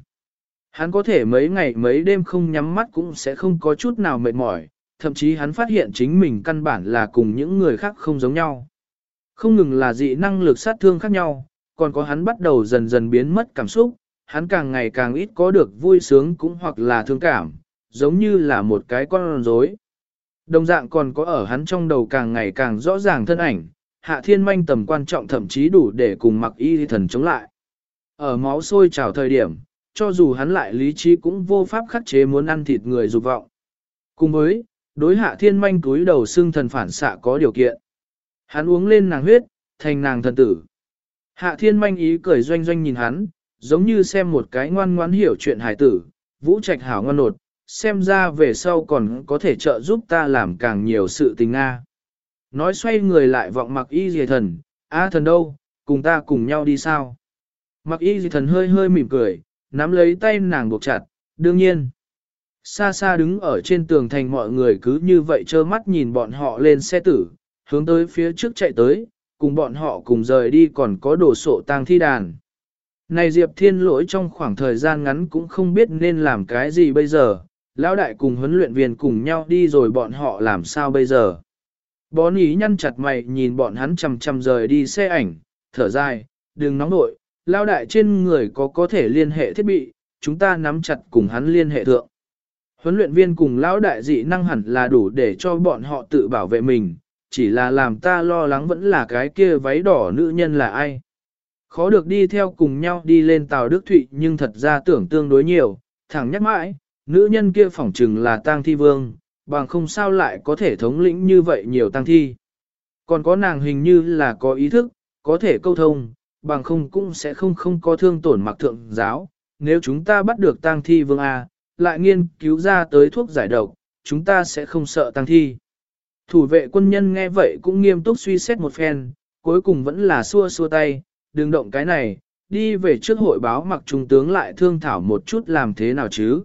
Hắn có thể mấy ngày mấy đêm không nhắm mắt cũng sẽ không có chút nào mệt mỏi, thậm chí hắn phát hiện chính mình căn bản là cùng những người khác không giống nhau. Không ngừng là dị năng lực sát thương khác nhau, còn có hắn bắt đầu dần dần biến mất cảm xúc, hắn càng ngày càng ít có được vui sướng cũng hoặc là thương cảm, giống như là một cái con rối. Đồng dạng còn có ở hắn trong đầu càng ngày càng rõ ràng thân ảnh, hạ thiên manh tầm quan trọng thậm chí đủ để cùng mặc y thần chống lại. Ở máu sôi trào thời điểm, cho dù hắn lại lý trí cũng vô pháp khắc chế muốn ăn thịt người dục vọng. Cùng với, đối hạ thiên manh túi đầu xương thần phản xạ có điều kiện. Hắn uống lên nàng huyết, thành nàng thần tử. Hạ thiên manh ý cười doanh doanh nhìn hắn, giống như xem một cái ngoan ngoãn hiểu chuyện hải tử, vũ trạch hảo ngoan nột, xem ra về sau còn có thể trợ giúp ta làm càng nhiều sự tình Nga. Nói xoay người lại vọng mặc y dì thần, a thần đâu, cùng ta cùng nhau đi sao? Mặc y dì thần hơi hơi mỉm cười, nắm lấy tay nàng buộc chặt, đương nhiên. Xa xa đứng ở trên tường thành mọi người cứ như vậy trơ mắt nhìn bọn họ lên xe tử, hướng tới phía trước chạy tới, cùng bọn họ cùng rời đi còn có đồ sộ tang thi đàn. Này Diệp Thiên lỗi trong khoảng thời gian ngắn cũng không biết nên làm cái gì bây giờ, lão đại cùng huấn luyện viên cùng nhau đi rồi bọn họ làm sao bây giờ. Bón ý nhăn chặt mày nhìn bọn hắn chầm chầm rời đi xe ảnh, thở dài, đừng nóng nội, lão đại trên người có có thể liên hệ thiết bị, chúng ta nắm chặt cùng hắn liên hệ thượng. Huấn luyện viên cùng lão đại dị năng hẳn là đủ để cho bọn họ tự bảo vệ mình, chỉ là làm ta lo lắng vẫn là cái kia váy đỏ nữ nhân là ai. Khó được đi theo cùng nhau đi lên tàu Đức Thụy nhưng thật ra tưởng tương đối nhiều, thẳng nhắc mãi, nữ nhân kia phỏng chừng là tang thi vương, bằng không sao lại có thể thống lĩnh như vậy nhiều tang thi. Còn có nàng hình như là có ý thức, có thể câu thông, bằng không cũng sẽ không không có thương tổn mặc thượng giáo. Nếu chúng ta bắt được tang thi vương A, lại nghiên cứu ra tới thuốc giải độc, chúng ta sẽ không sợ tăng thi. Thủ vệ quân nhân nghe vậy cũng nghiêm túc suy xét một phen, cuối cùng vẫn là xua xua tay, đừng động cái này, đi về trước hội báo mặc trung tướng lại thương thảo một chút làm thế nào chứ.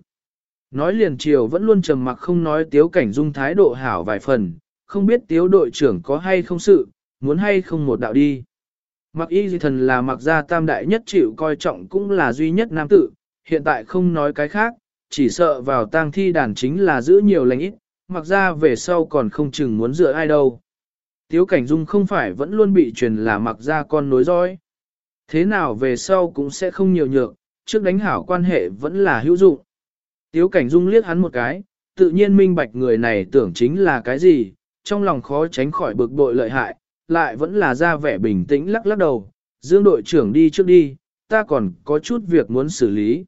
Nói liền chiều vẫn luôn trầm mặc không nói tiếu cảnh dung thái độ hảo vài phần, không biết tiếu đội trưởng có hay không sự, muốn hay không một đạo đi. Mặc y di thần là mặc gia tam đại nhất chịu coi trọng cũng là duy nhất nam tự, hiện tại không nói cái khác, chỉ sợ vào tang thi đàn chính là giữ nhiều lành ít, mặc ra về sau còn không chừng muốn dựa ai đâu. Tiếu cảnh dung không phải vẫn luôn bị truyền là mặc ra con nối dõi. Thế nào về sau cũng sẽ không nhiều nhược, trước đánh hảo quan hệ vẫn là hữu dụng. Tiếu cảnh dung liếc hắn một cái, tự nhiên minh bạch người này tưởng chính là cái gì, trong lòng khó tránh khỏi bực bội lợi hại, lại vẫn là ra vẻ bình tĩnh lắc lắc đầu, dương đội trưởng đi trước đi, ta còn có chút việc muốn xử lý.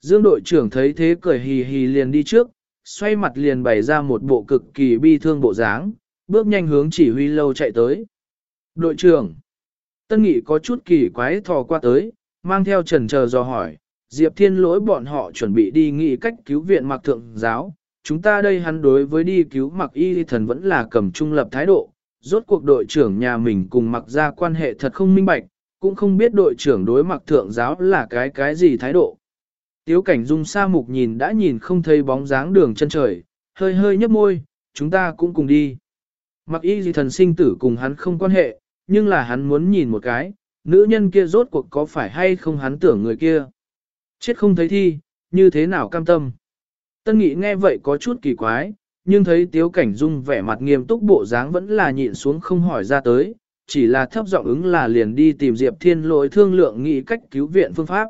Dương đội trưởng thấy thế cười hì hì liền đi trước, xoay mặt liền bày ra một bộ cực kỳ bi thương bộ dáng, bước nhanh hướng chỉ huy lâu chạy tới. Đội trưởng, Tân Nghị có chút kỳ quái thò qua tới, mang theo trần chờ do hỏi, Diệp Thiên lỗi bọn họ chuẩn bị đi nghị cách cứu viện mặc thượng giáo, chúng ta đây hắn đối với đi cứu mặc y thần vẫn là cầm trung lập thái độ, rốt cuộc đội trưởng nhà mình cùng mặc ra quan hệ thật không minh bạch, cũng không biết đội trưởng đối mặc thượng giáo là cái cái gì thái độ. Tiếu cảnh dung sa mục nhìn đã nhìn không thấy bóng dáng đường chân trời, hơi hơi nhấp môi, chúng ta cũng cùng đi. Mặc y gì thần sinh tử cùng hắn không quan hệ, nhưng là hắn muốn nhìn một cái, nữ nhân kia rốt cuộc có phải hay không hắn tưởng người kia. Chết không thấy thi, như thế nào cam tâm. Tân nghị nghe vậy có chút kỳ quái, nhưng thấy tiếu cảnh dung vẻ mặt nghiêm túc bộ dáng vẫn là nhịn xuống không hỏi ra tới, chỉ là thấp giọng ứng là liền đi tìm Diệp Thiên lỗi thương lượng nghị cách cứu viện phương pháp.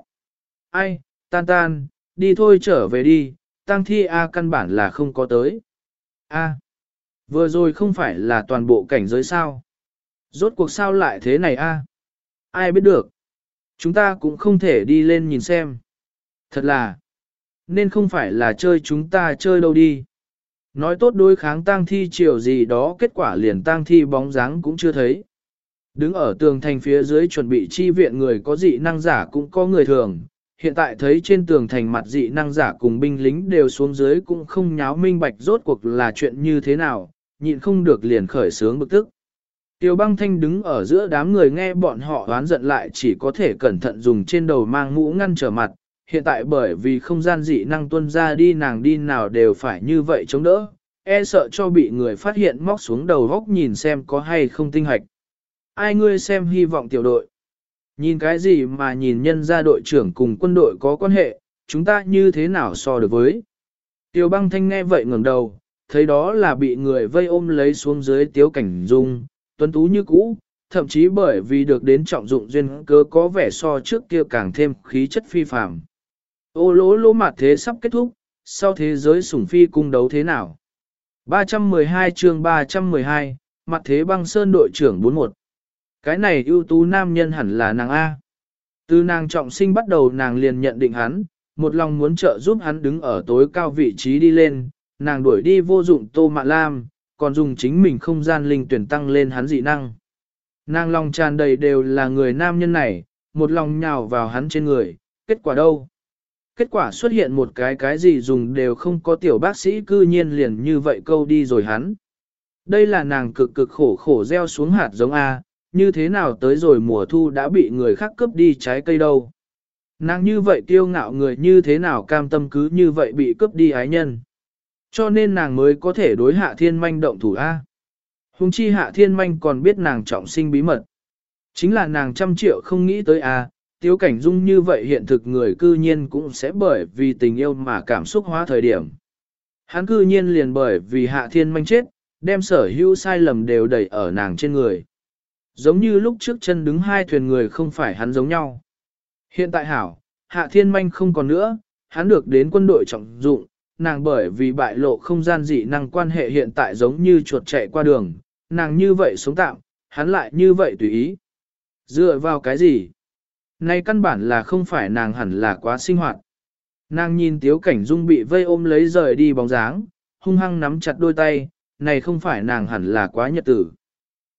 Ai, tan tan, đi thôi trở về đi, tăng thi A căn bản là không có tới. A, vừa rồi không phải là toàn bộ cảnh giới sao. Rốt cuộc sao lại thế này A? Ai biết được. Chúng ta cũng không thể đi lên nhìn xem. Thật là, nên không phải là chơi chúng ta chơi đâu đi. Nói tốt đối kháng tang thi chiều gì đó kết quả liền tang thi bóng dáng cũng chưa thấy. Đứng ở tường thành phía dưới chuẩn bị chi viện người có dị năng giả cũng có người thường, hiện tại thấy trên tường thành mặt dị năng giả cùng binh lính đều xuống dưới cũng không nháo minh bạch rốt cuộc là chuyện như thế nào, nhịn không được liền khởi sướng bực tức. Tiêu băng thanh đứng ở giữa đám người nghe bọn họ oán giận lại chỉ có thể cẩn thận dùng trên đầu mang mũ ngăn trở mặt, hiện tại bởi vì không gian dị năng tuân ra đi nàng đi nào đều phải như vậy chống đỡ, e sợ cho bị người phát hiện móc xuống đầu góc nhìn xem có hay không tinh hạch. Ai ngươi xem hy vọng tiểu đội. Nhìn cái gì mà nhìn nhân ra đội trưởng cùng quân đội có quan hệ, chúng ta như thế nào so được với. Tiêu băng thanh nghe vậy ngẩng đầu, thấy đó là bị người vây ôm lấy xuống dưới tiếu cảnh dung, tuấn tú như cũ, thậm chí bởi vì được đến trọng dụng duyên cớ có vẻ so trước kia càng thêm khí chất phi phàm. Ô lỗ lỗ mặt thế sắp kết thúc, sau thế giới sủng phi cung đấu thế nào? 312 chương 312, mặt thế băng sơn đội trưởng 41. Cái này ưu tú nam nhân hẳn là nàng A. Từ nàng trọng sinh bắt đầu nàng liền nhận định hắn, một lòng muốn trợ giúp hắn đứng ở tối cao vị trí đi lên, nàng đuổi đi vô dụng tô mạ lam, còn dùng chính mình không gian linh tuyển tăng lên hắn dị năng. Nàng lòng tràn đầy đều là người nam nhân này, một lòng nhào vào hắn trên người, kết quả đâu? Kết quả xuất hiện một cái cái gì dùng đều không có tiểu bác sĩ cư nhiên liền như vậy câu đi rồi hắn. Đây là nàng cực cực khổ khổ gieo xuống hạt giống A, như thế nào tới rồi mùa thu đã bị người khác cướp đi trái cây đâu. Nàng như vậy kiêu ngạo người như thế nào cam tâm cứ như vậy bị cướp đi ái nhân. Cho nên nàng mới có thể đối hạ thiên manh động thủ A. Hùng chi hạ thiên manh còn biết nàng trọng sinh bí mật. Chính là nàng trăm triệu không nghĩ tới A, tiếu cảnh dung như vậy hiện thực người cư nhiên cũng sẽ bởi vì tình yêu mà cảm xúc hóa thời điểm. Hắn cư nhiên liền bởi vì hạ thiên manh chết, đem sở hữu sai lầm đều đẩy ở nàng trên người. Giống như lúc trước chân đứng hai thuyền người không phải hắn giống nhau. Hiện tại hảo, hạ thiên manh không còn nữa, hắn được đến quân đội trọng dụng, nàng bởi vì bại lộ không gian dị năng quan hệ hiện tại giống như chuột chạy qua đường, nàng như vậy sống tạm, hắn lại như vậy tùy ý. Dựa vào cái gì? nay căn bản là không phải nàng hẳn là quá sinh hoạt. Nàng nhìn tiếu cảnh dung bị vây ôm lấy rời đi bóng dáng, hung hăng nắm chặt đôi tay, này không phải nàng hẳn là quá nhật tử.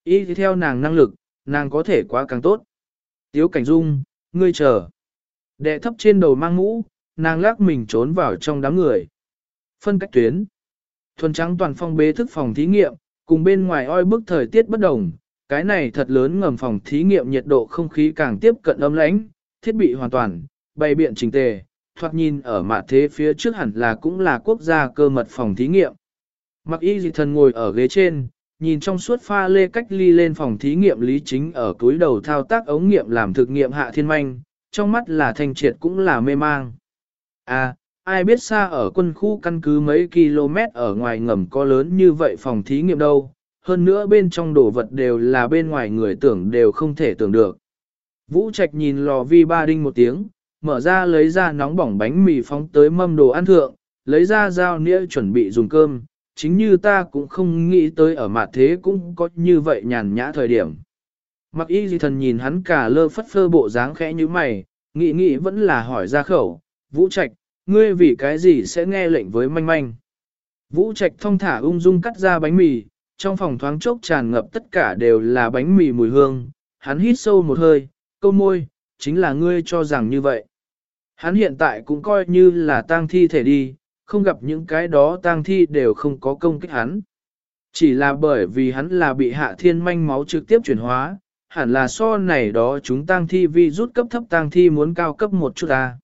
Y thì theo nàng năng lực, nàng có thể quá càng tốt. Tiếu cảnh dung, ngươi chờ. Đệ thấp trên đầu mang mũ, nàng lắc mình trốn vào trong đám người. Phân cách tuyến. Thuần trắng toàn phong bế thức phòng thí nghiệm, cùng bên ngoài oi bức thời tiết bất đồng. Cái này thật lớn ngầm phòng thí nghiệm nhiệt độ không khí càng tiếp cận âm lãnh, thiết bị hoàn toàn, bày biện trình tề, thoạt nhìn ở mạ thế phía trước hẳn là cũng là quốc gia cơ mật phòng thí nghiệm. Mặc y dị thần ngồi ở ghế trên, nhìn trong suốt pha lê cách ly lên phòng thí nghiệm lý chính ở cuối đầu thao tác ống nghiệm làm thực nghiệm hạ thiên manh, trong mắt là thanh triệt cũng là mê mang. À, ai biết xa ở quân khu căn cứ mấy km ở ngoài ngầm có lớn như vậy phòng thí nghiệm đâu, hơn nữa bên trong đồ vật đều là bên ngoài người tưởng đều không thể tưởng được. Vũ Trạch nhìn lò vi ba đinh một tiếng, mở ra lấy ra nóng bỏng bánh mì phóng tới mâm đồ ăn thượng, lấy ra dao nĩa chuẩn bị dùng cơm, chính như ta cũng không nghĩ tới ở mặt thế cũng có như vậy nhàn nhã thời điểm. Mặc y gì thần nhìn hắn cả lơ phất phơ bộ dáng khẽ như mày, nghĩ nghĩ vẫn là hỏi ra khẩu, Vũ Trạch, ngươi vì cái gì sẽ nghe lệnh với manh manh. Vũ Trạch thông thả ung dung cắt ra bánh mì, trong phòng thoáng chốc tràn ngập tất cả đều là bánh mì mùi hương, hắn hít sâu một hơi, câu môi, chính là ngươi cho rằng như vậy. Hắn hiện tại cũng coi như là tang thi thể đi, không gặp những cái đó tang thi đều không có công kích hắn. Chỉ là bởi vì hắn là bị hạ thiên manh máu trực tiếp chuyển hóa, hẳn là so này đó chúng tang thi vi rút cấp thấp tang thi muốn cao cấp một chút ta.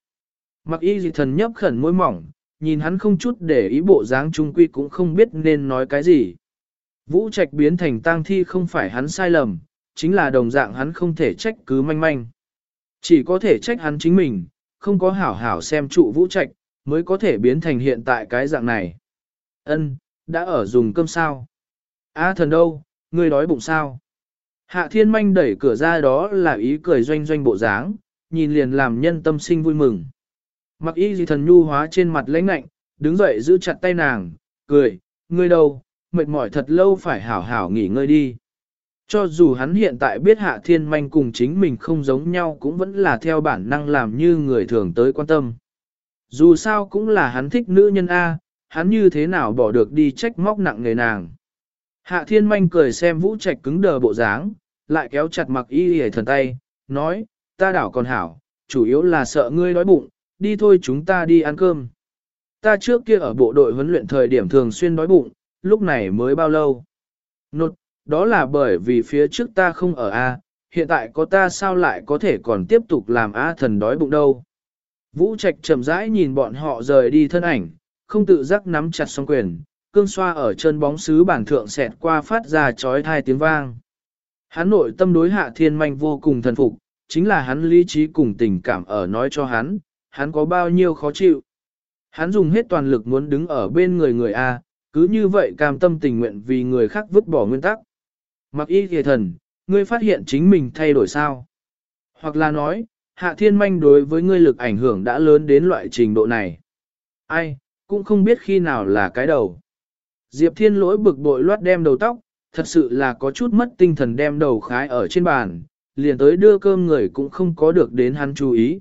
Mặc y dị thần nhấp khẩn môi mỏng, nhìn hắn không chút để ý bộ dáng trung quy cũng không biết nên nói cái gì. Vũ trạch biến thành tang thi không phải hắn sai lầm, chính là đồng dạng hắn không thể trách cứ manh manh. Chỉ có thể trách hắn chính mình, không có hảo hảo xem trụ vũ trạch, mới có thể biến thành hiện tại cái dạng này. Ân, đã ở dùng cơm sao? A thần đâu, ngươi đói bụng sao? Hạ thiên manh đẩy cửa ra đó là ý cười doanh doanh bộ dáng, nhìn liền làm nhân tâm sinh vui mừng. Mặc y gì thần nhu hóa trên mặt lãnh lạnh, đứng dậy giữ chặt tay nàng, cười, ngươi đâu, mệt mỏi thật lâu phải hảo hảo nghỉ ngơi đi. Cho dù hắn hiện tại biết hạ thiên manh cùng chính mình không giống nhau cũng vẫn là theo bản năng làm như người thường tới quan tâm. Dù sao cũng là hắn thích nữ nhân A, hắn như thế nào bỏ được đi trách móc nặng người nàng. Hạ thiên manh cười xem vũ trạch cứng đờ bộ dáng, lại kéo chặt mặc y hề thần tay, nói, ta đảo còn hảo, chủ yếu là sợ ngươi đói bụng, đi thôi chúng ta đi ăn cơm. Ta trước kia ở bộ đội huấn luyện thời điểm thường xuyên đói bụng, lúc này mới bao lâu. Nột, đó là bởi vì phía trước ta không ở A, hiện tại có ta sao lại có thể còn tiếp tục làm A thần đói bụng đâu. Vũ Trạch chậm rãi nhìn bọn họ rời đi thân ảnh, không tự giác nắm chặt song quyền, cương xoa ở chân bóng sứ bản thượng xẹt qua phát ra chói thai tiếng vang. Hắn nội tâm đối hạ thiên manh vô cùng thần phục, chính là hắn lý trí cùng tình cảm ở nói cho hắn, hắn có bao nhiêu khó chịu. Hắn dùng hết toàn lực muốn đứng ở bên người người A, cứ như vậy cam tâm tình nguyện vì người khác vứt bỏ nguyên tắc. Mặc y kìa thần, ngươi phát hiện chính mình thay đổi sao? Hoặc là nói, hạ thiên manh đối với ngươi lực ảnh hưởng đã lớn đến loại trình độ này. Ai, cũng không biết khi nào là cái đầu. Diệp thiên lỗi bực bội loát đem đầu tóc, thật sự là có chút mất tinh thần đem đầu khái ở trên bàn, liền tới đưa cơm người cũng không có được đến hắn chú ý.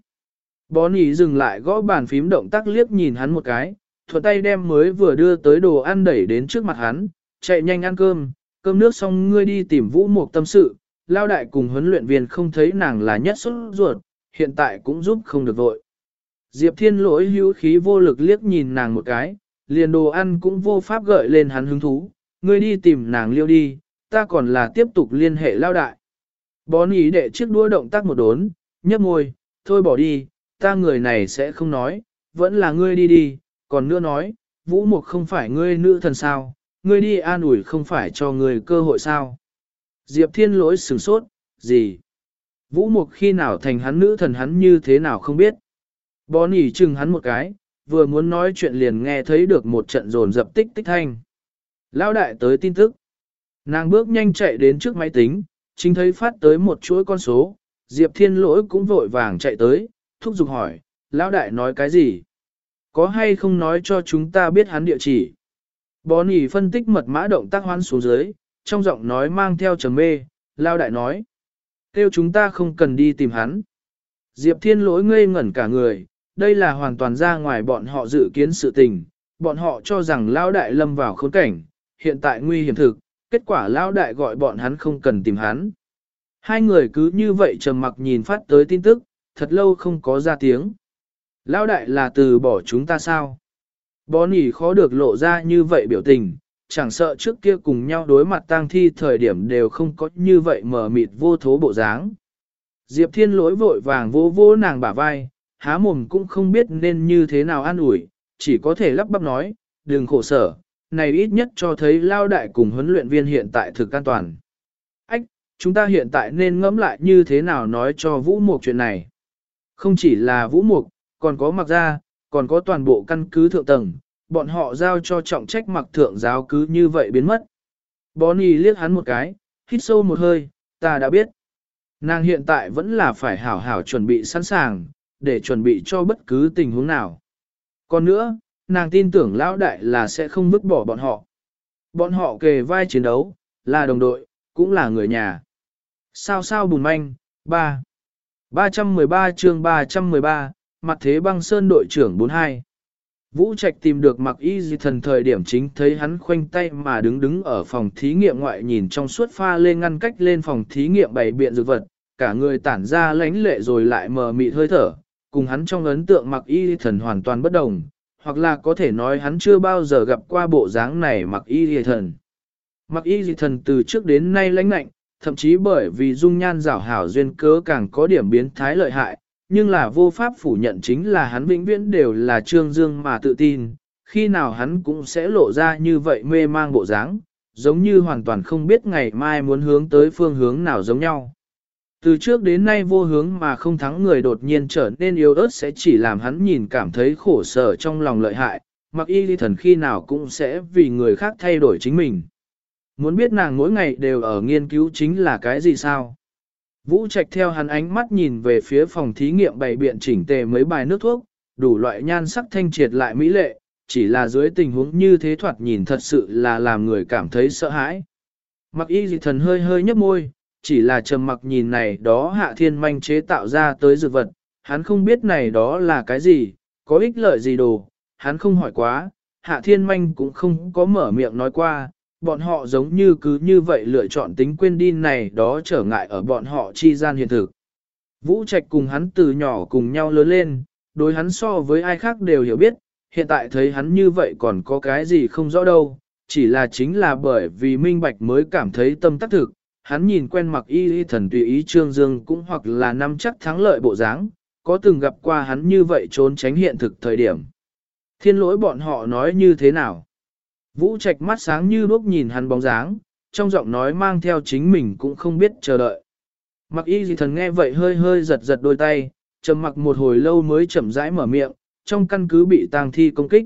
Bó nỉ dừng lại gõ bàn phím động tác liếc nhìn hắn một cái, thuận tay đem mới vừa đưa tới đồ ăn đẩy đến trước mặt hắn, chạy nhanh ăn cơm, cơm nước xong ngươi đi tìm vũ mục tâm sự, lao đại cùng huấn luyện viên không thấy nàng là nhất xuất ruột, hiện tại cũng giúp không được vội. Diệp thiên lỗi hữu khí vô lực liếc nhìn nàng một cái, liền đồ ăn cũng vô pháp gợi lên hắn hứng thú, ngươi đi tìm nàng liêu đi, ta còn là tiếp tục liên hệ lao đại. Bón ý đệ chiếc đua động tác một đốn, nhấp môi, thôi bỏ đi, ta người này sẽ không nói, vẫn là ngươi đi đi, còn nữa nói, vũ mục không phải ngươi nữ thần sao, ngươi đi an ủi không phải cho ngươi cơ hội sao. Diệp thiên lỗi sửng sốt, gì? Vũ mục khi nào thành hắn nữ thần hắn như thế nào không biết. Bó nỉ chừng hắn một cái, vừa muốn nói chuyện liền nghe thấy được một trận rồn dập tích tích thanh. Lao đại tới tin tức. Nàng bước nhanh chạy đến trước máy tính, chính thấy phát tới một chuỗi con số, Diệp Thiên Lỗi cũng vội vàng chạy tới, thúc giục hỏi, Lão đại nói cái gì? Có hay không nói cho chúng ta biết hắn địa chỉ? Bó phân tích mật mã động tác hoan xuống dưới, trong giọng nói mang theo trầm mê, Lão đại nói. Kêu chúng ta không cần đi tìm hắn. Diệp Thiên lỗi ngây ngẩn cả người, đây là hoàn toàn ra ngoài bọn họ dự kiến sự tình, bọn họ cho rằng Lão Đại lâm vào khốn cảnh, hiện tại nguy hiểm thực, kết quả Lão Đại gọi bọn hắn không cần tìm hắn. Hai người cứ như vậy trầm mặc nhìn phát tới tin tức, thật lâu không có ra tiếng. Lão Đại là từ bỏ chúng ta sao? Bó nỉ khó được lộ ra như vậy biểu tình, chẳng sợ trước kia cùng nhau đối mặt tang thi thời điểm đều không có như vậy mờ mịt vô thố bộ dáng. Diệp Thiên lỗi vội vàng vô vô nàng bả vai, há mồm cũng không biết nên như thế nào an ủi, chỉ có thể lắp bắp nói, đừng khổ sở, này ít nhất cho thấy lao đại cùng huấn luyện viên hiện tại thực an toàn. Ách, chúng ta hiện tại nên ngẫm lại như thế nào nói cho Vũ Mục chuyện này. Không chỉ là Vũ Mục, còn có mặc ra, còn có toàn bộ căn cứ thượng tầng, bọn họ giao cho trọng trách mặc thượng giáo cứ như vậy biến mất. Bonnie liếc hắn một cái, hít sâu một hơi, ta đã biết. Nàng hiện tại vẫn là phải hảo hảo chuẩn bị sẵn sàng, để chuẩn bị cho bất cứ tình huống nào. Còn nữa, nàng tin tưởng lão đại là sẽ không vứt bỏ bọn họ. Bọn họ kề vai chiến đấu, là đồng đội, cũng là người nhà. Sao sao bùn manh, 3. 313 chương 313, mặt thế băng sơn đội trưởng 42. Vũ Trạch tìm được mặc y di thần thời điểm chính thấy hắn khoanh tay mà đứng đứng ở phòng thí nghiệm ngoại nhìn trong suốt pha lên ngăn cách lên phòng thí nghiệm bày biện dược vật, cả người tản ra lánh lệ rồi lại mờ mịt hơi thở, cùng hắn trong ấn tượng mặc y di thần hoàn toàn bất đồng, hoặc là có thể nói hắn chưa bao giờ gặp qua bộ dáng này mặc y di thần. Mặc y di thần từ trước đến nay lãnh lạnh, thậm chí bởi vì dung nhan rảo hảo duyên cớ càng có điểm biến thái lợi hại, nhưng là vô pháp phủ nhận chính là hắn vĩnh viễn đều là trương dương mà tự tin, khi nào hắn cũng sẽ lộ ra như vậy mê mang bộ dáng, giống như hoàn toàn không biết ngày mai muốn hướng tới phương hướng nào giống nhau. Từ trước đến nay vô hướng mà không thắng người đột nhiên trở nên yếu ớt sẽ chỉ làm hắn nhìn cảm thấy khổ sở trong lòng lợi hại, mặc y ly thần khi nào cũng sẽ vì người khác thay đổi chính mình. Muốn biết nàng mỗi ngày đều ở nghiên cứu chính là cái gì sao? Vũ Trạch theo hắn ánh mắt nhìn về phía phòng thí nghiệm bày biện chỉnh tề mấy bài nước thuốc, đủ loại nhan sắc thanh triệt lại mỹ lệ, chỉ là dưới tình huống như thế thoạt nhìn thật sự là làm người cảm thấy sợ hãi. Mặc y dị thần hơi hơi nhấp môi, chỉ là trầm mặc nhìn này đó hạ thiên manh chế tạo ra tới dược vật, hắn không biết này đó là cái gì, có ích lợi gì đồ, hắn không hỏi quá, hạ thiên manh cũng không có mở miệng nói qua, bọn họ giống như cứ như vậy lựa chọn tính quên đi này đó trở ngại ở bọn họ chi gian hiện thực. Vũ Trạch cùng hắn từ nhỏ cùng nhau lớn lên, đối hắn so với ai khác đều hiểu biết, hiện tại thấy hắn như vậy còn có cái gì không rõ đâu, chỉ là chính là bởi vì minh bạch mới cảm thấy tâm tác thực, hắn nhìn quen mặc y y thần tùy ý trương dương cũng hoặc là năm chắc thắng lợi bộ dáng, có từng gặp qua hắn như vậy trốn tránh hiện thực thời điểm. Thiên lỗi bọn họ nói như thế nào? Vũ Trạch mắt sáng như đuốc nhìn hắn bóng dáng, trong giọng nói mang theo chính mình cũng không biết chờ đợi. Mặc y gì thần nghe vậy hơi hơi giật giật đôi tay, trầm mặc một hồi lâu mới chậm rãi mở miệng, trong căn cứ bị tang thi công kích.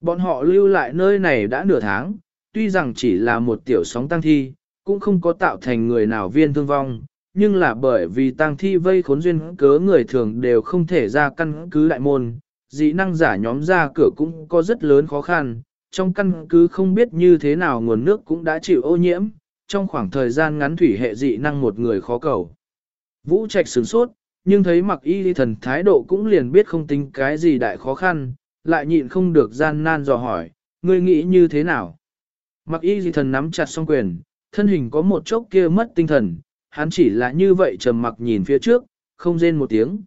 Bọn họ lưu lại nơi này đã nửa tháng, tuy rằng chỉ là một tiểu sóng tang thi, cũng không có tạo thành người nào viên thương vong, nhưng là bởi vì tang thi vây khốn duyên cớ người thường đều không thể ra căn cứ đại môn, dị năng giả nhóm ra cửa cũng có rất lớn khó khăn, trong căn cứ không biết như thế nào nguồn nước cũng đã chịu ô nhiễm, trong khoảng thời gian ngắn thủy hệ dị năng một người khó cầu. Vũ Trạch sửng sốt, nhưng thấy mặc y thần thái độ cũng liền biết không tính cái gì đại khó khăn, lại nhịn không được gian nan dò hỏi, ngươi nghĩ như thế nào? Mặc y thần nắm chặt song quyền, thân hình có một chốc kia mất tinh thần, hắn chỉ là như vậy trầm mặc nhìn phía trước, không rên một tiếng.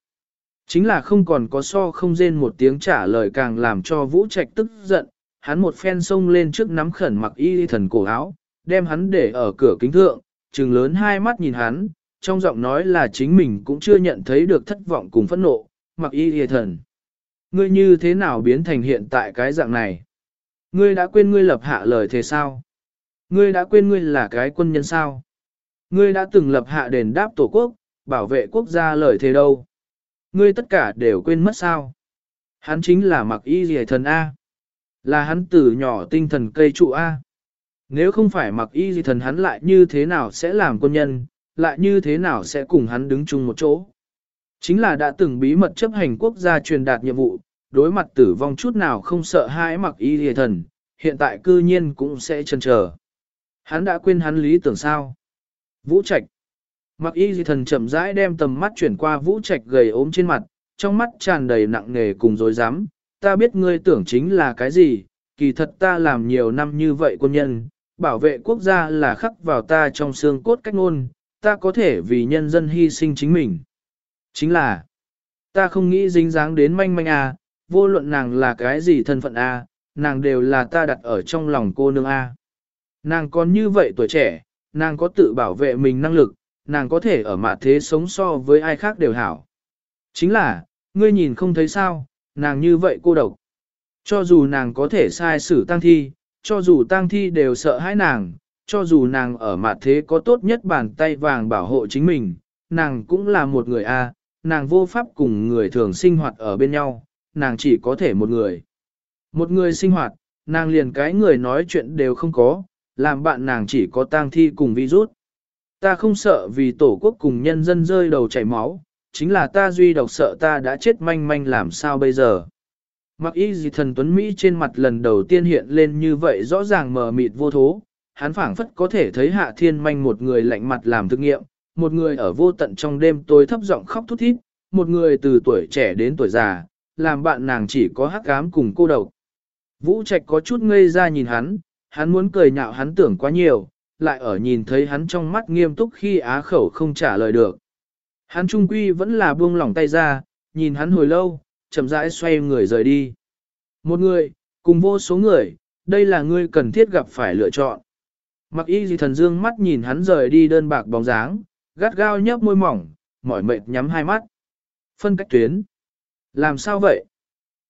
Chính là không còn có so không rên một tiếng trả lời càng làm cho Vũ Trạch tức giận, hắn một phen xông lên trước nắm khẩn mặc y thần cổ áo, đem hắn để ở cửa kính thượng, trừng lớn hai mắt nhìn hắn, trong giọng nói là chính mình cũng chưa nhận thấy được thất vọng cùng phẫn nộ, mặc y thần. Ngươi như thế nào biến thành hiện tại cái dạng này? Ngươi đã quên ngươi lập hạ lời thế sao? Ngươi đã quên ngươi là cái quân nhân sao? Ngươi đã từng lập hạ đền đáp tổ quốc, bảo vệ quốc gia lời thế đâu? Ngươi tất cả đều quên mất sao? Hắn chính là mặc y rìa thần A. Là hắn từ nhỏ tinh thần cây trụ A. Nếu không phải mặc y gì thần hắn lại như thế nào sẽ làm quân nhân, lại như thế nào sẽ cùng hắn đứng chung một chỗ. Chính là đã từng bí mật chấp hành quốc gia truyền đạt nhiệm vụ, đối mặt tử vong chút nào không sợ hãi mặc y gì thần, hiện tại cư nhiên cũng sẽ chần chờ. Hắn đã quên hắn lý tưởng sao. Vũ Trạch. Mặc y di thần chậm rãi đem tầm mắt chuyển qua vũ trạch gầy ốm trên mặt, trong mắt tràn đầy nặng nề cùng dối rắm ta biết ngươi tưởng chính là cái gì, kỳ thật ta làm nhiều năm như vậy quân nhân, bảo vệ quốc gia là khắc vào ta trong xương cốt cách ngôn, ta có thể vì nhân dân hy sinh chính mình. Chính là, ta không nghĩ dính dáng đến manh manh a, vô luận nàng là cái gì thân phận a, nàng đều là ta đặt ở trong lòng cô nương a. Nàng còn như vậy tuổi trẻ, nàng có tự bảo vệ mình năng lực, nàng có thể ở mạ thế sống so với ai khác đều hảo. Chính là, ngươi nhìn không thấy sao, nàng như vậy cô độc. Cho dù nàng có thể sai xử tăng thi, cho dù tăng thi đều sợ hãi nàng, cho dù nàng ở mặt thế có tốt nhất bàn tay vàng bảo hộ chính mình, nàng cũng là một người a, nàng vô pháp cùng người thường sinh hoạt ở bên nhau, nàng chỉ có thể một người. Một người sinh hoạt, nàng liền cái người nói chuyện đều không có, làm bạn nàng chỉ có tang thi cùng virus. Ta không sợ vì tổ quốc cùng nhân dân rơi đầu chảy máu, chính là ta duy độc sợ ta đã chết manh manh làm sao bây giờ. Mặc y gì thần tuấn Mỹ trên mặt lần đầu tiên hiện lên như vậy rõ ràng mờ mịt vô thố, hắn phảng phất có thể thấy hạ thiên manh một người lạnh mặt làm thực nghiệm, một người ở vô tận trong đêm tối thấp giọng khóc thút thít, một người từ tuổi trẻ đến tuổi già, làm bạn nàng chỉ có hắc ám cùng cô độc. Vũ Trạch có chút ngây ra nhìn hắn, hắn muốn cười nhạo hắn tưởng quá nhiều, lại ở nhìn thấy hắn trong mắt nghiêm túc khi á khẩu không trả lời được. Hắn trung quy vẫn là buông lỏng tay ra, nhìn hắn hồi lâu, chậm rãi xoay người rời đi. Một người, cùng vô số người, đây là ngươi cần thiết gặp phải lựa chọn. Mặc y gì thần dương mắt nhìn hắn rời đi đơn bạc bóng dáng, gắt gao nhấp môi mỏng, mỏi mệt nhắm hai mắt. Phân cách tuyến. Làm sao vậy?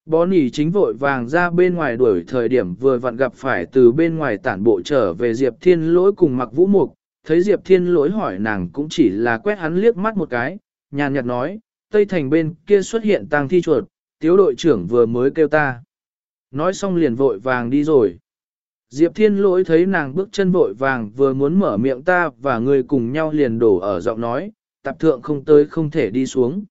Bó nỉ chính vội vàng ra bên ngoài đuổi thời điểm vừa vặn gặp phải từ bên ngoài tản bộ trở về Diệp Thiên lỗi cùng mặc vũ mục, thấy Diệp Thiên lỗi hỏi nàng cũng chỉ là quét hắn liếc mắt một cái, nhàn nhạt nói, Tây Thành bên kia xuất hiện tang thi chuột, tiếu đội trưởng vừa mới kêu ta. Nói xong liền vội vàng đi rồi. Diệp Thiên lỗi thấy nàng bước chân vội vàng vừa muốn mở miệng ta và người cùng nhau liền đổ ở giọng nói, tạp thượng không tới không thể đi xuống.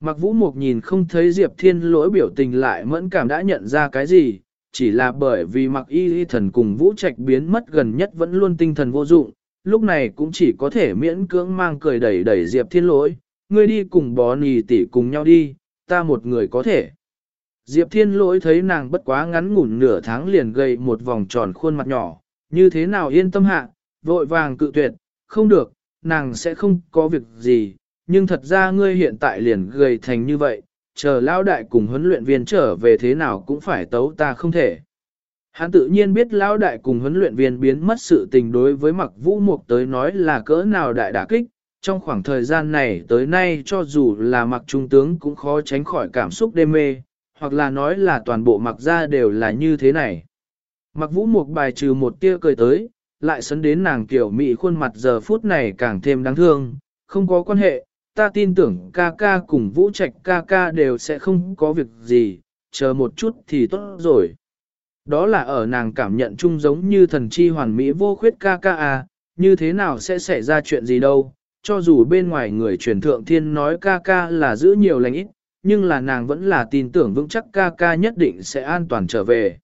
Mặc vũ mục nhìn không thấy Diệp Thiên lỗi biểu tình lại mẫn cảm đã nhận ra cái gì, chỉ là bởi vì mặc y y thần cùng vũ trạch biến mất gần nhất vẫn luôn tinh thần vô dụng, lúc này cũng chỉ có thể miễn cưỡng mang cười đẩy đẩy Diệp Thiên lỗi, ngươi đi cùng bó nì tỉ cùng nhau đi, ta một người có thể. Diệp Thiên lỗi thấy nàng bất quá ngắn ngủn nửa tháng liền gây một vòng tròn khuôn mặt nhỏ, như thế nào yên tâm hạ, vội vàng cự tuyệt, không được, nàng sẽ không có việc gì, nhưng thật ra ngươi hiện tại liền gầy thành như vậy, chờ lão đại cùng huấn luyện viên trở về thế nào cũng phải tấu ta không thể. Hắn tự nhiên biết lão đại cùng huấn luyện viên biến mất sự tình đối với mặc vũ mục tới nói là cỡ nào đại đả kích, trong khoảng thời gian này tới nay cho dù là mặc trung tướng cũng khó tránh khỏi cảm xúc đê mê, hoặc là nói là toàn bộ mặc ra đều là như thế này. Mặc vũ mục bài trừ một tia cười tới, lại sấn đến nàng kiểu mị khuôn mặt giờ phút này càng thêm đáng thương, không có quan hệ, ta tin tưởng ca ca cùng vũ trạch ca ca đều sẽ không có việc gì, chờ một chút thì tốt rồi. Đó là ở nàng cảm nhận chung giống như thần chi hoàn mỹ vô khuyết ca ca à, như thế nào sẽ xảy ra chuyện gì đâu, cho dù bên ngoài người truyền thượng thiên nói ca ca là giữ nhiều lành ít, nhưng là nàng vẫn là tin tưởng vững chắc ca ca nhất định sẽ an toàn trở về.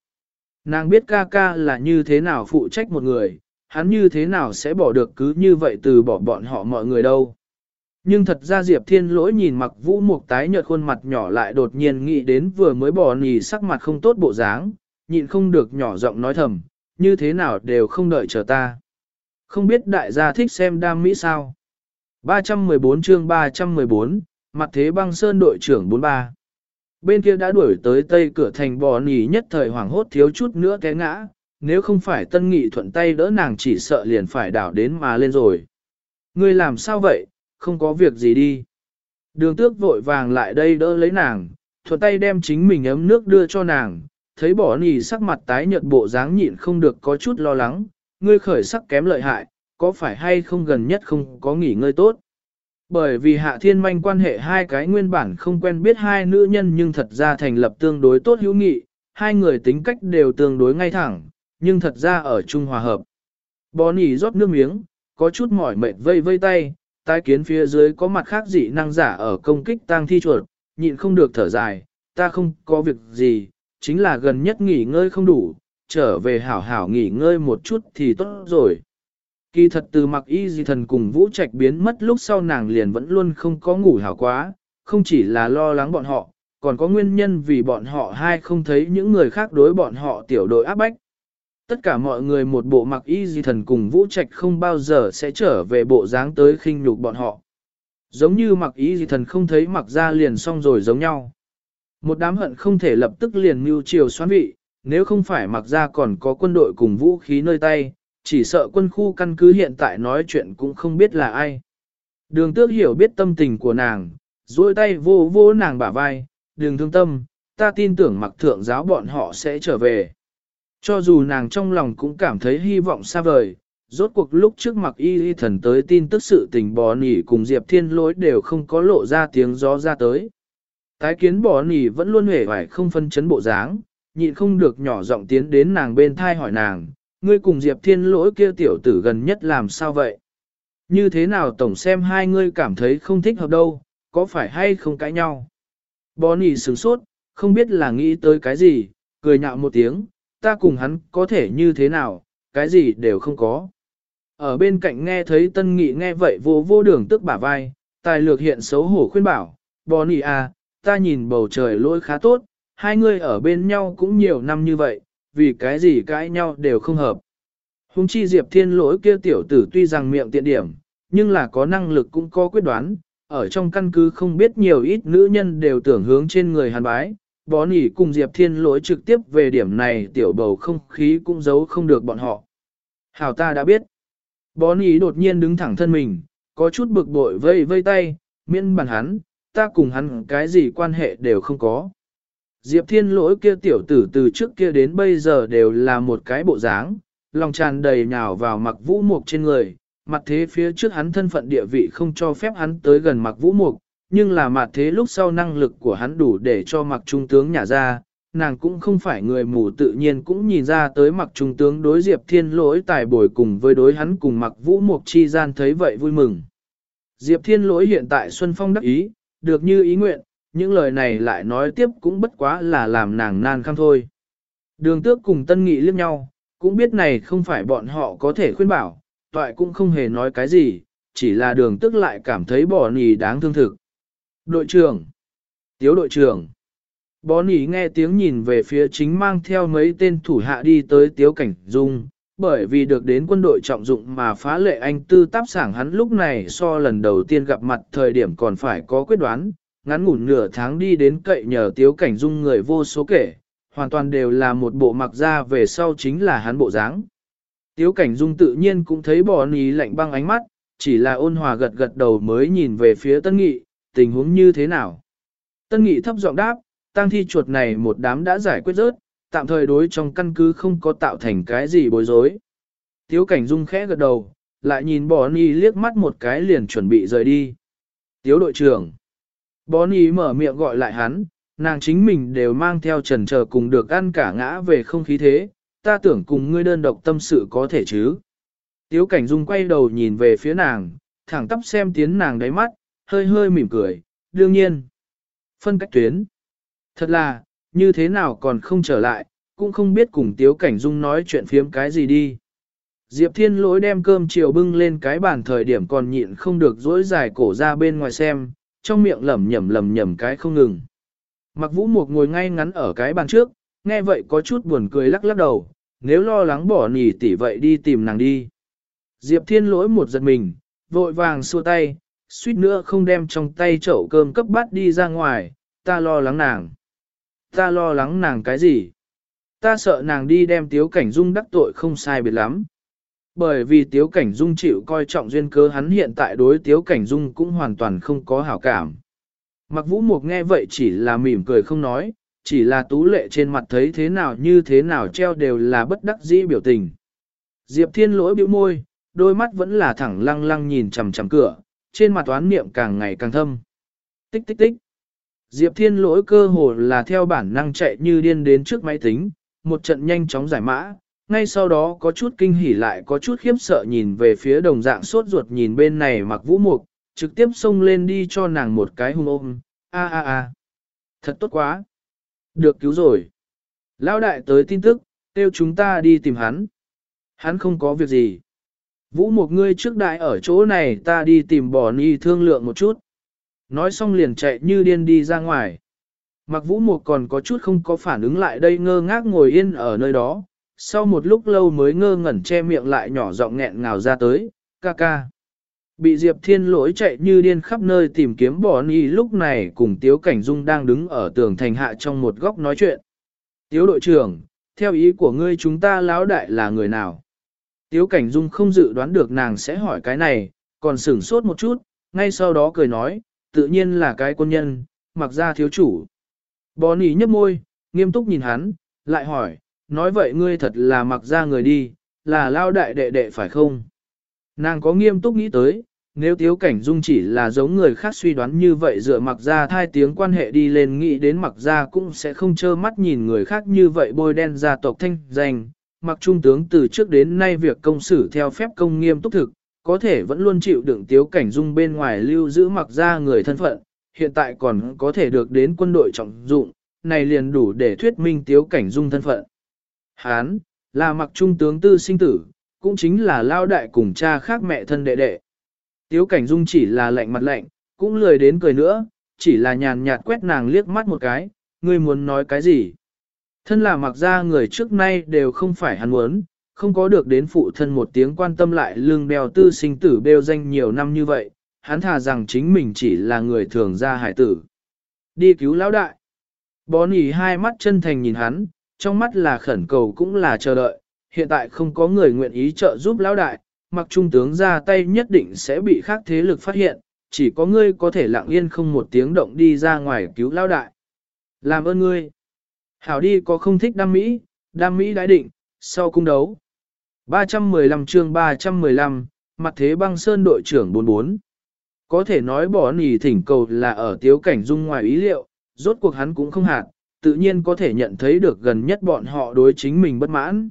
Nàng biết ca ca là như thế nào phụ trách một người, hắn như thế nào sẽ bỏ được cứ như vậy từ bỏ bọn họ mọi người đâu. Nhưng thật ra Diệp Thiên lỗi nhìn mặc vũ mục tái nhợt khuôn mặt nhỏ lại đột nhiên nghĩ đến vừa mới bỏ nì sắc mặt không tốt bộ dáng, nhịn không được nhỏ giọng nói thầm, như thế nào đều không đợi chờ ta. Không biết đại gia thích xem đam mỹ sao. 314 chương 314, mặt thế băng sơn đội trưởng 43. Bên kia đã đuổi tới tây cửa thành bò nỉ nhất thời hoảng hốt thiếu chút nữa té ngã, nếu không phải tân nghị thuận tay đỡ nàng chỉ sợ liền phải đảo đến mà lên rồi. Ngươi làm sao vậy, không có việc gì đi. Đường tước vội vàng lại đây đỡ lấy nàng, thuận tay đem chính mình ấm nước đưa cho nàng, thấy bỏ nì sắc mặt tái nhợt bộ dáng nhịn không được có chút lo lắng, ngươi khởi sắc kém lợi hại, có phải hay không gần nhất không có nghỉ ngơi tốt. Bởi vì hạ thiên manh quan hệ hai cái nguyên bản không quen biết hai nữ nhân nhưng thật ra thành lập tương đối tốt hữu nghị, hai người tính cách đều tương đối ngay thẳng, nhưng thật ra ở chung hòa hợp. Bò nỉ rót nước miếng, có chút mỏi mệt vây vây tay, tai kiến phía dưới có mặt khác dị năng giả ở công kích tang thi chuột, nhịn không được thở dài, ta không có việc gì, chính là gần nhất nghỉ ngơi không đủ, trở về hảo hảo nghỉ ngơi một chút thì tốt rồi. Kỳ thật từ mặc y di thần cùng vũ trạch biến mất lúc sau nàng liền vẫn luôn không có ngủ hảo quá, không chỉ là lo lắng bọn họ, còn có nguyên nhân vì bọn họ hai không thấy những người khác đối bọn họ tiểu đội áp bách. Tất cả mọi người một bộ mặc y di thần cùng vũ trạch không bao giờ sẽ trở về bộ dáng tới khinh nhục bọn họ. Giống như mặc y di thần không thấy mặc ra liền xong rồi giống nhau. Một đám hận không thể lập tức liền mưu chiều xoán vị, nếu không phải mặc ra còn có quân đội cùng vũ khí nơi tay, chỉ sợ quân khu căn cứ hiện tại nói chuyện cũng không biết là ai. Đường tước hiểu biết tâm tình của nàng, duỗi tay vô vô nàng bả vai, đường thương tâm, ta tin tưởng mặc thượng giáo bọn họ sẽ trở về. Cho dù nàng trong lòng cũng cảm thấy hy vọng xa vời, rốt cuộc lúc trước mặc y y thần tới tin tức sự tình bò nỉ cùng Diệp Thiên lối đều không có lộ ra tiếng gió ra tới. Tái kiến bò nỉ vẫn luôn hề phải không phân chấn bộ dáng, nhịn không được nhỏ giọng tiến đến nàng bên thai hỏi nàng, ngươi cùng Diệp Thiên lỗi kia tiểu tử gần nhất làm sao vậy? Như thế nào tổng xem hai ngươi cảm thấy không thích hợp đâu, có phải hay không cãi nhau? Bonnie sửng sốt, không biết là nghĩ tới cái gì, cười nhạo một tiếng, ta cùng hắn có thể như thế nào, cái gì đều không có. Ở bên cạnh nghe thấy tân nghị nghe vậy vô vô đường tức bả vai, tài lược hiện xấu hổ khuyên bảo, Bonnie à, ta nhìn bầu trời lỗi khá tốt, hai người ở bên nhau cũng nhiều năm như vậy, vì cái gì cãi nhau đều không hợp. Hùng chi Diệp Thiên lỗi kia tiểu tử tuy rằng miệng tiện điểm, nhưng là có năng lực cũng có quyết đoán, ở trong căn cứ không biết nhiều ít nữ nhân đều tưởng hướng trên người hàn bái, bó nỉ cùng Diệp Thiên lỗi trực tiếp về điểm này tiểu bầu không khí cũng giấu không được bọn họ. Hảo ta đã biết. Bó nỉ đột nhiên đứng thẳng thân mình, có chút bực bội vây vây tay, miễn bản hắn, ta cùng hắn cái gì quan hệ đều không có. Diệp Thiên lỗi kia tiểu tử từ trước kia đến bây giờ đều là một cái bộ dáng, lòng tràn đầy nhào vào mặc vũ mục trên người, mặt thế phía trước hắn thân phận địa vị không cho phép hắn tới gần mặc vũ mục, nhưng là mặt thế lúc sau năng lực của hắn đủ để cho mặc trung tướng nhả ra, nàng cũng không phải người mù tự nhiên cũng nhìn ra tới mặc trung tướng đối Diệp Thiên lỗi tài bồi cùng với đối hắn cùng mặc vũ mục chi gian thấy vậy vui mừng. Diệp Thiên lỗi hiện tại Xuân Phong đắc ý, được như ý nguyện, những lời này lại nói tiếp cũng bất quá là làm nàng nan khăng thôi. Đường tước cùng tân nghị liếc nhau, cũng biết này không phải bọn họ có thể khuyên bảo, toại cũng không hề nói cái gì, chỉ là đường tước lại cảm thấy bỏ nì đáng thương thực. Đội trưởng! Tiếu đội trưởng! Bó nỉ nghe tiếng nhìn về phía chính mang theo mấy tên thủ hạ đi tới tiếu cảnh dung, bởi vì được đến quân đội trọng dụng mà phá lệ anh tư táp sảng hắn lúc này so lần đầu tiên gặp mặt thời điểm còn phải có quyết đoán, ngắn ngủn nửa tháng đi đến cậy nhờ tiếu cảnh dung người vô số kể, hoàn toàn đều là một bộ mặc ra về sau chính là hắn bộ dáng. Tiếu cảnh dung tự nhiên cũng thấy bỏ ní lạnh băng ánh mắt, chỉ là ôn hòa gật gật đầu mới nhìn về phía tân nghị, tình huống như thế nào. Tân nghị thấp giọng đáp, tăng thi chuột này một đám đã giải quyết rớt, tạm thời đối trong căn cứ không có tạo thành cái gì bối rối. Tiếu cảnh dung khẽ gật đầu, lại nhìn Bonnie liếc mắt một cái liền chuẩn bị rời đi. Tiếu đội trưởng. Bonnie mở miệng gọi lại hắn, nàng chính mình đều mang theo trần chờ cùng được ăn cả ngã về không khí thế, ta tưởng cùng ngươi đơn độc tâm sự có thể chứ. Tiếu cảnh dung quay đầu nhìn về phía nàng, thẳng tắp xem tiến nàng đáy mắt, hơi hơi mỉm cười, đương nhiên. Phân cách tuyến. Thật là, như thế nào còn không trở lại, cũng không biết cùng tiếu cảnh dung nói chuyện phiếm cái gì đi. Diệp Thiên lỗi đem cơm chiều bưng lên cái bàn thời điểm còn nhịn không được dỗi dài cổ ra bên ngoài xem, trong miệng lẩm nhẩm lẩm nhẩm cái không ngừng. Mặc vũ mục ngồi ngay ngắn ở cái bàn trước, nghe vậy có chút buồn cười lắc lắc đầu, nếu lo lắng bỏ nỉ tỉ vậy đi tìm nàng đi. Diệp thiên lỗi một giật mình, vội vàng xua tay, suýt nữa không đem trong tay chậu cơm cấp bát đi ra ngoài, ta lo lắng nàng. Ta lo lắng nàng cái gì? Ta sợ nàng đi đem tiếu cảnh dung đắc tội không sai biệt lắm. Bởi vì Tiếu Cảnh Dung chịu coi trọng duyên cớ hắn hiện tại đối Tiếu Cảnh Dung cũng hoàn toàn không có hảo cảm. Mặc vũ mục nghe vậy chỉ là mỉm cười không nói, chỉ là tú lệ trên mặt thấy thế nào như thế nào treo đều là bất đắc dĩ biểu tình. Diệp Thiên lỗi bĩu môi, đôi mắt vẫn là thẳng lăng lăng nhìn chằm chằm cửa, trên mặt toán niệm càng ngày càng thâm. Tích tích tích. Diệp Thiên lỗi cơ hồ là theo bản năng chạy như điên đến trước máy tính, một trận nhanh chóng giải mã, ngay sau đó có chút kinh hỉ lại có chút khiếp sợ nhìn về phía đồng dạng sốt ruột nhìn bên này mặc vũ mục, trực tiếp xông lên đi cho nàng một cái hung ôm, a a a, thật tốt quá, được cứu rồi. Lão đại tới tin tức, kêu chúng ta đi tìm hắn. Hắn không có việc gì. Vũ một ngươi trước đại ở chỗ này ta đi tìm bò ni thương lượng một chút. Nói xong liền chạy như điên đi ra ngoài. Mặc vũ một còn có chút không có phản ứng lại đây ngơ ngác ngồi yên ở nơi đó. Sau một lúc lâu mới ngơ ngẩn che miệng lại nhỏ giọng nghẹn ngào ra tới, ca ca. Bị Diệp Thiên lỗi chạy như điên khắp nơi tìm kiếm Bỏ ni lúc này cùng Tiếu Cảnh Dung đang đứng ở tường thành hạ trong một góc nói chuyện. Tiếu đội trưởng, theo ý của ngươi chúng ta lão đại là người nào? Tiếu Cảnh Dung không dự đoán được nàng sẽ hỏi cái này, còn sửng sốt một chút, ngay sau đó cười nói, tự nhiên là cái quân nhân, mặc ra thiếu chủ. Bò nỉ nhấp môi, nghiêm túc nhìn hắn, lại hỏi, nói vậy ngươi thật là mặc ra người đi, là lao đại đệ đệ phải không? Nàng có nghiêm túc nghĩ tới, nếu Tiếu Cảnh Dung chỉ là giống người khác suy đoán như vậy dựa mặc ra thai tiếng quan hệ đi lên nghĩ đến mặc ra cũng sẽ không trơ mắt nhìn người khác như vậy bôi đen gia tộc thanh danh. Mặc trung tướng từ trước đến nay việc công xử theo phép công nghiêm túc thực, có thể vẫn luôn chịu đựng Tiếu Cảnh Dung bên ngoài lưu giữ mặc ra người thân phận, hiện tại còn có thể được đến quân đội trọng dụng, này liền đủ để thuyết minh Tiếu Cảnh Dung thân phận. Hán, là mặc trung tướng tư sinh tử, cũng chính là lao đại cùng cha khác mẹ thân đệ đệ. Tiếu cảnh dung chỉ là lạnh mặt lạnh, cũng lười đến cười nữa, chỉ là nhàn nhạt quét nàng liếc mắt một cái, ngươi muốn nói cái gì. Thân là mặc ra người trước nay đều không phải hắn muốn, không có được đến phụ thân một tiếng quan tâm lại lương đeo tư sinh tử bêu danh nhiều năm như vậy, hắn thà rằng chính mình chỉ là người thường ra hải tử. Đi cứu lão đại. Bó nỉ hai mắt chân thành nhìn hắn, trong mắt là khẩn cầu cũng là chờ đợi, hiện tại không có người nguyện ý trợ giúp lão đại, mặc trung tướng ra tay nhất định sẽ bị khác thế lực phát hiện, chỉ có ngươi có thể lặng yên không một tiếng động đi ra ngoài cứu lão đại. Làm ơn ngươi. Hảo đi có không thích đam mỹ, đam mỹ đã định, sau cung đấu. 315 chương 315, mặt thế băng sơn đội trưởng 44. Có thể nói bỏ nỉ thỉnh cầu là ở tiếu cảnh dung ngoài ý liệu, rốt cuộc hắn cũng không hạt, tự nhiên có thể nhận thấy được gần nhất bọn họ đối chính mình bất mãn.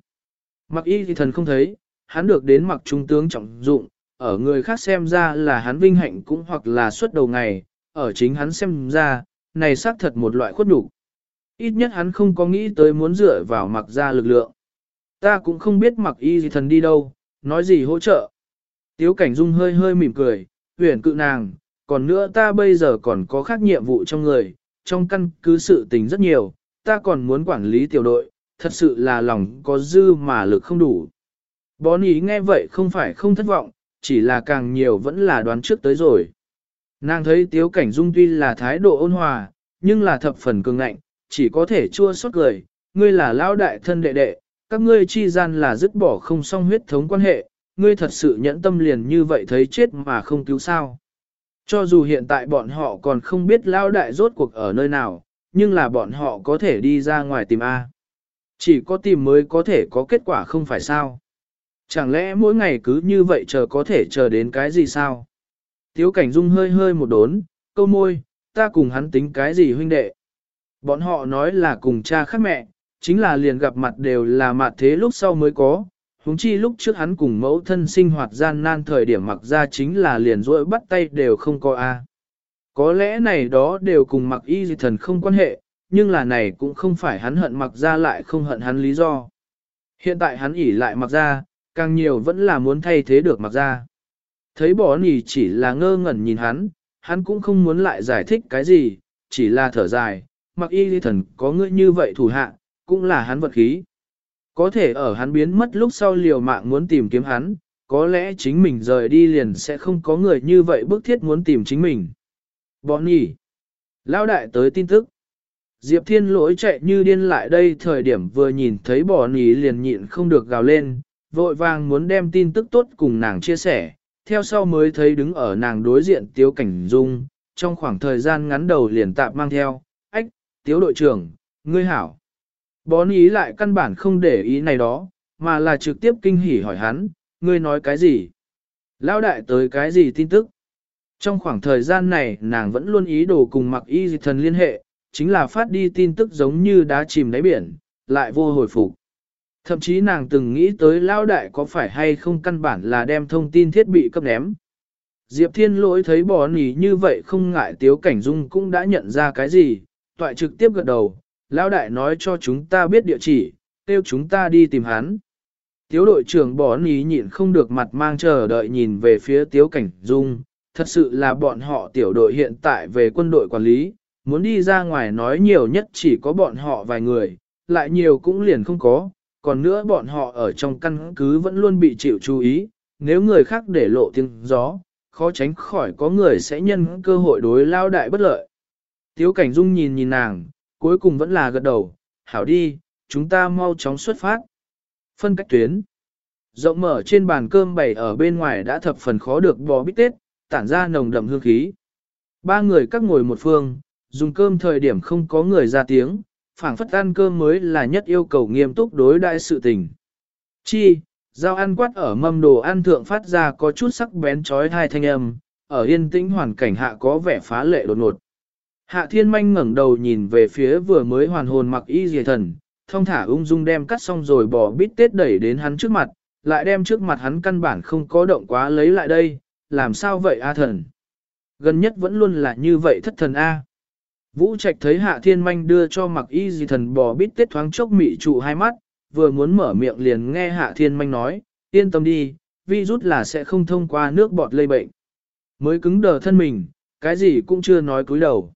Mặc y thì thần không thấy, hắn được đến mặc trung tướng trọng dụng, ở người khác xem ra là hắn vinh hạnh cũng hoặc là suốt đầu ngày, ở chính hắn xem ra, này xác thật một loại khuất đủ. Ít nhất hắn không có nghĩ tới muốn dựa vào mặc ra lực lượng. Ta cũng không biết mặc y gì thần đi đâu, nói gì hỗ trợ. Tiếu cảnh dung hơi hơi mỉm cười, huyền cự nàng, còn nữa ta bây giờ còn có khác nhiệm vụ trong người, trong căn cứ sự tình rất nhiều, ta còn muốn quản lý tiểu đội, thật sự là lòng có dư mà lực không đủ. Bón ý nghe vậy không phải không thất vọng, chỉ là càng nhiều vẫn là đoán trước tới rồi. Nàng thấy tiếu cảnh dung tuy là thái độ ôn hòa, nhưng là thập phần cường ngạnh, chỉ có thể chua xót cười, ngươi là lao đại thân đệ đệ, các ngươi chi gian là dứt bỏ không song huyết thống quan hệ, ngươi thật sự nhẫn tâm liền như vậy thấy chết mà không cứu sao. Cho dù hiện tại bọn họ còn không biết lao đại rốt cuộc ở nơi nào, nhưng là bọn họ có thể đi ra ngoài tìm A. Chỉ có tìm mới có thể có kết quả không phải sao. Chẳng lẽ mỗi ngày cứ như vậy chờ có thể chờ đến cái gì sao? Tiếu cảnh dung hơi hơi một đốn, câu môi, ta cùng hắn tính cái gì huynh đệ? Bọn họ nói là cùng cha khác mẹ, chính là liền gặp mặt đều là mặt thế lúc sau mới có. Húng chi lúc trước hắn cùng mẫu thân sinh hoạt gian nan thời điểm mặc ra chính là liền rỗi bắt tay đều không có a. Có lẽ này đó đều cùng mặc y dị thần không quan hệ, nhưng là này cũng không phải hắn hận mặc ra lại không hận hắn lý do. Hiện tại hắn ỉ lại mặc ra, càng nhiều vẫn là muốn thay thế được mặc ra. Thấy bỏ nỉ chỉ là ngơ ngẩn nhìn hắn, hắn cũng không muốn lại giải thích cái gì, chỉ là thở dài, mặc y dị thần có ngươi như vậy thủ hạ, cũng là hắn vật khí. Có thể ở hắn biến mất lúc sau liều mạng muốn tìm kiếm hắn, có lẽ chính mình rời đi liền sẽ không có người như vậy bức thiết muốn tìm chính mình. Bọn nhỉ. Lao đại tới tin tức. Diệp Thiên lỗi chạy như điên lại đây thời điểm vừa nhìn thấy bỏ nhỉ liền nhịn không được gào lên, vội vàng muốn đem tin tức tốt cùng nàng chia sẻ, theo sau mới thấy đứng ở nàng đối diện Tiếu Cảnh Dung, trong khoảng thời gian ngắn đầu liền tạm mang theo, ách, Tiếu đội trưởng, ngươi hảo. Bón ý lại căn bản không để ý này đó, mà là trực tiếp kinh hỉ hỏi hắn, ngươi nói cái gì? Lão đại tới cái gì tin tức? Trong khoảng thời gian này nàng vẫn luôn ý đồ cùng mặc y Dị thần liên hệ, chính là phát đi tin tức giống như đá chìm đáy biển, lại vô hồi phục. Thậm chí nàng từng nghĩ tới lao đại có phải hay không căn bản là đem thông tin thiết bị cấp ném. Diệp Thiên lỗi thấy bỏ nỉ như vậy không ngại Tiếu Cảnh Dung cũng đã nhận ra cái gì, toại trực tiếp gật đầu, Lão đại nói cho chúng ta biết địa chỉ, kêu chúng ta đi tìm hắn. Tiếu đội trưởng bỏ ní nhịn không được mặt mang chờ đợi nhìn về phía tiếu cảnh dung, thật sự là bọn họ tiểu đội hiện tại về quân đội quản lý, muốn đi ra ngoài nói nhiều nhất chỉ có bọn họ vài người, lại nhiều cũng liền không có, còn nữa bọn họ ở trong căn cứ vẫn luôn bị chịu chú ý, nếu người khác để lộ tiếng gió, khó tránh khỏi có người sẽ nhân cơ hội đối lao đại bất lợi. Tiếu cảnh dung nhìn nhìn nàng, cuối cùng vẫn là gật đầu, hảo đi, chúng ta mau chóng xuất phát. Phân cách tuyến. Rộng mở trên bàn cơm bày ở bên ngoài đã thập phần khó được bò bít tết, tản ra nồng đậm hương khí. Ba người các ngồi một phương, dùng cơm thời điểm không có người ra tiếng, phảng phất ăn cơm mới là nhất yêu cầu nghiêm túc đối đại sự tình. Chi, dao ăn quát ở mâm đồ ăn thượng phát ra có chút sắc bén trói hai thanh âm, ở yên tĩnh hoàn cảnh hạ có vẻ phá lệ đột ngột. Hạ thiên manh ngẩng đầu nhìn về phía vừa mới hoàn hồn mặc y dì thần, thông thả ung dung đem cắt xong rồi bỏ bít tết đẩy đến hắn trước mặt, lại đem trước mặt hắn căn bản không có động quá lấy lại đây, làm sao vậy A thần? Gần nhất vẫn luôn là như vậy thất thần A. Vũ Trạch thấy Hạ Thiên Manh đưa cho mặc y gì thần bò bít tết thoáng chốc mị trụ hai mắt, vừa muốn mở miệng liền nghe Hạ Thiên Manh nói, yên tâm đi, virus là sẽ không thông qua nước bọt lây bệnh. Mới cứng đờ thân mình, cái gì cũng chưa nói cúi đầu.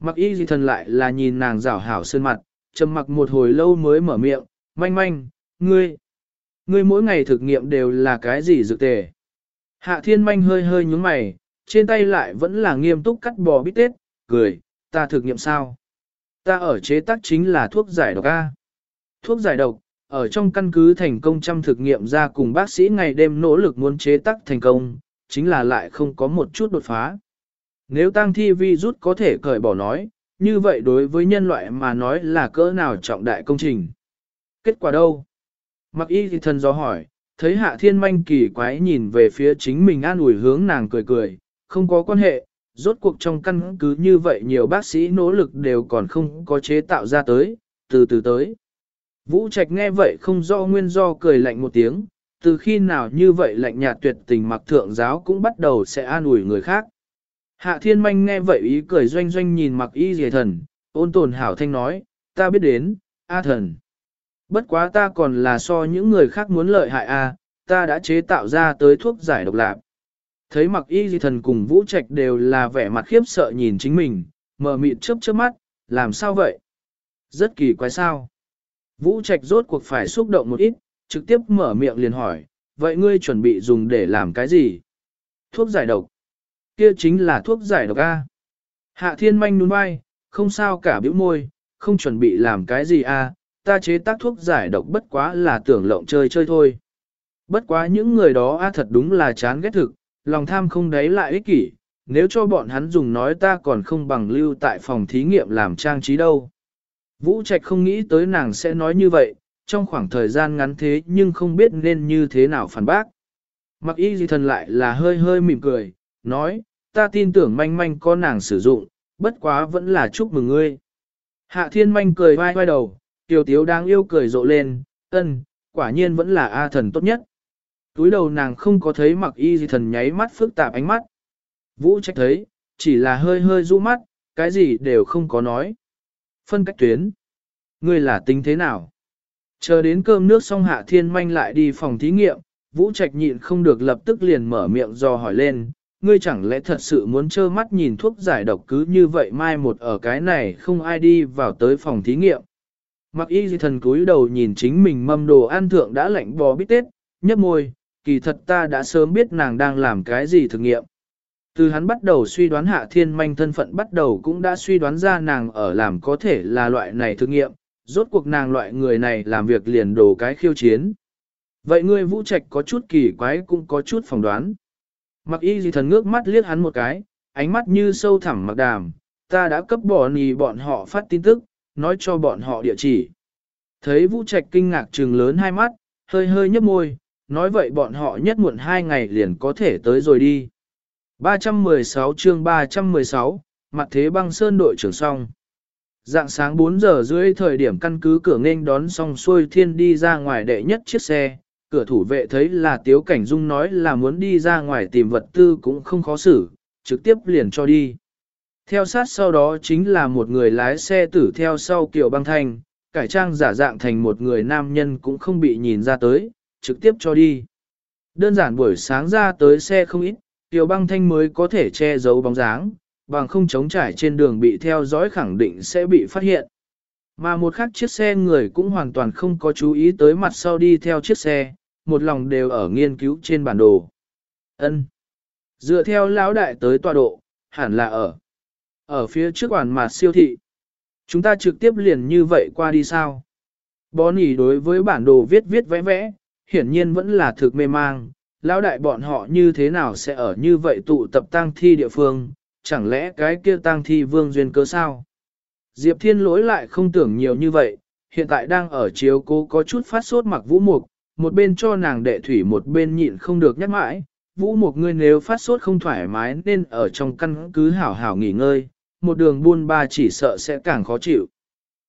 Mặc y gì thần lại là nhìn nàng rảo hảo sơn mặt, trầm mặc một hồi lâu mới mở miệng, manh manh, ngươi, ngươi mỗi ngày thực nghiệm đều là cái gì dược tề. Hạ thiên manh hơi hơi nhúng mày, trên tay lại vẫn là nghiêm túc cắt bò bít tết, cười, ta thực nghiệm sao? Ta ở chế tác chính là thuốc giải độc A. Thuốc giải độc, ở trong căn cứ thành công trăm thực nghiệm ra cùng bác sĩ ngày đêm nỗ lực muốn chế tác thành công, chính là lại không có một chút đột phá. Nếu Tang thi vi rút có thể cởi bỏ nói, như vậy đối với nhân loại mà nói là cỡ nào trọng đại công trình. Kết quả đâu? Mặc y thì thần do hỏi, thấy hạ thiên manh kỳ quái nhìn về phía chính mình an ủi hướng nàng cười cười, không có quan hệ, rốt cuộc trong căn cứ như vậy nhiều bác sĩ nỗ lực đều còn không có chế tạo ra tới, từ từ tới. Vũ Trạch nghe vậy không do nguyên do cười lạnh một tiếng, từ khi nào như vậy lạnh nhạt tuyệt tình mặc thượng giáo cũng bắt đầu sẽ an ủi người khác. Hạ thiên manh nghe vậy ý cười doanh doanh nhìn mặc y dề thần, ôn tồn hảo thanh nói, ta biết đến, A thần. Bất quá ta còn là so những người khác muốn lợi hại A, ta đã chế tạo ra tới thuốc giải độc lạc. Thấy mặc y dì thần cùng vũ trạch đều là vẻ mặt khiếp sợ nhìn chính mình, mở mịt chớp chớp mắt, làm sao vậy? Rất kỳ quái sao? Vũ trạch rốt cuộc phải xúc động một ít, trực tiếp mở miệng liền hỏi, vậy ngươi chuẩn bị dùng để làm cái gì? Thuốc giải độc. Kia chính là thuốc giải độc A. Hạ thiên manh nhún vai, không sao cả biểu môi, không chuẩn bị làm cái gì A, ta chế tác thuốc giải độc bất quá là tưởng lộng chơi chơi thôi. Bất quá những người đó A thật đúng là chán ghét thực, lòng tham không đáy lại ích kỷ, nếu cho bọn hắn dùng nói ta còn không bằng lưu tại phòng thí nghiệm làm trang trí đâu. Vũ Trạch không nghĩ tới nàng sẽ nói như vậy, trong khoảng thời gian ngắn thế nhưng không biết nên như thế nào phản bác. Mặc y gì thần lại là hơi hơi mỉm cười, nói, ta tin tưởng manh manh có nàng sử dụng, bất quá vẫn là chúc mừng ngươi. Hạ thiên manh cười vai vai đầu, tiểu tiếu đang yêu cười rộ lên, ân, quả nhiên vẫn là A thần tốt nhất. Túi đầu nàng không có thấy mặc y gì thần nháy mắt phức tạp ánh mắt. Vũ trách thấy, chỉ là hơi hơi rũ mắt, cái gì đều không có nói. Phân cách tuyến. Ngươi là tính thế nào? Chờ đến cơm nước xong hạ thiên manh lại đi phòng thí nghiệm, Vũ Trạch nhịn không được lập tức liền mở miệng do hỏi lên, ngươi chẳng lẽ thật sự muốn trơ mắt nhìn thuốc giải độc cứ như vậy mai một ở cái này không ai đi vào tới phòng thí nghiệm. Mặc y di thần cúi đầu nhìn chính mình mâm đồ ăn thượng đã lạnh bò bít tết, nhấp môi, kỳ thật ta đã sớm biết nàng đang làm cái gì thử nghiệm. Từ hắn bắt đầu suy đoán hạ thiên manh thân phận bắt đầu cũng đã suy đoán ra nàng ở làm có thể là loại này thử nghiệm, rốt cuộc nàng loại người này làm việc liền đồ cái khiêu chiến. Vậy ngươi vũ trạch có chút kỳ quái cũng có chút phỏng đoán. Mặc y gì thần ngước mắt liếc hắn một cái, ánh mắt như sâu thẳm mặc đàm, ta đã cấp bỏ nì bọn họ phát tin tức, nói cho bọn họ địa chỉ. Thấy vũ trạch kinh ngạc trừng lớn hai mắt, hơi hơi nhấp môi, nói vậy bọn họ nhất muộn hai ngày liền có thể tới rồi đi. 316 chương 316, mặt thế băng sơn đội trưởng xong. Dạng sáng 4 giờ rưỡi thời điểm căn cứ cửa nghênh đón xong xuôi thiên đi ra ngoài đệ nhất chiếc xe, cửa thủ vệ thấy là Tiếu Cảnh Dung nói là muốn đi ra ngoài tìm vật tư cũng không khó xử, trực tiếp liền cho đi. Theo sát sau đó chính là một người lái xe tử theo sau Kiều băng thanh, cải trang giả dạng thành một người nam nhân cũng không bị nhìn ra tới, trực tiếp cho đi. Đơn giản buổi sáng ra tới xe không ít, Kiều băng thanh mới có thể che giấu bóng dáng, bằng không chống trải trên đường bị theo dõi khẳng định sẽ bị phát hiện. Mà một khác chiếc xe người cũng hoàn toàn không có chú ý tới mặt sau đi theo chiếc xe, một lòng đều ở nghiên cứu trên bản đồ. Ân. Dựa theo lão đại tới tọa độ, hẳn là ở. Ở phía trước quản mặt siêu thị. Chúng ta trực tiếp liền như vậy qua đi sao? Bonnie đối với bản đồ viết viết vẽ vẽ, hiển nhiên vẫn là thực mê mang. Lão đại bọn họ như thế nào sẽ ở như vậy tụ tập tang thi địa phương, chẳng lẽ cái kia tang thi vương duyên cớ sao? Diệp Thiên lỗi lại không tưởng nhiều như vậy, hiện tại đang ở chiếu cố có chút phát sốt mặc vũ mục, một bên cho nàng đệ thủy một bên nhịn không được nhắc mãi, vũ một ngươi nếu phát sốt không thoải mái nên ở trong căn cứ hảo hảo nghỉ ngơi, một đường buôn ba chỉ sợ sẽ càng khó chịu.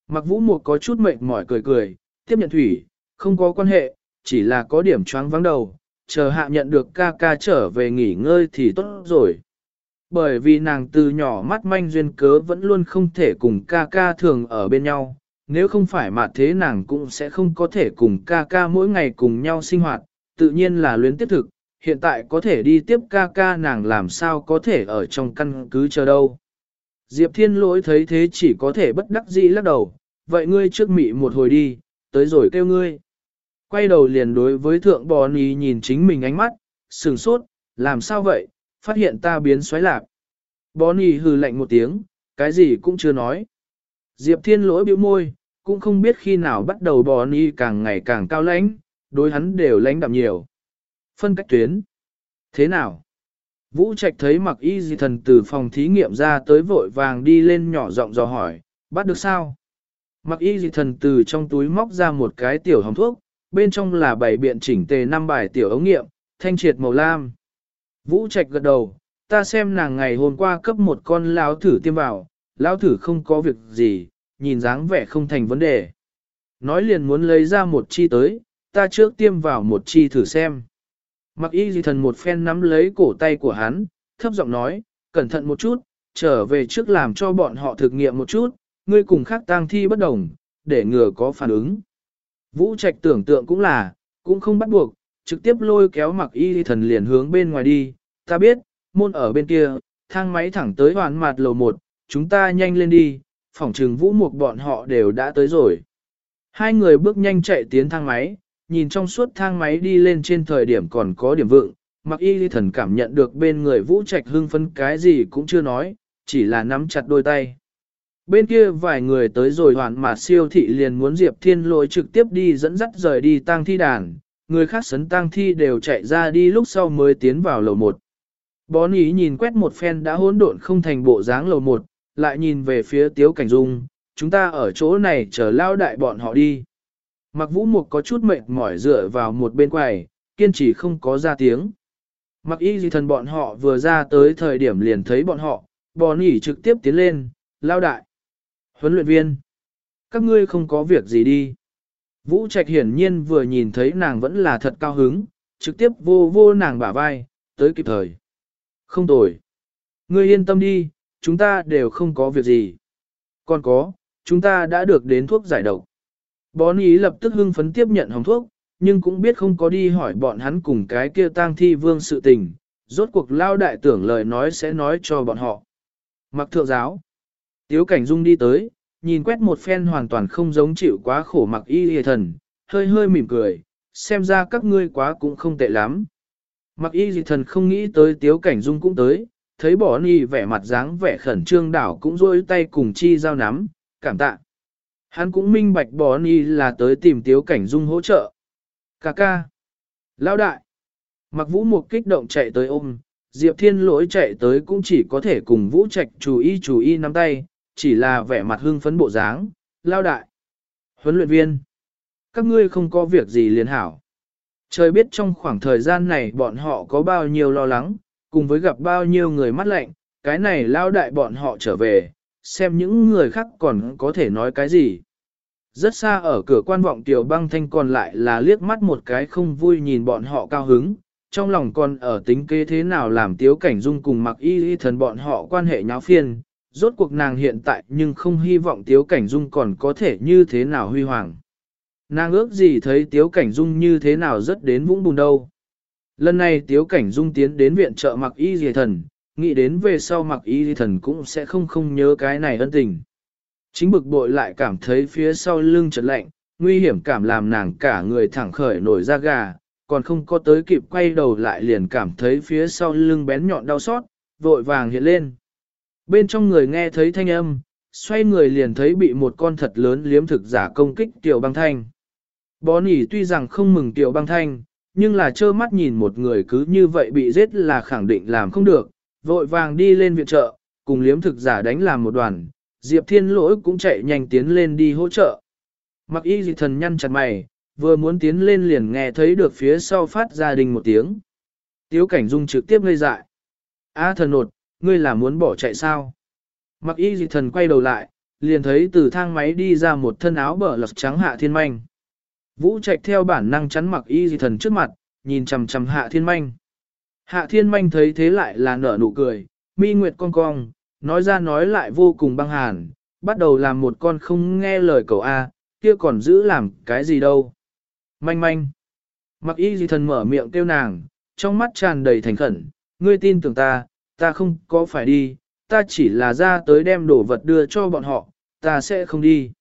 Mặc vũ một có chút mệt mỏi cười cười, tiếp nhận thủy, không có quan hệ, chỉ là có điểm choáng vắng đầu, chờ hạ nhận được ca ca trở về nghỉ ngơi thì tốt rồi. Bởi vì nàng từ nhỏ mắt manh duyên cớ vẫn luôn không thể cùng ca ca thường ở bên nhau, nếu không phải mà thế nàng cũng sẽ không có thể cùng ca ca mỗi ngày cùng nhau sinh hoạt, tự nhiên là luyến tiếp thực, hiện tại có thể đi tiếp ca ca nàng làm sao có thể ở trong căn cứ chờ đâu. Diệp Thiên lỗi thấy thế chỉ có thể bất đắc dĩ lắc đầu, vậy ngươi trước mị một hồi đi, tới rồi kêu ngươi. Quay đầu liền đối với thượng bò ní nhìn chính mình ánh mắt, sừng sốt, làm sao vậy, phát hiện ta biến xoáy lạc. Bò hừ lạnh một tiếng, cái gì cũng chưa nói. Diệp Thiên lỗi bĩu môi, cũng không biết khi nào bắt đầu bò ni càng ngày càng cao lãnh, đối hắn đều lãnh đạm nhiều. Phân cách tuyến. Thế nào? Vũ Trạch thấy mặc y dị thần từ phòng thí nghiệm ra tới vội vàng đi lên nhỏ giọng dò hỏi, bắt được sao? Mặc y dị thần từ trong túi móc ra một cái tiểu hồng thuốc, bên trong là bảy biện chỉnh tề năm bài tiểu ống nghiệm, thanh triệt màu lam. Vũ Trạch gật đầu, ta xem nàng ngày hôm qua cấp một con lão thử tiêm vào, lão thử không có việc gì, nhìn dáng vẻ không thành vấn đề. Nói liền muốn lấy ra một chi tới, ta trước tiêm vào một chi thử xem. Mặc y di thần một phen nắm lấy cổ tay của hắn, thấp giọng nói, cẩn thận một chút, trở về trước làm cho bọn họ thực nghiệm một chút, ngươi cùng khác tang thi bất đồng, để ngừa có phản ứng. Vũ Trạch tưởng tượng cũng là, cũng không bắt buộc, trực tiếp lôi kéo mặc y di thần liền hướng bên ngoài đi, ta biết, môn ở bên kia, thang máy thẳng tới hoàn mặt lầu một, chúng ta nhanh lên đi, Phỏng trừng vũ mục bọn họ đều đã tới rồi. Hai người bước nhanh chạy tiến thang máy, nhìn trong suốt thang máy đi lên trên thời điểm còn có điểm vượng, mặc y ly thần cảm nhận được bên người vũ trạch hưng phấn cái gì cũng chưa nói, chỉ là nắm chặt đôi tay. Bên kia vài người tới rồi hoàn mà siêu thị liền muốn Diệp Thiên lôi trực tiếp đi dẫn dắt rời đi tang thi đàn, người khác sấn tang thi đều chạy ra đi lúc sau mới tiến vào lầu một. Bón ý nhìn quét một phen đã hỗn độn không thành bộ dáng lầu một, lại nhìn về phía Tiếu Cảnh Dung, chúng ta ở chỗ này chờ lao đại bọn họ đi. Mặc vũ mục có chút mệt mỏi dựa vào một bên quầy, kiên trì không có ra tiếng. Mặc y gì thần bọn họ vừa ra tới thời điểm liền thấy bọn họ, bò nỉ trực tiếp tiến lên, lao đại. Huấn luyện viên, các ngươi không có việc gì đi. Vũ Trạch hiển nhiên vừa nhìn thấy nàng vẫn là thật cao hứng, trực tiếp vô vô nàng bả vai, tới kịp thời. Không tồi. Ngươi yên tâm đi, chúng ta đều không có việc gì. Còn có, chúng ta đã được đến thuốc giải độc. Bón ý lập tức hưng phấn tiếp nhận hồng thuốc, nhưng cũng biết không có đi hỏi bọn hắn cùng cái kia tang thi vương sự tình, rốt cuộc lao đại tưởng lời nói sẽ nói cho bọn họ. Mặc thượng giáo, tiếu cảnh dung đi tới, nhìn quét một phen hoàn toàn không giống chịu quá khổ mặc y hề thần, hơi hơi mỉm cười, xem ra các ngươi quá cũng không tệ lắm. Mặc y dị thần không nghĩ tới tiếu cảnh dung cũng tới, thấy bỏ ni vẻ mặt dáng vẻ khẩn trương đảo cũng rôi tay cùng chi giao nắm, cảm tạ. Hắn cũng minh bạch bỏ ni là tới tìm tiếu cảnh dung hỗ trợ. Cà ca. Lão đại. Mặc vũ một kích động chạy tới ôm, Diệp Thiên lỗi chạy tới cũng chỉ có thể cùng vũ trạch chú ý chú ý nắm tay, chỉ là vẻ mặt hưng phấn bộ dáng. Lao đại. Huấn luyện viên. Các ngươi không có việc gì liền hảo. Trời biết trong khoảng thời gian này bọn họ có bao nhiêu lo lắng, cùng với gặp bao nhiêu người mắt lạnh, cái này lao đại bọn họ trở về, xem những người khác còn có thể nói cái gì. Rất xa ở cửa quan vọng tiểu băng thanh còn lại là liếc mắt một cái không vui nhìn bọn họ cao hứng, trong lòng còn ở tính kế thế nào làm tiếu cảnh dung cùng mặc y y thần bọn họ quan hệ nháo phiên, rốt cuộc nàng hiện tại nhưng không hy vọng tiếu cảnh dung còn có thể như thế nào huy hoàng. Nàng ước gì thấy tiếu cảnh dung như thế nào rất đến vũng bùn đâu. Lần này tiếu cảnh dung tiến đến viện trợ mặc y dì thần, nghĩ đến về sau mặc y dì thần cũng sẽ không không nhớ cái này ân tình. Chính bực bội lại cảm thấy phía sau lưng chợt lạnh, nguy hiểm cảm làm nàng cả người thẳng khởi nổi da gà, còn không có tới kịp quay đầu lại liền cảm thấy phía sau lưng bén nhọn đau xót, vội vàng hiện lên. Bên trong người nghe thấy thanh âm, xoay người liền thấy bị một con thật lớn liếm thực giả công kích tiểu băng thanh. Bó nỉ tuy rằng không mừng tiểu băng thanh, nhưng là trơ mắt nhìn một người cứ như vậy bị giết là khẳng định làm không được, vội vàng đi lên viện trợ, cùng liếm thực giả đánh làm một đoàn, Diệp Thiên Lỗi cũng chạy nhanh tiến lên đi hỗ trợ. Mặc y dị thần nhăn chặt mày, vừa muốn tiến lên liền nghe thấy được phía sau phát ra đình một tiếng. Tiếu cảnh dung trực tiếp ngây dại. A thần nột, ngươi là muốn bỏ chạy sao? Mặc y dị thần quay đầu lại, liền thấy từ thang máy đi ra một thân áo bờ lật trắng hạ thiên manh. Vũ Trạch theo bản năng chắn mặc y dị thần trước mặt, nhìn chằm chằm hạ thiên manh. Hạ thiên manh thấy thế lại là nở nụ cười, mi nguyệt cong cong, nói ra nói lại vô cùng băng hàn, bắt đầu làm một con không nghe lời cậu A, kia còn giữ làm cái gì đâu. Manh manh. Mặc y dị thần mở miệng kêu nàng, trong mắt tràn đầy thành khẩn, ngươi tin tưởng ta, ta không có phải đi, ta chỉ là ra tới đem đồ vật đưa cho bọn họ, ta sẽ không đi.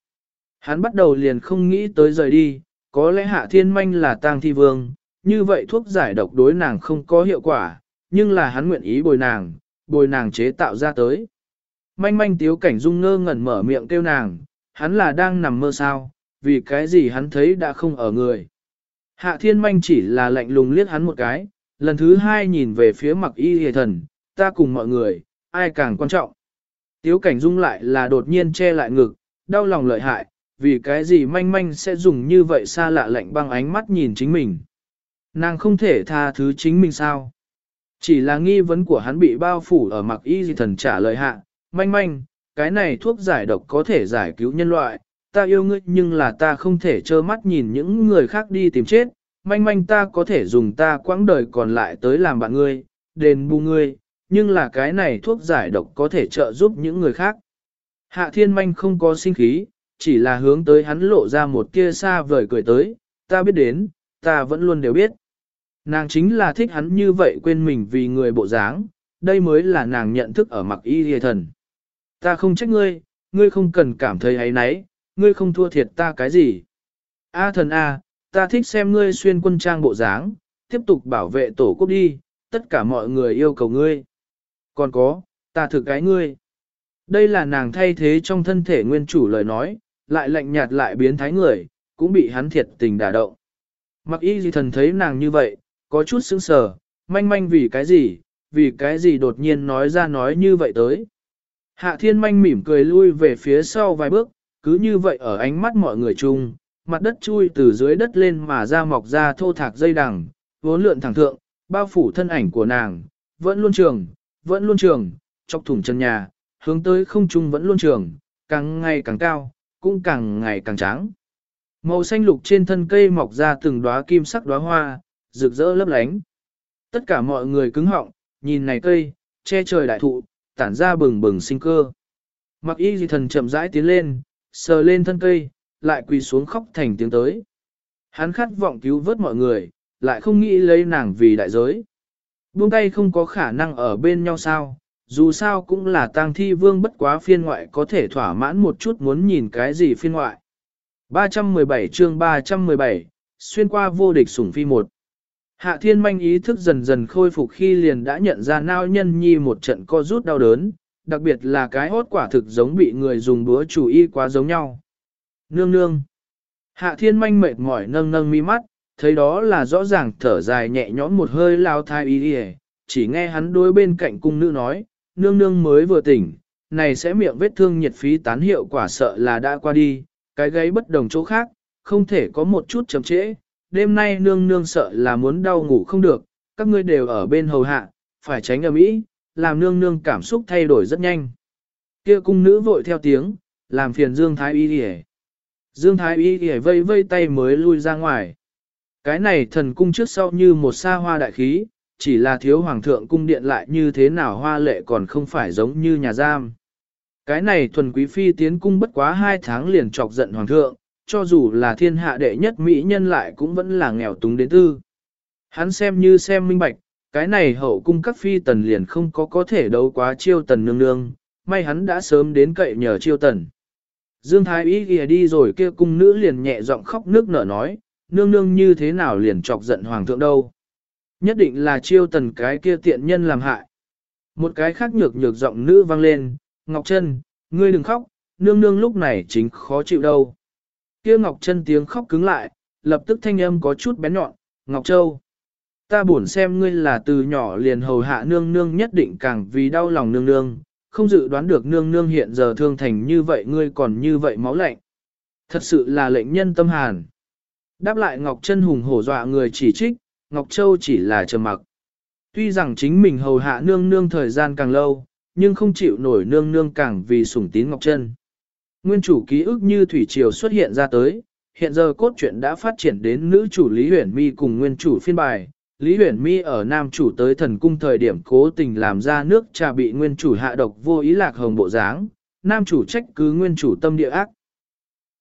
Hắn bắt đầu liền không nghĩ tới rời đi, có lẽ hạ thiên manh là tang thi vương, như vậy thuốc giải độc đối nàng không có hiệu quả, nhưng là hắn nguyện ý bồi nàng, bồi nàng chế tạo ra tới. Manh manh tiếu cảnh dung ngơ ngẩn mở miệng kêu nàng, hắn là đang nằm mơ sao, vì cái gì hắn thấy đã không ở người. Hạ thiên manh chỉ là lạnh lùng liếc hắn một cái, lần thứ hai nhìn về phía mặc y hề thần, ta cùng mọi người, ai càng quan trọng. Tiếu cảnh dung lại là đột nhiên che lại ngực, đau lòng lợi hại, vì cái gì manh manh sẽ dùng như vậy xa lạ lạnh băng ánh mắt nhìn chính mình. Nàng không thể tha thứ chính mình sao? Chỉ là nghi vấn của hắn bị bao phủ ở mặc y gì thần trả lời hạ, manh manh, cái này thuốc giải độc có thể giải cứu nhân loại, ta yêu ngươi nhưng là ta không thể trơ mắt nhìn những người khác đi tìm chết, manh manh ta có thể dùng ta quãng đời còn lại tới làm bạn ngươi, đền bù ngươi, nhưng là cái này thuốc giải độc có thể trợ giúp những người khác. Hạ thiên manh không có sinh khí, chỉ là hướng tới hắn lộ ra một tia xa vời cười tới, ta biết đến, ta vẫn luôn đều biết. Nàng chính là thích hắn như vậy quên mình vì người bộ dáng, đây mới là nàng nhận thức ở mặc y hề thần. Ta không trách ngươi, ngươi không cần cảm thấy ấy nấy, ngươi không thua thiệt ta cái gì. A thần A, ta thích xem ngươi xuyên quân trang bộ dáng, tiếp tục bảo vệ tổ quốc đi, tất cả mọi người yêu cầu ngươi. Còn có, ta thực cái ngươi. Đây là nàng thay thế trong thân thể nguyên chủ lời nói, lại lạnh nhạt lại biến thái người, cũng bị hắn thiệt tình đả động. Mặc y gì thần thấy nàng như vậy, có chút sững sờ, manh manh vì cái gì, vì cái gì đột nhiên nói ra nói như vậy tới. Hạ thiên manh mỉm cười lui về phía sau vài bước, cứ như vậy ở ánh mắt mọi người chung, mặt đất chui từ dưới đất lên mà ra mọc ra thô thạc dây đằng, vốn lượn thẳng thượng, bao phủ thân ảnh của nàng, vẫn luôn trường, vẫn luôn trường, chọc thủng chân nhà, hướng tới không trung vẫn luôn trường, càng ngày càng cao, cũng càng ngày càng trắng. Màu xanh lục trên thân cây mọc ra từng đóa kim sắc đóa hoa, rực rỡ lấp lánh. Tất cả mọi người cứng họng, nhìn này cây, che trời đại thụ, tản ra bừng bừng sinh cơ. Mặc y dị thần chậm rãi tiến lên, sờ lên thân cây, lại quỳ xuống khóc thành tiếng tới. Hắn khát vọng cứu vớt mọi người, lại không nghĩ lấy nàng vì đại giới. Buông tay không có khả năng ở bên nhau sao, dù sao cũng là tang thi vương bất quá phiên ngoại có thể thỏa mãn một chút muốn nhìn cái gì phiên ngoại. 317 chương 317, xuyên qua vô địch sủng phi một. Hạ thiên manh ý thức dần dần khôi phục khi liền đã nhận ra nao nhân nhi một trận co rút đau đớn, đặc biệt là cái hốt quả thực giống bị người dùng búa chủ y quá giống nhau. Nương nương. Hạ thiên manh mệt mỏi nâng nâng mi mắt, thấy đó là rõ ràng thở dài nhẹ nhõm một hơi lao thai y chỉ nghe hắn đối bên cạnh cung nữ nói, nương nương mới vừa tỉnh, này sẽ miệng vết thương nhiệt phí tán hiệu quả sợ là đã qua đi, cái gáy bất đồng chỗ khác, không thể có một chút chậm trễ, đêm nay nương nương sợ là muốn đau ngủ không được, các ngươi đều ở bên hầu hạ, phải tránh ở mỹ, làm nương nương cảm xúc thay đổi rất nhanh. Kia cung nữ vội theo tiếng, làm phiền Dương Thái Y đi Dương Thái Y đi vây vây tay mới lui ra ngoài. Cái này thần cung trước sau như một xa hoa đại khí, chỉ là thiếu hoàng thượng cung điện lại như thế nào hoa lệ còn không phải giống như nhà giam. Cái này thuần quý phi tiến cung bất quá hai tháng liền chọc giận hoàng thượng, cho dù là thiên hạ đệ nhất mỹ nhân lại cũng vẫn là nghèo túng đến tư. Hắn xem như xem minh bạch, cái này hậu cung các phi tần liền không có có thể đấu quá chiêu tần nương nương, may hắn đã sớm đến cậy nhờ chiêu tần. Dương Thái ý kìa đi rồi kia cung nữ liền nhẹ giọng khóc nước nở nói, nương nương như thế nào liền chọc giận hoàng thượng đâu. Nhất định là chiêu tần cái kia tiện nhân làm hại. Một cái khác nhược nhược giọng nữ vang lên, Ngọc Trân, ngươi đừng khóc, nương nương lúc này chính khó chịu đâu. Kia Ngọc Trân tiếng khóc cứng lại, lập tức thanh âm có chút bén nhọn, Ngọc Châu. Ta buồn xem ngươi là từ nhỏ liền hầu hạ nương nương nhất định càng vì đau lòng nương nương, không dự đoán được nương nương hiện giờ thương thành như vậy ngươi còn như vậy máu lạnh. Thật sự là lệnh nhân tâm hàn. Đáp lại Ngọc Trân hùng hổ dọa người chỉ trích, Ngọc Châu chỉ là trầm mặc. Tuy rằng chính mình hầu hạ nương nương thời gian càng lâu, nhưng không chịu nổi nương nương càng vì sủng tín Ngọc Trân. Nguyên chủ ký ức như thủy triều xuất hiện ra tới, hiện giờ cốt truyện đã phát triển đến nữ chủ Lý Huyền Mi cùng nguyên chủ phiên bài. Lý Huyền Mi ở nam chủ tới thần cung thời điểm cố tình làm ra nước trà bị nguyên chủ hạ độc vô ý lạc hồng bộ dáng, nam chủ trách cứ nguyên chủ tâm địa ác.